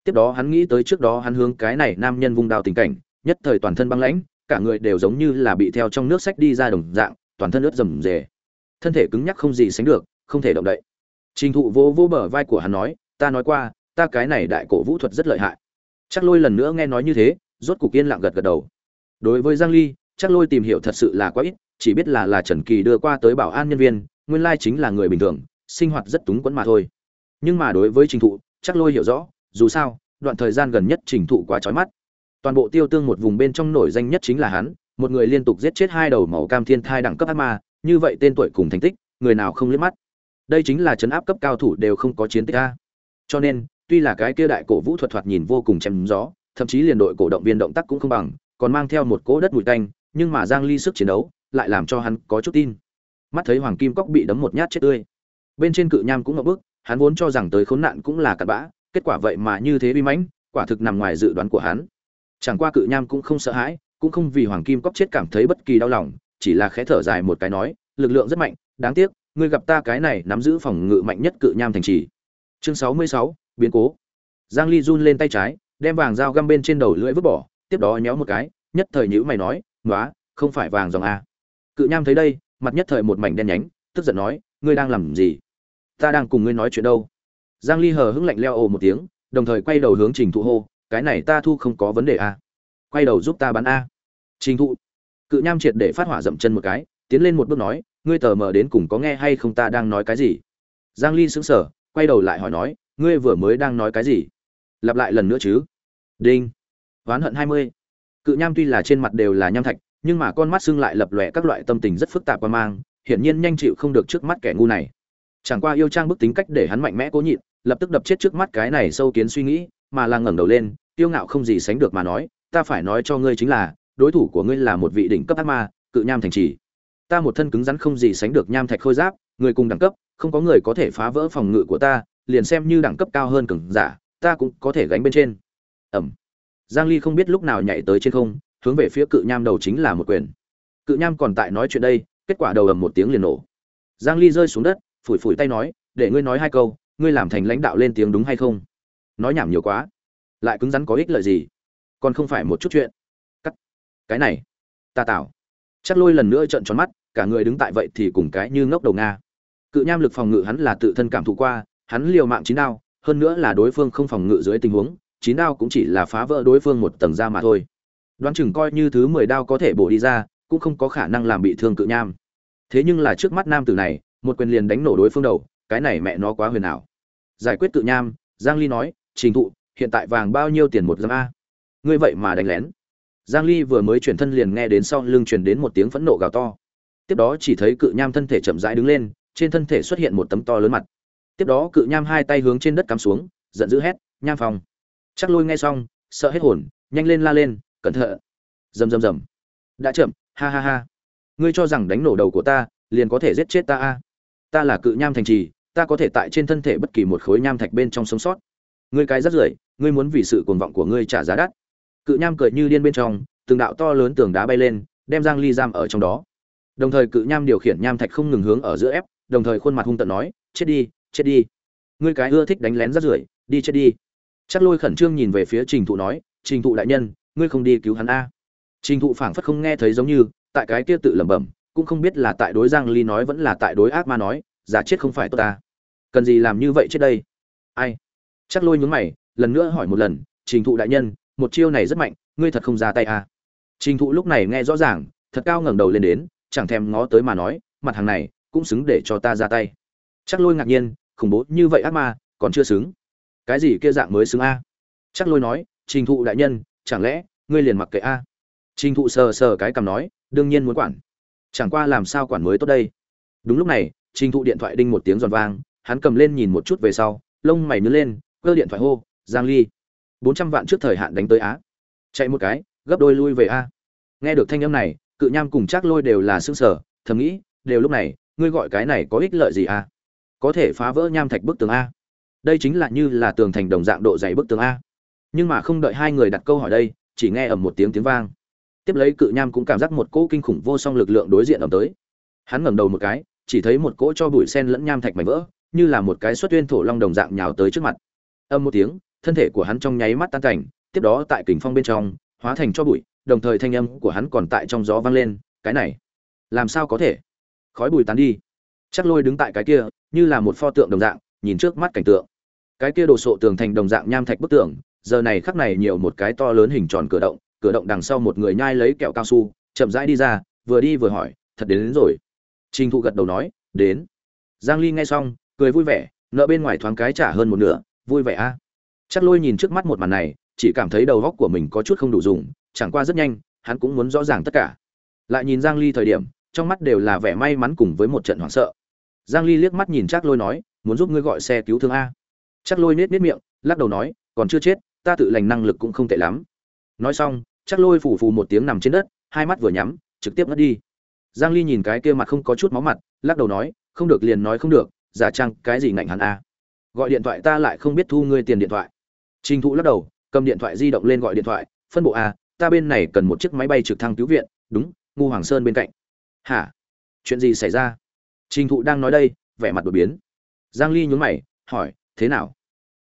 Tiếp đó hắn nghĩ tới trước đó hắn hướng cái này nam nhân vung đao tình cảnh, nhất thời toàn thân băng lãnh, cả người đều giống như là bị theo trong nước sách đi ra đồng dạng, toàn thân ướt rầm rề. Thân thể cứng nhắc không gì sánh được, không thể động đậy trình thụ vô vô bờ vai của hắn nói, ta nói qua, ta cái này đại cổ vũ thuật rất lợi hại. Chắc lôi lần nữa nghe nói như thế, rốt cục yên lặng gật gật đầu. Đối với giang ly, chắc lôi tìm hiểu thật sự là quá ít, chỉ biết là là trần kỳ đưa qua tới bảo an nhân viên, nguyên lai chính là người bình thường, sinh hoạt rất túng quẫn mà thôi. Nhưng mà đối với trình thụ, chắc lôi hiểu rõ, dù sao, đoạn thời gian gần nhất trình thụ quá chói mắt. Toàn bộ tiêu tương một vùng bên trong nổi danh nhất chính là hắn, một người liên tục giết chết hai đầu màu cam thiên thai đẳng cấp ác ma, như vậy tên tuổi cùng thành tích, người nào không liếc mắt đây chính là chấn áp cấp cao thủ đều không có chiến tích a. Cho nên, tuy là cái kia đại cổ vũ thuật thoạt nhìn vô cùng chém gió, thậm chí liền đội cổ động viên động tác cũng không bằng, còn mang theo một cỗ đất mùi tanh, nhưng mà giang ly sức chiến đấu lại làm cho hắn có chút tin. Mắt thấy hoàng kim cóc bị đấm một nhát chết tươi. Bên trên cự nham cũng ngập bức, hắn vốn cho rằng tới khốn nạn cũng là cặn bã, kết quả vậy mà như thế bi mãnh, quả thực nằm ngoài dự đoán của hắn. Chẳng qua cự nham cũng không sợ hãi, cũng không vì hoàng kim cóc chết cảm thấy bất kỳ đau lòng, chỉ là khẽ thở dài một cái nói, lực lượng rất mạnh, đáng tiếc ngươi gặp ta cái này nắm giữ phòng ngự mạnh nhất cự nham thành trì. Chương sáu mươi sáu, biến cố. Giang ly run lên tay trái, đem vàng dao găm bên trên đầu lưỡi vứt bỏ, tiếp đó nhéo một cái, nhất thời nhữ mày nói nói không phải vàng dòng a. Cự nham thấy đây, mặt nhất thời một mảnh đen nhánh, tức giận nói, ngươi đang làm gì? Ta đang cùng ngươi nói chuyện đâu? Giang ly hờ hững lạnh leo ồ một tiếng, đồng thời quay đầu hướng trình thụ hô, cái này ta thu không có vấn đề a. Quay đầu giúp ta bán a. Trình thụ, cự nham triệt để phát hỏa dậm chân một cái, tiến lên một bước nói ngươi tờ mờ đến cùng có nghe hay không ta đang nói cái gì? Giang ly sững sờ, quay đầu lại hỏi nói, ngươi vừa mới đang nói cái gì? Lặp lại lần nữa chứ? Đinh. Oán hận 20. cự nham tuy là trên mặt đều là nham thạch, nhưng mà con mắt xưng lại lập lòe các loại tâm tình rất phức tạp và mang, hiển nhiên nhanh chịu không được trước mắt kẻ ngu này. Chẳng qua yêu trang bức tính cách để hắn mạnh mẽ cố nhịn, lập tức đập chết trước mắt cái này sâu kiến suy nghĩ, mà là ngẩng đầu lên tiêu ngạo không gì sánh được mà nói, ta phải nói cho ngươi chính là, đối thủ của ngươi là một vị đỉnh cấp ác ma, cự nham thành trì ta một thân cứng rắn không gì sánh được nham thạch khôi giáp, người cùng đẳng cấp, không có người có thể phá vỡ phòng ngự của ta, liền xem như đẳng cấp cao hơn cường giả, ta cũng có thể gánh bên trên. Ẩm. Giang ly không biết lúc nào nhảy tới trên không, hướng về phía cự nham đầu chính là một quyền. Cự nham còn tại nói chuyện đây, kết quả đầu ầm một tiếng liền nổ. Giang ly rơi xuống đất, phủi phủi tay nói, để ngươi nói hai câu, ngươi làm thành lãnh đạo lên tiếng đúng hay không? Nói nhảm nhiều quá. Lại cứng rắn có ích lợi gì? Còn không phải một chút chuyện. Cắt. Cái này. Ta tạo chắc lôi lần nữa trợn tròn mắt cả người đứng tại vậy thì cùng cái như ngốc đầu nga. Cự nham lực phòng ngự hắn là tự thân cảm thụ qua, hắn liều mạng chín đao, hơn nữa là đối phương không phòng ngự dưới tình huống, chín đao cũng chỉ là phá vỡ đối phương một tầng ra mà thôi. Đoán chừng coi như thứ mười đao có thể bổ đi ra, cũng không có khả năng làm bị thương cự nham. Thế nhưng là trước mắt nam tử này, một quyền liền đánh nổ đối phương đầu, cái này mẹ nó quá huyền ảo. Giải quyết cự nham, giang ly nói, trình thụ, hiện tại vàng bao nhiêu tiền một giam a? Ngươi vậy mà đánh lén. Giang ly vừa mới chuyển thân liền nghe đến sau lưng truyền đến một tiếng phẫn nộ gào to tiếp đó chỉ thấy cự nham thân thể chậm rãi đứng lên, trên thân thể xuất hiện một tấm to lớn mặt. Tiếp đó cự nham hai tay hướng trên đất cắm xuống, giận dữ hét, nham phòng chắc lôi nghe xong, sợ hết hồn, nhanh lên la lên, cẩn thận! Rầm rầm rầm. Đã chậm, ha ha ha. Ngươi cho rằng đánh nổ đầu của ta, liền có thể giết chết ta a? Ta là cự nham thành trì, ta có thể tại trên thân thể bất kỳ một khối nham thạch bên trong sống sót. Ngươi cái rất rưởi, ngươi muốn vì sự cuồng vọng của ngươi trả giá đắt. Cự nham cười như điên bên trong, từng đạo to lớn tường đá bay lên, đem giang ly giam ở trong đó đồng thời cự nham điều khiển nham thạch không ngừng hướng ở giữa ép, đồng thời khuôn mặt hung tợn nói, chết đi chết đi. Ngươi cái ưa thích đánh lén rất rưởi, đi chết đi. Chắc lôi khẩn trương nhìn về phía trình thụ nói, trình thụ đại nhân, ngươi không đi cứu hắn a. Trình thụ phảng phất không nghe thấy giống như, tại cái kia tự lẩm bẩm, cũng không biết là tại đối giang ly nói vẫn là tại đối ác ma nói, giả chết không phải tốt ta. Cần gì làm như vậy chết đây? Ai? Chắc lôi nhướng mày, lần nữa hỏi một lần, trình thụ đại nhân, một chiêu này rất mạnh, ngươi thật không ra tay à. trình thụ lúc này nghe rõ ràng, thật cao ngẩng đầu lên đến chẳng thèm ngó tới mà nói, mặt hàng này cũng xứng để cho ta ra tay. Chắc lôi ngạc nhiên, khủng bố như vậy ác ma, còn chưa xứng. Cái gì kia dạng mới xứng a? Chắc lôi nói, trình thụ đại nhân, chẳng lẽ ngươi liền mặc kệ a? Trình thụ sờ sờ cái cằm nói, đương nhiên muốn quản. Chẳng qua làm sao quản mới tốt đây? Đúng lúc này, trình thụ điện thoại đinh một tiếng giòn vang, hắn cầm lên nhìn một chút về sau, lông mày nứa lên, cơ điện thoại hô, giang ly. Bốn trăm vạn trước thời hạn đánh tới á. Chạy một cái, gấp đôi lui về a. Nghe được thanh âm này cự nham cùng chắc lôi đều là xương sở thầm nghĩ, đều lúc này, ngươi gọi cái này có ích lợi gì à? có thể phá vỡ nham thạch bức tường a. Đây chính là như là tường thành đồng dạng độ dày bức tường a. Nhưng mà không đợi hai người đặt câu hỏi đây, chỉ nghe ầm một tiếng tiếng vang. Tiếp lấy cự nham cũng cảm giác một cỗ kinh khủng vô song lực lượng đối diện ầm tới. Hắn ngẩng đầu một cái, chỉ thấy một cỗ cho bụi sen lẫn nham thạch mảnh vỡ, như là một cái xuất tuyên thổ long đồng dạng nhào tới trước mặt. Âm một tiếng, thân thể của hắn trong nháy mắt tan cảnh, tiếp đó tại kình phong bên trong, hóa thành cho bụi đồng thời thanh âm của hắn còn tại trong gió vang lên cái này làm sao có thể? Khói bùi tán đi. Chắc lôi đứng tại cái kia như là một pho tượng đồng dạng nhìn trước mắt cảnh tượng. Cái kia đồ sộ tường thành đồng dạng nham thạch bức tường giờ này khắc này nhiều một cái to lớn hình tròn cửa động cửa động đằng sau một người nhai lấy kẹo cao su chậm rãi đi ra vừa đi vừa hỏi thật đến, đến rồi. Trình thụ gật đầu nói đến. Giang ly nghe xong cười vui vẻ nợ bên ngoài thoáng cái trả hơn một nửa vui vẻ a. Chắc lôi nhìn trước mắt một màn này chỉ cảm thấy đầu góc của mình có chút không đủ dùng chẳng qua rất nhanh, hắn cũng muốn rõ ràng tất cả. Lại nhìn giang ly thời điểm, trong mắt đều là vẻ may mắn cùng với một trận hoảng sợ. Giang ly liếc mắt nhìn Trác lôi nói, muốn giúp ngươi gọi xe cứu thương a? Trác lôi nết nết miệng, lắc đầu nói, còn chưa chết, ta tự lành năng lực cũng không tệ lắm. Nói xong, Trác lôi phủ phù một tiếng nằm trên đất, hai mắt vừa nhắm, trực tiếp ngất đi. Giang ly nhìn cái kia mặt không có chút máu mặt, lắc đầu nói, không được liền nói không được, giả trang cái gì ngạnh hắn a? Gọi điện thoại ta lại không biết thu ngươi tiền điện thoại. Trình thụ lắc đầu, cầm điện thoại di động lên gọi điện thoại, phân bộ a ta bên này cần một chiếc máy bay trực thăng cứu viện, đúng, ngu hoàng sơn bên cạnh. Hả? Chuyện gì xảy ra? Trình thụ đang nói đây, vẻ mặt đột biến. Giang ly nhún mày, hỏi, thế nào?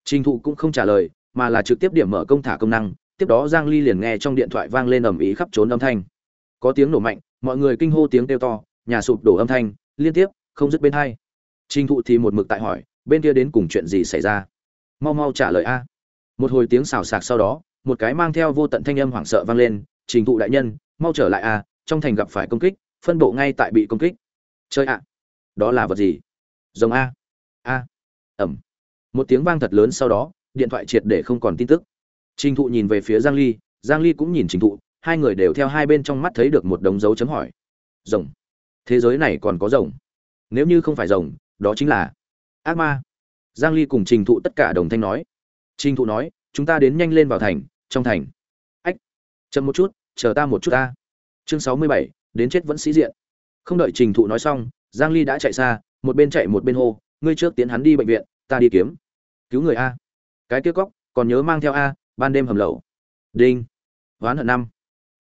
Trình thụ cũng không trả lời, mà là trực tiếp điểm mở công thả công năng, tiếp đó giang ly liền nghe trong điện thoại vang lên ầm ĩ khắp trốn âm thanh. Có tiếng nổ mạnh, mọi người kinh hô tiếng kêu to, nhà sụp đổ âm thanh, liên tiếp, không dứt bên hai. Trình thụ thì một mực tại hỏi, bên kia đến cùng chuyện gì xảy ra? Mau mau trả lời a. Một hồi tiếng xào xạc sau đó một cái mang theo vô tận thanh âm hoảng sợ vang lên, trình thụ đại nhân, mau trở lại à? trong thành gặp phải công kích, phân bộ ngay tại bị công kích. Chơi ạ, đó là vật gì? Rồng a. A. Ẩm. Một tiếng vang thật lớn sau đó, điện thoại triệt để không còn tin tức. Trình thụ nhìn về phía giang ly giang ly cũng nhìn trình thụ, hai người đều theo hai bên trong mắt thấy được một đống dấu chấm hỏi. Rồng, thế giới này còn có rồng? Nếu như không phải rồng, đó chính là ác ma. Giang ly cùng trình thụ tất cả đồng thanh nói. Trình thụ nói, chúng ta đến nhanh lên vào thành trong thành. Ách chậm một chút chờ ta một chút ta. Chương 67, đến chết vẫn sĩ diện. Không đợi trình thụ nói xong giang ly đã chạy xa một bên chạy một bên hô ngươi trước tiến hắn đi bệnh viện ta đi kiếm. Cứu người a. Cái kia cóc còn nhớ mang theo a ban đêm hầm lậu đinh. Ván hận năm.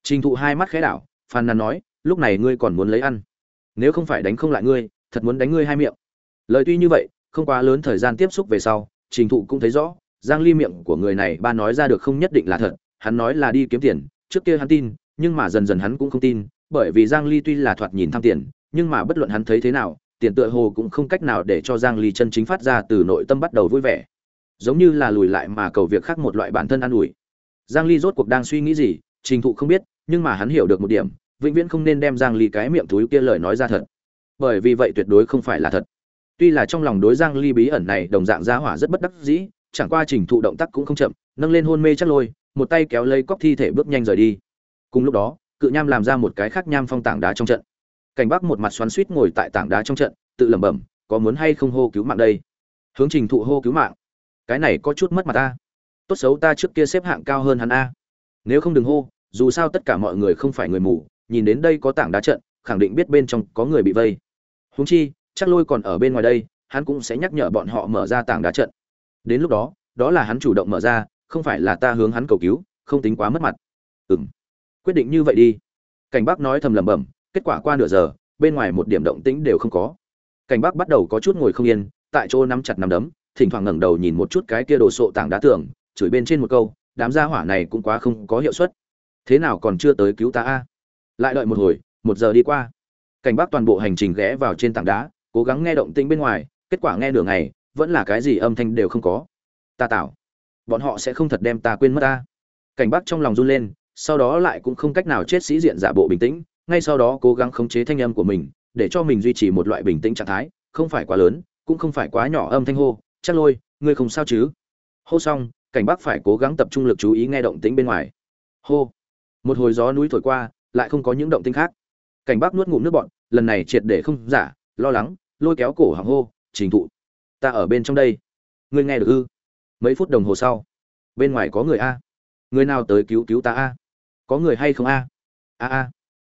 Trình thụ hai mắt khẽ đảo phàn nàn nói lúc này ngươi còn muốn lấy ăn. Nếu không phải đánh không lại ngươi thật muốn đánh ngươi hai miệng. Lời tuy như vậy không quá lớn thời gian tiếp xúc về sau trình thụ cũng thấy rõ giang ly miệng của người này ba nói ra được không nhất định là thật, hắn nói là đi kiếm tiền, trước kia hắn tin, nhưng mà dần dần hắn cũng không tin, bởi vì giang ly tuy là thoạt nhìn tham tiền, nhưng mà bất luận hắn thấy thế nào, tiền tựa hồ cũng không cách nào để cho giang ly chân chính phát ra từ nội tâm bắt đầu vui vẻ. Giống như là lùi lại mà cầu việc khác một loại bản thân an ủi. Giang ly rốt cuộc đang suy nghĩ gì, trình thụ không biết, nhưng mà hắn hiểu được một điểm, vĩnh viễn không nên đem giang ly cái miệng túi kia lời nói ra thật. Bởi vì vậy tuyệt đối không phải là thật. Tuy là trong lòng đối giang ly bí ẩn này đồng dạng giá hỏa rất bất đắc dĩ chẳng qua trình thụ động tác cũng không chậm, nâng lên hôn mê chắc lôi, một tay kéo lấy cóc thi thể bước nhanh rời đi. Cùng lúc đó, cự nham làm ra một cái khác nham phong tảng đá trong trận. Cảnh bắc một mặt xoắn suýt ngồi tại tảng đá trong trận, tự lẩm bẩm, có muốn hay không hô cứu mạng đây? Hướng trình thụ hô cứu mạng. Cái này có chút mất mặt ta. Tốt xấu ta trước kia xếp hạng cao hơn hắn a. Nếu không đừng hô, dù sao tất cả mọi người không phải người mù, nhìn đến đây có tảng đá trận, khẳng định biết bên trong có người bị vây. Húng chi chắc lôi còn ở bên ngoài đây, hắn cũng sẽ nhắc nhở bọn họ mở ra tảng đá trận đến lúc đó đó là hắn chủ động mở ra, không phải là ta hướng hắn cầu cứu, không tính quá mất mặt. Ừng quyết định như vậy đi. Cảnh bác nói thầm lẩm bẩm, kết quả qua nửa giờ, bên ngoài một điểm động tĩnh đều không có. Cảnh bác bắt đầu có chút ngồi không yên, tại chỗ nắm chặt nắm đấm, thỉnh thoảng ngẩng đầu nhìn một chút cái kia đồ sộ tảng đá tường, chửi bên trên một câu, đám gia hỏa này cũng quá không có hiệu suất. Thế nào còn chưa tới cứu ta a? Lại đợi một hồi, một giờ đi qua. Cảnh bác toàn bộ hành trình ghé vào trên tảng đá, cố gắng nghe động tĩnh bên ngoài, kết quả nghe nửa ngày vẫn là cái gì âm thanh đều không có. Ta tạo bọn họ sẽ không thật đem ta quên mất ta. Cảnh bác trong lòng run lên, sau đó lại cũng không cách nào chết sĩ diện giả bộ bình tĩnh, ngay sau đó cố gắng khống chế thanh âm của mình, để cho mình duy trì một loại bình tĩnh trạng thái, không phải quá lớn, cũng không phải quá nhỏ âm thanh hô, chắc lôi, ngươi không sao chứ? Hô xong, cảnh bác phải cố gắng tập trung lực chú ý nghe động tĩnh bên ngoài. Hô, một hồi gió núi thổi qua, lại không có những động tĩnh khác. Cảnh bác nuốt ngụm nước bọn lần này triệt để không giả, lo lắng, lôi kéo cổ hàng hô, trình thụ ta ở bên trong đây. Ngươi nghe được ư? Mấy phút đồng hồ sau, bên ngoài có người a. Người nào tới cứu cứu ta a? Có người hay không a? A a.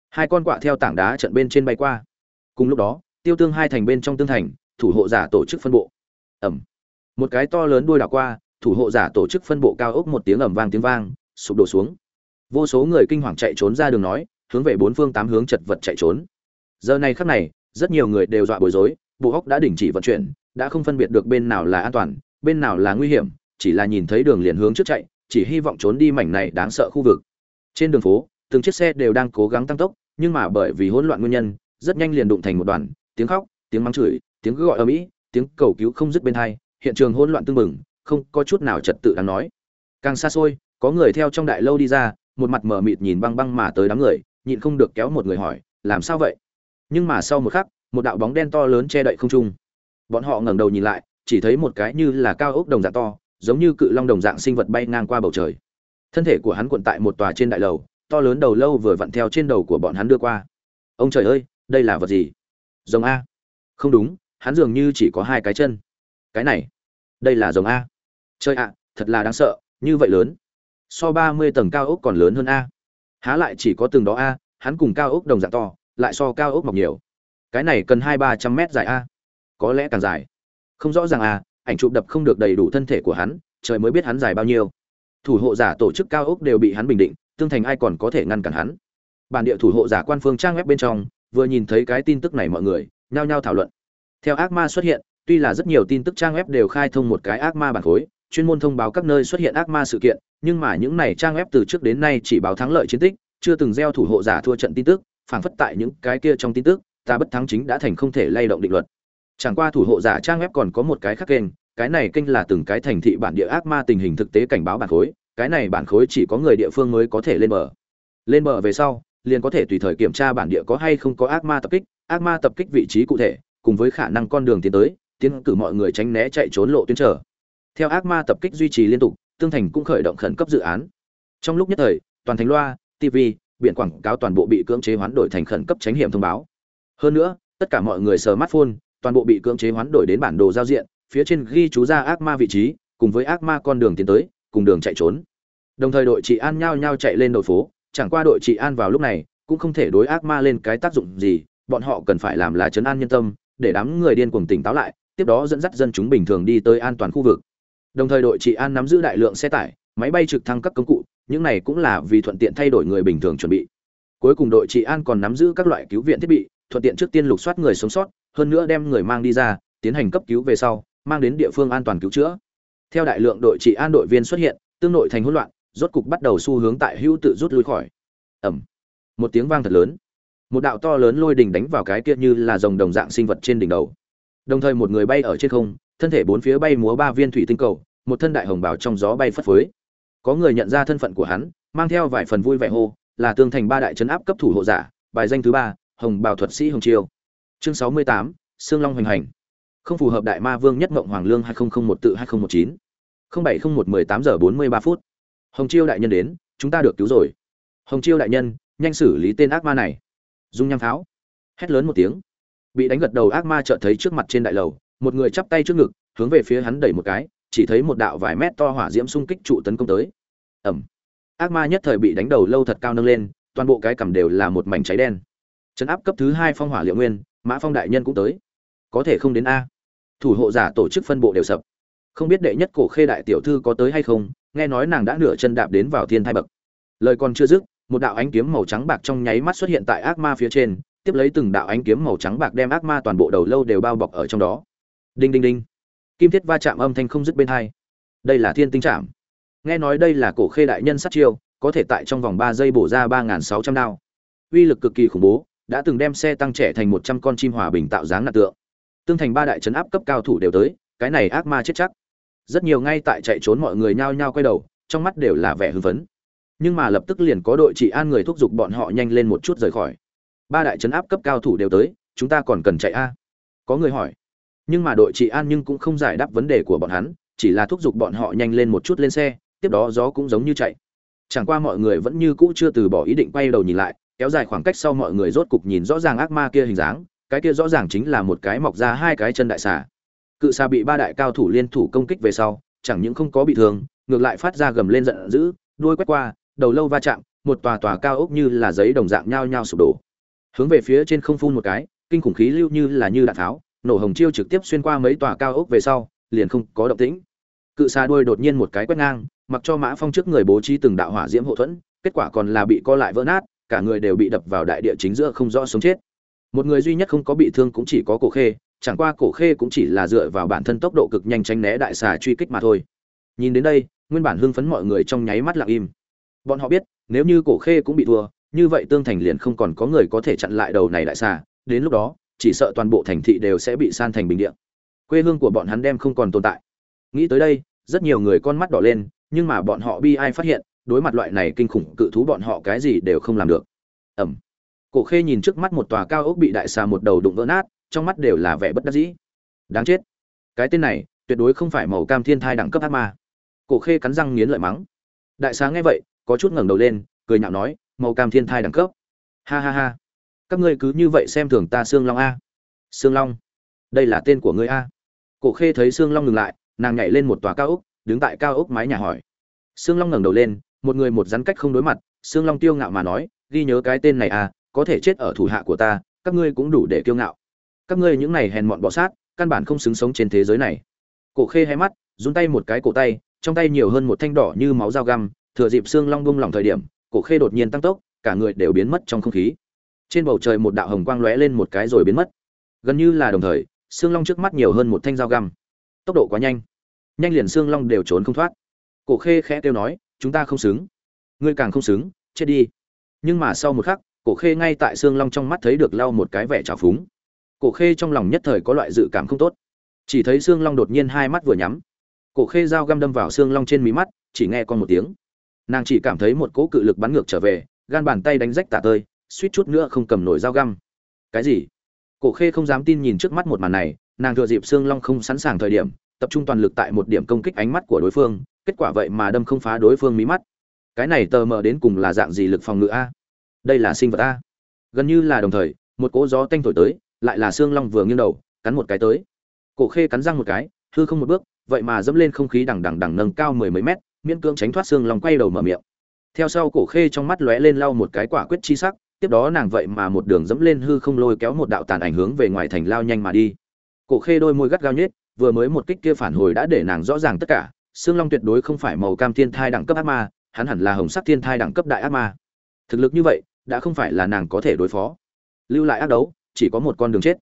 Hai con quạ theo tảng đá trận bên trên bay qua. Cùng lúc đó, tiêu tương hai thành bên trong tương thành, thủ hộ giả tổ chức phân bộ. Ẩm. Một cái to lớn đuôi đảo qua, thủ hộ giả tổ chức phân bộ cao ốc một tiếng ẩm vang tiếng vang, sụp đổ xuống. Vô số người kinh hoàng chạy trốn ra đường nói, hướng về bốn phương tám hướng chật vật chạy trốn. Giờ này khắc này, rất nhiều người đều dọa bối rối, bộ hóc đã đình chỉ vận chuyển đã không phân biệt được bên nào là an toàn, bên nào là nguy hiểm, chỉ là nhìn thấy đường liền hướng trước chạy, chỉ hy vọng trốn đi mảnh này đáng sợ khu vực. Trên đường phố, từng chiếc xe đều đang cố gắng tăng tốc, nhưng mà bởi vì hỗn loạn nguyên nhân, rất nhanh liền đụng thành một đoàn, tiếng khóc, tiếng mắng chửi, tiếng gọi ở mỹ tiếng cầu cứu không dứt bên hai, hiện trường hỗn loạn tương mừng không có chút nào trật tự đáng nói. Càng xa xôi, có người theo trong đại lâu đi ra, một mặt mờ mịt nhìn băng băng mà tới đám người, nhịn không được kéo một người hỏi, làm sao vậy? Nhưng mà sau một khắc, một đạo bóng đen to lớn che đậy không trung bọn họ ngẩng đầu nhìn lại, chỉ thấy một cái như là cao ốc đồng dạng to, giống như cự long đồng dạng sinh vật bay ngang qua bầu trời. Thân thể của hắn cuộn tại một tòa trên đại lầu, to lớn đầu lâu vừa vặn theo trên đầu của bọn hắn đưa qua. Ông trời ơi, đây là vật gì? Rồng a. Không đúng, hắn dường như chỉ có hai cái chân. Cái này, đây là rồng a. Chơi ạ, thật là đáng sợ, như vậy lớn. So ba mươi tầng cao ốc còn lớn hơn a. Há lại chỉ có từng đó a, hắn cùng cao ốc đồng dạng to, lại so cao ốc mọc nhiều. Cái này cần hai ba trăm mét dài a có lẽ càng dài. Không rõ ràng à, ảnh chụp đập không được đầy đủ thân thể của hắn trời mới biết hắn dài bao nhiêu. Thủ hộ giả tổ chức cao ốc đều bị hắn bình định tương thành ai còn có thể ngăn cản hắn. Bản địa thủ hộ giả quan phương trang web bên trong vừa nhìn thấy cái tin tức này mọi người nhao nhao thảo luận. Theo ác ma xuất hiện tuy là rất nhiều tin tức trang web đều khai thông một cái ác ma bản khối chuyên môn thông báo các nơi xuất hiện ác ma sự kiện nhưng mà những này trang web từ trước đến nay chỉ báo thắng lợi chiến tích chưa từng gieo thủ hộ giả thua trận tin tức phảng phất tại những cái kia trong tin tức ta bất thắng chính đã thành không thể lay động định luật chẳng qua thủ hộ giả trang web còn có một cái khác kênh, cái này kênh là từng cái thành thị bản địa ác ma tình hình thực tế cảnh báo bản khối, cái này bản khối chỉ có người địa phương mới có thể lên bờ. Lên bờ về sau, liền có thể tùy thời kiểm tra bản địa có hay không có ác ma tập kích, ác ma tập kích vị trí cụ thể, cùng với khả năng con đường tiến tới, tiến cử mọi người tránh né chạy trốn lộ tuyến trở. Theo ác ma tập kích duy trì liên tục, tương thành cũng khởi động khẩn cấp dự án. Trong lúc nhất thời, toàn thành loa tv biển quảng cáo toàn bộ bị cưỡng chế hoán đổi thành khẩn cấp tránh hiểm thông báo. Hơn nữa, tất cả mọi người smartphone toàn bộ bị cưỡng chế hoán đổi đến bản đồ giao diện, phía trên ghi chú ra ác ma vị trí, cùng với ác ma con đường tiến tới, cùng đường chạy trốn. Đồng thời đội trị an nhao nhao chạy lên đội phố, chẳng qua đội trị an vào lúc này, cũng không thể đối ác ma lên cái tác dụng gì, bọn họ cần phải làm là chấn an nhân tâm, để đám người điên cuồng tỉnh táo lại, tiếp đó dẫn dắt dân chúng bình thường đi tới an toàn khu vực. Đồng thời đội trị an nắm giữ đại lượng xe tải, máy bay trực thăng các công cụ, những này cũng là vì thuận tiện thay đổi người bình thường chuẩn bị. Cuối cùng đội trị an còn nắm giữ các loại cứu viện thiết bị, thuận tiện trước tiên lục soát người sống sót hơn nữa đem người mang đi ra, tiến hành cấp cứu về sau, mang đến địa phương an toàn cứu chữa. Theo đại lượng đội trị an đội viên xuất hiện, tương nội thành hỗn loạn, rốt cục bắt đầu xu hướng tại hữu tự rút lui khỏi. Ẩm một tiếng vang thật lớn. Một đạo to lớn lôi đình đánh vào cái kia như là dòng đồng dạng sinh vật trên đỉnh đầu. Đồng thời một người bay ở trên không, thân thể bốn phía bay múa ba viên thủy tinh cầu, một thân đại hồng bào trong gió bay phất phới. Có người nhận ra thân phận của hắn, mang theo vài phần vui vẻ hô, là tương thành ba đại trấn áp cấp thủ hộ giả, bài danh thứ ba, hồng bào thuật sĩ hồng chiêu chương sáu mươi tám, sương long hoành hành. Không phù hợp đại ma vương nhất mộng hoàng lương hai nghìn một tự hai nghìn một chín. bảy không một mười tám giờ bốn mươi ba phút. Hồng chiêu đại nhân đến, chúng ta được cứu rồi. Hồng chiêu đại nhân, nhanh xử lý tên ác ma này. Dung nham pháo. Hét lớn một tiếng. Bị đánh gật đầu ác ma chợt thấy trước mặt trên đại lầu, một người chắp tay trước ngực, hướng về phía hắn đẩy một cái, chỉ thấy một đạo vài mét to hỏa diễm xung kích trụ tấn công tới. Ẩm. Ác ma nhất thời bị đánh đầu lâu thật cao nâng lên, toàn bộ cái cằm đều là một mảnh cháy đen. Chấn áp cấp thứ hai phong hỏa liệu nguyên mã phong đại nhân cũng tới. Có thể không đến a. Thủ hộ giả tổ chức phân bộ đều sập. Không biết đệ nhất cổ khê đại tiểu thư có tới hay không, nghe nói nàng đã nửa chân đạp đến vào thiên thai bậc. Lời còn chưa dứt, một đạo ánh kiếm màu trắng bạc trong nháy mắt xuất hiện tại ác ma phía trên, tiếp lấy từng đạo ánh kiếm màu trắng bạc đem ác ma toàn bộ đầu lâu đều bao bọc ở trong đó. Đinh đinh đinh. Kim thiết va chạm âm thanh không dứt bên hai. Đây là thiên tinh chạm. Nghe nói đây là cổ khê đại nhân sát chiêu, có thể tại trong vòng ba giây bổ ra ba nghìn sáu trăm đao. Uy lực cực kỳ khủng bố đã từng đem xe tăng trẻ thành một trăm con chim hòa bình tạo dáng nạt tượng. Tương thành ba đại trấn áp cấp cao thủ đều tới, cái này ác ma chết chắc. Rất nhiều ngay tại chạy trốn mọi người nhao nhao quay đầu, trong mắt đều là vẻ hưng phấn. Nhưng mà lập tức liền có đội trị an người thúc giục bọn họ nhanh lên một chút rời khỏi. Ba đại trấn áp cấp cao thủ đều tới, chúng ta còn cần chạy a? Có người hỏi. Nhưng mà đội trị an nhưng cũng không giải đáp vấn đề của bọn hắn, chỉ là thúc giục bọn họ nhanh lên một chút lên xe, tiếp đó gió cũng giống như chạy. Chẳng qua mọi người vẫn như cũ chưa từ bỏ ý định quay đầu nhìn lại kéo dài khoảng cách sau mọi người rốt cục nhìn rõ ràng ác ma kia hình dáng, cái kia rõ ràng chính là một cái mọc ra hai cái chân đại xà. Cự xà bị ba đại cao thủ liên thủ công kích về sau, chẳng những không có bị thương, ngược lại phát ra gầm lên giận dữ, đuôi quét qua, đầu lâu va chạm, một tòa tòa cao ốc như là giấy đồng dạng nhao nhao sụp đổ. Hướng về phía trên không phun một cái, kinh khủng khí lưu như là như đạn tháo, nổ hồng chiêu trực tiếp xuyên qua mấy tòa cao ốc về sau, liền không có động tĩnh. Cự xà đuôi đột nhiên một cái quét ngang, mặc cho mã phong trước người bố trí từng đạo hỏa diễm hậu thuẫn, kết quả còn là bị co lại vỡ nát cả người đều bị đập vào đại địa chính giữa không rõ sống chết. Một người duy nhất không có bị thương cũng chỉ có cổ khê, chẳng qua cổ khê cũng chỉ là dựa vào bản thân tốc độ cực nhanh tránh né đại xà truy kích mà thôi. Nhìn đến đây, nguyên bản hưng phấn mọi người trong nháy mắt lặng im. Bọn họ biết, nếu như cổ khê cũng bị thua, như vậy tương thành liền không còn có người có thể chặn lại đầu này đại xà, đến lúc đó, chỉ sợ toàn bộ thành thị đều sẽ bị san thành bình địa. Quê hương của bọn hắn đem không còn tồn tại. Nghĩ tới đây, rất nhiều người con mắt đỏ lên, nhưng mà bọn họ bi ai phát hiện đối mặt loại này kinh khủng cự thú bọn họ cái gì đều không làm được. Ẩm. Cổ khê nhìn trước mắt một tòa cao ốc bị đại xà một đầu đụng vỡ nát, trong mắt đều là vẻ bất đắc dĩ. Đáng chết. Cái tên này, tuyệt đối không phải màu cam thiên thai đẳng cấp ác ma. Cổ khê cắn răng nghiến lợi mắng. Đại xà nghe vậy, có chút ngẩng đầu lên, cười nhạo nói, màu cam thiên thai đẳng cấp. Ha ha ha. Các ngươi cứ như vậy xem thường ta xương long a. Xương long? Đây là tên của ngươi a. Cổ khê thấy xương long ngừng lại, nàng nhảy lên một tòa cao ốc, đứng tại cao ốc mái nhà hỏi. Xương long ngẩng đầu lên một người một rắn cách không đối mặt xương long tiêu ngạo mà nói, ghi nhớ cái tên này à có thể chết ở thủ hạ của ta, các ngươi cũng đủ để kiêu ngạo. Các ngươi những này hèn mọn bọ sát, căn bản không xứng sống trên thế giới này. Cổ khê hay mắt, run tay một cái cổ tay, trong tay nhiều hơn một thanh đỏ như máu dao găm, thừa dịp xương long bung lỏng thời điểm, cổ khê đột nhiên tăng tốc, cả người đều biến mất trong không khí. Trên bầu trời một đạo hồng quang lóe lên một cái rồi biến mất. Gần như là đồng thời xương long trước mắt nhiều hơn một thanh dao găm. Tốc độ quá nhanh. Nhanh liền xương long đều trốn không thoát. Cổ khê khẽ kêu nói chúng ta không xứng. Ngươi càng không xứng, chết đi. Nhưng mà sau một khắc, cổ khê ngay tại xương long trong mắt thấy được lau một cái vẻ trào phúng. Cổ khê trong lòng nhất thời có loại dự cảm không tốt. Chỉ thấy xương long đột nhiên hai mắt vừa nhắm. Cổ khê dao găm đâm vào xương long trên mí mắt, chỉ nghe con một tiếng. Nàng chỉ cảm thấy một cỗ cự lực bắn ngược trở về, gan bàn tay đánh rách tả tơi, suýt chút nữa không cầm nổi dao găm. Cái gì? Cổ khê không dám tin nhìn trước mắt một màn này, nàng thừa dịp xương long không sẵn sàng thời điểm, tập trung toàn lực tại một điểm công kích ánh mắt của đối phương kết quả vậy mà đâm không phá đối phương mí mắt. Cái này tờ mờ đến cùng là dạng gì lực phòng ngự a? Đây là sinh vật a. Gần như là đồng thời, một cỗ gió tanh thổi tới, lại là xương long vừa nghiêng đầu, cắn một cái tới. Cổ khê cắn răng một cái, hư không một bước, vậy mà dẫm lên không khí đằng đằng đằng nâng cao mười mấy mét, miễn cưỡng tránh thoát xương long quay đầu mở miệng. Theo sau cổ khê trong mắt lóe lên lau một cái quả quyết chi sắc, tiếp đó nàng vậy mà một đường dẫm lên hư không lôi kéo một đạo tàn ảnh hướng về ngoài thành lao nhanh mà đi. Cổ khê đôi môi gắt gao nhết vừa mới một kích kia phản hồi đã để nàng rõ ràng tất cả. Sương long tuyệt đối không phải màu cam thiên thai đẳng cấp ác ma, hắn hẳn là hồng sắc thiên thai đẳng cấp đại ác ma. Thực lực như vậy, đã không phải là nàng có thể đối phó. Lưu lại ác đấu, chỉ có một con đường chết.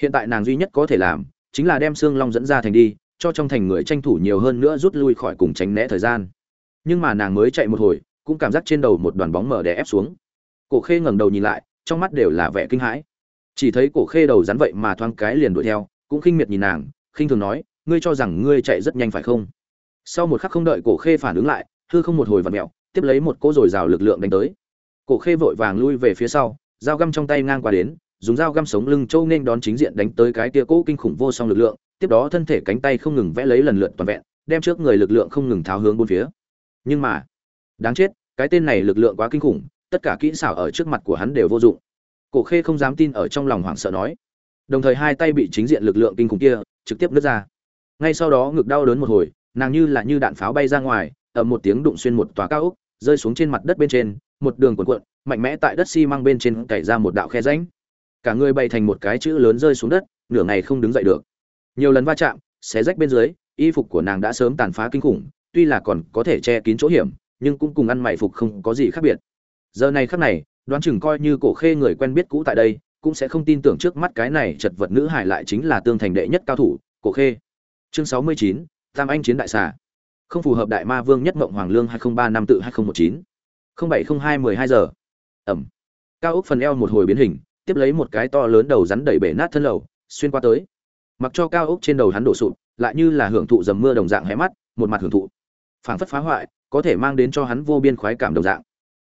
Hiện tại nàng duy nhất có thể làm, chính là đem Sương long dẫn ra thành đi, cho trong thành người tranh thủ nhiều hơn nữa rút lui khỏi cùng tránh né thời gian. Nhưng mà nàng mới chạy một hồi, cũng cảm giác trên đầu một đoàn bóng mở đè ép xuống. Cổ khê ngẩng đầu nhìn lại, trong mắt đều là vẻ kinh hãi. Chỉ thấy cổ khê đầu rắn vậy mà thoáng cái liền đuổi theo, cũng khinh miệt nhìn nàng, khinh thường nói, ngươi cho rằng ngươi chạy rất nhanh phải không? Sau một khắc không đợi cổ khê phản ứng lại, hư không một hồi vặn mẹo tiếp lấy một cỗ dồi dào lực lượng đánh tới. Cổ khê vội vàng lui về phía sau, dao găm trong tay ngang qua đến, dùng dao găm sống lưng châu nên đón chính diện đánh tới cái tia cỗ kinh khủng vô song lực lượng, tiếp đó thân thể cánh tay không ngừng vẽ lấy lần lượt toàn vẹn, đem trước người lực lượng không ngừng tháo hướng bốn phía. Nhưng mà, đáng chết, cái tên này lực lượng quá kinh khủng, tất cả kỹ xảo ở trước mặt của hắn đều vô dụng. Cổ khê không dám tin ở trong lòng hoảng sợ nói. Đồng thời hai tay bị chính diện lực lượng kinh khủng kia trực tiếp nứt ra. Ngay sau đó ngực đau đớn một hồi nàng như là như đạn pháo bay ra ngoài ở một tiếng đụng xuyên một tòa cao ốc, rơi xuống trên mặt đất bên trên, một đường cuộn cuộn, mạnh mẽ tại đất xi măng bên trên cày ra một đạo khe rãnh. Cả người bay thành một cái chữ lớn rơi xuống đất, nửa ngày không đứng dậy được. Nhiều lần va chạm, xé rách bên dưới, y phục của nàng đã sớm tàn phá kinh khủng, tuy là còn có thể che kín chỗ hiểm, nhưng cũng cùng ăn mày phục không có gì khác biệt. Giờ này khắc này, đoán chừng coi như cổ khê người quen biết cũ tại đây, cũng sẽ không tin tưởng trước mắt cái này chật vật nữ hải lại chính là tương thành đệ nhất cao thủ, cổ khê. Chương sáu mươi chín tam anh chiến đại xà. Không phù hợp đại ma vương nhất mộng hoàng lương hai nghìn ba năm tự hai nghìn một chín. bảy không hai mười hai giờ. Ẩm. Cao ốc phần eo một hồi biến hình, tiếp lấy một cái to lớn đầu rắn đẩy bể nát thân lầu, xuyên qua tới. Mặc cho cao ốc trên đầu hắn đổ sụp, lại như là hưởng thụ dầm mưa đồng dạng hé mắt, một mặt hưởng thụ. Phảng phất phá hoại, có thể mang đến cho hắn vô biên khoái cảm đồng dạng.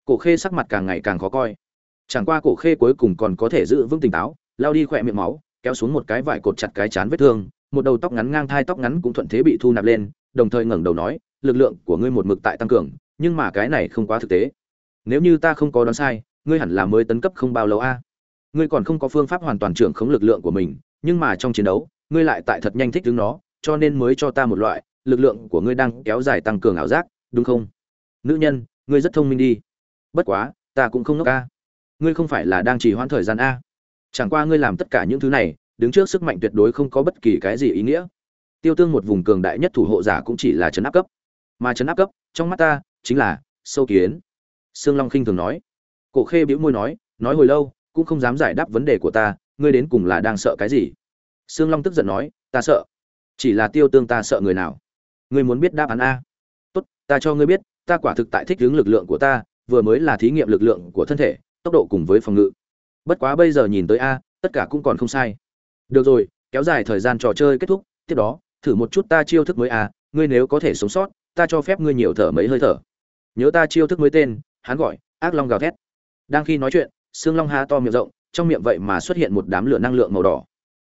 Cổ khê sắc mặt càng ngày càng khó coi. Chẳng qua cổ khê cuối cùng còn có thể giữ vững tỉnh táo lao đi khỏe miệng máu, kéo xuống một cái vải cột chặt cái chán vết thương một đầu tóc ngắn ngang thai tóc ngắn cũng thuận thế bị thu nạp lên, đồng thời ngẩng đầu nói, lực lượng của ngươi một mực tại tăng cường, nhưng mà cái này không quá thực tế. Nếu như ta không có đoán sai, ngươi hẳn là mới tấn cấp không bao lâu a. Ngươi còn không có phương pháp hoàn toàn trưởng khống lực lượng của mình, nhưng mà trong chiến đấu, ngươi lại tại thật nhanh thích đứng nó, cho nên mới cho ta một loại, lực lượng của ngươi đang kéo dài tăng cường ảo giác, đúng không? Nữ nhân, ngươi rất thông minh đi. Bất quá, ta cũng không ngốc a. Ngươi không phải là đang trì hoãn thời gian a. Chẳng qua ngươi làm tất cả những thứ này đứng trước sức mạnh tuyệt đối không có bất kỳ cái gì ý nghĩa. Tiêu tương một vùng cường đại nhất thủ hộ giả cũng chỉ là chấn áp cấp. Mà chấn áp cấp, trong mắt ta, chính là sâu kiến. Sương long khinh thường nói. Cổ khê bĩu môi nói nói hồi lâu, cũng không dám giải đáp vấn đề của ta, ngươi đến cùng là đang sợ cái gì? Sương long tức giận nói, ta sợ. Chỉ là tiêu tương ta sợ người nào? Ngươi muốn biết đáp án a. Tốt, ta cho ngươi biết, ta quả thực tại thích hướng lực lượng của ta, vừa mới là thí nghiệm lực lượng của thân thể, tốc độ cùng với phòng ngự. Bất quá bây giờ nhìn tới a, tất cả cũng còn không sai được rồi, kéo dài thời gian trò chơi kết thúc, tiếp đó, thử một chút ta chiêu thức mới a ngươi nếu có thể sống sót, ta cho phép ngươi nhiều thở mấy hơi thở. Nhớ ta chiêu thức mới tên, hắn gọi, ác long gào thét. Đang khi nói chuyện xương long há to miệng rộng, trong miệng vậy mà xuất hiện một đám lửa năng lượng màu đỏ.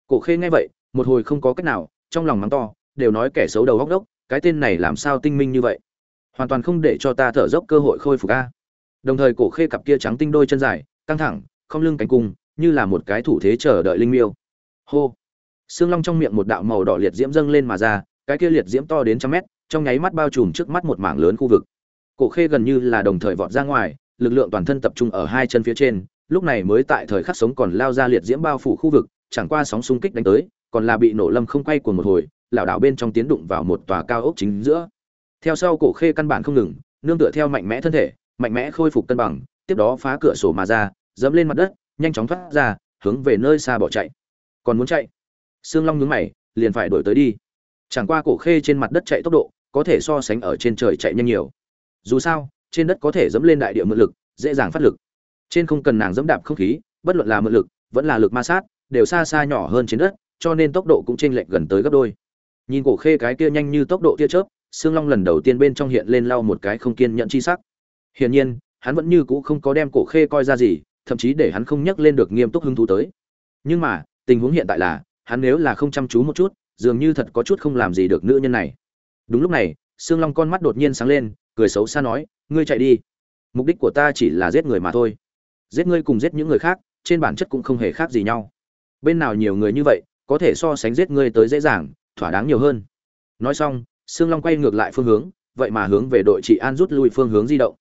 Cổ khê nghe vậy, một hồi không có cách nào, trong lòng mắng to, đều nói kẻ xấu đầu góc đốc, cái tên này làm sao tinh minh như vậy? Hoàn toàn không để cho ta thở dốc cơ hội khôi phục a. Đồng thời cổ khê cặp kia trắng tinh đôi chân dài, căng thẳng, không lưng cánh cung như là một cái thủ thế chờ đợi linh miêu hô. Xương long trong miệng một đạo màu đỏ liệt diễm dâng lên mà ra, cái kia liệt diễm to đến trăm mét, trong nháy mắt bao trùm trước mắt một mảng lớn khu vực. Cổ khê gần như là đồng thời vọt ra ngoài, lực lượng toàn thân tập trung ở hai chân phía trên, lúc này mới tại thời khắc sống còn lao ra liệt diễm bao phủ khu vực, chẳng qua sóng xung kích đánh tới, còn là bị nổ lâm không quay cuồng một hồi, lảo đảo bên trong tiến đụng vào một tòa cao ốc chính giữa. Theo sau cổ khê căn bản không ngừng, nương tựa theo mạnh mẽ thân thể, mạnh mẽ khôi phục cân bằng, tiếp đó phá cửa sổ mà ra, dẫm lên mặt đất, nhanh chóng thoát ra, hướng về nơi xa bỏ chạy còn muốn chạy. Sương long nhướng mày, liền phải đổi tới đi. Chẳng qua cổ khê trên mặt đất chạy tốc độ, có thể so sánh ở trên trời chạy nhanh nhiều. Dù sao, trên đất có thể dẫm lên đại địa mượn lực, dễ dàng phát lực. Trên không cần nàng dẫm đạp không khí, bất luận là mượn lực, vẫn là lực ma sát, đều xa xa nhỏ hơn trên đất, cho nên tốc độ cũng chênh lệch gần tới gấp đôi. Nhìn cổ khê cái kia nhanh như tốc độ tia chớp xương long lần đầu tiên bên trong hiện lên lau một cái không kiên nhẫn chi sắc. Hiển nhiên, hắn vẫn như cũ không có đem cổ khê coi ra gì, thậm chí để hắn không nhắc lên được nghiêm túc hứng thú tới. Nhưng mà tình huống hiện tại là, hắn nếu là không chăm chú một chút, dường như thật có chút không làm gì được nữ nhân này. Đúng lúc này xương long con mắt đột nhiên sáng lên, cười xấu xa nói, ngươi chạy đi. Mục đích của ta chỉ là giết người mà thôi. Giết ngươi cùng giết những người khác, trên bản chất cũng không hề khác gì nhau. Bên nào nhiều người như vậy, có thể so sánh giết ngươi tới dễ dàng, thỏa đáng nhiều hơn. Nói xong, sương long quay ngược lại phương hướng, vậy mà hướng về đội trị an rút lui phương hướng di động.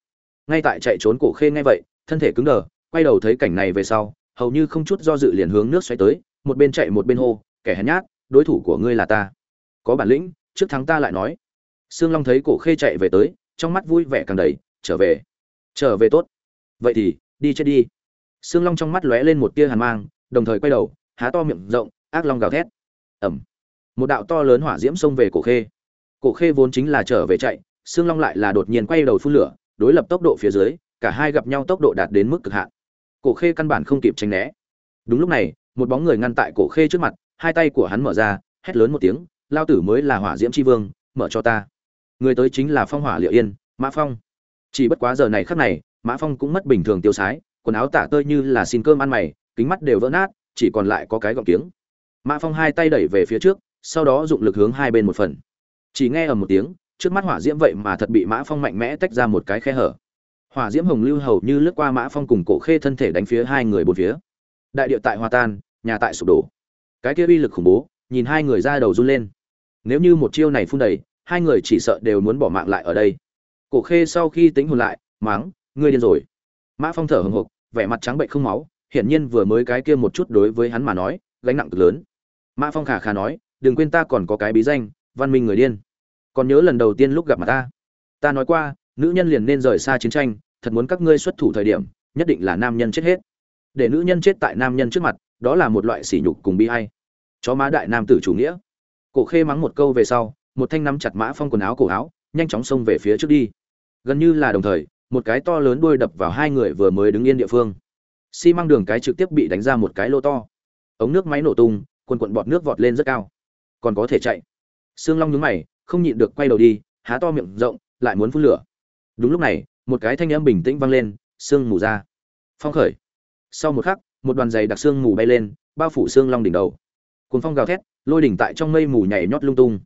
Ngay tại chạy trốn cổ khê ngay vậy, thân thể cứng đờ, quay đầu thấy cảnh này về sau, hầu như không chút do dự liền hướng nước xoáy tới một bên chạy một bên hô, kẻ hèn nhát, đối thủ của ngươi là ta. Có bản lĩnh, trước thắng ta lại nói. Sương long thấy cổ khê chạy về tới, trong mắt vui vẻ càng đầy, trở về trở về tốt. Vậy thì, đi chết đi. Sương long trong mắt lóe lên một tia hàn mang, đồng thời quay đầu, há to miệng rộng, ác long gào thét. Ẩm. Một đạo to lớn hỏa diễm xông về cổ khê. Cổ khê vốn chính là trở về chạy, sương long lại là đột nhiên quay đầu phun lửa, đối lập tốc độ phía dưới, cả hai gặp nhau tốc độ đạt đến mức cực hạn. Cổ khê căn bản không kịp tránh né. Đúng lúc này một bóng người ngăn tại cổ khê trước mặt, hai tay của hắn mở ra, hét lớn một tiếng, lao tử mới là hỏa diễm tri vương, mở cho ta. Người tới chính là phong hỏa liệu yên, mã phong. Chỉ bất quá giờ này khắc này, mã phong cũng mất bình thường tiêu sái, quần áo tả tơi như là xin cơm ăn mày, kính mắt đều vỡ nát, chỉ còn lại có cái gọng tiếng. mã phong hai tay đẩy về phía trước, sau đó dụng lực hướng hai bên một phần. Chỉ nghe ở một tiếng, trước mắt hỏa diễm vậy mà thật bị mã phong mạnh mẽ tách ra một cái khe hở. Hỏa diễm hồng lưu hầu như lướt qua mã phong cùng cổ khê thân thể đánh phía hai người bốn phía đại địa tại hòa tan, nhà tại sụp đổ. Cái kia uy lực khủng bố, nhìn hai người ra đầu run lên. Nếu như một chiêu này phun đầy, hai người chỉ sợ đều muốn bỏ mạng lại ở đây. Cổ khê sau khi tính hồn lại máng ngươi điên rồi. Mã phong thở hồng hộc, vẻ mặt trắng bệnh không máu, hiển nhiên vừa mới cái kia một chút đối với hắn mà nói, gánh nặng cực lớn. Mã phong khả khả nói, đừng quên ta còn có cái bí danh, văn minh người điên. Còn nhớ lần đầu tiên lúc gặp mặt ta. Ta nói qua, nữ nhân liền nên rời xa chiến tranh, thật muốn các ngươi xuất thủ thời điểm, nhất định là nam nhân chết hết để nữ nhân chết tại nam nhân trước mặt, đó là một loại sỉ nhục cùng bi hay chó má đại nam tử chủ nghĩa. Cổ khê mắng một câu về sau, một thanh nắm chặt mã phong quần áo cổ áo, nhanh chóng xông về phía trước đi. Gần như là đồng thời, một cái to lớn đuôi đập vào hai người vừa mới đứng yên địa phương. Xi măng đường cái trực tiếp bị đánh ra một cái lô to. Ống nước máy nổ tung, quần quận bọt nước vọt lên rất cao. Còn có thể chạy. Sương long nhướng mày, không nhịn được quay đầu đi, há to miệng rộng, lại muốn phun lửa. Đúng lúc này, một cái thanh âm bình tĩnh vang lên, sương mù ra. Phong khởi sau một khắc, một đoàn giày đặc xương mù bay lên, bao phủ xương long đỉnh đầu. Cuốn phong gào thét, lôi đỉnh tại trong mây mù nhảy nhót lung tung.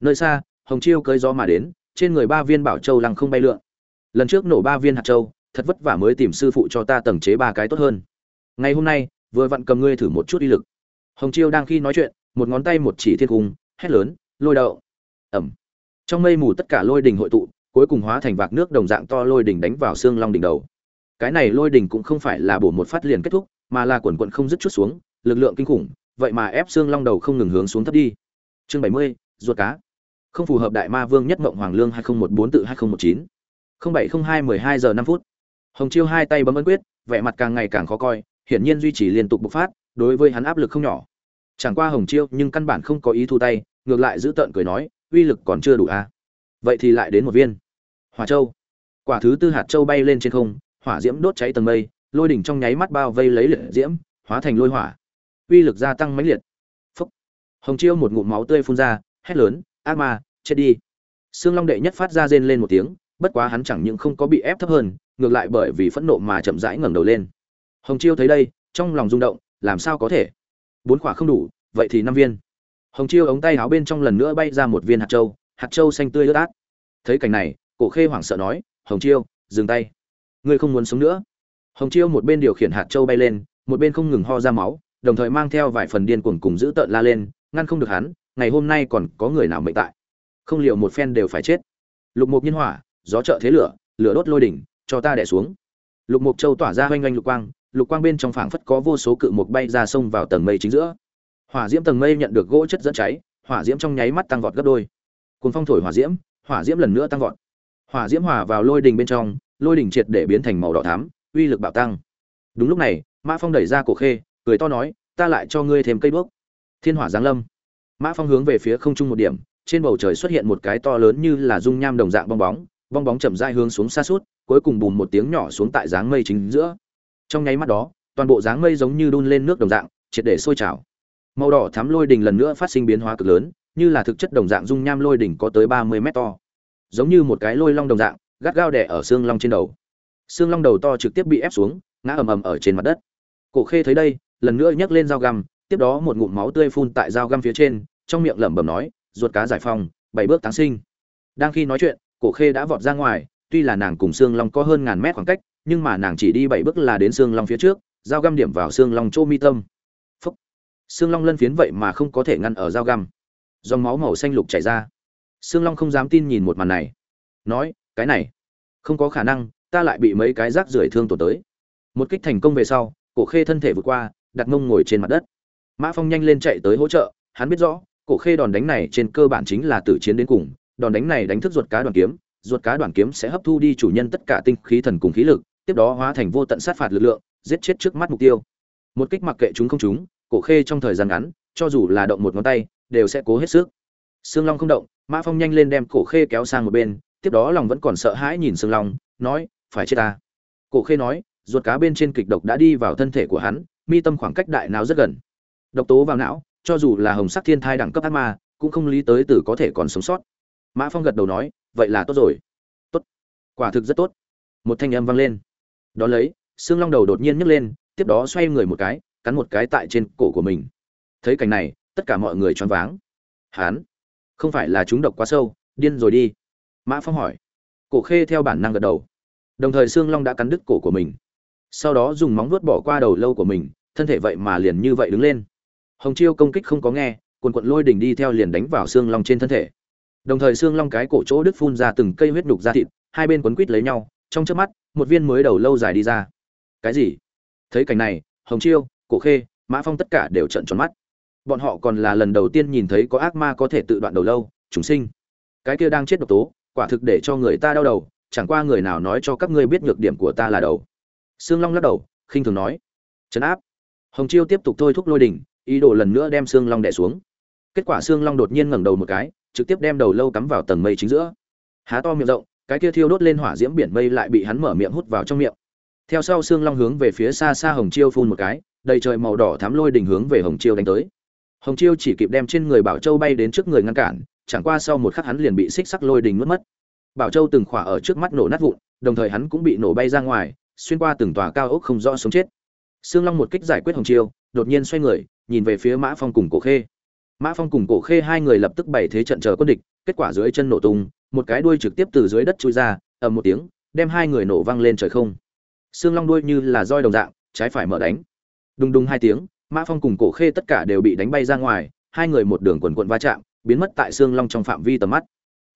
Nơi xa, hồng chiêu cơi gió mà đến, trên người ba viên bảo châu lăng không bay lượn. Lần trước nổ ba viên hạt châu, thật vất vả mới tìm sư phụ cho ta tầng chế ba cái tốt hơn. Ngày hôm nay, vừa vặn cầm ngươi thử một chút uy lực. Hồng chiêu đang khi nói chuyện, một ngón tay một chỉ thiên cung, hét lớn, lôi đậu! Ẩm. Trong mây mù tất cả lôi đình hội tụ, cuối cùng hóa thành vạc nước đồng dạng to lôi đình đánh vào xương long đỉnh đầu cái này lôi đình cũng không phải là bổ một phát liền kết thúc, mà là quần quận không dứt chút xuống, lực lượng kinh khủng, vậy mà ép xương long đầu không ngừng hướng xuống thấp đi. Chương bảy mươi, ruột cá. Không phù hợp đại ma vương nhất mộng hoàng lương hai nghìn một bốn tự hai nghìn một chín. Không bảy không hai mười hai giờ năm phút. Hồng chiêu hai tay bấm ấn quyết, vẻ mặt càng ngày càng khó coi, hiển nhiên duy trì liên tục bộc phát, đối với hắn áp lực không nhỏ. Chẳng qua hồng chiêu nhưng căn bản không có ý thu tay, ngược lại giữ tợn cười nói, uy lực còn chưa đủ à. vậy thì lại đến một viên. Hỏa châu. Quả thứ tư hạt châu bay lên trên không hỏa diễm đốt cháy tầng mây lôi đỉnh trong nháy mắt bao vây lấy liệt diễm hóa thành lôi hỏa uy lực gia tăng mãnh liệt phúc hồng chiêu một ngụm máu tươi phun ra hét lớn ác ma chết đi Sương Long đệ nhất phát ra rên lên một tiếng, bất quá hắn chẳng những không có bị ép thấp hơn, ngược lại bởi vì phẫn nộ mà chậm rãi ngẩng đầu lên. Hồng Chiêu thấy đây, trong lòng rung động, làm sao có thể? Bốn quả không đủ, vậy thì năm viên. Hồng Chiêu ống tay áo bên trong lần nữa bay ra một viên hạt châu, hạt châu xanh tươi ướt át. Thấy cảnh này, Cổ Khê hoảng sợ nói, "Hồng Chiêu, dừng tay. Ngươi không muốn sống nữa." Hồng Chiêu một bên điều khiển hạt châu bay lên, một bên không ngừng ho ra máu, đồng thời mang theo vài phần điên cuồng cùng giữ tợn la lên, ngăn không được hắn, ngày hôm nay còn có người nào mệnh tại. Không liệu một phen đều phải chết. Lục Mục Nhiên Hỏa, gió trợ thế lửa, lửa đốt lôi đỉnh, cho ta đè xuống. Lục Mục Châu tỏa ra hoanh oanh lục quang, lục quang bên trong phảng phất có vô số cự mục bay ra sông vào tầng mây chính giữa. Hỏa diễm tầng mây nhận được gỗ chất dẫn cháy, hỏa diễm trong nháy mắt tăng vọt gấp đôi. Cuồng phong thổi hỏa diễm, hỏa diễm lần nữa tăng vọt. Hỏa diễm hòa vào lôi đỉnh bên trong, lôi đỉnh triệt để biến thành màu đỏ thắm, uy lực bạo tăng. Đúng lúc này, Mã Phong đẩy ra cổ khê, cười to nói, ta lại cho ngươi thêm cây bước. Thiên hỏa giáng lâm. Mã Phong hướng về phía không trung một điểm, trên bầu trời xuất hiện một cái to lớn như là dung nham đồng dạng bong bóng, bong bóng chậm rãi hướng xuống xa suốt, cuối cùng bùm một tiếng nhỏ xuống tại dáng mây chính giữa. Trong nháy mắt đó, toàn bộ dáng mây giống như đun lên nước đồng dạng, triệt để sôi trào. Màu đỏ thắm lôi đỉnh lần nữa phát sinh biến hóa cực lớn, như là thực chất đồng dạng dung nham lôi đỉnh có tới 30 mét to. Giống như một cái lôi long đồng dạng, gắt gao đè ở xương long trên đầu. Xương long đầu to trực tiếp bị ép xuống, ngã ầm ầm ở trên mặt đất. Cổ Khê thấy đây, lần nữa nhấc lên dao găm, tiếp đó một ngụm máu tươi phun tại dao găm phía trên, trong miệng lẩm bẩm nói, ruột cá giải phong, bảy bước táng sinh. Đang khi nói chuyện, Cổ Khê đã vọt ra ngoài, tuy là nàng cùng xương long có hơn ngàn mét khoảng cách, nhưng mà nàng chỉ đi bảy bước là đến xương long phía trước, dao găm điểm vào xương long chỗ mi tâm. Phúc. Xương long lân phiến vậy mà không có thể ngăn ở dao găm. Dòng máu màu xanh lục chảy ra. Xương long không dám tin nhìn một màn này. Nói, cái này, không có khả năng, ta lại bị mấy cái rác rưởi thương tổn tới. Một kích thành công về sau, Cổ Khê thân thể vượt qua, đặt mông ngồi trên mặt đất. Mã Phong nhanh lên chạy tới hỗ trợ, hắn biết rõ, Cổ Khê đòn đánh này trên cơ bản chính là tử chiến đến cùng, đòn đánh này đánh thức ruột cá đoàn kiếm, ruột cá đoàn kiếm sẽ hấp thu đi chủ nhân tất cả tinh khí thần cùng khí lực, tiếp đó hóa thành vô tận sát phạt lực lượng, giết chết trước mắt mục tiêu. Một kích mặc kệ chúng không chúng, Cổ Khê trong thời gian ngắn, cho dù là động một ngón tay, đều sẽ cố hết sức. Sương Long không động, Mã Phong nhanh lên đem Cổ Khê kéo sang một bên, tiếp đó lòng vẫn còn sợ hãi nhìn Sương Long, nói, phải chết ta. Cổ Khê nói, ruột cá bên trên kịch độc đã đi vào thân thể của hắn, mi tâm khoảng cách đại não rất gần. Độc tố vào não, cho dù là hồng sắc thiên thai đẳng cấp ác ma, cũng không lý tới từ có thể còn sống sót. Mã Phong gật đầu nói, vậy là tốt rồi. Tốt. Quả thực rất tốt. Một thanh âm vang lên. Đó lấy, xương long đầu đột nhiên nhấc lên, tiếp đó xoay người một cái, cắn một cái tại trên cổ của mình. Thấy cảnh này, tất cả mọi người choáng váng. Hán, không phải là chúng độc quá sâu, điên rồi đi. Mã Phong hỏi. Cổ Khê theo bản năng gật đầu. Đồng thời xương long đã cắn đứt cổ của mình. Sau đó dùng móng vuốt bỏ qua đầu lâu của mình, thân thể vậy mà liền như vậy đứng lên. Hồng chiêu công kích không có nghe quần quận lôi đỉnh đi theo liền đánh vào xương long trên thân thể. Đồng thời xương long cái cổ chỗ đứt phun ra từng cây huyết đục ra thịt, hai bên quấn quít lấy nhau, trong trước mắt, một viên mới đầu lâu dài đi ra. Cái gì? Thấy cảnh này, hồng chiêu, cổ khê, mã phong tất cả đều trận tròn mắt. Bọn họ còn là lần đầu tiên nhìn thấy có ác ma có thể tự đoạn đầu lâu, chúng sinh. Cái kia đang chết độc tố quả thực để cho người ta đau đầu chẳng qua người nào nói cho các ngươi biết nhược điểm của ta là đầu Sương Long lắc đầu, khinh thường nói: "Trấn áp." Hồng Chiêu tiếp tục thôi thúc lôi đỉnh, ý đồ lần nữa đem Sương Long đè xuống. Kết quả Sương Long đột nhiên ngẩng đầu một cái, trực tiếp đem đầu lâu cắm vào tầng mây chính giữa. Há to miệng rộng, cái kia thiêu đốt lên hỏa diễm biển mây lại bị hắn mở miệng hút vào trong miệng. Theo sau Sương Long hướng về phía xa xa Hồng Chiêu phun một cái, đầy trời màu đỏ thắm lôi đình hướng về Hồng Chiêu đánh tới. Hồng Chiêu chỉ kịp đem trên người Bảo Châu bay đến trước người ngăn cản, chẳng qua sau một khắc hắn liền bị xích sắc lôi đình nuốt mất. Bảo Châu từng khỏa ở trước mắt nổ nát vụn, đồng thời hắn cũng bị nổ bay ra ngoài, xuyên qua từng tòa cao ốc không rõ sống chết. Sương long một kích giải quyết hồng chiêu đột nhiên xoay người nhìn về phía mã phong cùng cổ khê. Mã phong cùng cổ khê hai người lập tức bày thế trận chờ quân địch kết quả dưới chân nổ tung một cái đuôi trực tiếp từ dưới đất chui ra ầm một tiếng đem hai người nổ văng lên trời không. Sương long đuôi như là roi đồng dạng trái phải mở đánh. Đùng đùng hai tiếng mã phong cùng cổ khê tất cả đều bị đánh bay ra ngoài hai người một đường quần quận va chạm biến mất tại xương long trong phạm vi tầm mắt.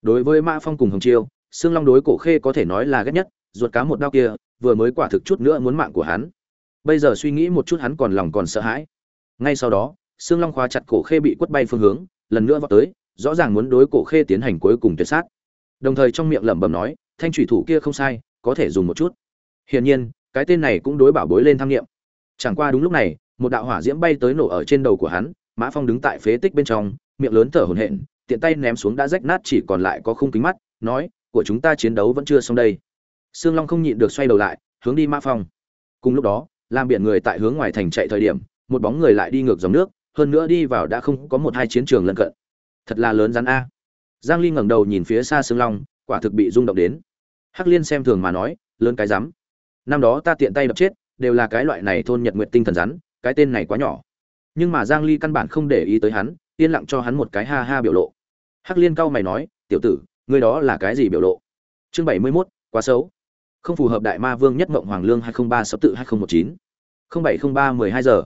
Đối với mã phong cùng hồng chiêu xương long đối cổ khê có thể nói là ghét nhất, ruột cá một đau kia, vừa mới quả thực chút nữa muốn mạng của hắn. Bây giờ suy nghĩ một chút hắn còn lòng còn sợ hãi. Ngay sau đó xương long khóa chặt cổ khê bị quất bay phương hướng, lần nữa vào tới, rõ ràng muốn đối cổ khê tiến hành cuối cùng tuyệt sát. Đồng thời trong miệng lẩm bẩm nói, thanh thủy thủ kia không sai, có thể dùng một chút. Hiển nhiên, cái tên này cũng đối bảo bối lên tham nghiệm. Chẳng qua đúng lúc này, một đạo hỏa diễm bay tới nổ ở trên đầu của hắn mã phong đứng tại phế tích bên trong miệng lớn thở hổn hển tiện tay ném xuống đã rách nát chỉ còn lại có khung kính mắt nói của chúng ta chiến đấu vẫn chưa xong đây Sương Long không nhịn được xoay đầu lại, hướng đi Mã Phong. Cùng lúc đó, làm biển người tại hướng ngoài thành chạy thời điểm, một bóng người lại đi ngược dòng nước, hơn nữa đi vào đã không có một hai chiến trường lân cận. Thật là lớn rắn a. giang ly ngẩng đầu nhìn phía xa sương long quả thực bị rung động đến hắc liên xem thường mà nói lớn cái rắm năm đó ta tiện tay đập chết đều là cái loại này thôn nhật nguyện tinh thần rắn cái tên này quá nhỏ nhưng mà giang ly căn bản không để ý tới hắn yên lặng cho hắn một cái ha ha biểu lộ. Hắc liên cao mày nói tiểu tử ngươi đó là cái gì biểu lộ? Chương 71, quá xấu. Không phù hợp đại ma vương nhất mộng hoàng lương 2036 tự 2019 0703 12 giờ.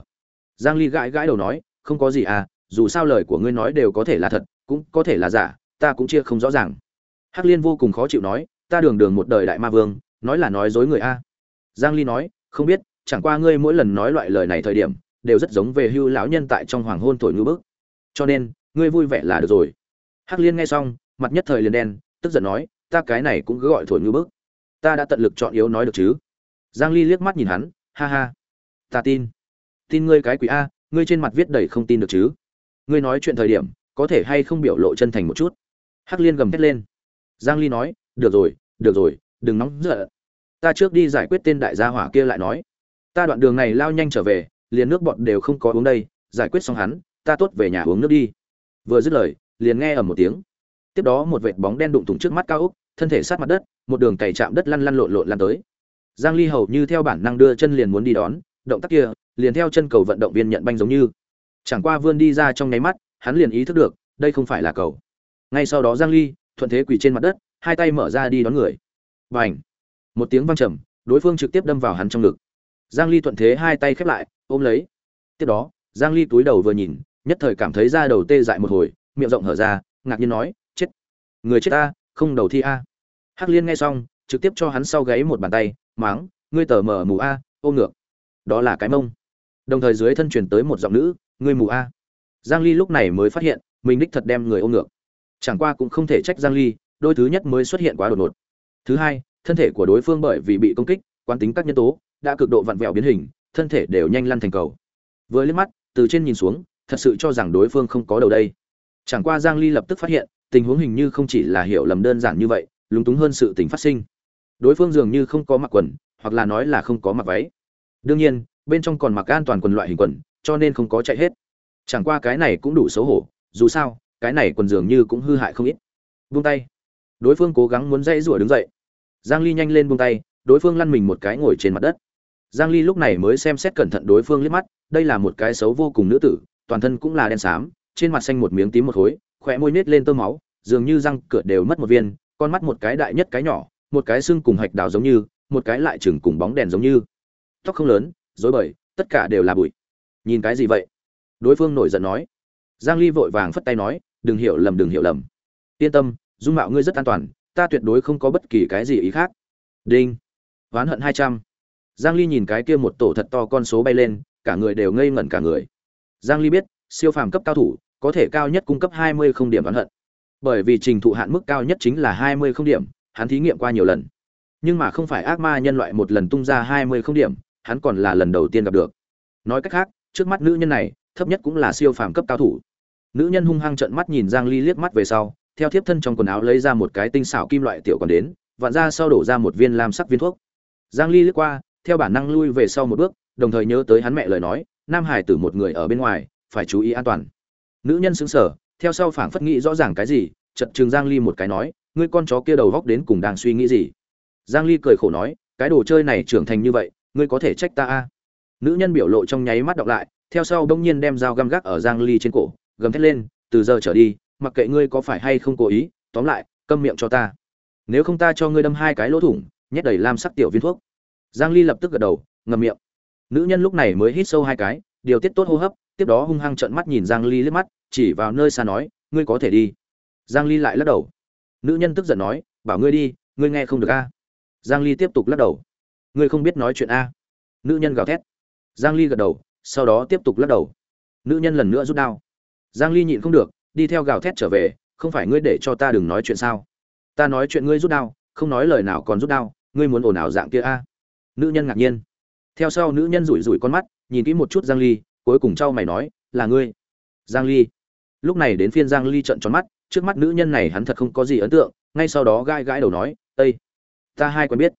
Giang ly gãi gãi đầu nói không có gì à dù sao lời của ngươi nói đều có thể là thật cũng có thể là giả ta cũng chia không rõ ràng. Hắc liên vô cùng khó chịu nói ta đường đường một đời đại ma vương nói là nói dối người a. Giang ly nói không biết chẳng qua ngươi mỗi lần nói loại lời này thời điểm đều rất giống về hưu lão nhân tại trong hoàng hôn thổi ngư bức cho nên, ngươi vui vẻ là được rồi. Hắc liên nghe xong, mặt nhất thời liền đen, tức giận nói, ta cái này cũng cứ gọi thổi ngư bức. Ta đã tận lực chọn yếu nói được chứ? Giang ly liếc mắt nhìn hắn, ha ha. Ta tin. Tin ngươi cái quỷ a, ngươi trên mặt viết đầy không tin được chứ? Ngươi nói chuyện thời điểm, có thể hay không biểu lộ chân thành một chút? Hắc liên gầm thét lên. Giang ly nói, được rồi được rồi, đừng nóng giận. Ta trước đi giải quyết tên đại gia hỏa kia lại nói. Ta đoạn đường này lao nhanh trở về, liền nước bọt đều không có uống đây, giải quyết xong hắn ta tốt về nhà uống nước đi. Vừa dứt lời, liền nghe ở một tiếng. Tiếp đó một vệt bóng đen đụng thủng trước mắt cao úc, thân thể sát mặt đất, một đường cày chạm đất lăn lăn lộn lộn lan tới. Giang ly hầu như theo bản năng đưa chân liền muốn đi đón, động tác kia, liền theo chân cầu vận động viên nhận banh giống như. Chẳng qua vươn đi ra trong nháy mắt, hắn liền ý thức được, đây không phải là cầu. Ngay sau đó giang ly, thuận thế quỳ trên mặt đất, hai tay mở ra đi đón người. Bành! một tiếng vang trầm, đối phương trực tiếp đâm vào hắn trong ngực. Giang ly thuận thế hai tay khép lại, ôm lấy. Tiếp đó, giang ly túi đầu vừa nhìn nhất thời cảm thấy da đầu tê dại một hồi, miệng rộng hở ra, ngạc nhiên nói, chết, người chết ta, không đầu thi a. Hắc liên nghe xong, trực tiếp cho hắn sau gáy một bàn tay, máng, ngươi tờ mở mù a ôm ngược. Đó là cái mông. Đồng thời dưới thân truyền tới một giọng nữ, ngươi mù a. Giang ly lúc này mới phát hiện, mình đích thật đem người ôm ngược. Chẳng qua cũng không thể trách giang ly, đôi thứ nhất mới xuất hiện quá đột ngột. Thứ hai, thân thể của đối phương bởi vì bị công kích, quán tính các nhân tố, đã cực độ vặn vẹo biến hình, thân thể đều nhanh lăn thành cầu. Với liếc mắt, từ trên nhìn xuống thật sự cho rằng đối phương không có đầu đây. Chẳng qua giang ly lập tức phát hiện, tình huống hình như không chỉ là hiểu lầm đơn giản như vậy, lúng túng hơn sự tình phát sinh. Đối phương dường như không có mặc quần, hoặc là nói là không có mặc váy. Đương nhiên, bên trong còn mặc an toàn quần loại hình quần, cho nên không có chạy hết. Chẳng qua cái này cũng đủ xấu hổ, dù sao, cái này quần dường như cũng hư hại không ít. Buông tay. Đối phương cố gắng muốn dãy rủa đứng dậy. Giang ly nhanh lên buông tay, đối phương lăn mình một cái ngồi trên mặt đất. Giang ly lúc này mới xem xét cẩn thận đối phương liếc mắt, đây là một cái xấu vô cùng nữ tử toàn thân cũng là đen xám, trên mặt xanh một miếng tím một khối khỏe môi nết lên tơ máu, dường như răng cửa đều mất một viên, con mắt một cái đại nhất cái nhỏ, một cái xương cùng hạch đào giống như, một cái lại chừng cùng bóng đèn giống như. Tóc không lớn, rối bời, tất cả đều là bụi. Nhìn cái gì vậy? Đối phương nổi giận nói. Giang ly vội vàng phất tay nói, đừng hiểu lầm, đừng hiểu lầm. Yên tâm, dung mạo ngươi rất an toàn, ta tuyệt đối không có bất kỳ cái gì ý khác. Đinh. Ván hận 200. giang ly nhìn cái kia một tổ thật to con số bay lên, cả người đều ngây ngẩn cả người giang ly biết, siêu phàm cấp cao thủ, có thể cao nhất cung cấp 20 không điểm oán hận. Bởi vì trình thụ hạn mức cao nhất chính là 20 không điểm, hắn thí nghiệm qua nhiều lần. Nhưng mà không phải ác ma nhân loại một lần tung ra 20 không điểm, hắn còn là lần đầu tiên gặp được. Nói cách khác, trước mắt nữ nhân này, thấp nhất cũng là siêu phàm cấp cao thủ. Nữ nhân hung hăng trợn mắt nhìn giang ly liếc mắt về sau, theo thiếp thân trong quần áo lấy ra một cái tinh xảo kim loại tiểu còn đến, vặn ra sau đổ ra một viên lam sắc viên thuốc. Giang ly liếc qua, theo bản năng lui về sau một bước, đồng thời nhớ tới hắn mẹ lời nói nam hải tử một người ở bên ngoài, phải chú ý an toàn. Nữ nhân sững sờ, theo sau phảng phất nghĩ rõ ràng cái gì Trận trường giang ly một cái nói, ngươi con chó kia đầu góc đến cùng đang suy nghĩ gì? Giang ly cười khổ nói, cái đồ chơi này trưởng thành như vậy, ngươi có thể trách ta a? Nữ nhân biểu lộ trong nháy mắt đọc lại, theo sau đông nhiên đem dao găm gác ở giang ly trên cổ, gầm thét lên, từ giờ trở đi, mặc kệ ngươi có phải hay không cố ý, tóm lại, câm miệng cho ta. Nếu không ta cho ngươi đâm hai cái lỗ thủng, nhét đầy lam sắc tiểu viên thuốc. Giang ly lập tức gật đầu, ngậm miệng nữ nhân lúc này mới hít sâu hai cái, điều tiết tốt hô hấp, tiếp đó hung hăng trợn mắt nhìn giang ly liếc mắt, chỉ vào nơi xa nói, ngươi có thể đi. Giang ly lại lắc đầu. Nữ nhân tức giận nói, bảo ngươi đi, ngươi nghe không được a. Giang ly tiếp tục lắc đầu. Ngươi không biết nói chuyện a. Nữ nhân gào thét. Giang ly gật đầu, sau đó tiếp tục lắc đầu. Nữ nhân lần nữa rút đao. Giang ly nhịn không được, đi theo gào thét trở về, không phải ngươi để cho ta đừng nói chuyện sao? Ta nói chuyện ngươi rút đao, không nói lời nào còn rút đao, ngươi muốn ồn ào dạng kia a? Nữ nhân ngạc nhiên theo sau nữ nhân rủi rủi con mắt, nhìn kỹ một chút giang ly, cuối cùng trao mày nói, là ngươi. Giang ly. Lúc này đến phiên giang ly trợn tròn mắt, trước mắt nữ nhân này hắn thật không có gì ấn tượng, ngay sau đó gai gãi đầu nói ây ta hai quen biết.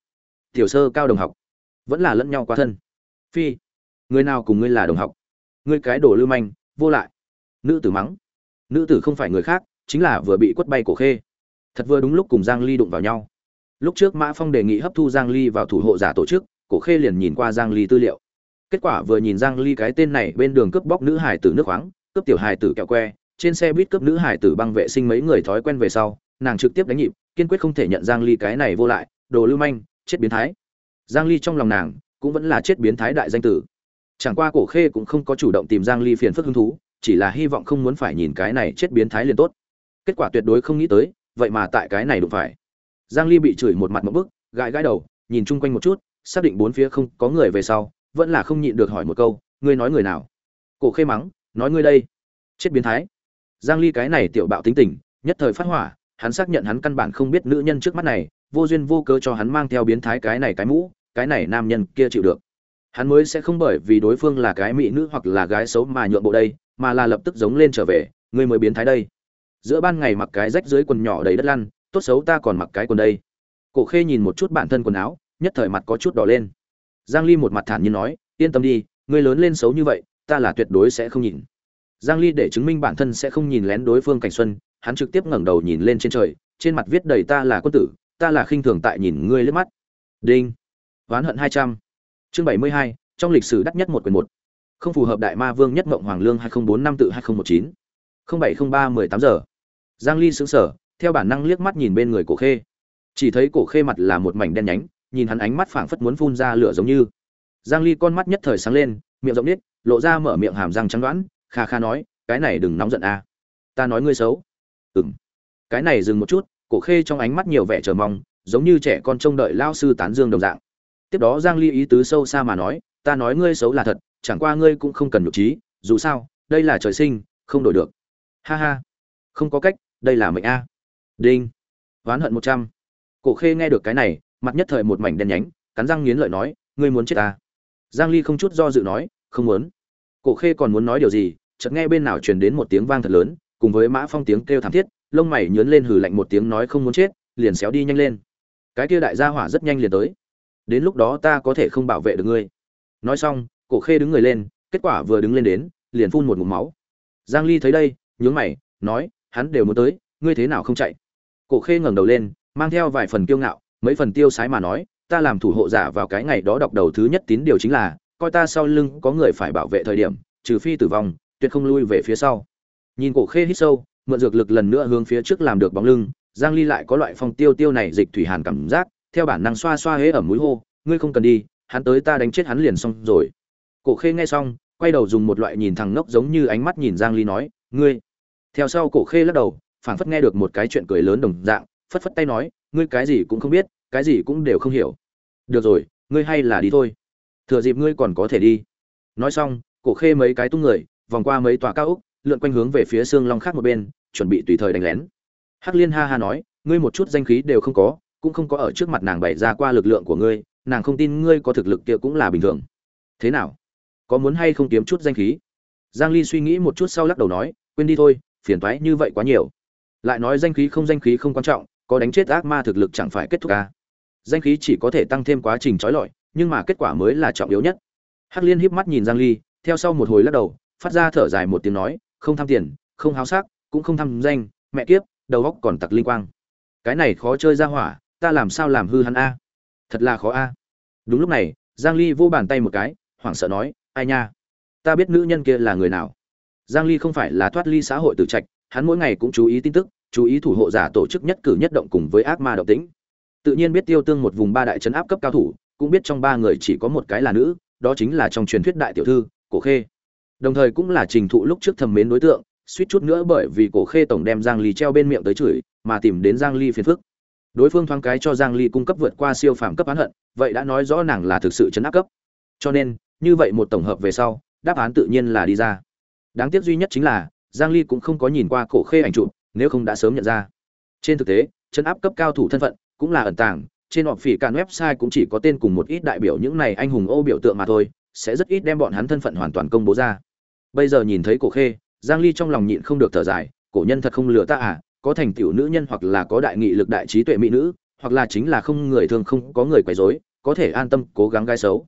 Tiểu sơ cao đồng học. Vẫn là lẫn nhau quá thân. Phi, người nào cùng ngươi là đồng học? Ngươi cái đồ lưu manh, vô lại. Nữ tử mắng. Nữ tử không phải người khác, chính là vừa bị quất bay cổ khê. Thật vừa đúng lúc cùng giang ly đụng vào nhau. Lúc trước mã phong đề nghị hấp thu giang ly vào thủ hộ giả tổ chức cổ khê liền nhìn qua giang ly tư liệu. Kết quả vừa nhìn giang ly cái tên này bên đường cướp bóc nữ hải tử nước khoáng, cướp tiểu hải tử kẹo que, trên xe buýt cướp nữ hải tử băng vệ sinh mấy người thói quen về sau, nàng trực tiếp đánh nhịp, kiên quyết không thể nhận giang ly cái này vô lại, đồ lưu manh, chết biến thái. Giang ly trong lòng nàng cũng vẫn là chết biến thái đại danh tử. Chẳng qua cổ khê cũng không có chủ động tìm giang ly phiền phức hứng thú, chỉ là hy vọng không muốn phải nhìn cái này chết biến thái liền tốt. Kết quả tuyệt đối không nghĩ tới, vậy mà tại cái này đụng phải. Giang ly bị chửi một mặt một bức, gãi gãi đầu, nhìn chung quanh một chút xác định bốn phía không có người về sau, vẫn là không nhịn được hỏi một câu, ngươi nói người nào? Cổ khê mắng, nói ngươi đây. Chết biến thái. Giang ly cái này tiểu bạo tính tình, nhất thời phát hỏa, hắn xác nhận hắn căn bản không biết nữ nhân trước mắt này, vô duyên vô cớ cho hắn mang theo biến thái cái này cái mũ, cái này nam nhân kia chịu được. Hắn mới sẽ không bởi vì đối phương là cái mỹ nữ hoặc là gái xấu mà nhượng bộ đây, mà là lập tức giống lên trở về, ngươi mới biến thái đây. Giữa ban ngày mặc cái rách dưới quần nhỏ đầy đất lăn, tốt xấu ta còn mặc cái quần đây. Cổ khê nhìn một chút bản thân quần áo nhất thời mặt có chút đỏ lên. Giang ly một mặt thản nhiên nói yên tâm đi ngươi lớn lên xấu như vậy ta là tuyệt đối sẽ không nhìn. Giang ly để chứng minh bản thân sẽ không nhìn lén đối phương cảnh xuân hắn trực tiếp ngẩng đầu nhìn lên trên trời trên mặt viết đầy ta là quân tử ta là khinh thường tại nhìn ngươi lướt mắt. Đinh. Oán hận 200. chương 72, trong lịch sử đắt nhất một quyền một. Không phù hợp đại ma vương nhất mộng hoàng lương 2004 năm tự 2019. 0703 18 giờ. Giang ly sững sờ theo bản năng liếc mắt nhìn bên người cổ khê. Chỉ thấy cổ khê mặt là một mảnh đen nhánh nhìn hắn ánh mắt phảng phất muốn phun ra lửa giống như. Giang ly con mắt nhất thời sáng lên, miệng rộng nít lộ ra mở miệng hàm răng trắng đoán, kha kha nói, cái này đừng nóng giận a. Ta nói ngươi xấu. Ừm. Cái này dừng một chút, cổ khê trong ánh mắt nhiều vẻ chờ mong, giống như trẻ con trông đợi lao sư tán dương đồng dạng. Tiếp đó giang ly ý tứ sâu xa mà nói, ta nói ngươi xấu là thật, chẳng qua ngươi cũng không cần nhục trí, dù sao, đây là trời sinh, không đổi được. Ha ha. Không có cách, đây là mệnh a. Đinh. Oán hận một trăm. Cổ khê nghe được cái này mặt nhất thời một mảnh đen nhánh, cắn răng nghiến lợi nói, ngươi muốn chết ta giang ly không chút do dự nói, không muốn. Cổ khê còn muốn nói điều gì, chợt nghe bên nào truyền đến một tiếng vang thật lớn, cùng với mã phong tiếng kêu thảm thiết, lông mày nhướng lên hừ lạnh một tiếng nói không muốn chết, liền xéo đi nhanh lên. Cái kia đại gia hỏa rất nhanh liền tới. Đến lúc đó ta có thể không bảo vệ được ngươi. Nói xong, cổ khê đứng người lên, kết quả vừa đứng lên đến, liền phun một ngụm máu. Giang ly thấy đây, nhướng mày, nói, hắn đều muốn tới, ngươi thế nào không chạy? Cổ khê ngẩng đầu lên, mang theo vài phần kiêu ngạo mấy phần tiêu sái mà nói, ta làm thủ hộ giả vào cái ngày đó đọc đầu thứ nhất tín điều chính là, coi ta sau lưng có người phải bảo vệ thời điểm, trừ phi tử vong, tuyệt không lui về phía sau. Nhìn cổ khê hít sâu, mượn dược lực lần nữa hướng phía trước làm được bóng lưng, giang ly lại có loại phong tiêu tiêu này dịch thủy hàn cảm giác, theo bản năng xoa xoa hế ở mũi hô, ngươi không cần đi, hắn tới ta đánh chết hắn liền xong rồi. Cổ khê nghe xong, quay đầu dùng một loại nhìn thằng ngốc giống như ánh mắt nhìn giang ly nói, ngươi. Theo sau cổ khê lắc đầu, phảng phất nghe được một cái chuyện cười lớn đồng dạng, phất phất tay nói ngươi cái gì cũng không biết, cái gì cũng đều không hiểu. Được rồi, ngươi hay là đi thôi. Thừa dịp ngươi còn có thể đi. Nói xong, cổ khê mấy cái tung người, vòng qua mấy tòa cao úc lượn quanh hướng về phía xương long khác một bên, chuẩn bị tùy thời đánh lén. Hắc liên ha ha nói, ngươi một chút danh khí đều không có, cũng không có ở trước mặt nàng bày ra qua lực lượng của ngươi, nàng không tin ngươi có thực lực kia cũng là bình thường. Thế nào? Có muốn hay không kiếm chút danh khí? Giang ly suy nghĩ một chút sau lắc đầu nói, quên đi thôi, phiền toái như vậy quá nhiều. Lại nói danh khí không danh khí không quan trọng có đánh chết ác ma thực lực chẳng phải kết thúc à? danh khí chỉ có thể tăng thêm quá trình trói lọi, nhưng mà kết quả mới là trọng yếu nhất. Hắc liên híp mắt nhìn giang ly, theo sau một hồi lắc đầu, phát ra thở dài một tiếng nói, không tham tiền, không háo sắc, cũng không tham danh, mẹ kiếp, đầu óc còn tặc linh quang. Cái này khó chơi ra hỏa, ta làm sao làm hư hắn a? Thật là khó a. Đúng lúc này, giang ly vô bàn tay một cái, hoảng sợ nói, ai nha? Ta biết nữ nhân kia là người nào. Giang ly không phải là thoát ly xã hội tử trạch, hắn mỗi ngày cũng chú ý tin tức chú ý thủ hộ giả tổ chức nhất cử nhất động cùng với ác ma động tĩnh. Tự nhiên biết tiêu tương một vùng ba đại trấn áp cấp cao thủ, cũng biết trong ba người chỉ có một cái là nữ, đó chính là trong truyền thuyết đại tiểu thư, cổ khê. Đồng thời cũng là trình thụ lúc trước thầm mến đối tượng, suýt chút nữa bởi vì cổ khê tổng đem giang ly treo bên miệng tới chửi, mà tìm đến giang ly phiền phức. Đối phương thoáng cái cho giang ly cung cấp vượt qua siêu phàm cấp án hận, vậy đã nói rõ nàng là thực sự chấn áp cấp. Cho nên, như vậy một tổng hợp về sau, đáp án tự nhiên là đi ra. Đáng tiếc duy nhất chính là, giang ly cũng không có nhìn qua cổ khê ảnh chụp nếu không đã sớm nhận ra. Trên thực tế, chân áp cấp cao thủ thân phận cũng là ẩn tàng, trên họp phỉ cả website cũng chỉ có tên cùng một ít đại biểu những này anh hùng ô biểu tượng mà thôi, sẽ rất ít đem bọn hắn thân phận hoàn toàn công bố ra. Bây giờ nhìn thấy cổ khê, giang ly trong lòng nhịn không được thở dài, cổ nhân thật không lừa ta à có thành tiểu nữ nhân hoặc là có đại nghị lực đại trí tuệ mỹ nữ, hoặc là chính là không người thường không có người quấy rối, có thể an tâm, cố gắng gai xấu.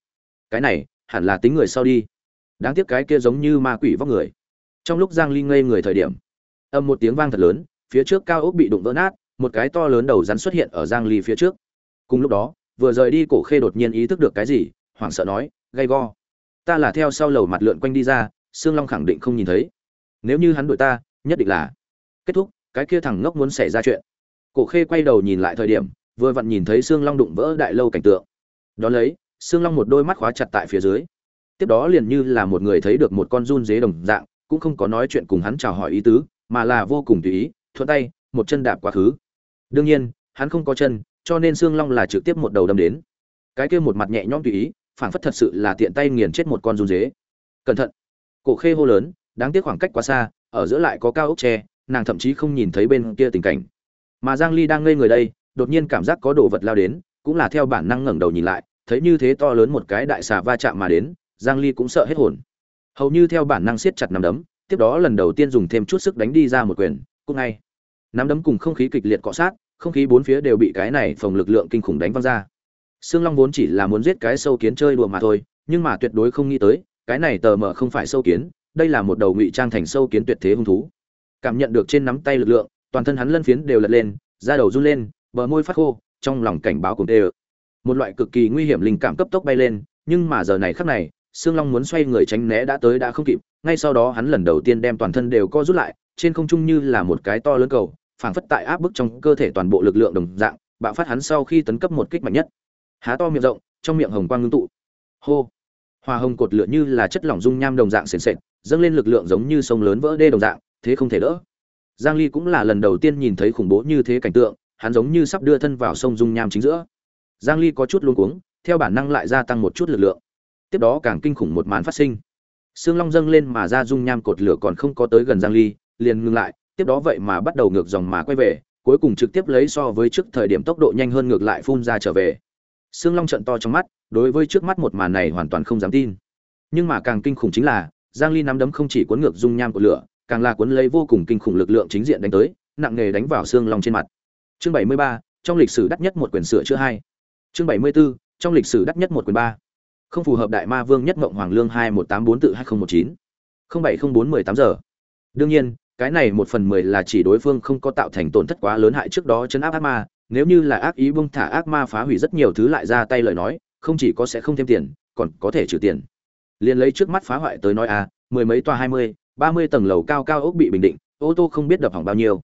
Cái này, hẳn là tính người sau đi. Đáng tiếc cái kia giống như ma quỷ vóc người. Trong lúc giang ly ngây người thời điểm âm một tiếng vang thật lớn, phía trước cao ốc bị đụng vỡ nát, một cái to lớn đầu rắn xuất hiện ở giang ly phía trước. Cùng lúc đó, vừa rời đi cổ khê đột nhiên ý thức được cái gì, hoảng sợ nói, gay go, ta là theo sau lầu mặt lượn quanh đi ra xương long khẳng định không nhìn thấy. Nếu như hắn đuổi ta, nhất định là kết thúc, cái kia thằng ngốc muốn xảy ra chuyện. Cổ khê quay đầu nhìn lại thời điểm, vừa vặn nhìn thấy xương long đụng vỡ đại lâu cảnh tượng. Đó lấy xương long một đôi mắt khóa chặt tại phía dưới. Tiếp đó liền như là một người thấy được một con run dế đồng dạng, cũng không có nói chuyện cùng hắn chào hỏi ý tứ mà là vô cùng tùy ý, thuận tay, một chân đạp quá khứ. Đương nhiên, hắn không có chân, cho nên xương long là trực tiếp một đầu đâm đến. Cái kia một mặt nhẹ nhõm tùy ý phản phất thật sự là tiện tay nghiền chết một con run dế. Cẩn thận. Cổ khê hô lớn, đáng tiếc khoảng cách quá xa, ở giữa lại có cao ốc tre, nàng thậm chí không nhìn thấy bên kia tình cảnh. Mà giang ly đang ngây người đây, đột nhiên cảm giác có đồ vật lao đến, cũng là theo bản năng ngẩng đầu nhìn lại, thấy như thế to lớn một cái đại xà va chạm mà đến, giang ly cũng sợ hết hồn. Hầu như theo bản năng siết chặt nắm đấm tiếp đó lần đầu tiên dùng thêm chút sức đánh đi ra một quyền cũng ngay. Nắm đấm cùng không khí kịch liệt cọ sát không khí bốn phía đều bị cái này phòng lực lượng kinh khủng đánh văng ra. Sương Long vốn chỉ là muốn giết cái sâu kiến chơi đùa mà thôi, nhưng mà tuyệt đối không nghĩ tới, cái này tờ mờ không phải sâu kiến, đây là một đầu ngụy trang thành sâu kiến tuyệt thế hung thú. Cảm nhận được trên nắm tay lực lượng, toàn thân hắn lân phiến đều lật lên, da đầu run lên, bờ môi phát khô, trong lòng cảnh báo cùng tê Một loại cực kỳ nguy hiểm linh cảm cấp tốc bay lên, nhưng mà giờ này khắc này, Sương Long muốn xoay người tránh né đã tới đã không kịp, ngay sau đó hắn lần đầu tiên đem toàn thân đều co rút lại, trên không trung như là một cái to lớn cầu, phảng phất tại áp bức trong cơ thể toàn bộ lực lượng đồng dạng, bạo phát hắn sau khi tấn cấp một kích mạnh nhất. Há to miệng rộng trong miệng hồng quang ngưng tụ. Hô! Hoa hồng cột lửa như là chất lỏng dung nham đồng dạng xiển xệt, dâng lên lực lượng giống như sông lớn vỡ đê đồng dạng thế không thể đỡ. Giang ly cũng là lần đầu tiên nhìn thấy khủng bố như thế cảnh tượng hắn giống như sắp đưa thân vào sông dung nham chính giữa. Giang ly có chút luống cuống theo bản năng lại gia tăng một chút lực lượng tiếp đó càng kinh khủng một màn phát sinh xương long dâng lên mà ra dung nham cột lửa còn không có tới gần giang ly liền ngừng lại tiếp đó vậy mà bắt đầu ngược dòng mà quay về cuối cùng trực tiếp lấy so với trước thời điểm tốc độ nhanh hơn ngược lại phun ra trở về Sương Long trận to trong mắt, đối với trước mắt một màn này hoàn toàn không dám tin. Nhưng mà càng kinh khủng chính là, Giang Ly nắm đấm không chỉ cuốn ngược dung nham của lửa, càng là cuốn lấy vô cùng kinh khủng lực lượng chính diện đánh tới, nặng nề đánh vào Sương Long trên mặt. Chương 73, trong lịch sử đắt nhất một quyển sửa chữa hai. Chương 74, trong lịch sử đắt nhất một quyển ba. Không phù hợp đại ma vương nhất mộng hoàng lương 2184 tự 2019. 070418 giờ. Đương nhiên, cái này một phần mười là chỉ đối phương không có tạo thành tổn thất quá lớn hại trước đó chấn áp ác ma, nếu như là ác ý bông thả ác ma phá hủy rất nhiều thứ lại ra tay lời nói không chỉ có sẽ không thêm tiền còn có thể trừ tiền. Liền lấy trước mắt phá hoại tới nói à mười mấy toa hai mươi ba mươi tầng lầu cao cao ốc bị bình định ô tô không biết đập hỏng bao nhiêu.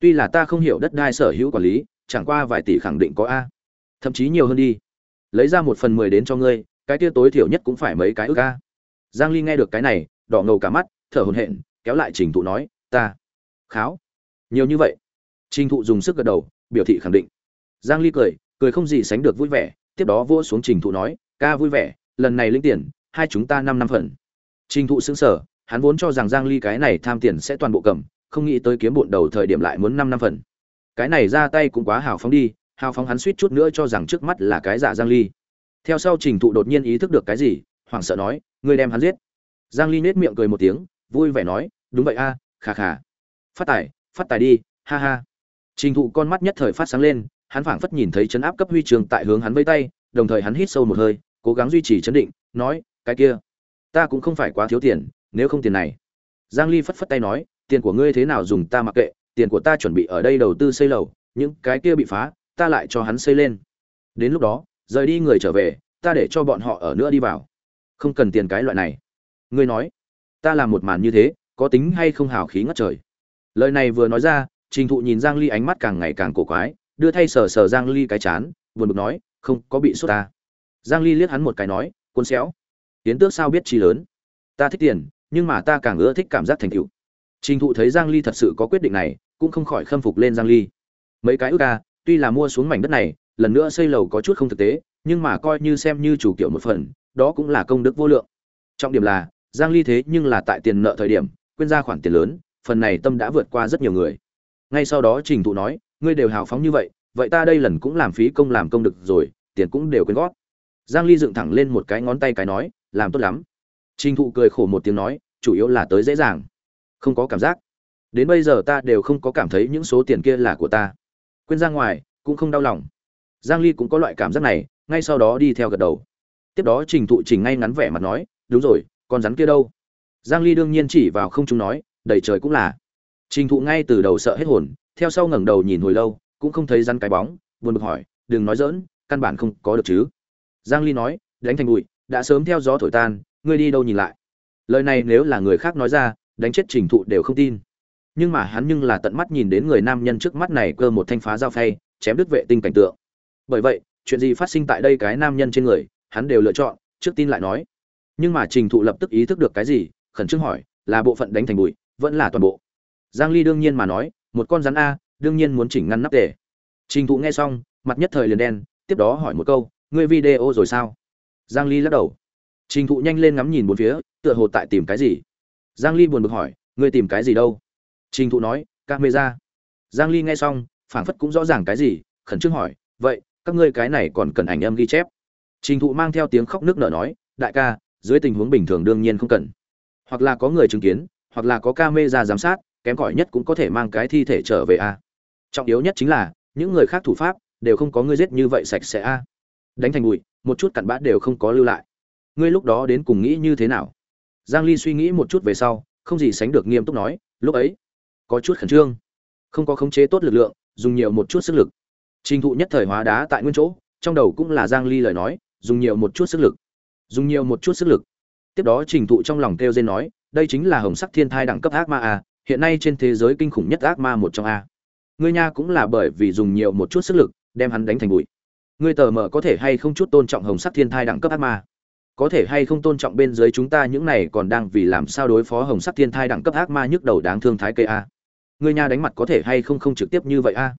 Tuy là ta không hiểu đất đai sở hữu quản lý chẳng qua vài tỷ khẳng định có a. Thậm chí nhiều hơn đi. Lấy ra một phần mười đến cho ngươi cái kia tối thiểu nhất cũng phải mấy cái ước a giang ly nghe được cái này, đỏ ngầu cả mắt, thở hổn hển, kéo lại trình thụ nói, ta, kháo. Nhiều như vậy? Trình thụ dùng sức gật đầu, biểu thị khẳng định. Giang ly cười cười không gì sánh được vui vẻ, tiếp đó vỗ xuống trình thụ nói, ca vui vẻ, lần này lĩnh tiền, hai chúng ta năm năm phần. Trình thụ sững sờ, hắn vốn cho rằng giang ly cái này tham tiền sẽ toàn bộ cầm, không nghĩ tới kiếm bộn đầu thời điểm lại muốn năm năm phần. Cái này ra tay cũng quá hào phóng đi, hào phóng hắn suýt chút nữa cho rằng trước mắt là cái giả giang ly theo sau trình thụ đột nhiên ý thức được cái gì hoảng sợ nói ngươi đem hắn giết giang ly nết miệng cười một tiếng vui vẻ nói đúng vậy a khà khà phát tài phát tài đi ha ha Trình Thụ con mắt nhất thời phát sáng lên, hắn phảng phất nhìn thấy chấn áp cấp huy trường tại hướng hắn vây tay, đồng thời hắn hít sâu một hơi, cố gắng duy trì chấn định, nói, "Cái kia, ta cũng không phải quá thiếu tiền, nếu không tiền này." Giang Ly phất phất tay nói, "Tiền của ngươi thế nào dùng ta mặc kệ, tiền của ta chuẩn bị ở đây đầu tư xây lầu, những cái kia bị phá, ta lại cho hắn xây lên. Đến lúc đó, rời đi người trở về, ta để cho bọn họ ở nữa đi vào. Không cần tiền cái loại này." Ngươi nói, ta làm một màn như thế, có tính hay không hào khí ngất trời. Lời này vừa nói ra, Trình Thụ nhìn Giang Ly ánh mắt càng ngày càng cổ quái, đưa thay sờ sờ Giang Ly cái chán, buồn bực nói, "Không, có bị sốt ta." Giang Ly liếc hắn một cái nói, "Cuốn xéo. Tiến tước sao biết chi lớn? Ta thích tiền, nhưng mà ta càng ưa thích cảm giác thành tựu." Trình Thụ thấy Giang Ly thật sự có quyết định này, cũng không khỏi khâm phục lên Giang Ly. Mấy cái ước ca, tuy là mua xuống mảnh đất này, lần nữa xây lầu có chút không thực tế, nhưng mà coi như xem như chủ kiểu một phần, đó cũng là công đức vô lượng. Trọng điểm là, Giang Ly thế nhưng là tại tiền nợ thời điểm, quên ra khoản tiền lớn, phần này tâm đã vượt qua rất nhiều người. Ngay sau đó trình thụ nói ngươi đều hào phóng như vậy vậy ta đây lần cũng làm phí công làm công được rồi tiền cũng đều quyên gót giang ly dựng thẳng lên một cái ngón tay cái nói làm tốt lắm. Trình thụ cười khổ một tiếng nói chủ yếu là tới dễ dàng không có cảm giác. Đến bây giờ ta đều không có cảm thấy những số tiền kia là của ta. Quên ra ngoài cũng không đau lòng giang ly cũng có loại cảm giác này ngay sau đó đi theo gật đầu. Tiếp đó trình thụ trình ngay ngắn vẻ mặt nói đúng rồi con rắn kia đâu? Giang ly đương nhiên chỉ vào không chúng nói đầy trời cũng là. Trình Thụ ngay từ đầu sợ hết hồn, theo sau ngẩng đầu nhìn hồi lâu cũng không thấy rắn cái bóng buồn bực hỏi đừng nói dỡn căn bản không có được chứ? Giang ly nói đánh thành bụi đã sớm theo gió thổi tan ngươi đi đâu nhìn lại? Lời này nếu là người khác nói ra đánh chết trình thụ đều không tin. Nhưng mà hắn nhưng là tận mắt nhìn đến người nam nhân trước mắt này cơ một thanh phá dao phay chém đứt vệ tinh cảnh tượng bởi vậy, chuyện gì phát sinh tại đây cái nam nhân trên người, hắn đều lựa chọn, trước tin lại nói. Nhưng mà trình thụ lập tức ý thức được cái gì, khẩn trương hỏi, là bộ phận đánh thành bụi, vẫn là toàn bộ? Giang ly đương nhiên mà nói, một con rắn a, đương nhiên muốn chỉnh ngăn nắp tề. Trình thụ nghe xong, mặt nhất thời liền đen, tiếp đó hỏi một câu, ngươi video rồi sao? Giang ly lắc đầu. Trình thụ nhanh lên ngắm nhìn bốn phía, tựa hồ tại tìm cái gì. Giang ly buồn bực hỏi, ngươi tìm cái gì đâu? Trình thụ nói, camera. Giang ly nghe xong, phảng phất cũng rõ ràng cái gì, khẩn trương hỏi, vậy các ngươi cái này còn cần ảnh âm ghi chép. Trình thụ mang theo tiếng khóc nước nở nói, đại ca, dưới tình huống bình thường đương nhiên không cần. Hoặc là có người chứng kiến, hoặc là có camera giám sát, kém cỏi nhất cũng có thể mang cái thi thể trở về a. Trọng yếu nhất chính là, những người khác thủ pháp đều không có ngươi giết như vậy sạch sẽ a. Đánh thành bụi, một chút cặn bã đều không có lưu lại. Ngươi lúc đó đến cùng nghĩ như thế nào? Giang ly suy nghĩ một chút về sau, không gì sánh được nghiêm túc nói, lúc ấy, có chút khẩn trương, không có khống chế tốt lực lượng, dùng nhiều một chút sức lực trình thụ nhất thời hóa đá tại nguyên chỗ, trong đầu cũng là giang ly lời nói, dùng nhiều một chút sức lực, dùng nhiều một chút sức lực. Tiếp đó trình thụ trong lòng kêu dên nói, đây chính là hồng sắc thiên thai đẳng cấp ác ma a, hiện nay trên thế giới kinh khủng nhất ác ma một trong a. Ngươi nha cũng là bởi vì dùng nhiều một chút sức lực, đem hắn đánh thành bụi. Ngươi tờ mờ có thể hay không chút tôn trọng hồng sắc thiên thai đẳng cấp ác ma? Có thể hay không tôn trọng bên dưới chúng ta những này còn đang vì làm sao đối phó hồng sắc thiên thai đẳng cấp ác ma nhức đầu đáng thương thái cây a. Ngươi nha đánh mặt có thể hay không không trực tiếp như vậy a?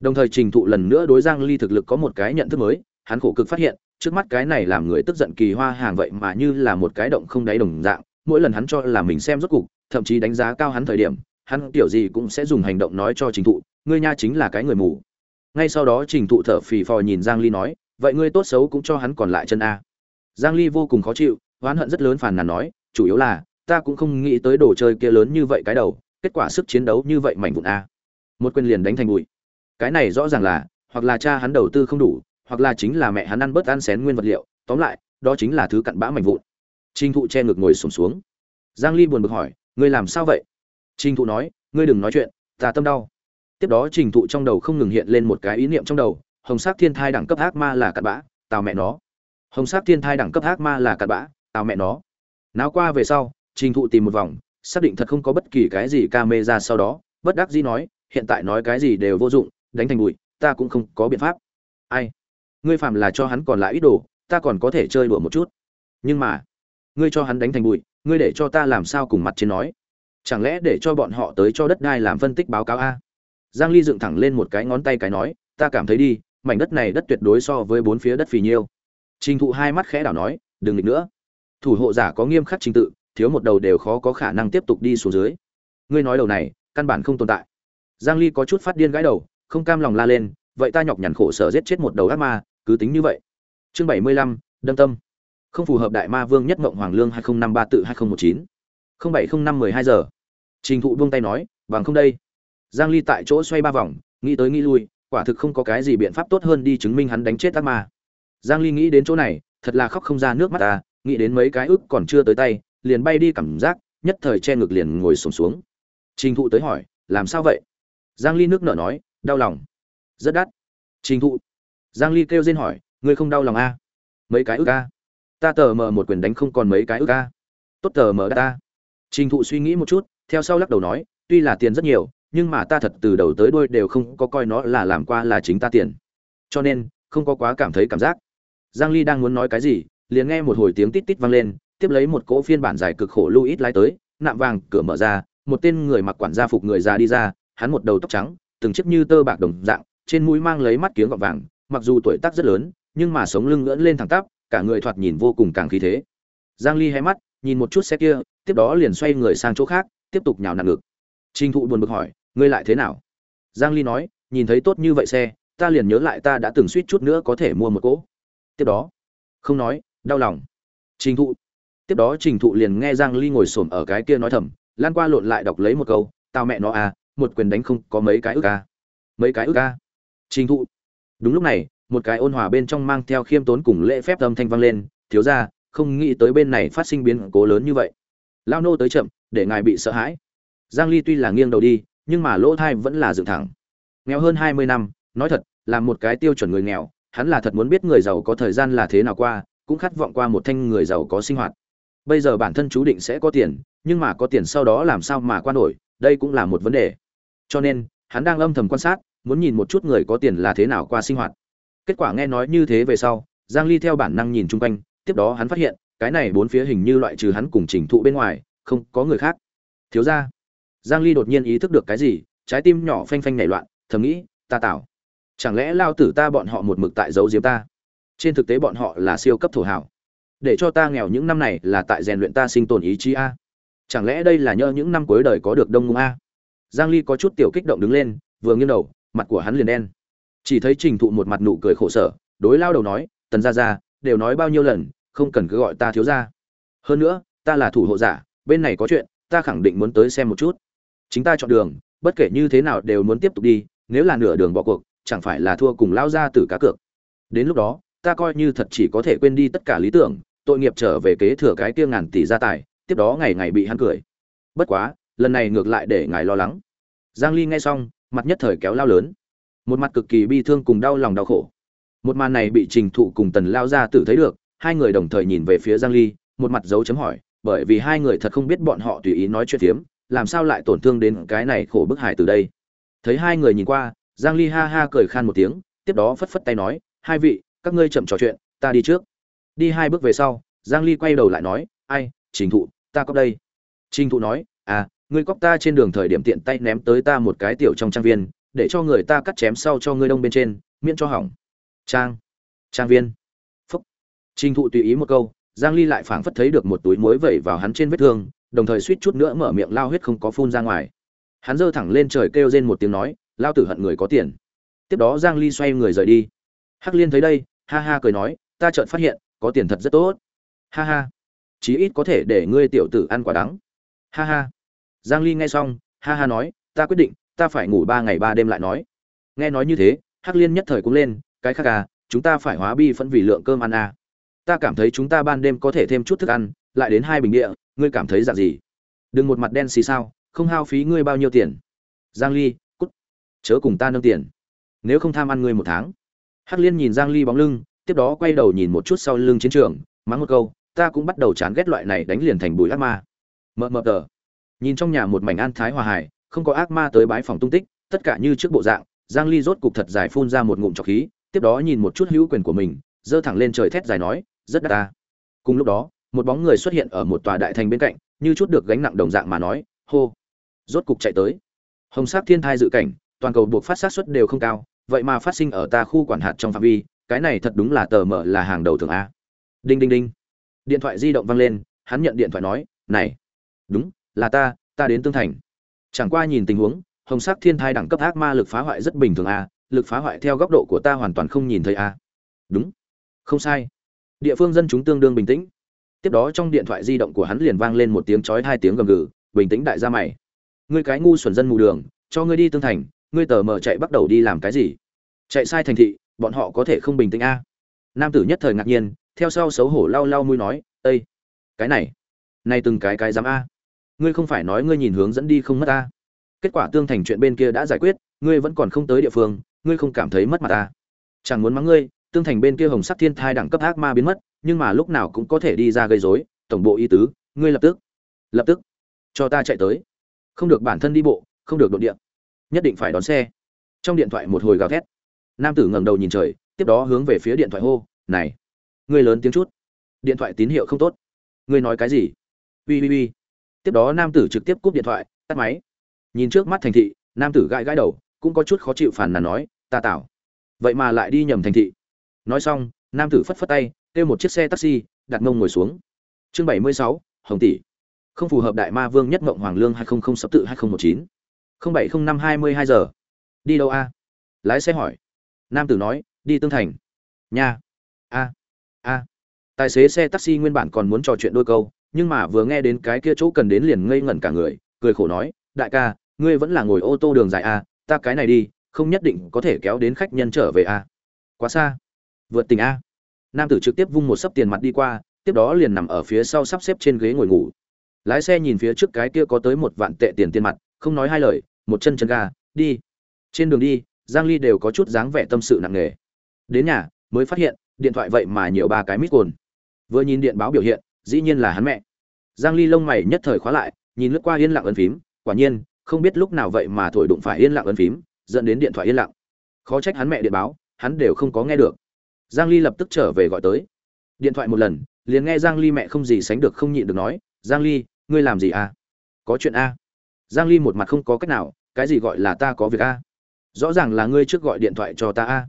Đồng thời trình thụ lần nữa đối giang ly thực lực có một cái nhận thức mới, hắn khổ cực phát hiện, trước mắt cái này làm người tức giận kỳ hoa hàng vậy mà như là một cái động không đáy đồng dạng, mỗi lần hắn cho là mình xem rốt cục, thậm chí đánh giá cao hắn thời điểm, hắn kiểu gì cũng sẽ dùng hành động nói cho trình thụ, ngươi nha chính là cái người mù. Ngay sau đó trình thụ thở phì phò nhìn giang ly nói, vậy ngươi tốt xấu cũng cho hắn còn lại chân a. Giang ly vô cùng khó chịu, oán hận rất lớn phàn nàn nói, chủ yếu là, ta cũng không nghĩ tới đồ chơi kia lớn như vậy cái đầu, kết quả sức chiến đấu như vậy mảnh vụn a. Một quyền liền đánh thành bụi cái này rõ ràng là hoặc là cha hắn đầu tư không đủ hoặc là chính là mẹ hắn ăn bớt ăn xén nguyên vật liệu tóm lại đó chính là thứ cặn bã mảnh vụn. Trinh thụ che ngực ngồi sổm xuống, xuống giang ly buồn bực hỏi ngươi làm sao vậy? Trinh thụ nói ngươi đừng nói chuyện ta tâm đau. Tiếp đó trình thụ trong đầu không ngừng hiện lên một cái ý niệm trong đầu hồng sắc thiên thai đẳng cấp ác ma là cặn bã tào mẹ nó. Hồng sắc thiên thai đẳng cấp ác ma là cặn bã tào mẹ nó. Náo qua về sau trình thụ tìm một vòng xác định thật không có bất kỳ cái gì ca mê ra sau đó bất đắc dĩ nói hiện tại nói cái gì đều vô dụng đánh thành bụi, ta cũng không có biện pháp. Ai? Ngươi phạm là cho hắn còn lại ít đồ, ta còn có thể chơi đùa một chút. Nhưng mà, ngươi cho hắn đánh thành bụi, ngươi để cho ta làm sao cùng mặt trên nói? Chẳng lẽ để cho bọn họ tới cho đất đai làm phân tích báo cáo a? Giang ly dựng thẳng lên một cái ngón tay cái nói, ta cảm thấy đi, mảnh đất này đất tuyệt đối so với bốn phía đất phì nhiêu. Trình thụ hai mắt khẽ đảo nói, đừng nghịch nữa. Thủ hộ giả có nghiêm khắc trình tự, thiếu một đầu đều khó có khả năng tiếp tục đi xuống dưới. Ngươi nói đầu này, căn bản không tồn tại. Giang ly có chút phát điên gãi đầu không cam lòng la lên vậy ta nhọc nhằn khổ sở giết chết một đầu ác ma cứ tính như vậy. Chương 75, đâm tâm. Không phù hợp đại ma vương nhất mộng hoàng lương 2053 tự 2019 0705 12 giờ. Trình thụ buông tay nói bằng không đây. Giang ly tại chỗ xoay ba vòng nghĩ tới nghĩ lui quả thực không có cái gì biện pháp tốt hơn đi chứng minh hắn đánh chết ác ma. Giang ly nghĩ đến chỗ này thật là khóc không ra nước mắt ta nghĩ đến mấy cái ức còn chưa tới tay liền bay đi cảm giác nhất thời che ngực liền ngồi sụp xuống, xuống. Trình thụ tới hỏi làm sao vậy? Giang ly nước nở nói đau lòng. Rất đắt. Trình thụ. Giang ly kêu rên hỏi, ngươi không đau lòng a à? mấy cái ức a ta tờ mờ một quyền đánh không còn mấy cái ức a tốt tờ mờ ta. Trình thụ suy nghĩ một chút, theo sau lắc đầu nói, tuy là tiền rất nhiều, nhưng mà ta thật từ đầu tới đuôi đều không có coi nó là làm qua là chính ta tiền. Cho nên, không có quá cảm thấy cảm giác. Giang ly đang muốn nói cái gì, liền nghe một hồi tiếng tít tít vang lên, tiếp lấy một cỗ phiên bản dài cực khổ lưu ít lái tới, nạm vàng cửa mở ra, một tên người mặc quản gia phục người già đi ra, hắn một đầu tóc trắng từng chiếc như tơ bạc đồng dạng, trên mũi mang lấy mắt kiếng gọng vàng, mặc dù tuổi tác rất lớn, nhưng mà sống lưng ngẩng lên thẳng tắp, cả người thoạt nhìn vô cùng càng khí thế. Giang ly hé mắt, nhìn một chút xe kia, tiếp đó liền xoay người sang chỗ khác, tiếp tục nhào nặn ngực. Trình thụ buồn bực hỏi, ngươi lại thế nào? Giang ly nói, nhìn thấy tốt như vậy xe, ta liền nhớ lại ta đã từng suýt chút nữa có thể mua một cỗ. Tiếp đó, không nói, đau lòng. Trình thụ, tiếp đó trình thụ liền nghe giang ly ngồi xổm ở cái kia nói thầm, lan qua lộn lại đọc lấy một câu, tao mẹ nó à một quyền đánh không có mấy cái ức ca. Mấy cái ức ca. Trình thụ. Đúng lúc này, một cái ôn hòa bên trong mang theo khiêm tốn cùng lễ phép âm thanh vang lên, thiếu gia, không nghĩ tới bên này phát sinh biến cố lớn như vậy. Lao nô tới chậm, để ngài bị sợ hãi. Giang ly tuy là nghiêng đầu đi, nhưng mà lỗ thai vẫn là dựng thẳng. Nghèo hơn hai mươi năm, nói thật, là một cái tiêu chuẩn người nghèo, hắn là thật muốn biết người giàu có thời gian là thế nào qua, cũng khát vọng qua một thanh người giàu có sinh hoạt. Bây giờ bản thân chú định sẽ có tiền, nhưng mà có tiền sau đó làm sao mà qua nổi, đây cũng là một vấn đề cho nên, hắn đang âm thầm quan sát, muốn nhìn một chút người có tiền là thế nào qua sinh hoạt. Kết quả nghe nói như thế về sau, giang ly theo bản năng nhìn chung quanh, tiếp đó hắn phát hiện, cái này bốn phía hình như loại trừ hắn cùng trình thụ bên ngoài, không có người khác. Thiếu ra giang ly đột nhiên ý thức được cái gì, trái tim nhỏ phanh phanh nảy loạn, thầm nghĩ, ta tạo chẳng lẽ lao tử ta bọn họ một mực tại giấu diếm ta? Trên thực tế bọn họ là siêu cấp thổ hảo. Để cho ta nghèo những năm này là tại rèn luyện ta sinh tồn ý chí a. Chẳng lẽ đây là nhờ những năm cuối đời có được đông ngung a? Giang ly có chút tiểu kích động đứng lên, vừa nghiêng đầu, mặt của hắn liền đen. Chỉ thấy trình thụ một mặt nụ cười khổ sở, đối lao đầu nói, tần gia gia, đều nói bao nhiêu lần, không cần cứ gọi ta thiếu gia. Hơn nữa, ta là thủ hộ giả, bên này có chuyện, ta khẳng định muốn tới xem một chút. Chính ta chọn đường, bất kể như thế nào đều muốn tiếp tục đi, nếu là nửa đường bỏ cuộc, chẳng phải là thua cùng lao gia tử cá cược. Đến lúc đó, ta coi như thật chỉ có thể quên đi tất cả lý tưởng, tội nghiệp trở về kế thừa cái kia ngàn tỷ gia tài, tiếp đó ngày ngày bị hắn cười. Bất quá lần này ngược lại để ngài lo lắng. Giang ly nghe xong, mặt nhất thời kéo lao lớn. Một mặt cực kỳ bi thương cùng đau lòng đau khổ. Một màn này bị trình thụ cùng tần lao ra tử thấy được, hai người đồng thời nhìn về phía giang ly, một mặt dấu chấm hỏi, bởi vì hai người thật không biết bọn họ tùy ý nói chuyện phiếm, làm sao lại tổn thương đến cái này khổ bức hải từ đây? Thấy hai người nhìn qua, giang ly ha ha cười khan một tiếng, tiếp đó phất phất tay nói, hai vị, các ngươi chậm trò chuyện, ta đi trước. Đi hai bước về sau, giang ly quay đầu lại nói, ai, trình thụ, ta có đây. Trình thụ nói à ngươi cóc ta trên đường thời điểm tiện tay ném tới ta một cái tiểu trong trang viên, để cho người ta cắt chém sau cho ngươi đông bên trên, miễn cho hỏng. Trang trang viên. Phúc. Trình thụ tùy ý một câu, giang ly lại phảng phất thấy được một túi muối vẩy vào hắn trên vết thương, đồng thời suýt chút nữa mở miệng lao huyết không có phun ra ngoài. Hắn giơ thẳng lên trời kêu rên một tiếng nói, lao tử hận người có tiền. Tiếp đó giang ly xoay người rời đi. Hắc liên thấy đây, ha ha cười nói, ta chợt phát hiện, có tiền thật rất tốt. Ha ha. Chí ít có thể để ngươi tiểu tử ăn quả đắng. Ha ha giang ly nghe xong, ha ha nói, ta quyết định, ta phải ngủ ba ngày ba đêm lại nói. Nghe nói như thế, hắc liên nhất thời cũng lên, cái khác à chúng ta phải hóa bi phân vì lượng cơm ăn à. Ta cảm thấy chúng ta ban đêm có thể thêm chút thức ăn, lại đến hai bình địa, ngươi cảm thấy dạng gì? Đừng một mặt đen xì sao, không hao phí ngươi bao nhiêu tiền. Giang ly, cút, chớ cùng ta nâng tiền. Nếu không tham ăn ngươi một tháng. Hắc liên nhìn giang ly bóng lưng, tiếp đó quay đầu nhìn một chút sau lưng chiến trường, mắng một câu, ta cũng bắt đầu chán ghét loại này đánh liền thành bùi ác ma. Mờ mờ tờ nhìn trong nhà một mảnh an thái hòa hải không có ác ma tới bái phòng tung tích, tất cả như trước bộ dạng, giang ly rốt cục thật dài phun ra một ngụm trọc khí, tiếp đó nhìn một chút hữu quyền của mình, giơ thẳng lên trời thét dài nói, rất đắt ta. Cùng lúc đó, một bóng người xuất hiện ở một tòa đại thành bên cạnh, như chút được gánh nặng đồng dạng mà nói, hô. Rốt cục chạy tới. Hồng sắc thiên thai dự cảnh, toàn cầu buộc phát sát suất đều không cao, vậy mà phát sinh ở ta khu quản hạt trong phạm vi, cái này thật đúng là tờ mở là hàng đầu thường a. Đinh đinh đinh. Điện thoại di động vang lên, hắn nhận điện thoại nói, này. Đúng là ta ta đến tương thành. Chẳng qua nhìn tình huống, hồng sắc thiên thai đẳng cấp ác ma lực phá hoại rất bình thường a, lực phá hoại theo góc độ của ta hoàn toàn không nhìn thấy a. Đúng. Không sai. Địa phương dân chúng tương đương bình tĩnh. Tiếp đó trong điện thoại di động của hắn liền vang lên một tiếng chói hai tiếng gầm gừ, bình tĩnh đại gia mày. Ngươi cái ngu xuẩn dân mù đường, cho ngươi đi tương thành, ngươi tờ mờ chạy bắt đầu đi làm cái gì? Chạy sai thành thị, bọn họ có thể không bình tĩnh a? Nam tử nhất thời ngạc nhiên, theo sau xấu hổ lau lau mui nói ây cái này này từng cái cái dám a? Ngươi không phải nói ngươi nhìn hướng dẫn đi không mất ta? kết quả tương thành chuyện bên kia đã giải quyết, ngươi vẫn còn không tới địa phương, ngươi không cảm thấy mất mặt ta. Chẳng muốn mắng ngươi, tương thành bên kia hồng sắc thiên thai đẳng cấp ác ma biến mất, nhưng mà lúc nào cũng có thể đi ra gây rối, tổng bộ y tứ, ngươi lập tức lập tức, cho ta chạy tới. Không được bản thân đi bộ, không được đột điện nhất định phải đón xe. Trong điện thoại một hồi gào thét. Nam tử ngẩng đầu nhìn trời, tiếp đó hướng về phía điện thoại hô, này, ngươi lớn tiếng chút. Điện thoại tín hiệu không tốt. Ngươi nói cái gì? Ui ui ui tiếp đó nam tử trực tiếp cúp điện thoại, tắt máy. Nhìn trước mắt thành thị, nam tử gãi gãi đầu, cũng có chút khó chịu phản là nói, ta tảo. Vậy mà lại đi nhầm thành thị. Nói xong, nam tử phất phất tay, kêu một chiếc xe taxi, đặt mông ngồi xuống. Chương bảy mươi sáu, hồng tỷ. Không phù hợp đại ma vương nhất mộng hoàng lương hai nghìn sáu tự hai nghìn một chín. không bảy không năm hai mươi hai giờ. Đi đâu a? Lái xe hỏi. Nam tử nói, đi tương thành. Nha. A a. Tài xế xe taxi nguyên bản còn muốn trò chuyện đôi câu nhưng mà vừa nghe đến cái kia chỗ cần đến liền ngây ngẩn cả người, cười khổ nói, đại ca, ngươi vẫn là ngồi ô tô đường dài à ta cái này đi, không nhất định có thể kéo đến khách nhân trở về à. Quá xa. Vượt tình a. Nam tử trực tiếp vung một sấp tiền mặt đi qua, tiếp đó liền nằm ở phía sau sắp xếp trên ghế ngồi ngủ. Lái xe nhìn phía trước cái kia có tới một vạn tệ tiền tiền mặt, không nói hai lời, một chân chân ga, đi. Trên đường đi, giang ly đều có chút dáng vẻ tâm sự nặng nề. Đến nhà, mới phát hiện, điện thoại vậy mà nhiều ba cái mít cồn. Vừa nhìn điện báo biểu hiện, dĩ nhiên là hắn mẹ giang ly lông mày nhất thời khóa lại, nhìn lướt qua yên lặng ấn phím, quả nhiên, không biết lúc nào vậy mà thổi đụng phải yên lặng ấn phím, dẫn đến điện thoại yên lặng. Khó trách hắn mẹ điện báo, hắn đều không có nghe được. Giang ly lập tức trở về gọi tới. Điện thoại một lần, liền nghe giang ly mẹ không gì sánh được không nhịn được nói, giang ly, ngươi làm gì à? Có chuyện a giang ly một mặt không có cách nào, cái gì gọi là ta có việc a rõ ràng là ngươi trước gọi điện thoại cho ta a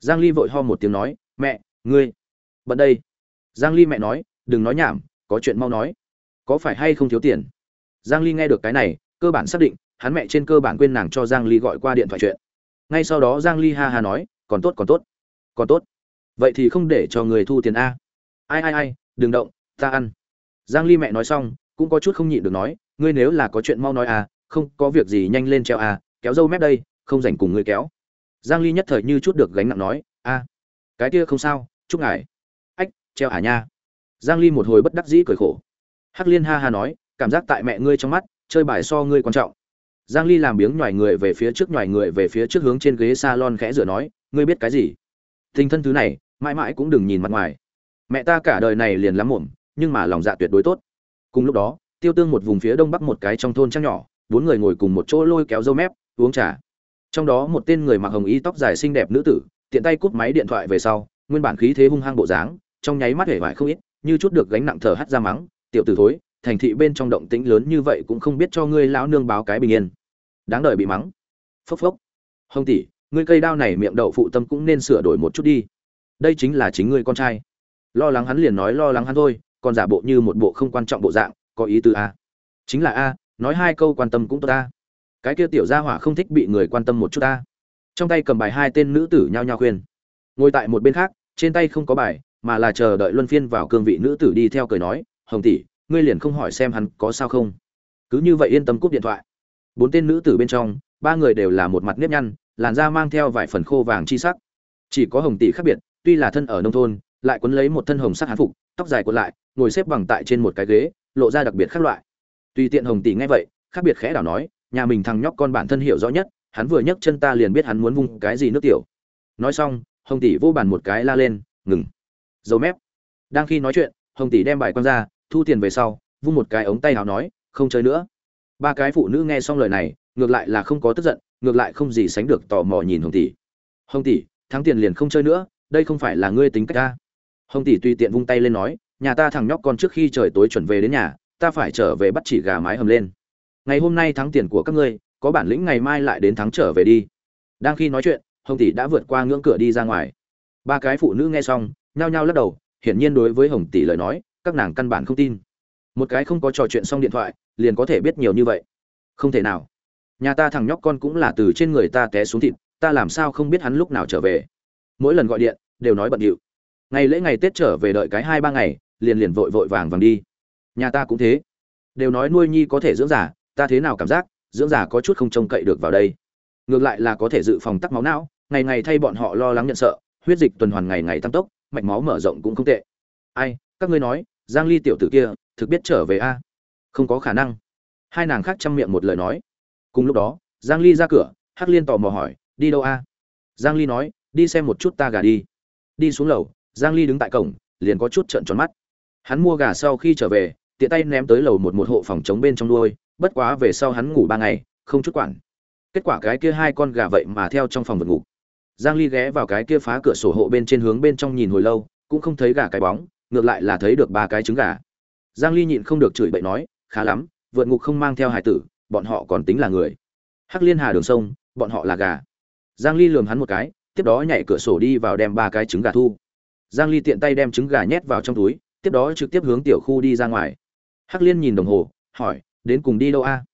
giang ly vội ho một tiếng nói, mẹ, ngươi, bận đây. Giang ly mẹ nói, đừng nói nhảm, có chuyện mau nói có phải hay không thiếu tiền? Giang ly nghe được cái này, cơ bản xác định, hắn mẹ trên cơ bản quên nàng cho giang ly gọi qua điện thoại chuyện. Ngay sau đó giang ly ha ha nói, còn tốt còn tốt còn tốt. Vậy thì không để cho người thu tiền a. Ai ai ai, đừng động, ta ăn. Giang ly mẹ nói xong, cũng có chút không nhịn được nói, ngươi nếu là có chuyện mau nói à không có việc gì nhanh lên treo à kéo dâu mép đây, không rảnh cùng ngươi kéo. Giang ly nhất thời như chút được gánh nặng nói, a, cái kia không sao, chúc ngài. Ách, treo hả nha. Giang ly một hồi bất đắc dĩ cười khổ hắc liên ha ha nói, cảm giác tại mẹ ngươi trong mắt, chơi bài so ngươi quan trọng. Giang ly làm biếng nhòi người về phía trước nhòi người về phía trước hướng trên ghế salon khẽ rửa nói, ngươi biết cái gì? Tình thân thứ này, mãi mãi cũng đừng nhìn mặt ngoài. Mẹ ta cả đời này liền lắm muộn, nhưng mà lòng dạ tuyệt đối tốt. Cùng lúc đó, tiêu tương một vùng phía đông bắc một cái trong thôn trang nhỏ, bốn người ngồi cùng một chỗ lôi kéo dâu mép, uống trà. Trong đó một tên người mặc hồng y tóc dài xinh đẹp nữ tử, tiện tay cúp máy điện thoại về sau, nguyên bản khí thế hung hăng bộ dáng, trong nháy mắt hể vải không ít, như chút được gánh nặng thở hắt ra mắng tiểu tử thối, thành thị bên trong động tĩnh lớn như vậy cũng không biết cho ngươi lão nương báo cái bình yên. Đáng đời bị mắng. Phốc phốc. Hồng tỷ, ngươi cây đao này miệng đậu phụ tâm cũng nên sửa đổi một chút đi. Đây chính là chính ngươi con trai. Lo lắng hắn liền nói lo lắng hắn thôi, còn giả bộ như một bộ không quan trọng bộ dạng, có ý tứ a? Chính là a, nói hai câu quan tâm cũng tốt ta cái kia tiểu gia hỏa không thích bị người quan tâm một chút ta trong tay cầm bài hai tên nữ tử nhao nhao khuyên. Ngồi tại một bên khác, trên tay không có bài, mà là chờ đợi luân phiên vào cương vị nữ tử đi theo cười nói hồng tỷ, ngươi liền không hỏi xem hắn có sao không? Cứ như vậy yên tâm cúp điện thoại. Bốn tên nữ tử bên trong, ba người đều là một mặt nếp nhăn, làn da mang theo vài phần khô vàng chi sắc. Chỉ có hồng tỷ khác biệt, tuy là thân ở nông thôn, lại quấn lấy một thân hồng sắc hán phục, tóc dài cuộn lại, ngồi xếp bằng tại trên một cái ghế, lộ ra đặc biệt khác loại. Tùy tiện hồng tỷ nghe vậy, khác biệt khẽ đảo nói, nhà mình thằng nhóc con bản thân hiểu rõ nhất, hắn vừa nhấc chân ta liền biết hắn muốn vung cái gì nước tiểu. Nói xong, hồng tỷ vô bàn một cái la lên, ngừng. Dấu mép. Đang khi nói chuyện, hồng tỷ đem bài quan ra thu tiền về sau, vung một cái ống tay áo nói, không chơi nữa. Ba cái phụ nữ nghe xong lời này, ngược lại là không có tức giận, ngược lại không gì sánh được tò mò nhìn hồng tỷ. Hồng tỷ, thắng tiền liền không chơi nữa, đây không phải là ngươi tính cách ta? Hồng tỷ tùy tiện vung tay lên nói, nhà ta thằng nhóc con trước khi trời tối chuẩn về đến nhà, ta phải trở về bắt chỉ gà mái hầm lên. Ngày hôm nay thắng tiền của các ngươi, có bản lĩnh ngày mai lại đến thắng trở về đi. Đang khi nói chuyện, hồng tỷ đã vượt qua ngưỡng cửa đi ra ngoài. Ba cái phụ nữ nghe xong, nhao nhao lắc đầu, hiển nhiên đối với hồng tỷ lời nói các nàng căn bản không tin. Một cái không có trò chuyện xong điện thoại, liền có thể biết nhiều như vậy. Không thể nào. Nhà ta thằng nhóc con cũng là từ trên người ta té xuống thịt, ta làm sao không biết hắn lúc nào trở về. Mỗi lần gọi điện, đều nói bận điệu. Ngày lễ ngày tết trở về đợi cái hai ba ngày, liền liền vội vội vàng vàng đi. Nhà ta cũng thế. Đều nói nuôi nhi có thể dưỡng giả ta thế nào cảm giác, dưỡng giả có chút không trông cậy được vào đây. Ngược lại là có thể dự phòng tắc máu não, ngày ngày thay bọn họ lo lắng nhận sợ, huyết dịch tuần hoàn ngày ngày tăng tốc, mạch máu mở rộng cũng không tệ. Ai, các ngươi nói giang ly tiểu tử kia, thực biết trở về a? Không có khả năng. Hai nàng khác chăm miệng một lời nói. Cùng lúc đó, giang ly ra cửa, hắc liên tò mò hỏi, đi đâu a? Giang ly nói, đi xem một chút ta gà đi. Đi xuống lầu, giang ly đứng tại cổng, liền có chút trợn tròn mắt. Hắn mua gà sau khi trở về, tiện tay ném tới lầu một một hộ phòng chống bên trong nuôi, bất quá về sau hắn ngủ ba ngày, không chút quản. Kết quả cái kia hai con gà vậy mà theo trong phòng vật ngủ giang ly ghé vào cái kia phá cửa sổ hộ bên trên hướng bên trong nhìn hồi lâu, cũng không thấy gà cái bóng ngược lại là thấy được ba cái trứng gà. Giang ly nhịn không được chửi bậy nói, khá lắm, vượt ngục không mang theo hải tử, bọn họ còn tính là người. Hắc liên hà đường sông, bọn họ là gà. Giang ly lườm hắn một cái, tiếp đó nhảy cửa sổ đi vào đem ba cái trứng gà thu. Giang ly tiện tay đem trứng gà nhét vào trong túi, tiếp đó trực tiếp hướng tiểu khu đi ra ngoài. Hắc liên nhìn đồng hồ, hỏi, đến cùng đi đâu a?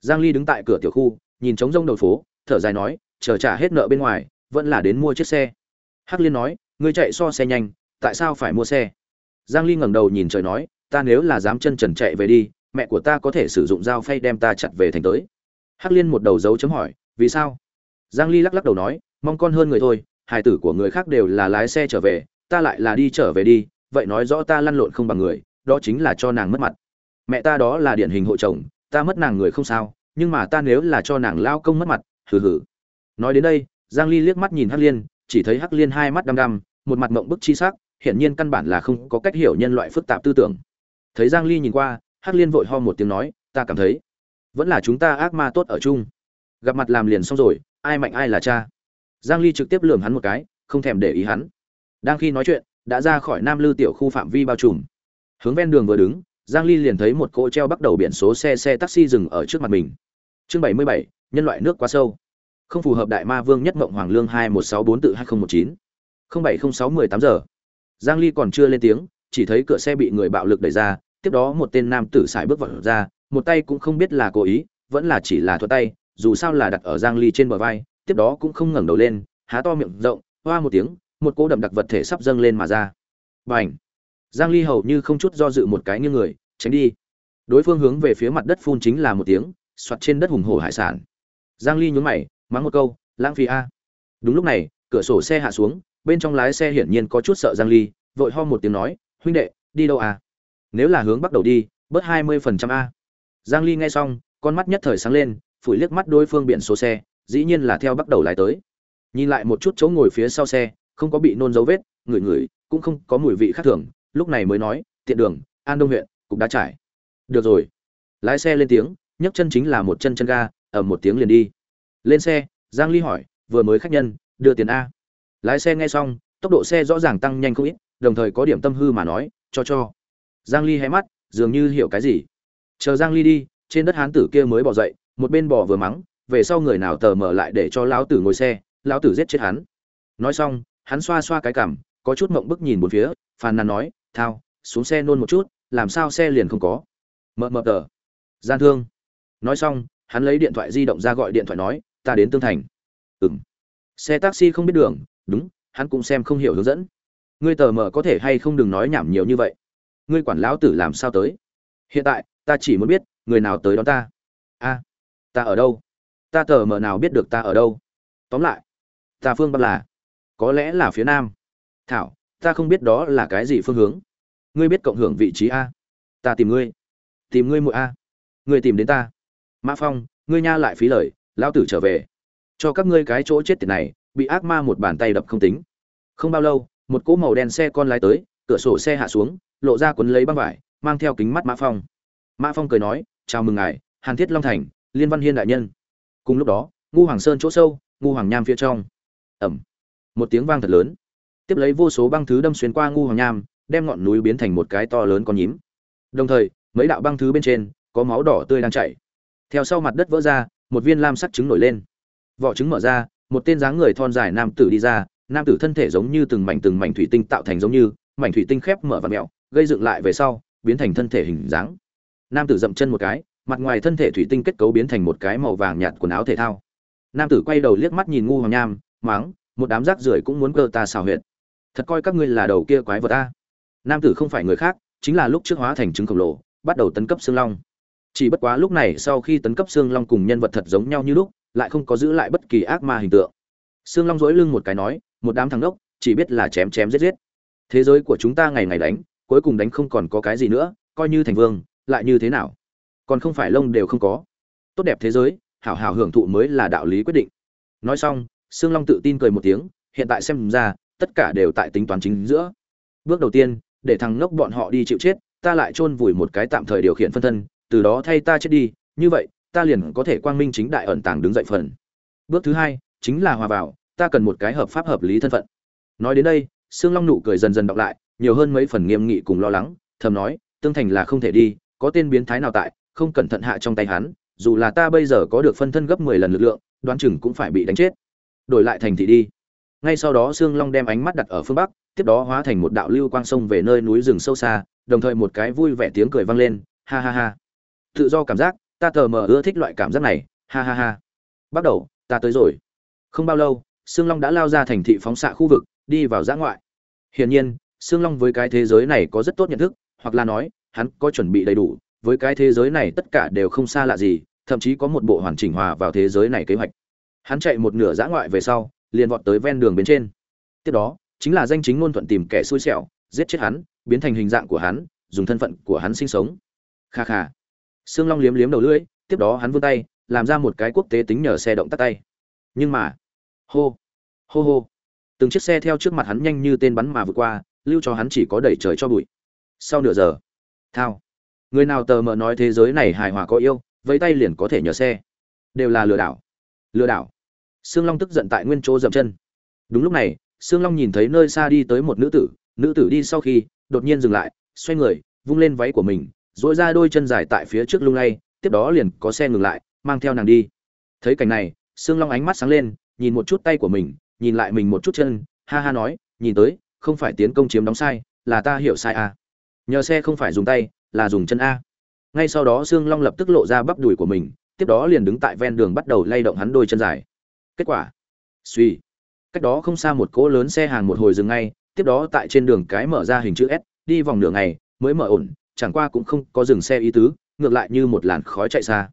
Giang ly đứng tại cửa tiểu khu, nhìn trống rông đầu phố, thở dài nói, chờ trả hết nợ bên ngoài, vẫn là đến mua chiếc xe. Hắc liên nói, ngươi chạy so xe nhanh, tại sao phải mua xe? Giang ly ngẩng đầu nhìn trời nói, ta nếu là dám chân trần chạy về đi, mẹ của ta có thể sử dụng dao phay đem ta chặt về thành tới. Hắc liên một đầu dấu chấm hỏi, vì sao? Giang ly lắc lắc đầu nói, mong con hơn người thôi, hài tử của người khác đều là lái xe trở về, ta lại là đi trở về đi, vậy nói rõ ta lăn lộn không bằng người, đó chính là cho nàng mất mặt. Mẹ ta đó là điển hình hộ chồng, ta mất nàng người không sao, nhưng mà ta nếu là cho nàng lao công mất mặt, hừ hừ. Nói đến đây, giang ly liếc mắt nhìn hắc liên, chỉ thấy hắc liên hai mắt đăm đăm, một mặt mộng bức chi sắc hiển nhiên căn bản là không có cách hiểu nhân loại phức tạp tư tưởng. Thấy giang ly nhìn qua hắc liên vội ho một tiếng nói ta cảm thấy vẫn là chúng ta ác ma tốt ở chung. Gặp mặt làm liền xong rồi ai mạnh ai là cha. Giang ly trực tiếp lườm hắn một cái không thèm để ý hắn. Đang khi nói chuyện đã ra khỏi nam lư tiểu khu phạm vi bao trùm. Hướng ven đường vừa đứng giang ly liền thấy một cỗ treo bắt đầu biển số xe xe taxi dừng ở trước mặt mình. Chương 77, nhân loại nước quá sâu. Không phù hợp đại ma vương nhất mộng hoàng lương 2164 tự 2019 070618 giờ giang ly còn chưa lên tiếng, chỉ thấy cửa xe bị người bạo lực đẩy ra, tiếp đó một tên nam tử xài bước vào ra, một tay cũng không biết là cố ý, vẫn là chỉ là thuận tay, dù sao là đặt ở giang ly trên bờ vai, tiếp đó cũng không ngẩng đầu lên, há to miệng rộng, hoa một tiếng, một cỗ đậm đặc vật thể sắp dâng lên mà ra. Bành! Giang ly hầu như không chút do dự một cái như người, tránh đi. Đối phương hướng về phía mặt đất phun chính là một tiếng, xoạt trên đất hùng hổ hải sản. Giang ly nhún mày, mắng một câu, lãng phí a. Đúng lúc này, cửa sổ xe hạ xuống bên trong lái xe hiển nhiên có chút sợ giang ly, vội ho một tiếng nói, huynh đệ, đi đâu à? Nếu là hướng bắc đầu đi, bớt 20% a. Giang ly nghe xong, con mắt nhất thời sáng lên, phủi liếc mắt đối phương biển số xe, dĩ nhiên là theo bắt đầu lái tới. Nhìn lại một chút chỗ ngồi phía sau xe, không có bị nôn dấu vết người người cũng không có mùi vị khác thường, lúc này mới nói, tiện đường, an đông huyện, cục đã trải. Được rồi. Lái xe lên tiếng, nhấc chân chính là một chân chân ga ở một tiếng liền đi. Lên xe, giang ly hỏi, vừa mới khách nhân, đưa tiền a? Lái xe nghe xong, tốc độ xe rõ ràng tăng nhanh không ít, đồng thời có điểm tâm hư mà nói, cho cho. Giang ly hé mắt, dường như hiểu cái gì. Chờ giang ly đi, trên đất hán tử kia mới bỏ dậy, một bên bỏ vừa mắng, về sau người nào tờ mở lại để cho lão tử ngồi xe, lão tử giết chết hắn. Nói xong, hắn xoa xoa cái cằm, có chút mộng bức nhìn bốn phía, phàn nàn nói, thao, xuống xe nôn một chút, làm sao xe liền không có? Mờ mờ tờ. Gian thương. Nói xong, hắn lấy điện thoại di động ra gọi điện thoại nói, ta đến tương thành. Ừm. Xe taxi không biết đường đúng, hắn cũng xem không hiểu hướng dẫn. Ngươi tờ mờ có thể hay không đừng nói nhảm nhiều như vậy. Ngươi quản lão tử làm sao tới? Hiện tại, ta chỉ muốn biết, người nào tới đón ta? A, ta ở đâu? Ta tờ mờ nào biết được ta ở đâu? Tóm lại, ta phương bắc là, có lẽ là phía nam. Thảo, ta không biết đó là cái gì phương hướng. Ngươi biết cộng hưởng vị trí a. Ta tìm ngươi. Tìm ngươi muội a. Ngươi tìm đến ta. Mã phong, ngươi nha lại phí lời, lão tử trở về. Cho các ngươi cái chỗ chết tiệt này bị ác ma một bàn tay đập không tính. Không bao lâu, một cỗ màu đen xe con lái tới, cửa sổ xe hạ xuống, lộ ra quấn lấy băng vải, mang theo kính mắt mã phong. Mã phong cười nói, chào mừng ngài, hàn thiết long thành, liên văn hiên đại nhân. Cùng lúc đó, ngu hoàng sơn chỗ sâu, ngu hoàng nham phía trong. Ẩm. Một tiếng vang thật lớn. Tiếp lấy vô số băng thứ đâm xuyên qua ngu hoàng nham, đem ngọn núi biến thành một cái to lớn con nhím. Đồng thời, mấy đạo băng thứ bên trên, có máu đỏ tươi đang chảy. Theo sau mặt đất vỡ ra, một viên lam sắc trứng nổi lên. Vỏ trứng mở ra một tên dáng người thon dài nam tử đi ra, nam tử thân thể giống như từng mảnh từng mảnh thủy tinh tạo thành giống như, mảnh thủy tinh khép mở và mẹo, gây dựng lại về sau, biến thành thân thể hình dáng. Nam tử dậm chân một cái, mặt ngoài thân thể thủy tinh kết cấu biến thành một cái màu vàng nhạt quần áo thể thao. Nam tử quay đầu liếc mắt nhìn ngu hoàng nham máng một đám rác rưởi cũng muốn cơ ta xào huyệt. Thật coi các ngươi là đầu kia quái vật ta nam tử không phải người khác, chính là lúc trước hóa thành trứng khổng lồ, bắt đầu tấn cấp xương long. Chỉ bất quá lúc này sau khi tấn cấp xương long cùng nhân vật thật giống nhau như lúc lại không có giữ lại bất kỳ ác ma hình tượng. Sương long dỗi lưng một cái nói, một đám thằng đốc chỉ biết là chém chém giết giết. Thế giới của chúng ta ngày ngày đánh, cuối cùng đánh không còn có cái gì nữa, coi như thành vương, lại như thế nào? Còn không phải lông đều không có. Tốt đẹp thế giới, hảo hảo hưởng thụ mới là đạo lý quyết định. Nói xong, sương long tự tin cười một tiếng, hiện tại xem ra, tất cả đều tại tính toán chính giữa. Bước đầu tiên, để thằng ngốc bọn họ đi chịu chết, ta lại chôn vùi một cái tạm thời điều khiển phân thân, từ đó thay ta chết đi, như vậy ta liền có thể quang minh chính đại ẩn tàng đứng dậy phần. Bước thứ hai, chính là hòa vào, ta cần một cái hợp pháp hợp lý thân phận. Nói đến đây, sương long nụ cười dần dần đọc lại, nhiều hơn mấy phần nghiêm nghị cùng lo lắng, thầm nói, tương thành là không thể đi, có tên biến thái nào tại, không cẩn thận hạ trong tay hắn, dù là ta bây giờ có được phân thân gấp mười lần lực lượng, đoán chừng cũng phải bị đánh chết. Đổi lại thành thị đi. Ngay sau đó sương long đem ánh mắt đặt ở phương bắc, tiếp đó hóa thành một đạo lưu quang sông về nơi núi rừng sâu xa, đồng thời một cái vui vẻ tiếng cười vang lên, ha ha ha. Tự do cảm giác ta tờ mờ ưa thích loại cảm giác này, ha ha ha. Bắt đầu, ta tới rồi. Không bao lâu, sương long đã lao ra thành thị phóng xạ khu vực, đi vào giã ngoại. Hiển nhiên, sương long với cái thế giới này có rất tốt nhận thức, hoặc là nói, hắn có chuẩn bị đầy đủ, với cái thế giới này tất cả đều không xa lạ gì, thậm chí có một bộ hoàn chỉnh hòa vào thế giới này kế hoạch. Hắn chạy một nửa giã ngoại về sau, liền vọt tới ven đường bên trên. Tiếp đó, chính là danh chính ngôn thuận tìm kẻ xui xẻo, giết chết hắn, biến thành hình dạng của hắn, dùng thân phận của hắn sinh sống. Kha kha sương long liếm liếm đầu lưỡi, tiếp đó hắn vươn tay, làm ra một cái quốc tế tính nhờ xe động tắt tay. Nhưng mà, hô hô hô, từng chiếc xe theo trước mặt hắn nhanh như tên bắn mà vượt qua, lưu cho hắn chỉ có đẩy trời cho bụi. Sau nửa giờ, thao, người nào tờ mờ nói thế giới này hài hòa có yêu, vẫy tay liền có thể nhờ xe. Đều là lừa đảo lừa đảo. Sương long tức giận tại nguyên chỗ dậm chân. Đúng lúc này, sương long nhìn thấy nơi xa đi tới một nữ tử nữ tử đi sau khi, đột nhiên dừng lại, xoay người, vung lên váy của mình dỗi ra đôi chân dài tại phía trước lung lay, tiếp đó liền có xe ngừng lại, mang theo nàng đi. Thấy cảnh này, sương long ánh mắt sáng lên, nhìn một chút tay của mình, nhìn lại mình một chút chân, ha ha nói, nhìn tới, không phải tiến công chiếm đóng sai, là ta hiểu sai à. nhờ xe không phải dùng tay, là dùng chân a. Ngay sau đó sương long lập tức lộ ra bắp đùi của mình, tiếp đó liền đứng tại ven đường bắt đầu lay động hắn đôi chân dài. Kết quả. Suy cách đó không xa một cỗ lớn xe hàng một hồi dừng ngay, tiếp đó tại trên đường cái mở ra hình chữ s, đi vòng nửa ngày, mới mở ổn chẳng qua cũng không có dừng xe ý tứ, ngược lại như một làn khói chạy xa.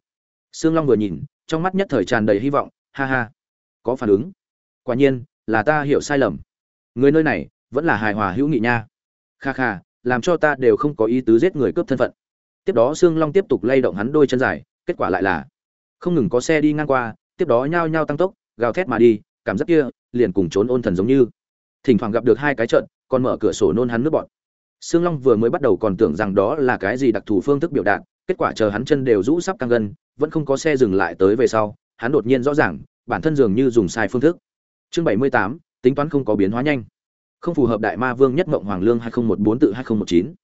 Sương long vừa nhìn, trong mắt nhất thời tràn đầy hy vọng, ha ha. Có phản ứng. Quả nhiên, là ta hiểu sai lầm. Người nơi này, vẫn là hài hòa hữu nghị nha. Kha kha, làm cho ta đều không có ý tứ giết người cướp thân phận. Tiếp đó sương long tiếp tục lay động hắn đôi chân dài, kết quả lại là, không ngừng có xe đi ngang qua, tiếp đó nhao nhao tăng tốc, gào thét mà đi, cảm giác kia, liền cùng trốn ôn thần giống như. Thỉnh thoảng gặp được hai cái trận, còn mở cửa sổ nôn hắn nước bọn sương long vừa mới bắt đầu còn tưởng rằng đó là cái gì đặc thù phương thức biểu đạt kết quả chờ hắn chân đều rũ sắp căng gần, vẫn không có xe dừng lại tới về sau hắn đột nhiên rõ ràng bản thân dường như dùng sai phương thức. Chương bảy mươi tám tính toán không có biến hóa nhanh. Không phù hợp đại ma vương nhất mộng hoàng lương hai nghìn một bốn tự hai nghìn một chín.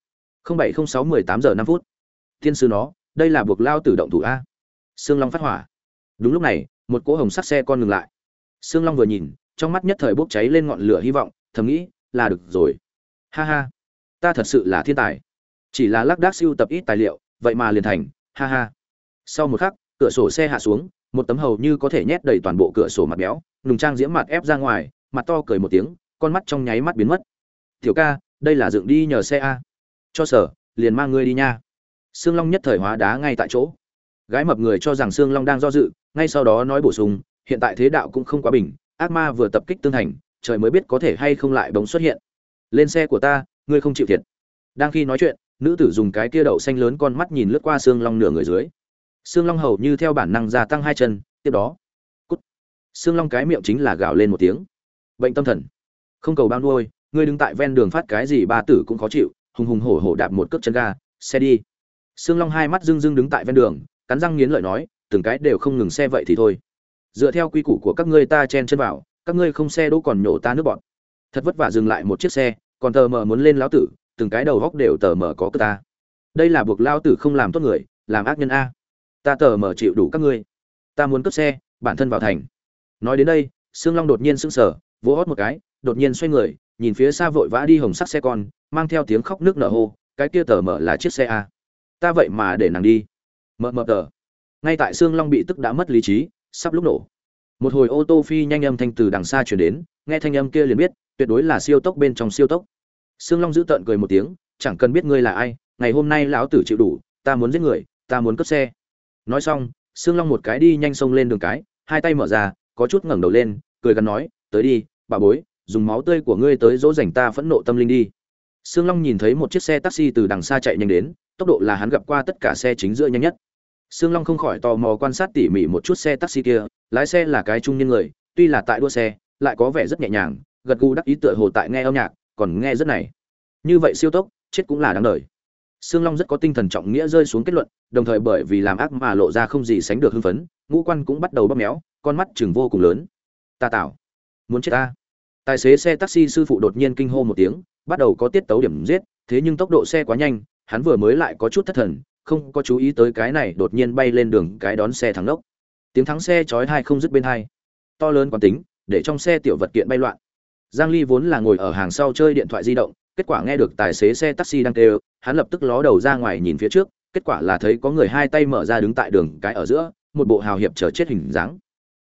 Bảy không sáu mười tám giờ năm phút. Tiên sư nó đây là buộc lao tử động thủ a. Sương long phát hỏa. Đúng lúc này một cỗ hồng sắc xe con ngừng lại. Sương long vừa nhìn trong mắt nhất thời bốc cháy lên ngọn lửa hy vọng thầm nghĩ là được rồi. Ha ha ta thật sự là thiên tài. Chỉ là lác đác siêu tập ít tài liệu, vậy mà liền thành, ha ha. Sau một khắc, cửa sổ xe hạ xuống, một tấm hầu như có thể nhét đầy toàn bộ cửa sổ mặt béo, nùng trang diễm mặt ép ra ngoài, mặt to cười một tiếng, con mắt trong nháy mắt biến mất. Tiểu ca, đây là dựng đi nhờ xe a. Cho sở, liền mang ngươi đi nha. Sương long nhất thời hóa đá ngay tại chỗ. Gái mập người cho rằng sương long đang do dự, ngay sau đó nói bổ sung, hiện tại thế đạo cũng không quá bình, ác ma vừa tập kích tương thành, trời mới biết có thể hay không lại bóng xuất hiện. Lên xe của ta ngươi không chịu thiệt. Đang khi nói chuyện, nữ tử dùng cái kia đậu xanh lớn con mắt nhìn lướt qua xương long nửa người dưới. Xương long hầu như theo bản năng gia tăng hai chân, tiếp đó, cút. Xương long cái miệng chính là gào lên một tiếng. Bệnh tâm thần. Không cầu bao nuôi, ngươi đứng tại ven đường phát cái gì ba tử cũng khó chịu, hùng hùng hổ hổ đạp một cước chân ga, xe đi. Xương long hai mắt dưng dưng đứng tại ven đường, cắn răng nghiến lợi nói, từng cái đều không ngừng xe vậy thì thôi. Dựa theo quy củ của các ngươi ta chen chân vào, các ngươi không xe đỗ còn nhổ ta nước bọn thật vất vả dừng lại một chiếc xe còn tờ mờ muốn lên lão tử, từng cái đầu góc đều tờ mờ có cơ ta. Đây là buộc lao tử không làm tốt người, làm ác nhân a. Ta tờ mờ chịu đủ các ngươi. Ta muốn cướp xe, bản thân vào thành. Nói đến đây, sương long đột nhiên sững sờ, vỗ hót một cái, đột nhiên xoay người, nhìn phía xa vội vã đi hồng sắc xe con, mang theo tiếng khóc nước nở hô, cái kia tờ mờ là chiếc xe a. Ta vậy mà để nàng đi. Mờ mờ tờ. Ngay tại sương long bị tức đã mất lý trí, sắp lúc nổ. Một hồi ô tô phi nhanh âm thanh từ đằng xa chuyển đến, nghe thanh âm kia liền biết tuyệt đối là siêu tốc bên trong siêu tốc. Sương long giữ tợn cười một tiếng, chẳng cần biết ngươi là ai, ngày hôm nay lão tử chịu đủ, ta muốn giết người, ta muốn cướp xe. Nói xong, sương long một cái đi nhanh xông lên đường cái, hai tay mở ra, có chút ngẩng đầu lên, cười gắn nói, tới đi, bà bối, dùng máu tươi của ngươi tới dỗ dành ta phẫn nộ tâm linh đi. Sương long nhìn thấy một chiếc xe taxi từ đằng xa chạy nhanh đến, tốc độ là hắn gặp qua tất cả xe chính giữa nhanh nhất. Sương long không khỏi tò mò quan sát tỉ mỉ một chút xe taxi kia, lái xe là cái trung niên người, tuy là tại đua xe, lại có vẻ rất nhẹ nhàng gật gù đắc ý tựa hồ tại nghe âm nhạc, còn nghe rất này. Như vậy siêu tốc, chết cũng là đáng đời. Sương long rất có tinh thần trọng nghĩa rơi xuống kết luận, đồng thời bởi vì làm ác mà lộ ra không gì sánh được hưng phấn, ngũ quan cũng bắt đầu bóp méo, con mắt trừng vô cùng lớn. Ta tạo muốn chết ta. Tài xế xe taxi sư phụ đột nhiên kinh hô một tiếng, bắt đầu có tiết tấu điểm giết, thế nhưng tốc độ xe quá nhanh, hắn vừa mới lại có chút thất thần, không có chú ý tới cái này đột nhiên bay lên đường cái đón xe thắng lốc. Tiếng thắng xe chói tai không dứt bên hai. To lớn quán tính, để trong xe tiểu vật kiện bay loạn giang ly vốn là ngồi ở hàng sau chơi điện thoại di động, kết quả nghe được tài xế xe taxi đang kêu, hắn lập tức ló đầu ra ngoài nhìn phía trước, kết quả là thấy có người hai tay mở ra đứng tại đường cái ở giữa, một bộ hào hiệp chờ chết hình dáng.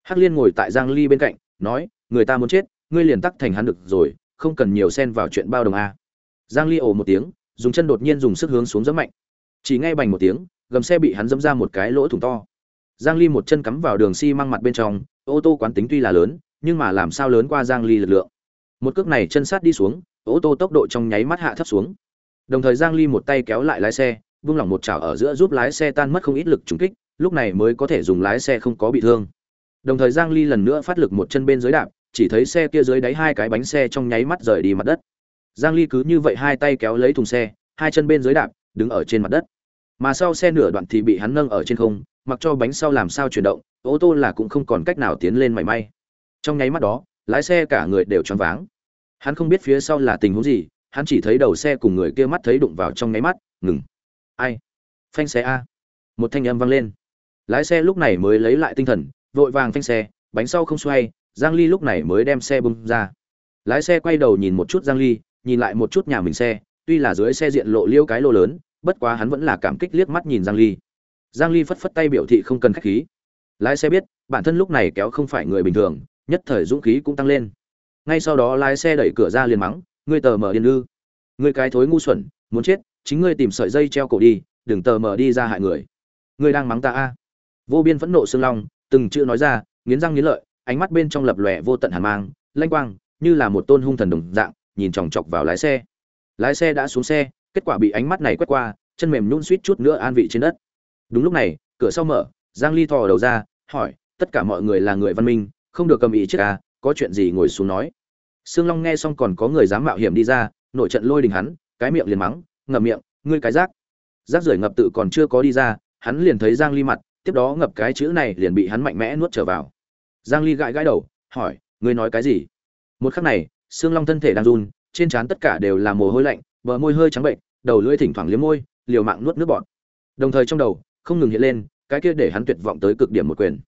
Hắc liên ngồi tại giang ly bên cạnh, nói, người ta muốn chết, ngươi liền tắc thành hắn được rồi, không cần nhiều xen vào chuyện bao đồng a. Giang ly ồ một tiếng, dùng chân đột nhiên dùng sức hướng xuống giẫm mạnh. Chỉ nghe bành một tiếng, gầm xe bị hắn dẫm ra một cái lỗ thủng to. Giang ly một chân cắm vào đường xi si măng mặt bên trong, ô tô quán tính tuy là lớn, nhưng mà làm sao lớn qua giang ly lực lượng? Một cước này chân sát đi xuống, ô tô tốc độ trong nháy mắt hạ thấp xuống. Đồng thời giang ly một tay kéo lại lái xe, vung lỏng một chảo ở giữa giúp lái xe tan mất không ít lực trúng kích, lúc này mới có thể dùng lái xe không có bị thương. Đồng thời giang ly lần nữa phát lực một chân bên dưới đạp, chỉ thấy xe kia dưới đáy hai cái bánh xe trong nháy mắt rời đi mặt đất. Giang ly cứ như vậy hai tay kéo lấy thùng xe, hai chân bên dưới đạp, đứng ở trên mặt đất. Mà sau xe nửa đoạn thì bị hắn nâng ở trên không, mặc cho bánh sau làm sao chuyển động, ô tô là cũng không còn cách nào tiến lên mảy may. Trong nháy mắt đó lái xe cả người đều choáng váng. Hắn không biết phía sau là tình huống gì, hắn chỉ thấy đầu xe cùng người kia mắt thấy đụng vào trong ngáy mắt, ngừng. Ai? Phanh xe a. Một thanh âm vang lên. Lái xe lúc này mới lấy lại tinh thần, vội vàng phanh xe, bánh sau không xoay, giang ly lúc này mới đem xe bung ra. Lái xe quay đầu nhìn một chút giang ly, nhìn lại một chút nhà mình xe, tuy là dưới xe diện lộ liêu cái lô lớn, bất quá hắn vẫn là cảm kích liếc mắt nhìn giang ly. Giang ly phất phất tay biểu thị không cần khách khí. Lái xe biết, bản thân lúc này kéo không phải người bình thường nhất thời dũng khí cũng tăng lên. Ngay sau đó lái xe đẩy cửa ra liền mắng, ngươi tờ mở điên lư ngươi cái thối ngu xuẩn, muốn chết, chính ngươi tìm sợi dây treo cổ đi, đừng tờ mở đi ra hại người. Ngươi đang mắng ta a? Vô biên phẫn nộ xương long, từng chữ nói ra, nghiến răng nghiến lợi, ánh mắt bên trong lập lòe vô tận hàn mang, lanh quang, như là một tôn hung thần đồng dạng, nhìn chòng chọc vào lái xe. Lái xe đã xuống xe, kết quả bị ánh mắt này quét qua, chân mềm nhún suýt chút nữa an vị trên đất. Đúng lúc này, cửa sau mở, giang ly thò đầu ra, hỏi, tất cả mọi người là người văn minh không được cầm ý chết à có chuyện gì ngồi xuống nói. Sương long nghe xong còn có người dám mạo hiểm đi ra, nội trận lôi đình hắn, cái miệng liền mắng, ngậm miệng, ngươi cái rác. Rác rưởi ngập tự còn chưa có đi ra, hắn liền thấy giang ly mặt, tiếp đó ngập cái chữ này liền bị hắn mạnh mẽ nuốt trở vào. Giang ly gãi gãi đầu, hỏi, ngươi nói cái gì? Một khắc này, sương long thân thể đang run, trên trán tất cả đều là mồ hôi lạnh, bờ môi hơi trắng bệnh, đầu lưỡi thỉnh thoảng liếm môi, liều mạng nuốt nước bọt. Đồng thời trong đầu, không ngừng hiện lên, cái kia để hắn tuyệt vọng tới cực điểm một quyền.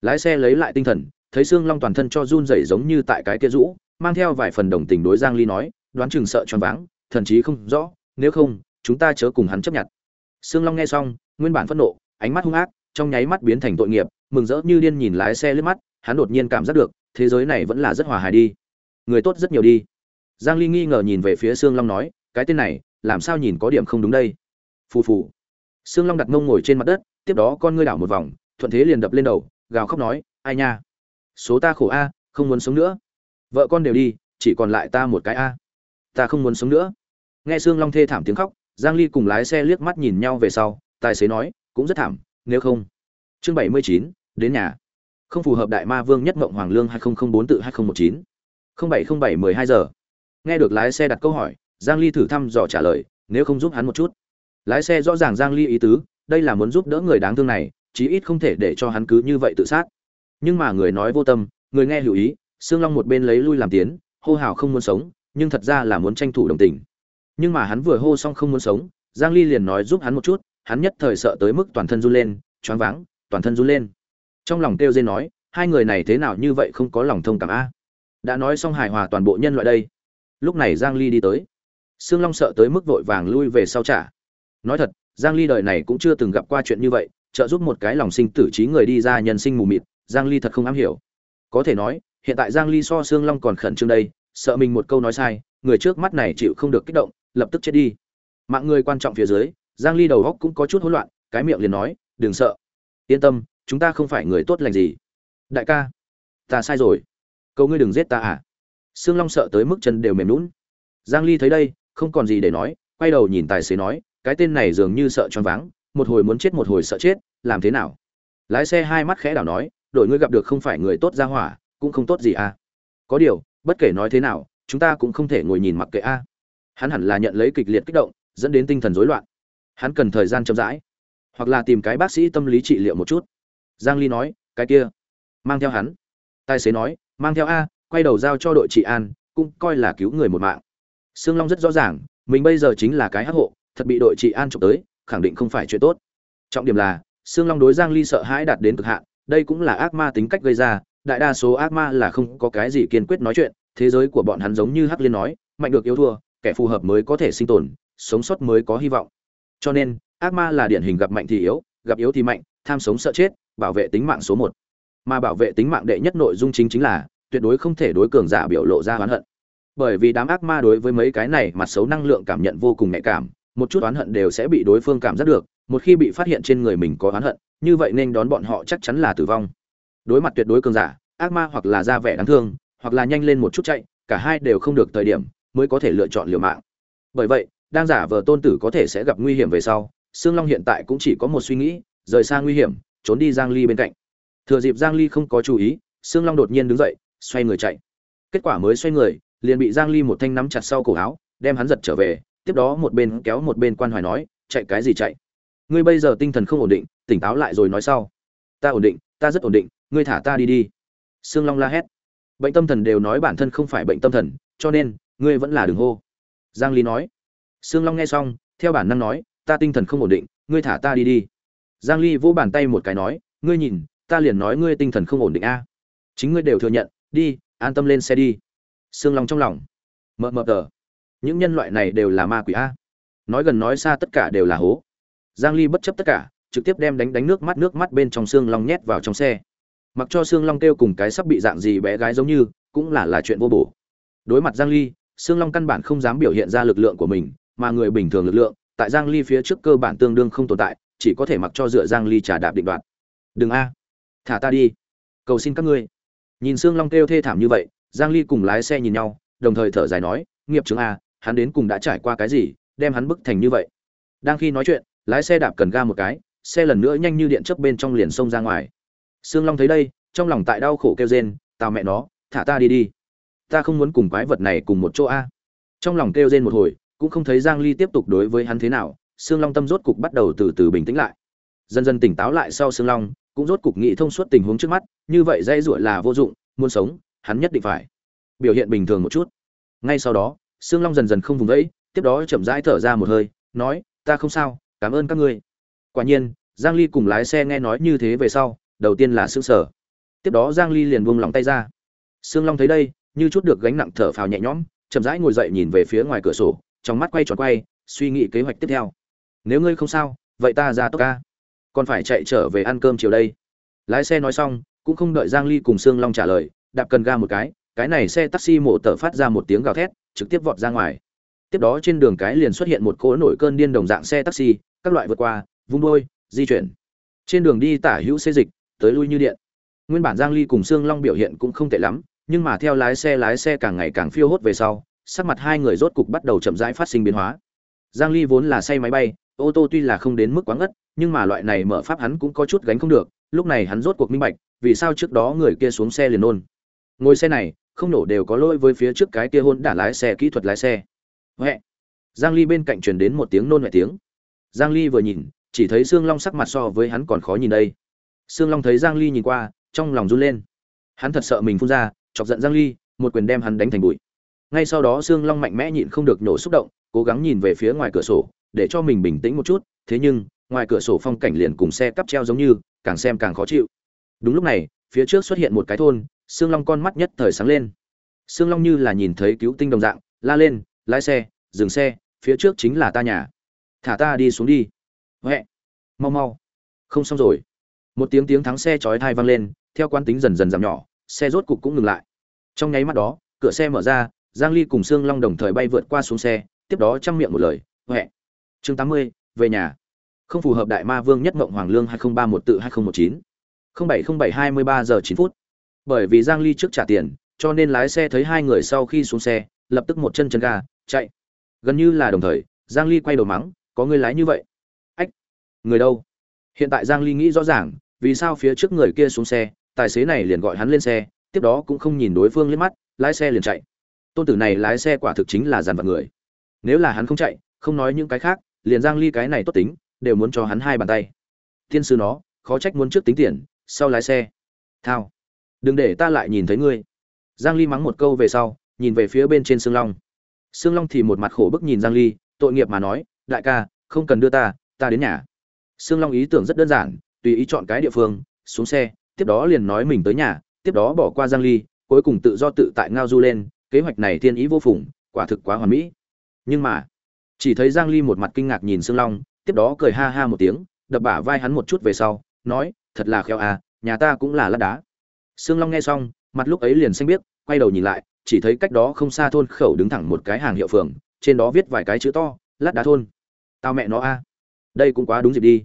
Lái xe lấy lại tinh thần thấy xương long toàn thân cho run rẩy giống như tại cái kia rũ, mang theo vài phần đồng tình đối giang ly nói, đoán chừng sợ choáng váng, thần chí không rõ, nếu không, chúng ta chớ cùng hắn chấp nhận. Xương long nghe xong, nguyên bản phẫn nộ, ánh mắt hung ác, trong nháy mắt biến thành tội nghiệp, mừng rỡ như điên nhìn lái xe lướt mắt, hắn đột nhiên cảm giác được, thế giới này vẫn là rất hòa hài đi. Người tốt rất nhiều đi. Giang ly nghi ngờ nhìn về phía xương long nói, cái tên này, làm sao nhìn có điểm không đúng đây? Phù phù. Xương long đặt mông ngồi trên mặt đất, tiếp đó con ngươi đảo một vòng, thuận thế liền đập lên đầu, gào khóc nói, ai nha? Số ta khổ a không muốn sống nữa. Vợ con đều đi chỉ còn lại ta một cái a. Ta không muốn sống nữa. Nghe xương long thê thảm tiếng khóc giang ly cùng lái xe liếc mắt nhìn nhau về sau tài xế nói cũng rất thảm nếu không. Chương 79, đến nhà. Không phù hợp đại ma vương nhất mộng hoàng lương 2004 tự 2019 0707 12 giờ. Nghe được lái xe đặt câu hỏi giang ly thử thăm dò trả lời nếu không giúp hắn một chút. Lái xe rõ ràng giang ly ý tứ đây là muốn giúp đỡ người đáng thương này chí ít không thể để cho hắn cứ như vậy tự sát nhưng mà người nói vô tâm, người nghe hữu ý xương long một bên lấy lui làm tiến, hô hào không muốn sống, nhưng thật ra là muốn tranh thủ đồng tình. Nhưng mà hắn vừa hô xong không muốn sống, giang ly liền nói giúp hắn một chút, hắn nhất thời sợ tới mức toàn thân run lên, choáng váng, toàn thân run lên. Trong lòng kêu dên nói, hai người này thế nào như vậy không có lòng thông cảm a? Đã nói xong hài hòa toàn bộ nhân loại đây. Lúc này giang ly đi tới. Sương long sợ tới mức vội vàng lui về sau trả. Nói thật, giang ly đời này cũng chưa từng gặp qua chuyện như vậy, trợ giúp một cái lòng sinh tử trí người đi ra nhân sinh mù mịt giang ly thật không am hiểu. Có thể nói, hiện tại giang ly so sương long còn khẩn trương đây, sợ mình một câu nói sai, người trước mắt này chịu không được kích động, lập tức chết đi. Mạng người quan trọng phía dưới, giang ly đầu óc cũng có chút hỗn loạn, cái miệng liền nói, đừng sợ. Yên tâm, chúng ta không phải người tốt lành gì. Đại ca, ta sai rồi. Cậu ngươi đừng giết ta à. Sương long sợ tới mức chân đều mềm nhũn. giang ly thấy đây, không còn gì để nói, quay đầu nhìn tài xế nói, cái tên này dường như sợ choáng váng, một hồi muốn chết một hồi sợ chết, làm thế nào? Lái xe hai mắt khẽ đảo nói đội ngươi gặp được không phải người tốt ra hỏa, cũng không tốt gì à. Có điều, bất kể nói thế nào, chúng ta cũng không thể ngồi nhìn mặc kệ a. Hắn hẳn là nhận lấy kịch liệt kích động, dẫn đến tinh thần rối loạn. Hắn cần thời gian chậm rãi, hoặc là tìm cái bác sĩ tâm lý trị liệu một chút. Giang ly nói, cái kia, mang theo hắn. Tài xế nói, mang theo a, quay đầu giao cho đội trị an, cũng coi là cứu người một mạng. Sương long rất rõ ràng, mình bây giờ chính là cái hắc hộ, thật bị đội trị an trộm tới, khẳng định không phải chuyện tốt. Trọng điểm là, sương long đối giang ly sợ hãi đạt đến cực hạn đây cũng là ác ma tính cách gây ra, đại đa số ác ma là không có cái gì kiên quyết nói chuyện, thế giới của bọn hắn giống như hắc liên nói, mạnh được yếu thua, kẻ phù hợp mới có thể sinh tồn, sống sót mới có hy vọng. Cho nên, ác ma là điển hình gặp mạnh thì yếu, gặp yếu thì mạnh, tham sống sợ chết, bảo vệ tính mạng số một. Mà bảo vệ tính mạng đệ nhất nội dung chính chính là, tuyệt đối không thể đối cường giả biểu lộ ra oán hận. Bởi vì đám ác ma đối với mấy cái này mặt xấu năng lượng cảm nhận vô cùng nhạy cảm, một chút oán hận đều sẽ bị đối phương cảm giác được, một khi bị phát hiện trên người mình có oán hận như vậy nên đón bọn họ chắc chắn là tử vong. Đối mặt tuyệt đối cường giả ác ma hoặc là ra vẻ đáng thương hoặc là nhanh lên một chút chạy cả hai đều không được thời điểm mới có thể lựa chọn liều mạng. Bởi vậy đang giả vờ tôn tử có thể sẽ gặp nguy hiểm về sau Sương Long hiện tại cũng chỉ có một suy nghĩ, rời xa nguy hiểm, trốn đi giang ly bên cạnh. Thừa dịp giang ly không có chú ý sương long đột nhiên đứng dậy xoay người chạy. Kết quả mới xoay người liền bị giang ly một thanh nắm chặt sau cổ áo đem hắn giật trở về tiếp đó một bên kéo một bên quan hoài nói chạy cái gì chạy? Ngươi bây giờ tinh thần không ổn định, tỉnh táo lại rồi nói sau. Ta ổn định, ta rất ổn định, ngươi thả ta đi đi. Sương long la hét. Bệnh tâm thần đều nói bản thân không phải bệnh tâm thần, cho nên, ngươi vẫn là đường hô. Giang ly nói. Sương long nghe xong, theo bản năng nói, ta tinh thần không ổn định, ngươi thả ta đi đi. Giang ly vỗ bàn tay một cái nói, ngươi nhìn, ta liền nói ngươi tinh thần không ổn định a. Chính ngươi đều thừa nhận, đi, an tâm lên xe đi. Sương long trong lòng. Mờ mờ tờ. Những nhân loại này đều là ma quỷ a. Nói gần nói xa tất cả đều là hố giang ly bất chấp tất cả, trực tiếp đem đánh đánh nước mắt nước mắt bên trong xương long nhét vào trong xe. Mặc cho xương long kêu cùng cái sắp bị dạng gì bé gái giống như, cũng là là chuyện vô bổ. Đối mặt giang ly xương long căn bản không dám biểu hiện ra lực lượng của mình, mà người bình thường lực lượng, tại giang ly phía trước cơ bản tương đương không tồn tại, chỉ có thể mặc cho dựa giang ly trả đạp định đoạt. Đừng a. Thả ta đi. Cầu xin các ngươi. Nhìn xương long kêu thê thảm như vậy, giang ly cùng lái xe nhìn nhau, đồng thời thở dài nói, nghiệp chứng a, hắn đến cùng đã trải qua cái gì, đem hắn bức thành như vậy? Đang khi nói chuyện lái xe đạp cần ga một cái, xe lần nữa nhanh như điện chớp bên trong liền xông ra ngoài. Sương long thấy đây, trong lòng tại đau khổ kêu rên, Tào mẹ nó, thả ta đi đi. Ta không muốn cùng quái vật này cùng một chỗ a. Trong lòng kêu rên một hồi, cũng không thấy giang ly tiếp tục đối với hắn thế nào, sương long tâm rốt cục bắt đầu từ từ bình tĩnh lại. Dần dần tỉnh táo lại sau sương long, cũng rốt cục nghĩ thông suốt tình huống trước mắt, như vậy dây ruổi là vô dụng, muốn sống, hắn nhất định phải biểu hiện bình thường một chút. Ngay sau đó, sương long dần dần không vùng vẫy, tiếp đó chậm rãi thở ra một hơi, nói, ta không sao cảm ơn các ngươi. Quả nhiên, giang ly cùng lái xe nghe nói như thế về sau, đầu tiên là sương sở tiếp đó giang ly liền buông lòng tay ra. Sương long thấy đây, như chút được gánh nặng thở phào nhẹ nhõm, chậm rãi ngồi dậy nhìn về phía ngoài cửa sổ, trong mắt quay tròn quay, suy nghĩ kế hoạch tiếp theo. Nếu ngươi không sao, vậy ta ra tốc ca. Còn phải chạy trở về ăn cơm chiều đây. Lái xe nói xong, cũng không đợi giang ly cùng sương long trả lời, đạp cần ga một cái cái này xe taxi mổ tở phát ra một tiếng gào thét, trực tiếp vọt ra ngoài. Tiếp đó trên đường cái liền xuất hiện một cỗ nổi cơn điên đồng dạng xe taxi các loại vượt qua, vung đôi di chuyển. Trên đường đi tả hữu xê dịch, tới lui như điện. Nguyên bản giang ly cùng sương long biểu hiện cũng không tệ lắm, nhưng mà theo lái xe lái xe càng ngày càng phiêu hốt về sau, sắc mặt hai người rốt cục bắt đầu chậm rãi phát sinh biến hóa. Giang ly vốn là say máy bay, ô tô tuy là không đến mức quá ngất, nhưng mà loại này mở pháp hắn cũng có chút gánh không được, lúc này hắn rốt cuộc minh bạch, vì sao trước đó người kia xuống xe liền nôn. Ngồi xe này, không nổ đều có lỗi với phía trước cái kia hôn đả lái xe, kỹ thuật lái xe. Huệ. Giang ly bên cạnh truyền đến một tiếng nôn huệ tiếng giang ly vừa nhìn chỉ thấy Sương Long sắc mặt so với hắn còn khó nhìn đây. Sương Long thấy Giang Ly nhìn qua, trong lòng run lên. Hắn thật sợ mình phun ra, chọc giận Giang Ly, một quyền đem hắn đánh thành bụi. Ngay sau đó Sương Long mạnh mẽ nhịn không được nổ xúc động, cố gắng nhìn về phía ngoài cửa sổ, để cho mình bình tĩnh một chút, thế nhưng, ngoài cửa sổ phong cảnh liền cùng xe cắp treo giống như, càng xem càng khó chịu. Đúng lúc này, phía trước xuất hiện một cái thôn, Sương Long con mắt nhất thời sáng lên. Sương Long như là nhìn thấy cứu tinh đồng dạng, la lên, lái xe, dừng xe, phía trước chính là ta nhà. Thả ta đi xuống đi. Huệ mau mau. Không xong rồi. Một tiếng tiếng thắng xe chói thai vang lên theo quán tính dần dần giảm nhỏ xe rốt cục cũng ngừng lại. Trong nháy mắt đó cửa xe mở ra giang ly cùng sương long đồng thời bay vượt qua xuống xe tiếp đó chăm miệng một lời huệ chương 80, về nhà. Không phù hợp đại ma vương nhất mộng hoàng lương 2031 tự 2019 070723 giờ 9 phút. Bởi vì giang ly trước trả tiền cho nên lái xe thấy hai người sau khi xuống xe lập tức một chân chân ga chạy. Gần như là đồng thời giang ly quay đầu mắng có người lái như vậy? Ách, người đâu? Hiện tại giang ly nghĩ rõ ràng vì sao phía trước người kia xuống xe tài xế này liền gọi hắn lên xe tiếp đó cũng không nhìn đối phương lên mắt lái xe liền chạy. Tôn tử này lái xe quả thực chính là dàn vật người. Nếu là hắn không chạy không nói những cái khác liền giang ly cái này tốt tính đều muốn cho hắn hai bàn tay. Thiên sư nó khó trách muốn trước tính tiền sau lái xe. Thao đừng để ta lại nhìn thấy ngươi. Giang ly mắng một câu về sau nhìn về phía bên trên sương long. Sương long thì một mặt khổ bức nhìn giang ly tội nghiệp mà nói đại ca không cần đưa ta ta đến nhà Sương Long ý tưởng rất đơn giản, tùy ý chọn cái địa phương, xuống xe, tiếp đó liền nói mình tới nhà, tiếp đó bỏ qua Giang Ly, cuối cùng tự do tự tại ngao du lên, kế hoạch này thiên ý vô phùng, quả thực quá hoàn mỹ. Nhưng mà, chỉ thấy Giang Ly một mặt kinh ngạc nhìn Sương Long, tiếp đó cười ha ha một tiếng, đập bả vai hắn một chút về sau, nói, thật là khéo à, nhà ta cũng là lát đá. Sương Long nghe xong, mặt lúc ấy liền xanh biết, quay đầu nhìn lại, chỉ thấy cách đó không xa thôn khẩu đứng thẳng một cái hàng hiệu phường, trên đó viết vài cái chữ to, lát đá thôn. Tao mẹ nó a, đây cũng quá đúng dịp đi.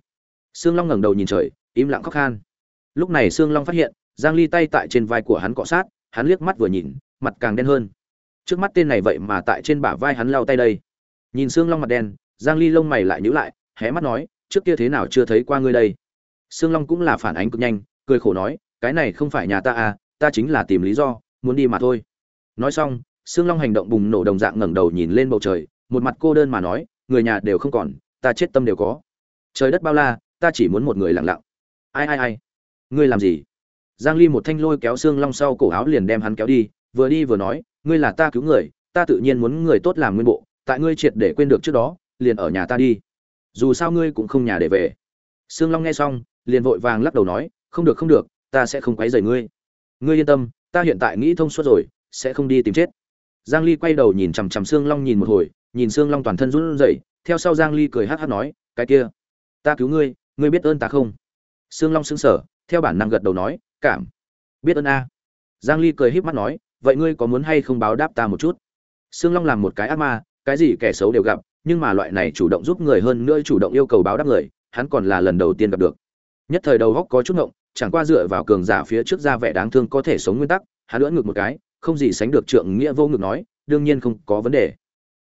Sương Long ngẩng đầu nhìn trời, im lặng khóc khan. Lúc này Sương Long phát hiện, Giang Ly tay tại trên vai của hắn cọ sát, hắn liếc mắt vừa nhìn, mặt càng đen hơn. Trước mắt tên này vậy mà tại trên bả vai hắn lau tay đây. Nhìn Sương Long mặt đen, Giang Ly lông mày lại nhíu lại, hé mắt nói, trước kia thế nào chưa thấy qua ngươi đây? sương long cũng là phản ánh cực nhanh cười khổ nói cái này không phải nhà ta à ta chính là tìm lý do muốn đi mà thôi nói xong sương long hành động bùng nổ đồng dạng ngẩng đầu nhìn lên bầu trời một mặt cô đơn mà nói, người nhà đều không còn, ta chết tâm đều có. Trời đất bao la, ta chỉ muốn một người lặng lặng. Ai ai ai? Ngươi làm gì? Giang ly một thanh lôi kéo xương long sau cổ áo liền đem hắn kéo đi, vừa đi vừa nói, ngươi là ta cứu người, ta tự nhiên muốn người tốt làm nguyên bộ, tại ngươi triệt để quên được trước đó, liền ở nhà ta đi. Dù sao ngươi cũng không nhà để về. Xương long nghe xong, liền vội vàng lắc đầu nói, không được không được, ta sẽ không quấy rầy ngươi. Ngươi yên tâm, ta hiện tại nghĩ thông suốt rồi, sẽ không đi tìm chết. Giang ly quay đầu nhìn chằm chằm xương long nhìn một hồi nhìn xương long toàn thân run rẩy, theo sau giang ly cười hắt hắt nói, cái kia, ta cứu ngươi ngươi biết ơn ta không? Xương long sững sờ, theo bản năng gật đầu nói, cảm biết ơn a. Giang ly cười híp mắt nói, vậy ngươi có muốn hay không báo đáp ta một chút? Sương long làm một cái ác ma, cái gì kẻ xấu đều gặp, nhưng mà loại này chủ động giúp người hơn nữa chủ động yêu cầu báo đáp người, hắn còn là lần đầu tiên gặp được. Nhất thời đầu góc có chút ngộng, chẳng qua dựa vào cường giả phía trước ra vẻ đáng thương có thể sống nguyên tắc, hắn lưỡn ngược một cái, không gì sánh được trượng nghĩa vô ngực nói, đương nhiên không có vấn đề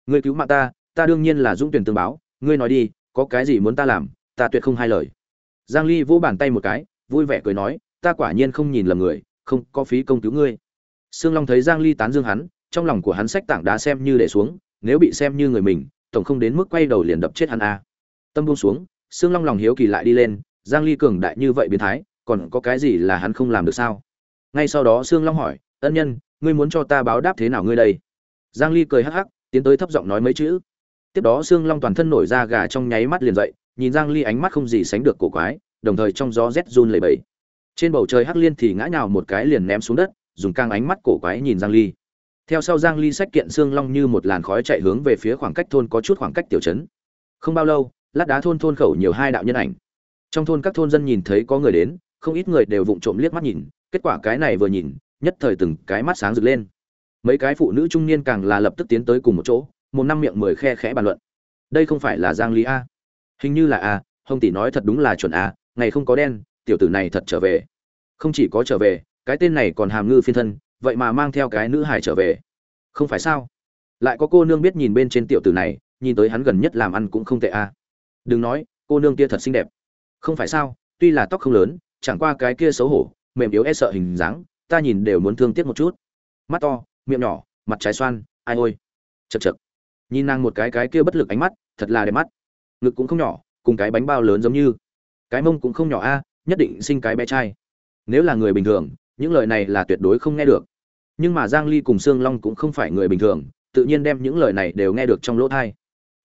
ngươi cứu mạng ta ta đương nhiên là dũng tuyển tương báo, ngươi nói đi, có cái gì muốn ta làm, ta tuyệt không hai lời. Giang ly vỗ bàn tay một cái, vui vẻ cười nói, ta quả nhiên không nhìn lầm người, không có phí công cứu ngươi. Sương long thấy giang ly tán dương hắn, trong lòng của hắn sách tảng đá xem như để xuống, nếu bị xem như người mình, tổng không đến mức quay đầu liền đập chết hắn a. Tâm buông xuống, sương long lòng hiếu kỳ lại đi lên, giang ly cường đại như vậy biến thái, còn có cái gì là hắn không làm được sao? Ngay sau đó sương long hỏi, ân nhân, ngươi muốn cho ta báo đáp thế nào ngươi đây? Giang ly cười hắc hắc tiến tới thấp giọng nói mấy chữ. Tiếp đó xương long toàn thân nổi ra gà trong nháy mắt liền dậy, nhìn giang ly ánh mắt không gì sánh được cổ quái, đồng thời trong gió rét run lẩy bẩy. Trên bầu trời hắc liên thì ngã nhào một cái liền ném xuống đất, dùng căng ánh mắt cổ quái nhìn giang ly. Theo sau giang ly sách kiện xương long như một làn khói chạy hướng về phía khoảng cách thôn có chút khoảng cách tiểu trấn. Không bao lâu, lát đá thôn thôn khẩu nhiều hai đạo nhân ảnh. Trong thôn các thôn dân nhìn thấy có người đến, không ít người đều vụng trộm liếc mắt nhìn, kết quả cái này vừa nhìn, nhất thời từng cái mắt sáng rực lên mấy cái phụ nữ trung niên càng là lập tức tiến tới cùng một chỗ, một năm miệng mười khe khẽ bàn luận. Đây không phải là giang lý a. Hình như là a, hồng tỷ nói thật đúng là chuẩn a, ngày không có đen, tiểu tử này thật trở về. Không chỉ có trở về, cái tên này còn hàm ngư phiên thân, vậy mà mang theo cái nữ hải trở về. Không phải sao? Lại có cô nương biết nhìn bên trên tiểu tử này, nhìn tới hắn gần nhất làm ăn cũng không tệ a. Đừng nói, cô nương kia thật xinh đẹp. Không phải sao, tuy là tóc không lớn, chẳng qua cái kia xấu hổ, mềm yếu e sợ hình dáng, ta nhìn đều muốn thương tiếc một chút. Mắt to miệng nhỏ, mặt trái xoan, ai ôi. Chật chật nhìn nàng một cái cái kia bất lực ánh mắt, thật là đẹp mắt. Ngực cũng không nhỏ, cùng cái bánh bao lớn giống như. Cái mông cũng không nhỏ a, nhất định sinh cái bé trai. Nếu là người bình thường, những lời này là tuyệt đối không nghe được. Nhưng mà giang ly cùng sương long cũng không phải người bình thường, tự nhiên đem những lời này đều nghe được trong lỗ thai.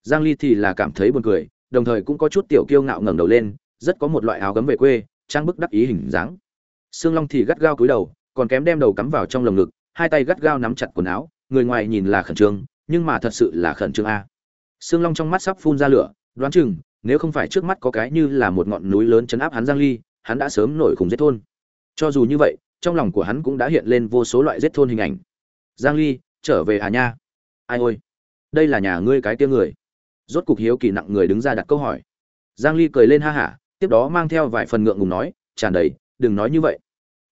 Giang ly thì là cảm thấy buồn cười, đồng thời cũng có chút tiểu kiêu ngạo ngẩng đầu lên, rất có một loại áo gấm về quê, trang bức đắc ý hình dáng. Sương long thì gắt gao cúi đầu, còn kém đem đầu cắm vào trong lồng ngực hai tay gắt gao nắm chặt quần áo, người ngoài nhìn là khẩn trương, nhưng mà thật sự là khẩn trương a. Sương long trong mắt sắp phun ra lửa, đoán chừng, nếu không phải trước mắt có cái như là một ngọn núi lớn chấn áp hắn giang ly, hắn đã sớm nổi khủng giết thôn. Cho dù như vậy, trong lòng của hắn cũng đã hiện lên vô số loại giết thôn hình ảnh. Giang ly, trở về à nha? Ai ôi, đây là nhà ngươi cái kia người. Rốt cục hiếu kỳ nặng người đứng ra đặt câu hỏi. Giang ly cười lên ha hả, tiếp đó mang theo vài phần ngượng ngùng nói, tràn đầy, đừng nói như vậy.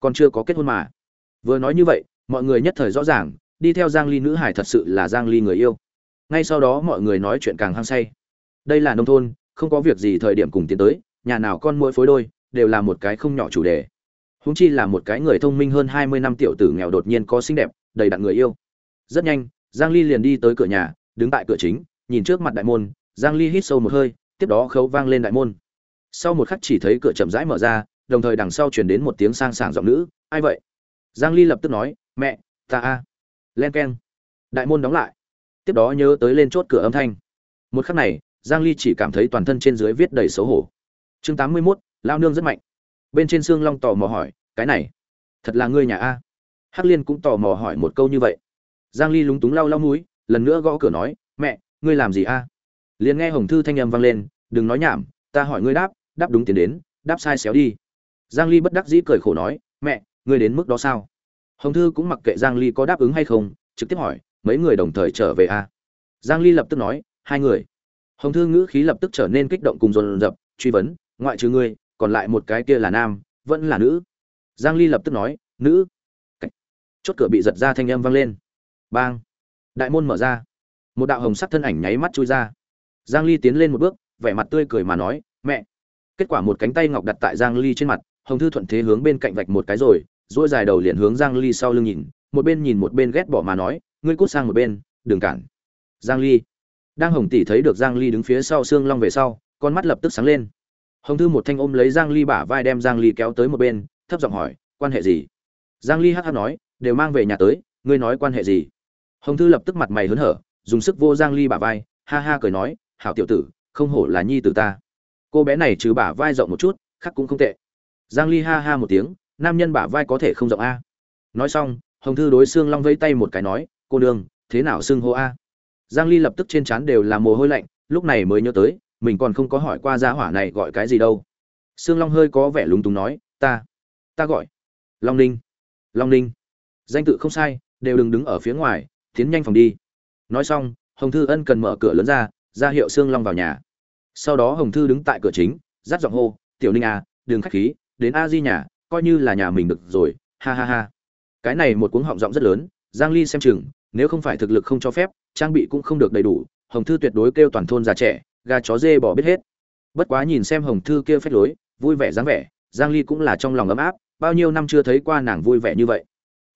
Còn chưa có kết hôn mà. Vừa nói như vậy mọi người nhất thời rõ ràng, đi theo giang ly nữ hải thật sự là giang ly người yêu. Ngay sau đó mọi người nói chuyện càng hăng say. Đây là nông thôn, không có việc gì thời điểm cùng tiến tới, nhà nào con mỗi phối đôi, đều là một cái không nhỏ chủ đề. Húng chi là một cái người thông minh hơn hai mươi năm tiểu tử nghèo đột nhiên có xinh đẹp, đầy đặn người yêu. Rất nhanh, giang ly liền đi tới cửa nhà, đứng tại cửa chính, nhìn trước mặt đại môn, giang ly hít sâu một hơi, tiếp đó khấu vang lên đại môn. Sau một khắc chỉ thấy cửa chậm rãi mở ra, đồng thời đằng sau truyền đến một tiếng sang sảng giọng nữ, ai vậy? Giang ly lập tức nói mẹ ta a. Len keng. Đại môn đóng lại. Tiếp đó nhớ tới lên chốt cửa âm thanh. Một khắc này giang ly chỉ cảm thấy toàn thân trên dưới viết đầy xấu hổ. Chương 81, lao nương rất mạnh. Bên trên xương long tò mò hỏi cái này thật là ngươi nhà a? Hắc liên cũng tò mò hỏi một câu như vậy. Giang ly lúng túng lau lau mũi lần nữa gõ cửa nói mẹ ngươi làm gì a? Liền nghe hồng thư thanh âm vang lên đừng nói nhảm ta hỏi ngươi đáp đáp đúng tiền đến đáp sai xéo đi. Giang ly bất đắc dĩ cười khổ nói mẹ ngươi đến mức đó sao? Hồng thư cũng mặc kệ giang ly có đáp ứng hay không, trực tiếp hỏi, mấy người đồng thời trở về a giang ly lập tức nói, hai người. Hồng thư ngữ khí lập tức trở nên kích động cùng dồn dập truy vấn, ngoại trừ ngươi, còn lại một cái kia là nam, vẫn là nữ. Giang ly lập tức nói, nữ. Cách. chốt cửa bị giật ra thanh âm vang lên. Bang. Đại môn mở ra. Một đạo hồng sắc thân ảnh nháy mắt chui ra. Giang ly tiến lên một bước, vẻ mặt tươi cười mà nói, mẹ. Kết quả một cánh tay ngọc đặt tại giang ly trên mặt, hồng thư thuận thế hướng bên cạnh vạch một cái rồi duỗi dài đầu liền hướng giang ly sau lưng nhìn, một bên nhìn một bên ghét bỏ mà nói, ngươi cút sang một bên, đừng cản. Giang ly. Đang hồng tỷ thấy được giang ly đứng phía sau xương long về sau, con mắt lập tức sáng lên. Hồng thư một thanh ôm lấy giang ly bả vai đem giang ly kéo tới một bên, thấp giọng hỏi, quan hệ gì? Giang ly hắc hắc nói, đều mang về nhà tới, ngươi nói quan hệ gì? Hồng thư lập tức mặt mày hớn hở, dùng sức vô giang ly bả vai, ha ha cười nói, hảo tiểu tử, không hổ là nhi tử ta. Cô bé này trừ bả vai rộng một chút, khác cũng không tệ. Giang ly ha ha một tiếng nam nhân bả vai có thể không rộng a. Nói xong, hồng thư đối xương long vây tay một cái nói, cô nương, thế nào xưng hô a? Giang ly lập tức trên trán đều là mồ hôi lạnh, lúc này mới nhớ tới, mình còn không có hỏi qua gia hỏa này gọi cái gì đâu. Xương long hơi có vẻ lúng túng nói, ta ta gọi long ninh long ninh. Danh tự không sai, đều đừng đứng ở phía ngoài, tiến nhanh phòng đi. Nói xong, hồng thư ân cần mở cửa lớn ra ra hiệu xương long vào nhà. Sau đó hồng thư đứng tại cửa chính dắt giọng hô, tiểu ninh à đường khách khí, đến a di nhà coi như là nhà mình được rồi, ha ha ha. Cái này một cuống họng giọng rất lớn, giang ly xem chừng, nếu không phải thực lực không cho phép, trang bị cũng không được đầy đủ, hồng thư tuyệt đối kêu toàn thôn già trẻ, gà chó dê bỏ biết hết. Bất quá nhìn xem hồng thư kia phách lối, vui vẻ dáng vẻ, giang ly cũng là trong lòng ấm áp, bao nhiêu năm chưa thấy qua nàng vui vẻ như vậy.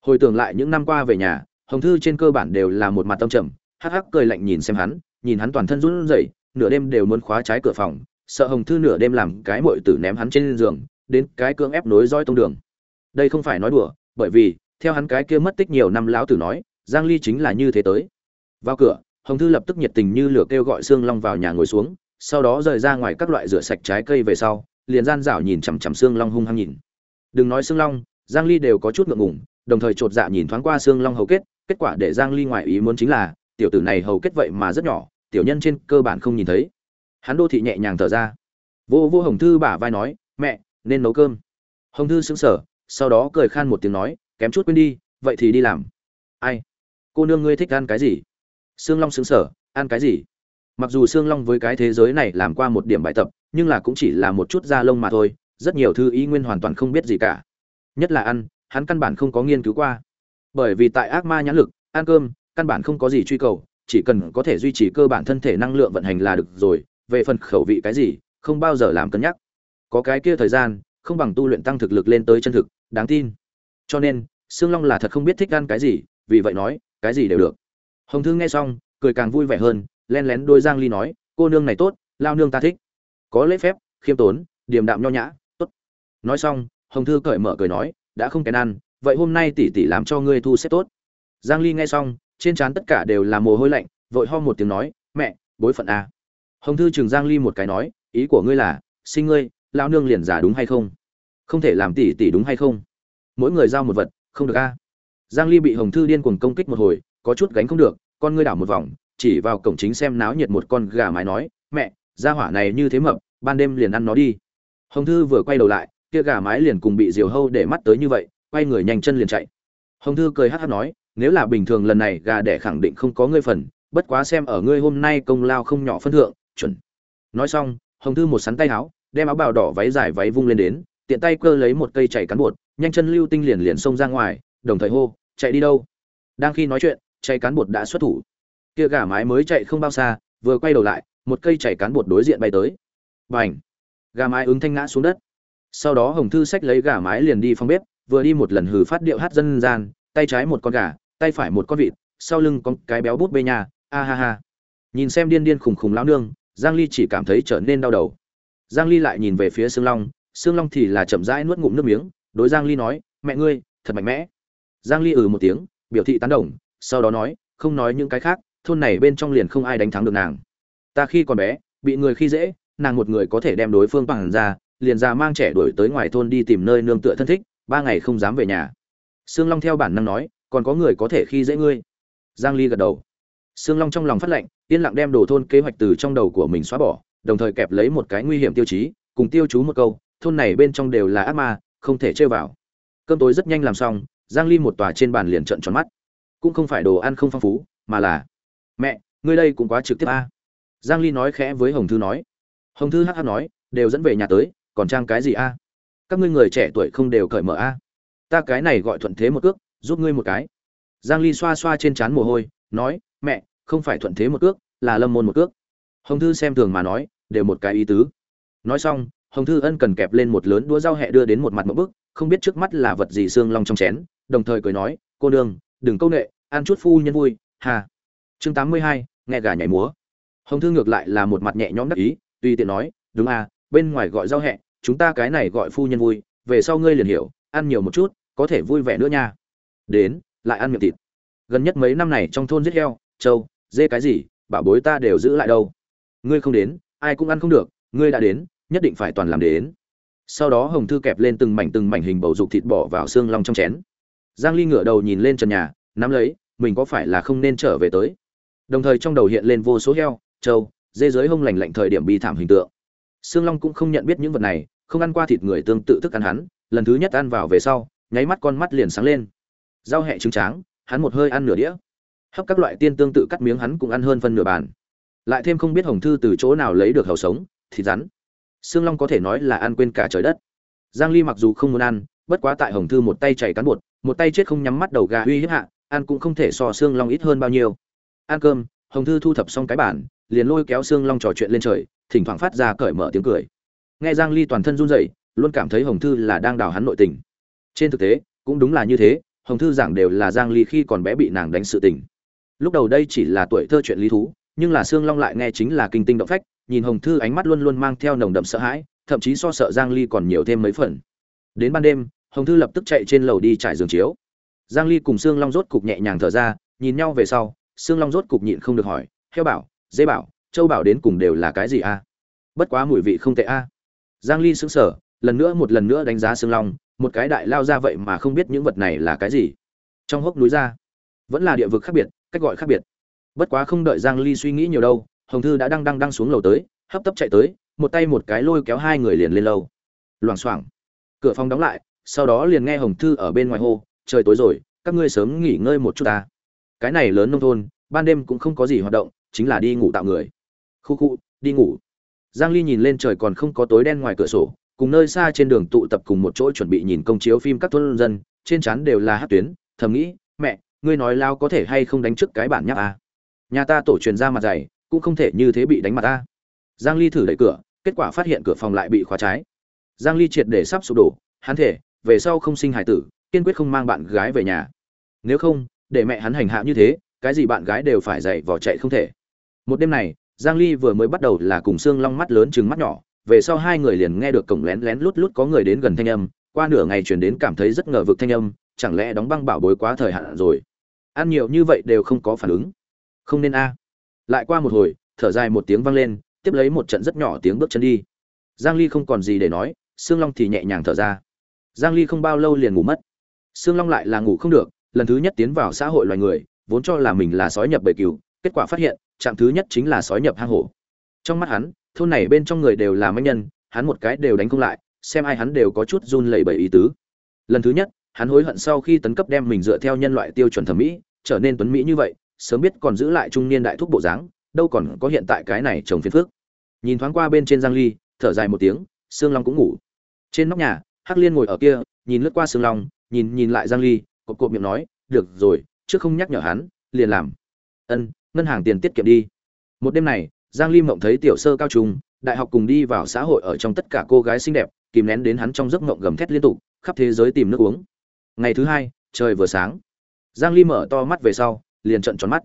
Hồi tưởng lại những năm qua về nhà, hồng thư trên cơ bản đều là một mặt tâm trầm, hắc hắc cười lạnh nhìn xem hắn, nhìn hắn toàn thân run rẩy, nửa đêm đều muốn khóa trái cửa phòng, sợ hồng thư nửa đêm làm cái muội tử ném hắn trên giường đến cái cưỡng ép nối dõi tông đường. Đây không phải nói đùa, bởi vì, theo hắn cái kia mất tích nhiều năm lão tử nói, giang ly chính là như thế tới. Vào cửa, hồng thư lập tức nhiệt tình như lửa kêu gọi xương long vào nhà ngồi xuống, sau đó rời ra ngoài các loại rửa sạch trái cây về sau, liền gian dảo nhìn chằm chằm xương long hung hăng nhìn. Đừng nói xương long, giang ly đều có chút ngượng ngùng, đồng thời trột dạ nhìn thoáng qua xương long hầu kết kết quả để giang ly ngoại ý muốn chính là, tiểu tử này hầu kết vậy mà rất nhỏ, tiểu nhân trên cơ bản không nhìn thấy. Hắn đô thị nhẹ nhàng thở ra. Vô vô hồng thư bả vai nói, mẹ nên nấu cơm. Hồng thư sững sờ, sau đó cười khan một tiếng nói, kém chút quên đi, vậy thì đi làm. Ai? Cô nương ngươi thích ăn cái gì? Sương long sững sờ, ăn cái gì? Mặc dù sương long với cái thế giới này làm qua một điểm bài tập, nhưng là cũng chỉ là một chút da lông mà thôi, rất nhiều thư ý nguyên hoàn toàn không biết gì cả. Nhất là ăn, hắn căn bản không có nghiên cứu qua. Bởi vì tại ác ma nhãn lực, ăn cơm, căn bản không có gì truy cầu, chỉ cần có thể duy trì cơ bản thân thể năng lượng vận hành là được rồi, về phần khẩu vị cái gì, không bao giờ làm cân nhắc có cái kia thời gian, không bằng tu luyện tăng thực lực lên tới chân thực, đáng tin. Cho nên, sương long là thật không biết thích ăn cái gì, vì vậy nói, cái gì đều được. Hồng thương nghe xong, cười càng vui vẻ hơn len lén đôi giang ly nói, cô nương này tốt, lao nương ta thích. Có lễ phép, khiêm tốn, điềm đạm nho nhã, tốt. Nói xong, hồng thư cởi mở cười nói, đã không kén ăn, vậy hôm nay tỷ tỷ làm cho ngươi thu xếp tốt. Giang ly nghe xong, trên trán tất cả đều là mồ hôi lạnh, vội ho một tiếng nói, mẹ, bối phận a hồng thư trường giang ly một cái nói, ý của ngươi là, sinh ngươi lão nương liền giả đúng hay không? Không thể làm tỷ tỷ đúng hay không? Mỗi người giao một vật, không được a. Giang ly bị hồng thư điên cuồng công kích một hồi, có chút gánh không được, con ngươi đảo một vòng, chỉ vào cổng chính xem náo nhiệt một con gà mái nói, mẹ, gia hỏa này như thế mập, ban đêm liền ăn nó đi. Hồng thư vừa quay đầu lại, kia gà mái liền cùng bị diều hâu để mắt tới như vậy, quay người nhanh chân liền chạy. Hồng thư cười hát hát nói, nếu là bình thường lần này gà đẻ khẳng định không có ngươi phần, bất quá xem ở ngươi hôm nay công lao không nhỏ phân thượng, chuẩn. Nói xong, hồng thư một sắn tay áo đem áo bào đỏ váy dài váy vung lên đến, tiện tay cơ lấy một cây chảy cán bột, nhanh chân lưu tinh liền liền xông ra ngoài, đồng thời hô, chạy đi đâu? Đang khi nói chuyện chạy cán bột đã xuất thủ. Kia gà mái mới chạy không bao xa, vừa quay đầu lại, một cây chảy cán bột đối diện bay tới. B à n h gà mái ứng thanh ngã xuống đất. Sau đó hồng thư sách lấy gà mái liền đi phong bếp, vừa đi một lần hừ phát điệu hát dân gian, tay trái một con gà, tay phải một con vịt, sau lưng con cái béo bút bê nhà, a ha ha. Nhìn xem điên điên khùng khùng lao nương, giang ly chỉ cảm thấy trở nên đau đầu giang ly lại nhìn về phía sương long sương long thì là chậm rãi nuốt ngụm nước miếng, đối giang ly nói, mẹ ngươi, thật mạnh mẽ. Giang ly ừ một tiếng, biểu thị tán đồng, sau đó nói, không nói những cái khác, thôn này bên trong liền không ai đánh thắng được nàng. Ta khi còn bé, bị người khi dễ, nàng một người có thể đem đối phương bằng ra, liền ra mang trẻ đuổi tới ngoài thôn đi tìm nơi nương tựa thân thích, ba ngày không dám về nhà. Sương long theo bản năng nói, còn có người có thể khi dễ ngươi. Giang ly gật đầu. Sương long trong lòng phát lệnh, yên lặng đem đồ thôn kế hoạch từ trong đầu của mình xóa bỏ đồng thời kẹp lấy một cái nguy hiểm tiêu chí, cùng tiêu chú một câu, thôn này bên trong đều là ác ma, không thể chơi vào. Cơm tối rất nhanh làm xong, giang ly một tòa trên bàn liền trợn tròn mắt. Cũng không phải đồ ăn không phong phú, mà là, mẹ, ngươi đây cũng quá trực tiếp a. Giang ly nói khẽ với hồng thư nói. Hồng thư hắc hắc nói, đều dẫn về nhà tới, còn trang cái gì a? Các ngươi người trẻ tuổi không đều cởi mở a? Ta cái này gọi thuận thế một cước, giúp ngươi một cái. Giang ly xoa xoa trên trán mồ hôi, nói, mẹ, không phải thuận thế một cước, là lâm môn một cước. Hồng thư xem thường mà nói đều một cái ý tứ. Nói xong, hồng thư ân cần kẹp lên một lớn đũa rau hẹ đưa đến một mặt một bức, không biết trước mắt là vật gì xương long trong chén, đồng thời cười nói, cô đương đừng câu nệ, ăn chút phu nhân vui, hà. Chương tám mươi hai, nghe gà nhảy múa. Hồng thư ngược lại là một mặt nhẹ nhõm đắc ý, tùy tiện nói, đúng à bên ngoài gọi rau hẹ, chúng ta cái này gọi phu nhân vui, về sau ngươi liền hiểu, ăn nhiều một chút, có thể vui vẻ nữa nha. Đến, lại ăn miệng thịt. Gần nhất mấy năm này trong thôn giết heo, trâu, dê cái gì, bảo bối ta đều giữ lại đâu. Ngươi không đến ai cũng ăn không được, ngươi đã đến, nhất định phải toàn làm đến. Sau đó hồng thư kẹp lên từng mảnh từng mảnh hình bầu dục thịt bỏ vào xương long trong chén. Giang ly ngửa đầu nhìn lên trần nhà, nắm lấy, mình có phải là không nên trở về tới? Đồng thời trong đầu hiện lên vô số heo, trâu, dê dưới hông lành lạnh thời điểm bi thảm hình tượng. Xương long cũng không nhận biết những vật này, không ăn qua thịt người tương tự thức ăn hắn, lần thứ nhất ăn vào về sau, nháy mắt con mắt liền sáng lên. Rau hẹ trứng tráng, hắn một hơi ăn nửa đĩa. Hấp các loại tiên tương tự cắt miếng hắn cũng ăn hơn phân nửa bàn lại thêm không biết hồng thư từ chỗ nào lấy được hầu sống thịt rắn. Xương long có thể nói là ăn quên cả trời đất. Giang ly mặc dù không muốn ăn, bất quá tại hồng thư một tay chảy cán bột, một tay chết không nhắm mắt đầu gà uy hiếp hạ, ăn cũng không thể so xương long ít hơn bao nhiêu. Ăn cơm, hồng thư thu thập xong cái bản liền lôi kéo xương long trò chuyện lên trời, thỉnh thoảng phát ra cởi mở tiếng cười. Nghe giang ly toàn thân run rẩy, luôn cảm thấy hồng thư là đang đào hắn nội tình. Trên thực tế, cũng đúng là như thế, hồng thư giảng đều là giang ly khi còn bé bị nàng đánh sự tình. Lúc đầu đây chỉ là tuổi thơ chuyện lý thú nhưng là xương long lại nghe chính là kinh tinh động phách, nhìn hồng thư ánh mắt luôn luôn mang theo nồng đậm sợ hãi, thậm chí so sợ giang ly còn nhiều thêm mấy phần. Đến ban đêm, hồng thư lập tức chạy trên lầu đi trải giường chiếu. Giang ly cùng xương long rốt cục nhẹ nhàng thở ra, nhìn nhau về sau xương long rốt cục nhịn không được hỏi, heo bảo, dê bảo, châu bảo đến cùng đều là cái gì a? Bất quá mùi vị không tệ a. Giang ly sững sờ, lần nữa một lần nữa đánh giá xương long, một cái đại lao ra vậy mà không biết những vật này là cái gì. Trong hốc núi ra, vẫn là địa vực khác biệt, cách gọi khác biệt bất quá không đợi giang ly suy nghĩ nhiều đâu, hồng thư đã đang đang đang xuống lầu tới, hấp tấp chạy tới, một tay một cái lôi kéo hai người liền lên lầu. Loảng xoảng. Cửa phòng đóng lại, sau đó liền nghe hồng thư ở bên ngoài hô, trời tối rồi, các ngươi sớm nghỉ ngơi một chút ta. Cái này lớn nông thôn, ban đêm cũng không có gì hoạt động, chính là đi ngủ tạo người. Khu khu, đi ngủ. Giang ly nhìn lên trời còn không có tối đen ngoài cửa sổ, cùng nơi xa trên đường tụ tập cùng một chỗ chuẩn bị nhìn công chiếu phim các thôn dân, trên chắn đều là hát tuyến, thầm nghĩ, mẹ, ngươi nói lao có thể hay không đánh trước cái bản nhắc à nhà ta tổ truyền ra mặt dày, cũng không thể như thế bị đánh mặt ta. Giang ly thử đẩy cửa, kết quả phát hiện cửa phòng lại bị khóa trái. Giang ly triệt để sắp sụp đổ, hắn thể, về sau không sinh hải tử, kiên quyết không mang bạn gái về nhà. Nếu không, để mẹ hắn hành hạ như thế, cái gì bạn gái đều phải dậy vò chạy không thể. Một đêm này, giang ly vừa mới bắt đầu là cùng xương long mắt lớn trừng mắt nhỏ, về sau hai người liền nghe được cổng lén lén lút lút có người đến gần thanh âm, qua nửa ngày truyền đến cảm thấy rất ngờ vực thanh âm, chẳng lẽ đóng băng bảo bối quá thời hạn rồi. Ăn nhiều như vậy đều không có phản ứng không nên a. Lại qua một hồi, thở dài một tiếng vang lên, tiếp lấy một trận rất nhỏ tiếng bước chân đi. Giang ly không còn gì để nói, sương long thì nhẹ nhàng thở ra. Giang ly không bao lâu liền ngủ mất. Sương long lại là ngủ không được, lần thứ nhất tiến vào xã hội loài người, vốn cho là mình là sói nhập bầy cừu, kết quả phát hiện, trạng thứ nhất chính là sói nhập hang hổ. Trong mắt hắn, thôn này bên trong người đều là manh nhân, hắn một cái đều đánh không lại, xem ai hắn đều có chút run lẩy bẩy ý tứ. Lần thứ nhất, hắn hối hận sau khi tấn cấp đem mình dựa theo nhân loại tiêu chuẩn thẩm mỹ, trở nên tuấn mỹ như vậy sớm biết còn giữ lại trung niên đại thúc bộ dáng, đâu còn có hiện tại cái này trồng phiền phước nhìn thoáng qua bên trên giang ly, thở dài một tiếng, sương long cũng ngủ. Trên nóc nhà, hắc liên ngồi ở kia, nhìn lướt qua sương long, nhìn nhìn lại giang ly, cộp cộp miệng nói, được rồi, trước không nhắc nhở hắn, liền làm. Ân, ngân hàng tiền tiết kiệm đi. Một đêm này, giang ly mộng thấy tiểu sơ cao trung, đại học cùng đi vào xã hội ở trong tất cả cô gái xinh đẹp, kìm nén đến hắn trong giấc mộng gầm thét liên tục, khắp thế giới tìm nước uống. Ngày thứ hai, trời vừa sáng. Giang ly mở to mắt về sau liền trợn tròn mắt.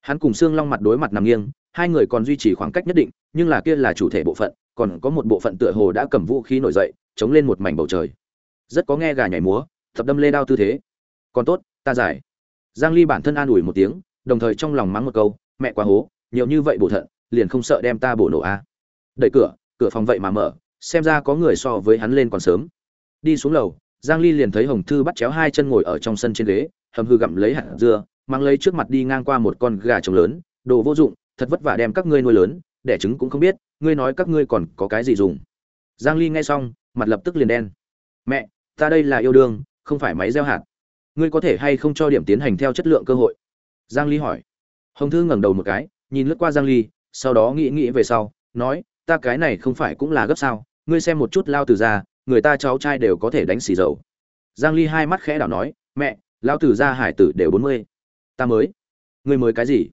Hắn cùng xương long mặt đối mặt nằm nghiêng, hai người còn duy trì khoảng cách nhất định, nhưng là kia là chủ thể bộ phận, còn có một bộ phận tựa hồ đã cầm vũ khí nổi dậy, chống lên một mảnh bầu trời. Rất có nghe gà nhảy múa, thập đâm lê đao tư thế. Còn tốt, ta giải. Giang ly bản thân an ủi một tiếng, đồng thời trong lòng mắng một câu, mẹ quá hố, nhiều như vậy bổ thận, liền không sợ đem ta bổ nổ a à. đẩy cửa cửa phòng vậy mà mở, xem ra có người so với hắn lên còn sớm. Đi xuống lầu, giang ly liền thấy hồng thư bắt chéo hai chân ngồi ở trong sân trên ghế, hầm hư gặm lấy hạt dưa mang lấy trước mặt đi ngang qua một con gà trống lớn, đồ vô dụng, thật vất vả đem các ngươi nuôi lớn, đẻ trứng cũng không biết, ngươi nói các ngươi còn có cái gì dùng. Giang ly nghe xong, mặt lập tức liền đen. Mẹ, ta đây là yêu đương, không phải máy gieo hạt. Ngươi có thể hay không cho điểm tiến hành theo chất lượng cơ hội? Giang ly hỏi. Hồng thư ngẩng đầu một cái, nhìn lướt qua giang ly, sau đó nghĩ nghĩ về sau, nói, ta cái này không phải cũng là gấp sao, ngươi xem một chút lao từ ra, người ta cháu trai đều có thể đánh xì dầu. Giang ly hai mắt khẽ đảo nói, mẹ, lao tử ra hải tử đều 40 ta mới. Ngươi mới cái gì?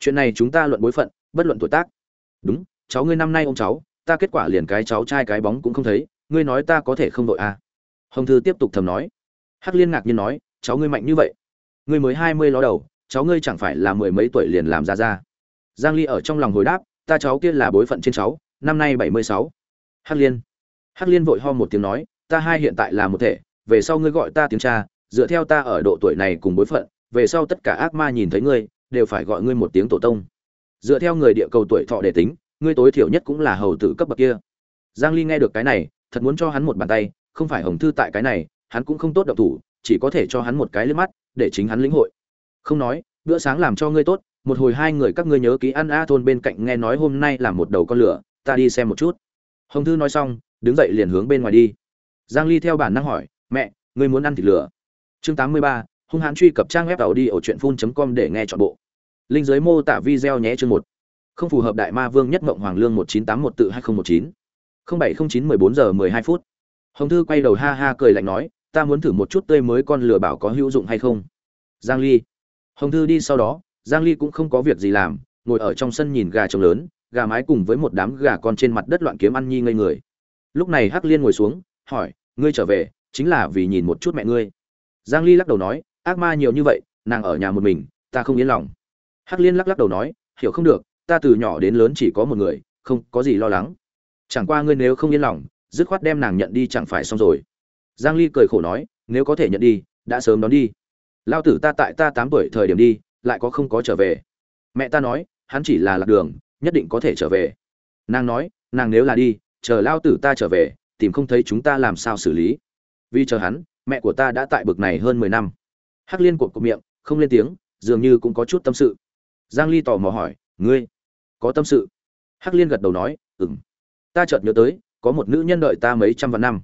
Chuyện này chúng ta luận bối phận, bất luận tuổi tác. Đúng, cháu ngươi năm nay ông cháu, ta kết quả liền cái cháu trai cái bóng cũng không thấy, ngươi nói ta có thể không đội à. hồng thư tiếp tục thầm nói. Hắc liên ngạc nhiên nói, cháu ngươi mạnh như vậy. Ngươi mới hai mươi ló đầu, cháu ngươi chẳng phải là mười mấy tuổi liền làm ra ra. Giang ly ở trong lòng hồi đáp, ta cháu kia là bối phận trên cháu, năm nay bảy mươi sáu. Hắc liên. Hắc liên vội ho một tiếng nói, ta hai hiện tại là một thể, về sau ngươi gọi ta tiếng cha, dựa theo ta ở độ tuổi này cùng bối phận về sau tất cả ác ma nhìn thấy ngươi đều phải gọi ngươi một tiếng tổ tông. Dựa theo người địa cầu tuổi thọ để tính ngươi tối thiểu nhất cũng là hầu tử cấp bậc kia. Giang ly nghe được cái này thật muốn cho hắn một bàn tay không phải hồng thư tại cái này hắn cũng không tốt động thủ chỉ có thể cho hắn một cái liếc mắt để chính hắn lĩnh hội. Không nói bữa sáng làm cho ngươi tốt một hồi hai người các ngươi nhớ ký ăn a thôn bên cạnh nghe nói hôm nay là một đầu con lửa ta đi xem một chút. Hồng thư nói xong đứng dậy liền hướng bên ngoài đi. Giang ly theo bản năng hỏi mẹ ngươi muốn ăn thịt lửa? Chương 83, hung hãn truy cập trang web tàu đi ở truyện phun.com để nghe chọn bộ. Linh giới mô tả video nhé chương một. Không phù hợp đại ma vương nhất mộng hoàng lương 1981 tự 2019 0709 14 giờ 12 phút. Hồng thư quay đầu ha ha cười lạnh nói, ta muốn thử một chút tươi mới con lừa bảo có hữu dụng hay không? Giang ly. Hồng thư đi sau đó, giang ly cũng không có việc gì làm, ngồi ở trong sân nhìn gà trống lớn, gà mái cùng với một đám gà con trên mặt đất loạn kiếm ăn nhi ngây người. Lúc này hắc liên ngồi xuống, hỏi, ngươi trở về, chính là vì nhìn một chút mẹ ngươi. Giang ly lắc đầu nói ác ma nhiều như vậy, nàng ở nhà một mình, ta không yên lòng. Hắc liên lắc lắc đầu nói, hiểu không được, ta từ nhỏ đến lớn chỉ có một người, không có gì lo lắng. Chẳng qua ngươi nếu không yên lòng, dứt khoát đem nàng nhận đi chẳng phải xong rồi. Giang ly cười khổ nói, nếu có thể nhận đi, đã sớm đón đi. Lao tử ta tại ta 8 tuổi thời điểm đi, lại có không có trở về. Mẹ ta nói, hắn chỉ là lạc đường, nhất định có thể trở về. Nàng nói, nàng nếu là đi, chờ lao tử ta trở về, tìm không thấy chúng ta làm sao xử lý. Vì chờ hắn, mẹ của ta đã tại bực này hơn mười năm hắc liên cột cột miệng, không lên tiếng, dường như cũng có chút tâm sự. Giang ly tò mò hỏi, ngươi, có tâm sự? Hắc liên gật đầu nói, ừm. Ta chợt nhớ tới, có một nữ nhân đợi ta mấy trăm vạn năm.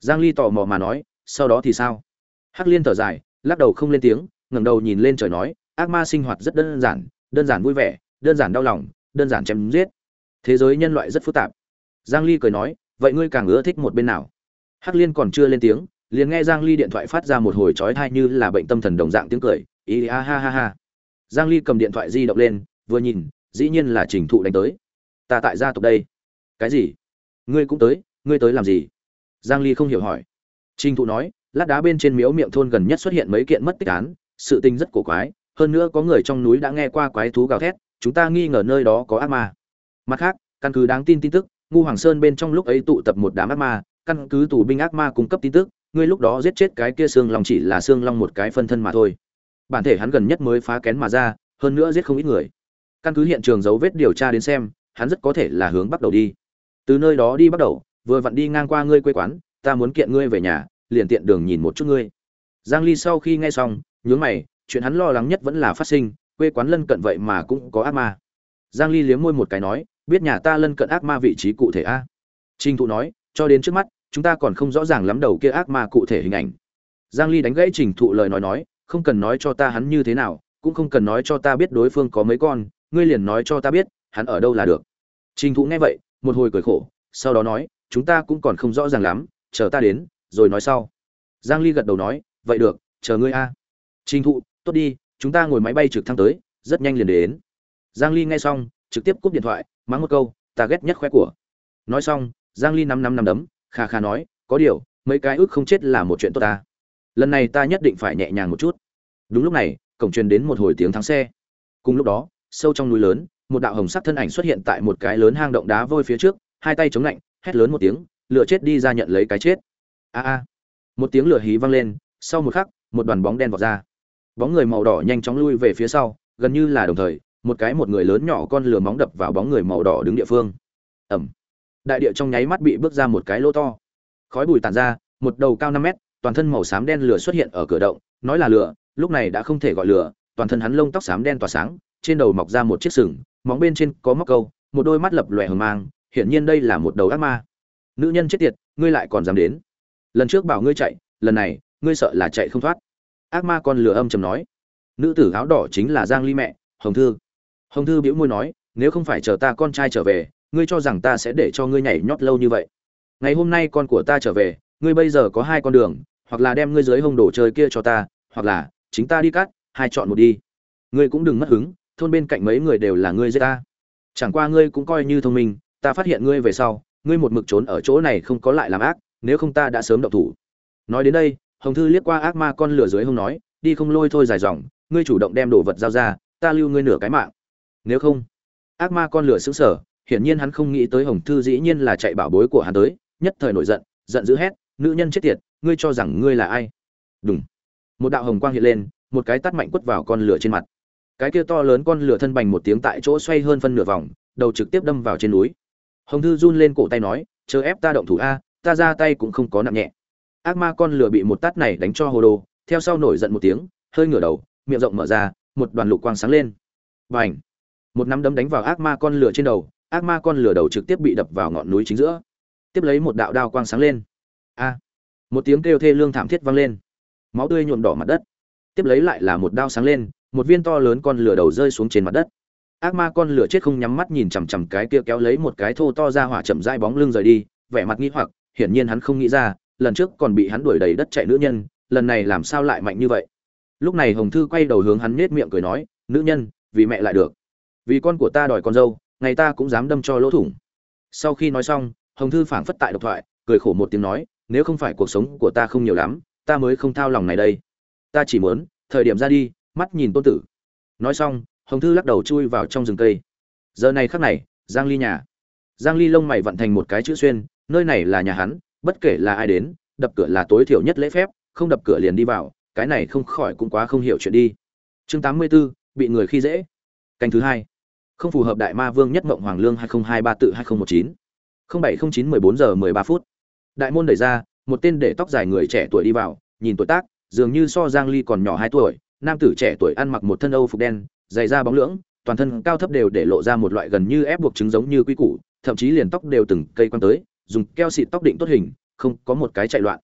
Giang ly tò mò mà nói, sau đó thì sao? Hắc liên thở dài, lắc đầu không lên tiếng, ngẩng đầu nhìn lên trời nói, ác ma sinh hoạt rất đơn giản đơn giản vui vẻ, đơn giản đau lòng, đơn giản chém giết. Thế giới nhân loại rất phức tạp. Giang ly cười nói, vậy ngươi càng ưa thích một bên nào? Hắc liên còn chưa lên tiếng liền nghe giang ly điện thoại phát ra một hồi chói tai như là bệnh tâm thần đồng dạng tiếng cười, ý ha ha ha ha. Giang ly cầm điện thoại di động lên, vừa nhìn, dĩ nhiên là trình thụ đánh tới. Ta tại gia tộc đây. Cái gì? Ngươi cũng tới, ngươi tới làm gì? Giang ly không hiểu hỏi. Trình thụ nói, lát đá bên trên miếu miệng thôn gần nhất xuất hiện mấy kiện mất tích án, sự tình rất cổ quái, hơn nữa có người trong núi đã nghe qua quái thú gào thét, chúng ta nghi ngờ nơi đó có ác ma. Mặt khác, căn cứ đáng tin tin tức Ngô hoàng sơn bên trong lúc ấy tụ tập một đám ác ma, căn cứ tù binh ác ma cung cấp tin tức ngươi lúc đó giết chết cái kia xương long chỉ là xương long một cái phân thân mà thôi. Bản thể hắn gần nhất mới phá kén mà ra, hơn nữa giết không ít người. Căn cứ hiện trường dấu vết điều tra đến xem, hắn rất có thể là hướng bắt đầu đi. Từ nơi đó đi bắt đầu, vừa vặn đi ngang qua ngươi quê quán, ta muốn kiện ngươi về nhà, liền tiện đường nhìn một chút ngươi. Giang ly sau khi nghe xong, nhướng mày, chuyện hắn lo lắng nhất vẫn là phát sinh, quê quán lân cận vậy mà cũng có ác ma. Giang ly liếm môi một cái nói, biết nhà ta lân cận ác ma vị trí cụ thể a? Trinh thụ nói, cho đến trước mắt chúng ta còn không rõ ràng lắm đầu kia ác ma cụ thể hình ảnh. Giang ly đánh gãy trình thụ lời nói nói, không cần nói cho ta hắn như thế nào, cũng không cần nói cho ta biết đối phương có mấy con, ngươi liền nói cho ta biết, hắn ở đâu là được. Trình thụ nghe vậy, một hồi cười khổ, sau đó nói, chúng ta cũng còn không rõ ràng lắm, chờ ta đến, rồi nói sau. Giang ly gật đầu nói, vậy được, chờ ngươi a. Trình thụ, tốt đi, chúng ta ngồi máy bay trực thăng tới, rất nhanh liền đến. Giang ly nghe xong, trực tiếp cúp điện thoại, mắng một câu, ta ghét nhất khoe của. Nói xong, giang ly năm năm năm đấm kha kha nói, có điều, mấy cái ước không chết là một chuyện tốt ta. Lần này ta nhất định phải nhẹ nhàng một chút. Đúng lúc này, cổng truyền đến một hồi tiếng thắng xe. Cùng lúc đó, sâu trong núi lớn, một đạo hồng sắc thân ảnh xuất hiện tại một cái lớn hang động đá vôi phía trước, hai tay chống lạnh, hét lớn một tiếng, lửa chết đi ra nhận lấy cái chết. A a. Một tiếng lửa hí vang lên, sau một khắc, một đoàn bóng đen vọt ra. Bóng người màu đỏ nhanh chóng lui về phía sau, gần như là đồng thời, một cái một người lớn nhỏ con lửa móng đập vào bóng người màu đỏ đứng địa phương. Ẩm đại địa trong nháy mắt bị bước ra một cái lỗ to. Khói bụi tàn ra, một đầu cao năm mét, toàn thân màu xám đen lửa xuất hiện ở cửa động, nói là lửa, lúc này đã không thể gọi lửa, toàn thân hắn lông tóc xám đen tỏa sáng, trên đầu mọc ra một chiếc sừng, móng bên trên có móc câu, một đôi mắt lập lòe hờ mang, hiển nhiên đây là một đầu ác ma. Nữ nhân chết tiệt, ngươi lại còn dám đến. Lần trước bảo ngươi chạy, lần này, ngươi sợ là chạy không thoát. Ác ma con lửa âm trầm nói. Nữ tử áo đỏ chính là giang ly mẹ, hồng thư. Hồng thư bĩu môi nói, nếu không phải chờ ta con trai trở về ngươi cho rằng ta sẽ để cho ngươi nhảy nhót lâu như vậy. Ngày hôm nay con của ta trở về, ngươi bây giờ có hai con đường, hoặc là đem ngươi dưới hông đồ chơi kia cho ta, hoặc là chính ta đi cắt, hai chọn một đi. Ngươi cũng đừng mất hứng, thôn bên cạnh mấy người đều là ngươi giết ta. Chẳng qua ngươi cũng coi như thông minh, ta phát hiện ngươi về sau, ngươi một mực trốn ở chỗ này không có lại làm ác, nếu không ta đã sớm động thủ. Nói đến đây, hồng thư liếc qua ác ma con lửa dưới hông nói, đi không lôi thôi dài dòng, ngươi chủ động đem đồ vật giao ra, ta lưu ngươi nửa cái mạng. Nếu không, ác ma con lửa xứng sở hiển nhiên hắn không nghĩ tới hồng thư dĩ nhiên là chạy bảo bối của hắn tới, nhất thời nổi giận giận dữ hét, nữ nhân chết tiệt, ngươi cho rằng ngươi là ai? Đùng. một đạo hồng quang hiện lên, một cái tát mạnh quất vào con lửa trên mặt. Cái kia to lớn con lửa thân bành một tiếng tại chỗ xoay hơn phân nửa vòng, đầu trực tiếp đâm vào trên núi. Hồng thư run lên cổ tay nói chờ ép ta động thủ a, ta ra tay cũng không có nặng nhẹ. Ác ma con lửa bị một tát này đánh cho hồ đồ, theo sau nổi giận một tiếng, hơi ngửa đầu, miệng rộng mở ra, một đoàn lục quang sáng lên. Bành! một nắm đấm đánh vào ác ma con lửa trên đầu ác ma con lửa đầu trực tiếp bị đập vào ngọn núi chính giữa. Tiếp lấy một đạo đao quang sáng lên. A! Một tiếng kêu thê lương thảm thiết vang lên. Máu tươi nhuộm đỏ mặt đất. Tiếp lấy lại là một đao sáng lên, một viên to lớn con lửa đầu rơi xuống trên mặt đất. Ác ma con lửa chết không nhắm mắt nhìn chằm chằm cái kia kéo lấy một cái thô to ra hỏa chậm rãi bóng lưng rời đi, vẻ mặt nghi hoặc, hiển nhiên hắn không nghĩ ra, lần trước còn bị hắn đuổi đầy đất chạy nữ nhân, lần này làm sao lại mạnh như vậy? Lúc này hồng thư quay đầu hướng hắn nết miệng cười nói, nữ nhân, vì mẹ lại được. Vì con của ta đòi con dâu ngày ta cũng dám đâm cho lỗ thủng. Sau khi nói xong hồng thư phảng phất tại độc thoại cười khổ một tiếng nói nếu không phải cuộc sống của ta không nhiều lắm ta mới không thao lòng này đây. Ta chỉ muốn thời điểm ra đi mắt nhìn tôn tử. Nói xong hồng thư lắc đầu chui vào trong rừng cây. Giờ này khắc này giang ly nhà. Giang ly lông mày vận thành một cái chữ xuyên nơi này là nhà hắn bất kể là ai đến đập cửa là tối thiểu nhất lễ phép không đập cửa liền đi vào cái này không khỏi cũng quá không hiểu chuyện đi. Chương 84, bị người khi dễ. Canh thứ hai không phù hợp đại ma vương nhất mộng hoàng lương 2023 tự 2019 0709 14 giờ 13 phút. Đại môn đẩy ra, một tên để tóc dài người trẻ tuổi đi vào, nhìn tuổi tác, dường như so giang ly còn nhỏ 2 tuổi, nam tử trẻ tuổi ăn mặc một thân âu phục đen dày da bóng lưỡng, toàn thân cao thấp đều để lộ ra một loại gần như ép buộc trứng giống như quy củ, thậm chí liền tóc đều từng cây quăng tới, dùng keo xịt tóc định tốt hình, không có một cái chạy loạn.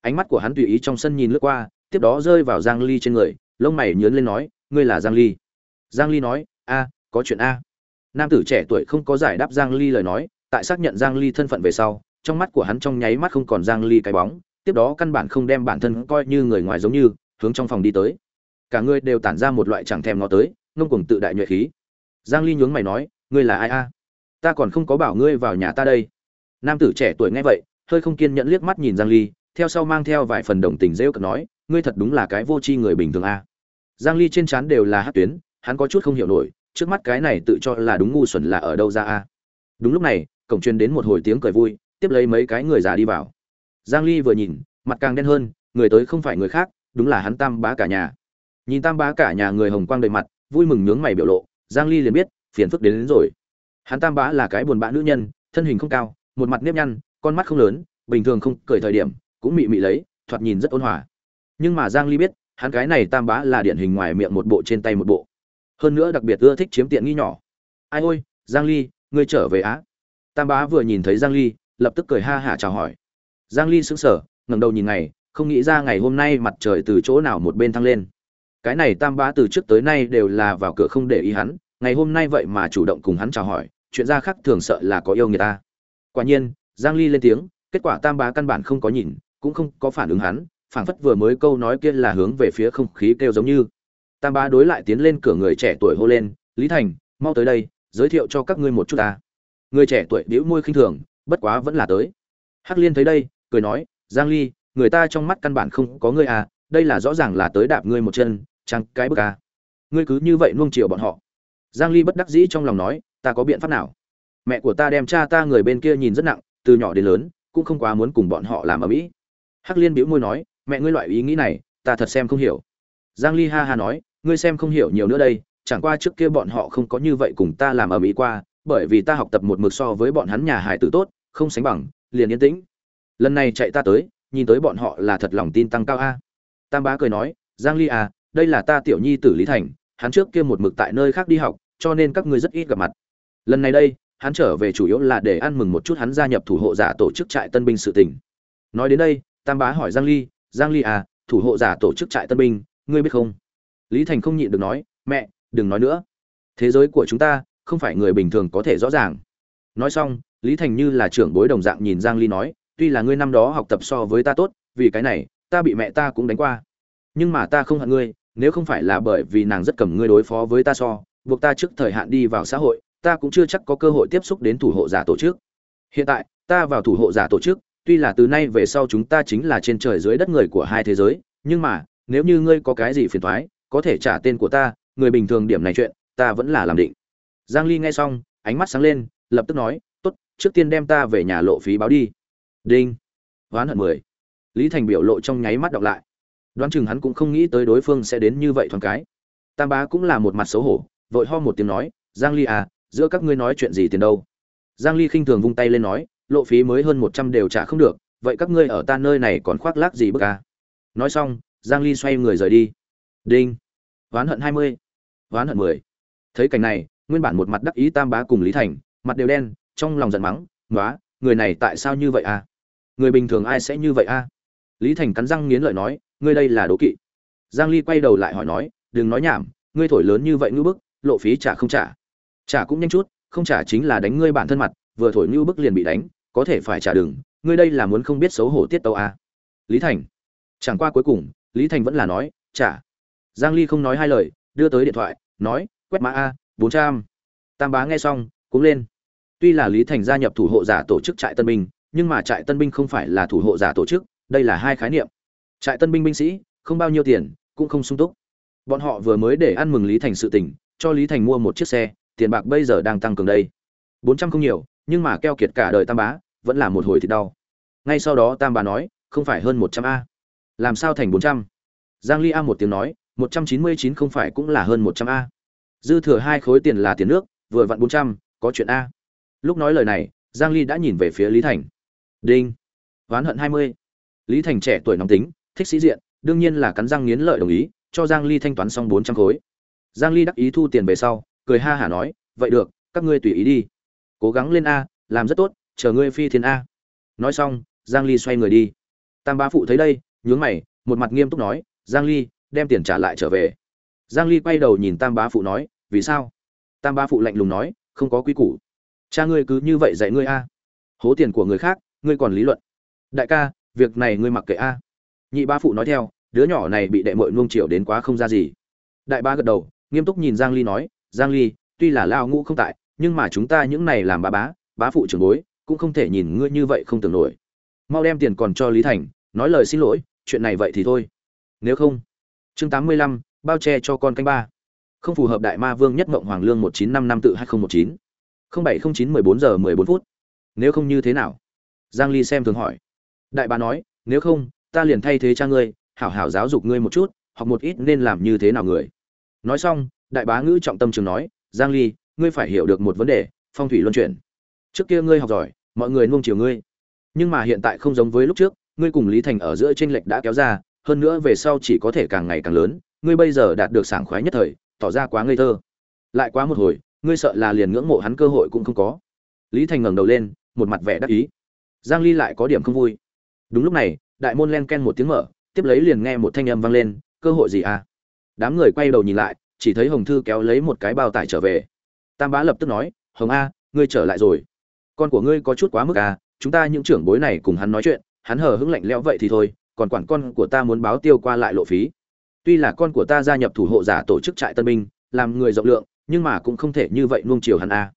Ánh mắt của hắn tùy ý trong sân nhìn lướt qua, tiếp đó rơi vào giang ly trên người, lông mày nhướng lên nói, ngươi là giang ly? Giang ly nói, a có chuyện a. Nam tử trẻ tuổi không có giải đáp giang ly lời nói, tại xác nhận giang ly thân phận về sau, trong mắt của hắn trong nháy mắt không còn giang ly cái bóng, tiếp đó căn bản không đem bản thân coi như người ngoài giống như, hướng trong phòng đi tới. Cả người đều tản ra một loại chẳng thèm ngó tới, ngông cuồng tự đại nhuệ khí. Giang ly nhướng mày nói, ngươi là ai a? Ta còn không có bảo ngươi vào nhà ta đây. Nam tử trẻ tuổi nghe vậy, hơi không kiên nhẫn liếc mắt nhìn giang ly, theo sau mang theo vài phần đồng tình rêu cợt nói, ngươi thật đúng là cái vô tri người bình thường a. Giang ly trên trán đều là hát tuyến, hắn có chút không hiểu nổi trước mắt cái này tự cho là đúng ngu xuẩn là ở đâu ra a? Đúng lúc này cổng truyền đến một hồi tiếng cười vui tiếp lấy mấy cái người già đi vào. Giang ly vừa nhìn mặt càng đen hơn người tới không phải người khác đúng là hắn tam bá cả nhà. Nhìn tam bá cả nhà người hồng quang đầy mặt vui mừng nhướng mày biểu lộ giang ly liền biết phiền phức đến, đến rồi. Hắn tam bá là cái buồn bã nữ nhân thân hình không cao một mặt nếp nhăn con mắt không lớn bình thường không cười thời điểm cũng mị mị lấy thoạt nhìn rất ôn hòa. Nhưng mà giang ly biết hắn cái này tam bá là điển hình ngoài miệng một bộ trên tay một bộ hơn nữa đặc biệt ưa thích chiếm tiện nghi nhỏ. Ai ôi, giang ly, ngươi trở về á. Tam bá vừa nhìn thấy giang ly, lập tức cười ha hả chào hỏi. Giang ly sững sờ, ngẩng đầu nhìn ngày, không nghĩ ra ngày hôm nay mặt trời từ chỗ nào một bên thăng lên. Cái này tam bá từ trước tới nay đều là vào cửa không để ý hắn, ngày hôm nay vậy mà chủ động cùng hắn chào hỏi, chuyện ra khác thường sợ là có yêu người ta. Quả nhiên, giang ly lên tiếng, kết quả tam bá căn bản không có nhìn, cũng không có phản ứng hắn, phảng phất vừa mới câu nói kia là hướng về phía không khí kêu giống như tam bá đối lại tiến lên cửa người trẻ tuổi hô lên, lý thành, mau tới đây, giới thiệu cho các ngươi một chút ta. Người trẻ tuổi bĩu môi khinh thường, bất quá vẫn là tới. Hắc liên thấy đây, cười nói, giang ly, người ta trong mắt căn bản không có ngươi à đây là rõ ràng là tới đạp ngươi một chân, chẳng cái bức à. Ngươi cứ như vậy nuông chiều bọn họ. Giang ly bất đắc dĩ trong lòng nói, ta có biện pháp nào? Mẹ của ta đem cha ta người bên kia nhìn rất nặng, từ nhỏ đến lớn, cũng không quá muốn cùng bọn họ làm ở mỹ. Hắc liên bĩu môi nói, mẹ ngươi loại ý nghĩ này, ta thật xem không hiểu. Giang ly ha ha nói ngươi xem không hiểu nhiều nữa đây, chẳng qua trước kia bọn họ không có như vậy cùng ta làm ở mỹ qua, bởi vì ta học tập một mực so với bọn hắn nhà hải tử tốt, không sánh bằng, liền yên tĩnh. Lần này chạy ta tới, nhìn tới bọn họ là thật lòng tin tăng cao a. Tam bá cười nói, giang ly à đây là ta tiểu nhi tử lý thành, hắn trước kia một mực tại nơi khác đi học, cho nên các ngươi rất ít gặp mặt. Lần này đây, hắn trở về chủ yếu là để ăn mừng một chút hắn gia nhập thủ hộ giả tổ chức trại tân binh sự tình. Nói đến đây, tam bá hỏi giang ly giang ly à thủ hộ giả tổ chức trại tân binh, ngươi biết không? Lý thành không nhịn được nói, mẹ, đừng nói nữa. Thế giới của chúng ta không phải người bình thường có thể rõ ràng. Nói xong, lý thành như là trưởng bối đồng dạng nhìn giang ly nói, tuy là ngươi năm đó học tập so với ta tốt, vì cái này, ta bị mẹ ta cũng đánh qua. Nhưng mà ta không hận ngươi, nếu không phải là bởi vì nàng rất cầm ngươi đối phó với ta so, buộc ta trước thời hạn đi vào xã hội, ta cũng chưa chắc có cơ hội tiếp xúc đến thủ hộ giả tổ chức. Hiện tại, ta vào thủ hộ giả tổ chức, tuy là từ nay về sau chúng ta chính là trên trời dưới đất người của hai thế giới, nhưng mà, nếu như ngươi có cái gì phiền thoái có thể trả tên của ta, người bình thường điểm này chuyện, ta vẫn là làm định. Giang ly nghe xong, ánh mắt sáng lên, lập tức nói, tốt, trước tiên đem ta về nhà lộ phí báo đi. Đinh. Ván hận mười. Lý thành biểu lộ trong nháy mắt đọc lại. Đoán chừng hắn cũng không nghĩ tới đối phương sẽ đến như vậy thoáng cái. Tam bá cũng là một mặt xấu hổ, vội ho một tiếng nói, giang ly à giữa các ngươi nói chuyện gì tiền đâu? Giang ly khinh thường vung tay lên nói, lộ phí mới hơn 100 đều trả không được, vậy các ngươi ở ta nơi này còn khoác lác gì bức à? Nói xong, giang ly xoay người rời đi đinh. Ván hận 20. ván hận 10. thấy cảnh này, nguyên bản một mặt đắc ý tam bá cùng lý thành, mặt đều đen, trong lòng giận mắng nói người này tại sao như vậy à? Người bình thường ai sẽ như vậy à? Lý thành cắn răng nghiến lợi nói, ngươi đây là đố kỵ. Giang ly quay đầu lại hỏi nói, đừng nói nhảm, ngươi thổi lớn như vậy ngư bức, lộ phí trả không trả. Trả cũng nhanh chút, không trả chính là đánh ngươi bản thân mặt, vừa thổi ngư bức liền bị đánh, có thể phải trả đừng, ngươi đây là muốn không biết xấu hổ tiết tâu à. lý thành. Chẳng qua cuối cùng, lý thành vẫn là nói, trả giang ly không nói hai lời, đưa tới điện thoại, nói, quét mã a 400. tam bá nghe xong, cũng lên. Tuy là lý thành gia nhập thủ hộ giả tổ chức trại tân binh, nhưng mà trại tân binh không phải là thủ hộ giả tổ chức, đây là hai khái niệm. Trại tân binh binh sĩ, không bao nhiêu tiền, cũng không sung túc. Bọn họ vừa mới để ăn mừng lý thành sự tình, cho lý thành mua một chiếc xe, tiền bạc bây giờ đang tăng cường đây. Bốn trăm không nhiều, nhưng mà keo kiệt cả đời tam bá, vẫn là một hồi thì đau. Ngay sau đó tam bá nói, không phải hơn một trăm a. Làm sao thành bốn trăm? Giang ly a một tiếng nói một trăm chín mươi chín không phải cũng là hơn một trăm a. Dư thừa hai khối tiền là tiền nước, vừa vặn bốn trăm, có chuyện a. Lúc nói lời này, giang ly đã nhìn về phía lý thành. Đinh. Oán hận hai mươi. Lý thành trẻ tuổi nóng tính, thích sĩ diện, đương nhiên là cắn răng nghiến lợi đồng ý, cho giang ly thanh toán xong bốn trăm khối. Giang ly đắc ý thu tiền về sau, cười ha hả nói, vậy được, các ngươi tùy ý đi. Cố gắng lên a, làm rất tốt, chờ ngươi phi thiên a. Nói xong, giang ly xoay người đi. Tam bá phụ thấy đây, nhướng mày, một mặt nghiêm túc nói, giang ly đem tiền trả lại trở về. Giang ly quay đầu nhìn tam bá phụ nói, vì sao? Tam bá phụ lạnh lùng nói, không có quy củ. Cha ngươi cứ như vậy dạy ngươi a. Hố tiền của người khác, ngươi còn lý luận. Đại ca, việc này ngươi mặc kệ a. Nhị Bá phụ nói theo, đứa nhỏ này bị đệ mội nuông chiều đến quá không ra gì. Đại ba gật đầu, nghiêm túc nhìn giang ly nói, giang ly, tuy là lao ngũ không tại, nhưng mà chúng ta những này làm bá bá bá phụ trưởng bối, cũng không thể nhìn ngươi như vậy không tưởng nổi. Mau đem tiền còn cho lý thành, nói lời xin lỗi, chuyện này vậy thì thôi. Nếu không chương 85, bao che cho con canh ba. Không phù hợp đại ma vương nhất mộng hoàng lương 195 năm tự 2019 0709 14 giờ 14 phút. Nếu không như thế nào? Giang ly xem thường hỏi. Đại bá nói nếu không ta liền thay thế cha ngươi hảo hảo giáo dục ngươi một chút học một ít nên làm như thế nào người. Nói xong đại bá ngữ trọng tâm trường nói giang ly ngươi phải hiểu được một vấn đề phong thủy luân chuyển. Trước kia ngươi học giỏi mọi người nuông chiều ngươi. Nhưng mà hiện tại không giống với lúc trước ngươi cùng lý thành ở giữa tranh lệch đã kéo ra hơn nữa về sau chỉ có thể càng ngày càng lớn, ngươi bây giờ đạt được sảng khoái nhất thời, tỏ ra quá ngây thơ. Lại quá một hồi, ngươi sợ là liền ngưỡng mộ hắn cơ hội cũng không có. Lý thành ngẩng đầu lên, một mặt vẻ đắc ý. Giang ly lại có điểm không vui. Đúng lúc này, đại môn len ken một tiếng mở, tiếp lấy liền nghe một thanh âm vang lên, cơ hội gì à? Đám người quay đầu nhìn lại, chỉ thấy hồng thư kéo lấy một cái bao tải trở về. Tam bá lập tức nói, hồng a, ngươi trở lại rồi. Con của ngươi có chút quá mức à chúng ta những trưởng bối này cùng hắn nói chuyện, hắn hờ hững lạnh lẽo vậy thì thôi còn quản con của ta muốn báo tiêu qua lại lộ phí. Tuy là con của ta gia nhập thủ hộ giả tổ chức trại tân binh, làm người rộng lượng, nhưng mà cũng không thể như vậy nuông chiều hắn a.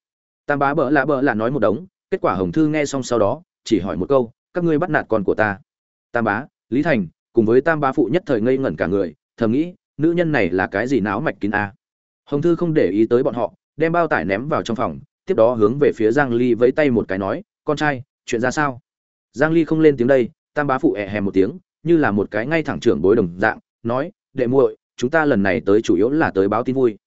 Tam bá bỡ lạ bỡ là nói một đống, kết quả hồng thư nghe xong sau đó, chỉ hỏi một câu, các ngươi bắt nạt con của ta? Tam bá, lý thành, cùng với tam bá phụ nhất thời ngây ngẩn cả người, thầm nghĩ, nữ nhân này là cái gì náo mạch kín a? Hồng thư không để ý tới bọn họ, đem bao tải ném vào trong phòng, tiếp đó hướng về phía giang ly vẫy tay một cái nói, con trai, chuyện ra sao? Giang ly không lên tiếng đây, tam bá phụ ẹ hè một tiếng như là một cái ngay thẳng trưởng bối đồng dạng, nói, đệ muội, chúng ta lần này tới chủ yếu là tới báo tin vui.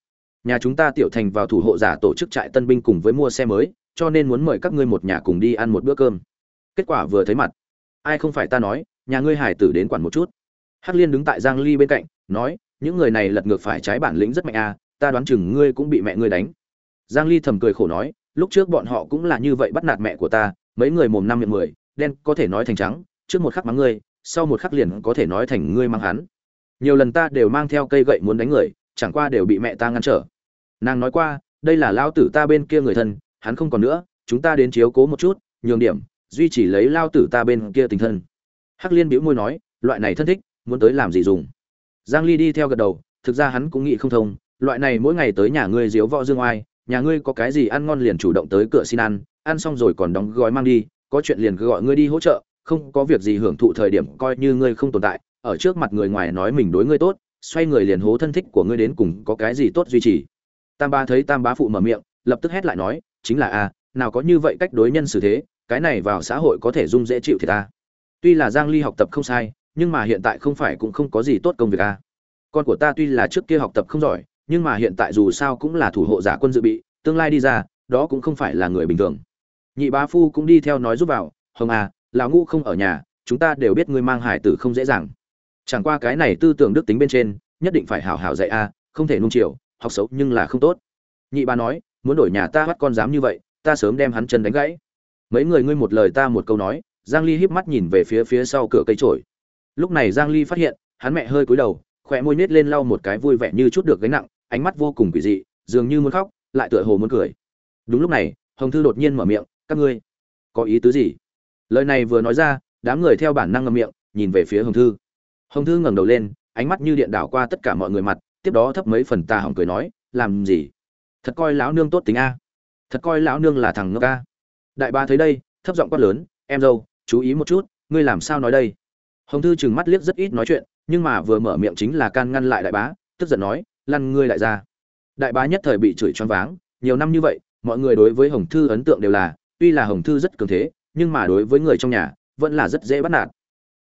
Nhà chúng ta tiểu thành vào thủ hộ giả tổ chức trại tân binh cùng với mua xe mới, cho nên muốn mời các ngươi một nhà cùng đi ăn một bữa cơm. Kết quả vừa thấy mặt, ai không phải ta nói, nhà ngươi hải tử đến quản một chút. Hắc liên đứng tại giang ly bên cạnh, nói, những người này lật ngược phải trái bản lĩnh rất mạnh à ta đoán chừng ngươi cũng bị mẹ ngươi đánh. Giang ly thầm cười khổ nói, lúc trước bọn họ cũng là như vậy bắt nạt mẹ của ta, mấy người mồm năm miệng mười, đen có thể nói thành trắng, trước một khắc mắng ngươi sau một khắc liền có thể nói thành ngươi mang hắn. Nhiều lần ta đều mang theo cây gậy muốn đánh người, chẳng qua đều bị mẹ ta ngăn trở. Nàng nói qua, đây là lao tử ta bên kia người thân, hắn không còn nữa, chúng ta đến chiếu cố một chút, nhường điểm, duy chỉ lấy lao tử ta bên kia tình thân. Hắc liên bĩu môi nói, loại này thân thích, muốn tới làm gì dùng? Giang ly đi theo gật đầu, thực ra hắn cũng nghĩ không thông, loại này mỗi ngày tới nhà ngươi diếu võ dương oai, nhà ngươi có cái gì ăn ngon liền chủ động tới cửa xin ăn ăn xong rồi còn đóng gói mang đi, có chuyện liền cứ gọi ngươi đi hỗ trợ không có việc gì hưởng thụ thời điểm coi như ngươi không tồn tại, ở trước mặt người ngoài nói mình đối ngươi tốt, xoay người liền hố thân thích của ngươi đến cùng có cái gì tốt duy trì. Tam ba thấy tam bá phụ mở miệng, lập tức hét lại nói, chính là a nào có như vậy cách đối nhân xử thế, cái này vào xã hội có thể dung dễ chịu thì ta. Tuy là giang ly học tập không sai, nhưng mà hiện tại không phải cũng không có gì tốt công việc a con của ta tuy là trước kia học tập không giỏi, nhưng mà hiện tại dù sao cũng là thủ hộ giả quân dự bị, tương lai đi ra, đó cũng không phải là người bình thường. Nhị bá phu cũng đi theo nói giúp vào, hồng à lão ngũ không ở nhà, chúng ta đều biết ngươi mang hải tử không dễ dàng. Chẳng qua cái này tư tưởng đức tính bên trên, nhất định phải hảo hảo dạy a, không thể nung chiều, học xấu nhưng là không tốt. Nhị ba nói, muốn đổi nhà ta bắt con dám như vậy, ta sớm đem hắn chân đánh gãy. Mấy người ngươi một lời ta một câu nói, giang ly híp mắt nhìn về phía phía sau cửa cây trổi lúc này giang ly phát hiện, hắn mẹ hơi cúi đầu khỏe môi nết lên lau một cái vui vẻ như chút được gánh nặng, ánh mắt vô cùng quỷ dị, dường như muốn khóc, lại tựa hồ muốn cười. Đúng lúc này, hồng thư đột nhiên mở miệng, các ngươi, có ý tứ gì? Lời này vừa nói ra, đám người theo bản năng ngậm miệng, nhìn về phía hồng thư. Hồng thư ngẩng đầu lên, ánh mắt như điện đảo qua tất cả mọi người mặt, tiếp đó thấp mấy phần tà hỏng cười nói, làm gì? Thật coi lão nương tốt tính a. Thật coi lão nương là thằng ngốc a. Đại ba thấy đây, thấp giọng quát lớn, em dâu, chú ý một chút, ngươi làm sao nói đây? Hồng thư chừng mắt liếc rất ít nói chuyện, nhưng mà vừa mở miệng chính là can ngăn lại đại bá, tức giận nói, lăn ngươi lại ra. Đại bá nhất thời bị chửi choáng váng, nhiều năm như vậy, mọi người đối với hồng thư ấn tượng đều là, tuy là hồng thư rất cường thế nhưng mà đối với người trong nhà, vẫn là rất dễ bắt nạt.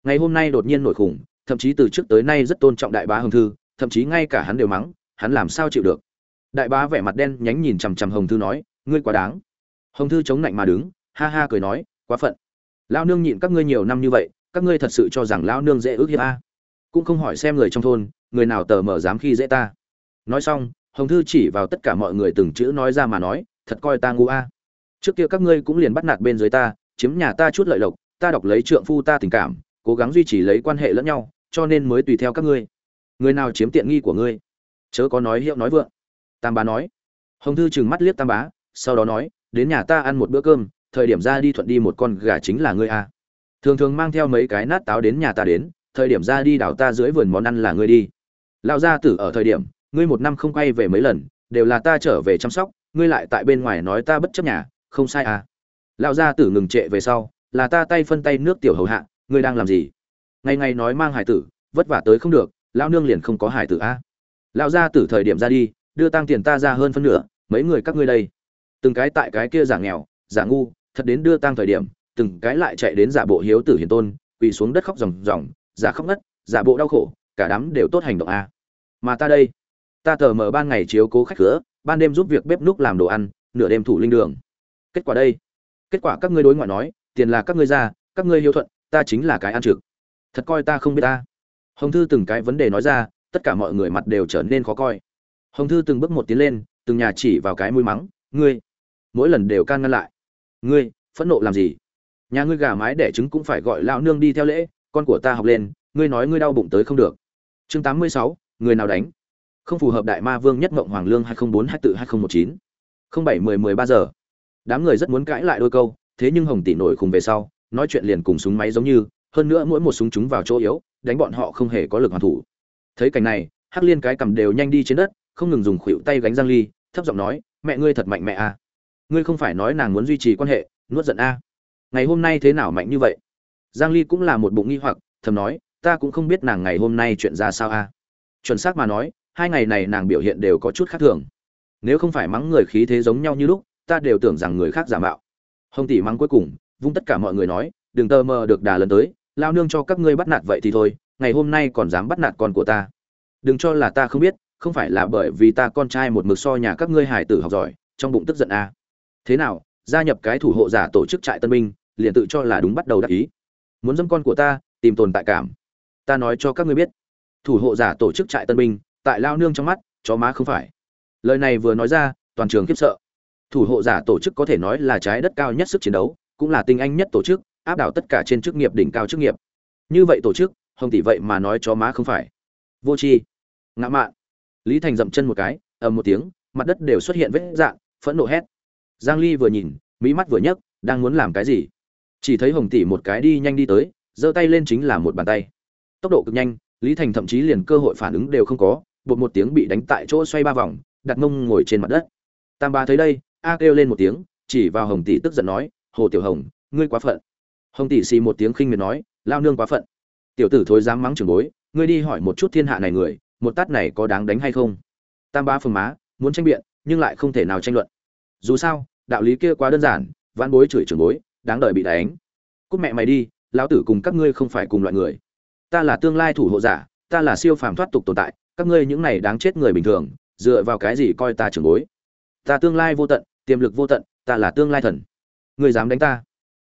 Ngày hôm nay đột nhiên nổi khủng, thậm chí từ trước tới nay rất tôn trọng đại bá hồng thư, thậm chí ngay cả hắn đều mắng, hắn làm sao chịu được? Đại bá vẻ mặt đen nhánh nhìn chằm chằm hồng thư nói, ngươi quá đáng. Hồng thư chống lạnh mà đứng, ha ha cười nói, quá phận. Lao nương nhịn các ngươi nhiều năm như vậy, các ngươi thật sự cho rằng lao nương dễ ước hiếp a? Cũng không hỏi xem người trong thôn, người nào tờ mở dám khi dễ ta. Nói xong, hồng thư chỉ vào tất cả mọi người từng chữ nói ra mà nói, thật coi ta ngu a. Trước kia các ngươi cũng liền bắt nạt bên dưới ta chiếm nhà ta chút lợi lộc, ta đọc lấy trượng phu ta tình cảm, cố gắng duy trì lấy quan hệ lẫn nhau, cho nên mới tùy theo các ngươi. Người nào chiếm tiện nghi của ngươi? Chớ có nói hiệu nói vượng. Tam bá nói. Hồng thư chừng mắt liếc tam bá, sau đó nói, đến nhà ta ăn một bữa cơm, thời điểm ra đi thuận đi một con gà chính là ngươi a thường thường mang theo mấy cái nát táo đến nhà ta đến, thời điểm ra đi đảo ta dưới vườn món ăn là ngươi đi. Lão gia tử ở thời điểm, ngươi một năm không quay về mấy lần, đều là ta trở về chăm sóc, ngươi lại tại bên ngoài nói ta bất chấp nhà, không sai à lão gia tử ngừng trệ về sau, là ta tay phân tay nước tiểu hầu hạ, ngươi đang làm gì? Ngày ngày nói mang hải tử, vất vả tới không được, lão nương liền không có hải tử a. À? lão gia tử thời điểm ra đi, đưa tăng tiền ta ra hơn phân nửa, mấy người các ngươi đây. Từng cái tại cái kia giả nghèo, giả ngu, thật đến đưa tăng thời điểm, từng cái lại chạy đến giả bộ hiếu tử hiền tôn, quỳ xuống đất khóc ròng ròng, giả khóc ngất, giả bộ đau khổ, cả đám đều tốt hành động a. Mà ta đây, ta tờ mở ban ngày chiếu cố khách cửa, ban đêm giúp việc bếp núc làm đồ ăn, nửa đêm thủ linh đường. Kết quả đây kết quả các ngươi đối ngoại nói, tiền là các ngươi ra, các ngươi hiếu thuận, ta chính là cái ăn trực. Thật coi ta không biết ta. Hồng thư từng cái vấn đề nói ra, tất cả mọi người mặt đều trở nên khó coi. Hồng thư từng bước một tiến lên, từng nhà chỉ vào cái mũi mắng, ngươi, mỗi lần đều can ngăn lại. Ngươi, phẫn nộ làm gì? Nhà ngươi gà mái đẻ trứng cũng phải gọi lão nương đi theo lễ, con của ta học lên, ngươi nói ngươi đau bụng tới không được. Chương tám mươi sáu, người nào đánh? Không phù hợp đại ma vương nhất mộng hoàng lương hai nghìn bốn hai tự hai nghìn một chín. Không bảy mười mười ba giờ đám người rất muốn cãi lại đôi câu, thế nhưng hồng tỷ nổi khùng về sau, nói chuyện liền cùng súng máy giống như, hơn nữa mỗi một súng chúng vào chỗ yếu, đánh bọn họ không hề có lực hoàn thủ. Thấy cảnh này, hắc liên cái cầm đều nhanh đi trên đất, không ngừng dùng khuỷu tay gánh giang ly, thấp giọng nói, mẹ ngươi thật mạnh mẹ a à? ngươi không phải nói nàng muốn duy trì quan hệ, nuốt giận a ngày hôm nay thế nào mạnh như vậy? Giang ly cũng là một bụng nghi hoặc, thầm nói, ta cũng không biết nàng ngày hôm nay chuyện ra sao a chuẩn xác mà nói, hai ngày này nàng biểu hiện đều có chút khác thường. Nếu không phải mắng người khí thế giống nhau như lúc ta đều tưởng rằng người khác giả mạo. Hồng tỷ mắng cuối cùng, vung tất cả mọi người nói, đừng tơ mơ được đà lần tới, lao nương cho các ngươi bắt nạt vậy thì thôi, ngày hôm nay còn dám bắt nạt con của ta. Đừng cho là ta không biết, không phải là bởi vì ta con trai một mực so nhà các ngươi hải tử học giỏi, trong bụng tức giận à. thế nào, gia nhập cái thủ hộ giả tổ chức trại tân binh, liền tự cho là đúng bắt đầu đắc ý. Muốn dâm con của ta, tìm tồn tại cảm. Ta nói cho các ngươi biết, thủ hộ giả tổ chức trại tân binh, tại lao nương trong mắt, chó má không phải. Lời này vừa nói ra, toàn trường khiếp sợ thủ hộ giả tổ chức có thể nói là trái đất cao nhất sức chiến đấu, cũng là tinh anh nhất tổ chức, áp đảo tất cả trên chức nghiệp đỉnh cao chức nghiệp. Như vậy tổ chức, hồng tỷ vậy mà nói chó má không phải. Vô tri. Ngã mạn. Lý thành dậm chân một cái, ầm một tiếng, mặt đất đều xuất hiện vết dạn phẫn nộ hét. Giang ly vừa nhìn, mỹ mắt vừa nhấc, đang muốn làm cái gì? Chỉ thấy hồng tỷ một cái đi nhanh đi tới, giơ tay lên chính là một bàn tay. Tốc độ cực nhanh, lý thành thậm chí liền cơ hội phản ứng đều không có, bột một tiếng bị đánh tại chỗ xoay ba vòng, đặt mông ngồi trên mặt đất. Tam ba thấy đây a kêu lên một tiếng, chỉ vào hồng tỷ tức giận nói, hồ tiểu hồng, ngươi quá phận. Hồng tỷ xì một tiếng khinh miệt nói, lao nương quá phận. Tiểu tử thối dám mắng trưởng bối, ngươi đi hỏi một chút thiên hạ này người, một tát này có đáng đánh hay không? Tam ba phương má, muốn tranh biện, nhưng lại không thể nào tranh luận. Dù sao, đạo lý kia quá đơn giản, vãn bối chửi trưởng bối, đáng đợi bị đánh. Cút mẹ mày đi, lão tử cùng các ngươi không phải cùng loại người. Ta là tương lai thủ hộ giả, ta là siêu phàm thoát tục tồn tại, các ngươi những này đáng chết người bình thường, dựa vào cái gì coi ta trưởng bối? Ta tương lai vô tận tiềm lực vô tận, ta là tương lai thần. Người dám đánh ta?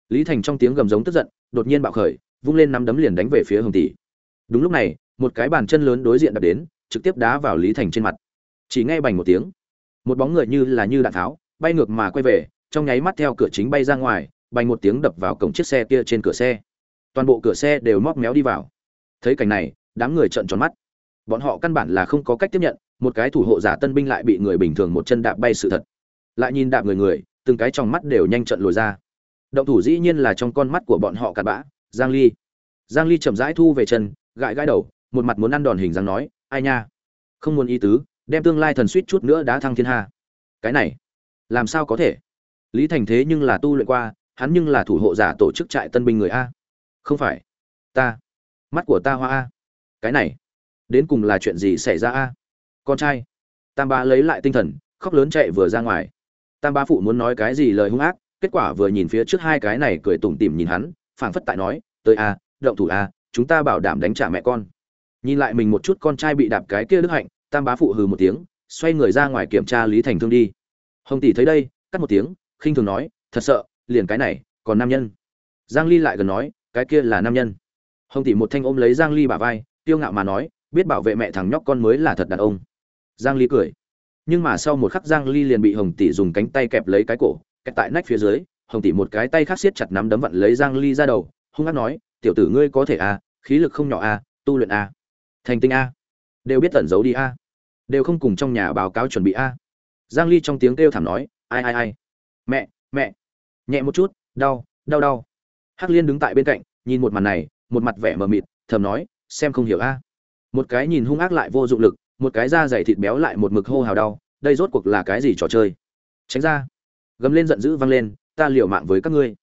Lý thành trong tiếng gầm giống tức giận, đột nhiên bạo khởi, vung lên nắm đấm liền đánh về phía hồng tỷ. Đúng lúc này, một cái bàn chân lớn đối diện đập đến, trực tiếp đá vào lý thành trên mặt. Chỉ nghe bành một tiếng, một bóng người như là như đạn tháo, bay ngược mà quay về, trong nháy mắt theo cửa chính bay ra ngoài, bành một tiếng đập vào cổng chiếc xe kia trên cửa xe. Toàn bộ cửa xe đều móc méo đi vào. Thấy cảnh này, đám người trợn tròn mắt. Bọn họ căn bản là không có cách tiếp nhận, một cái thủ hộ giả tân binh lại bị người bình thường một chân đạp bay sự thật lại nhìn đạp người người, từng cái trong mắt đều nhanh trận lồi ra. Động thủ dĩ nhiên là trong con mắt của bọn họ cặn bã, giang ly. Giang ly chậm rãi thu về chân, gãi gãi đầu, một mặt muốn ăn đòn hình dáng nói, ai nha, không muốn ý tứ, đem tương lai thần suýt chút nữa đã thăng thiên hà. cái này, làm sao có thể? Lý thành thế nhưng là tu luyện qua, hắn nhưng là thủ hộ giả tổ chức trại tân binh người a. Không phải, ta, mắt của ta hoa a. Cái này, đến cùng là chuyện gì xảy ra a? Con trai, tam ba lấy lại tinh thần, khóc lớn chạy vừa ra ngoài tam ba phụ muốn nói cái gì lời hung ác, kết quả vừa nhìn phía trước hai cái này cười tủm tỉm nhìn hắn, phảng phất tại nói, tới a, động thủ a, chúng ta bảo đảm đánh trả mẹ con. Nhìn lại mình một chút con trai bị đạp cái kia đức hạnh, tam bá phụ hừ một tiếng, xoay người ra ngoài kiểm tra lý thành thương đi. Hồng tỷ thấy đây, cắt một tiếng, khinh thường nói, thật sợ, liền cái này, còn nam nhân. Giang ly lại gần nói, cái kia là nam nhân. Hồng tỷ một thanh ôm lấy giang ly bả vai tiêu ngạo mà nói, biết bảo vệ mẹ thằng nhóc con mới là thật đàn ông. Giang ly cười nhưng mà sau một khắc giang ly liền bị hồng tỷ dùng cánh tay kẹp lấy cái cổ, kẹp tại nách phía dưới, hồng tỷ một cái tay khác siết chặt nắm đấm vặn lấy giang ly ra đầu, hung hăng nói, tiểu tử ngươi có thể à khí lực không nhỏ à tu luyện à thành tinh a đều biết tẩn giấu đi a đều không cùng trong nhà báo cáo chuẩn bị a giang ly trong tiếng kêu thảm nói, ai ai ai, mẹ mẹ, nhẹ một chút, đau đau đau. Hắc liên đứng tại bên cạnh, nhìn một màn này, một mặt vẻ mờ mịt, thầm nói, xem không hiểu a một cái nhìn hung ác lại vô dụng lực một cái da dày thịt béo lại một mực hô hào đau, đây rốt cuộc là cái gì trò chơi? Tránh ra. Gầm lên giận dữ vang lên, ta liều mạng với các ngươi.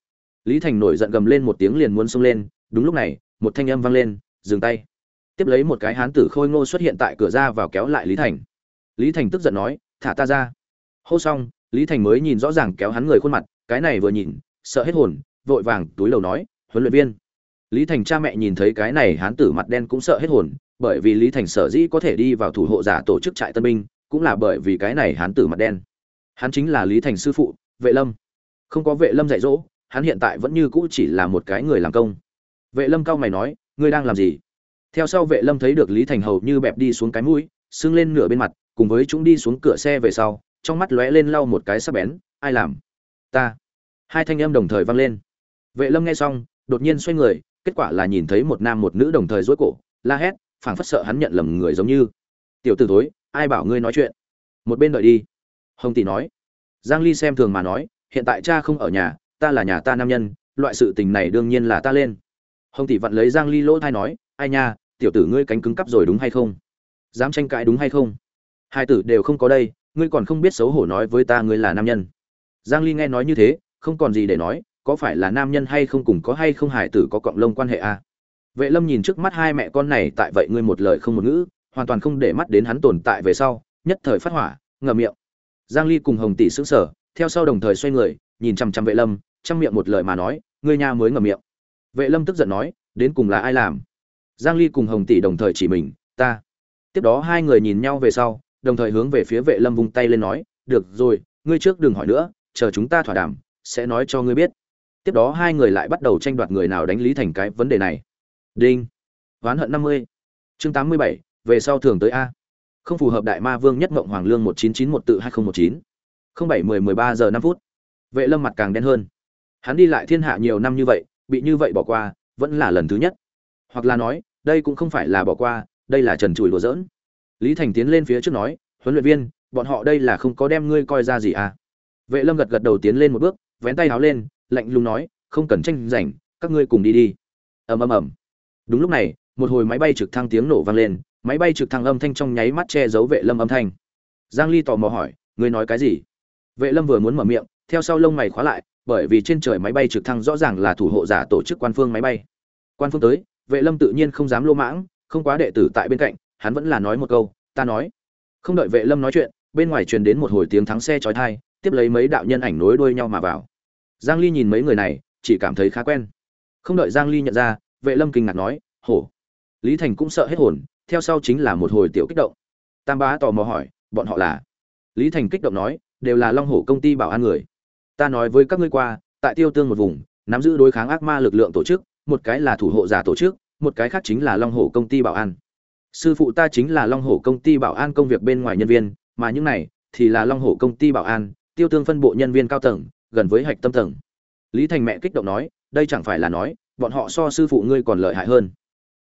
Lý thành nổi giận gầm lên một tiếng liền muốn xông lên, đúng lúc này, một thanh âm vang lên, dừng tay. Tiếp lấy một cái hán tử khôi ngô xuất hiện tại cửa ra vào kéo lại lý thành. Lý thành tức giận nói, thả ta ra. Hô xong, lý thành mới nhìn rõ ràng kéo hắn người khuôn mặt, cái này vừa nhìn, sợ hết hồn, vội vàng túi lầu nói, huấn luyện viên lý thành cha mẹ nhìn thấy cái này hán tử mặt đen cũng sợ hết hồn, bởi vì lý thành sở dĩ có thể đi vào thủ hộ giả tổ chức trại tân binh, cũng là bởi vì cái này hán tử mặt đen. Hắn chính là lý thành sư phụ, vệ lâm. Không có vệ lâm dạy dỗ, hắn hiện tại vẫn như cũ chỉ là một cái người làm công. Vệ lâm cao mày nói, ngươi đang làm gì? Theo sau vệ lâm thấy được lý thành hầu như bẹp đi xuống cái mũi, sưng lên nửa bên mặt, cùng với chúng đi xuống cửa xe về sau, trong mắt lóe lên lau một cái sắc bén, ai làm? Ta. Hai thanh âm đồng thời vang lên. Vệ lâm nghe xong, đột nhiên xoay người kết quả là nhìn thấy một nam một nữ đồng thời rối cổ, la hét, phảng phất sợ hắn nhận lầm người giống như. Tiểu t ử tối ai bảo ngươi nói chuyện? Một bên đợi đi. Hồng tỷ nói. Giang ly xem thường mà nói, hiện tại cha không ở nhà, ta là nhà ta nam nhân, loại sự tình này đương nhiên là ta lên. Hồng tỷ vặn lấy giang ly lỗ thai nói, ai nha, tiểu tử ngươi cánh cứng cắp rồi đúng hay không? Dám tranh cãi đúng hay không? Hai tử đều không có đây, ngươi còn không biết xấu hổ nói với ta ngươi là nam nhân. Giang ly nghe nói như thế, không còn gì để nói có phải là nam nhân hay không cùng có hay không hải tử có cộng lông quan hệ à? vệ lâm nhìn trước mắt hai mẹ con này, tại vậy ngươi một lời không một ngữ, hoàn toàn không để mắt đến hắn tồn tại về sau, nhất thời phát hỏa, ngậm miệng. Giang ly cùng hồng tỷ sững sờ, theo sau đồng thời xoay người, nhìn chăm chăm vệ lâm trong miệng một lời mà nói, ngươi nha mới ngậm miệng. Vệ lâm tức giận nói, đến cùng là ai làm? Giang ly cùng hồng tỷ đồng thời chỉ mình, ta. Tiếp đó hai người nhìn nhau về sau, đồng thời hướng về phía vệ lâm vung tay lên nói, được rồi, ngươi trước đừng hỏi nữa, chờ chúng ta thỏa đàm, sẽ nói cho ngươi biết tiếp đó hai người lại bắt đầu tranh đoạt người nào đánh lý thành cái vấn đề này. Đinh. Oán hận 50. chương 87, về sau thường tới a. Không phù hợp đại ma vương nhất mộng hoàng lương 1991 tự 2019. 07 10 13 giờ năm phút. Vệ lâm mặt càng đen hơn. Hắn đi lại thiên hạ nhiều năm như vậy bị như vậy bỏ qua vẫn là lần thứ nhất. Hoặc là nói đây cũng không phải là bỏ qua đây là trần trụi đùa dỡn lý thành tiến lên phía trước nói huấn luyện viên bọn họ đây là không có đem ngươi coi ra gì à? Vệ lâm gật gật đầu tiến lên một bước vén tay háo lên lạnh lùng nói, không cần tranh giành, các ngươi cùng đi đi. Ầm ầm ầm. Đúng lúc này, một hồi máy bay trực thăng tiếng nổ vang lên, máy bay trực thăng âm thanh trong nháy mắt che giấu vệ lâm âm thanh. Giang ly tò mò hỏi, ngươi nói cái gì? Vệ lâm vừa muốn mở miệng, theo sau lông mày khóa lại, bởi vì trên trời máy bay trực thăng rõ ràng là thủ hộ giả tổ chức quan phương máy bay. Quan phương tới, vệ lâm tự nhiên không dám lô mãng, không quá đệ tử tại bên cạnh, hắn vẫn là nói một câu, ta nói. Không đợi vệ lâm nói chuyện, bên ngoài truyền đến một hồi tiếng thắng xe chói tai, tiếp lấy mấy đạo nhân ảnh nối đuôi nhau mà vào giang ly nhìn mấy người này, chỉ cảm thấy khá quen. Không đợi giang ly nhận ra, vệ lâm kinh ngạc nói, hổ. Lý thành cũng sợ hết hồn, theo sau chính là một hồi tiểu kích động. Tam bá tò mò hỏi, bọn họ là? Lý thành kích động nói, đều là long hổ công ty bảo an người. Ta nói với các ngươi qua, tại tiêu tương một vùng, nắm giữ đối kháng ác ma lực lượng tổ chức, một cái là thủ hộ giả tổ chức, một cái khác chính là long hổ công ty bảo an. Sư phụ ta chính là long hổ công ty bảo an công việc bên ngoài nhân viên, mà những này thì là long hổ công ty bảo an, tiêu tương phân bộ nhân viên cao tầng gần với hạch tâm tầng. Lý thành mẹ kích động nói, đây chẳng phải là nói, bọn họ so sư phụ ngươi còn lợi hại hơn.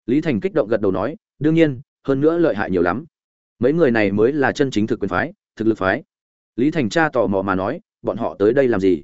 Lý thành kích động gật đầu nói, đương nhiên, hơn nữa lợi hại nhiều lắm. Mấy người này mới là chân chính thực quyền phái, thực lực phái. Lý thành cha tò mò mà nói, bọn họ tới đây làm gì?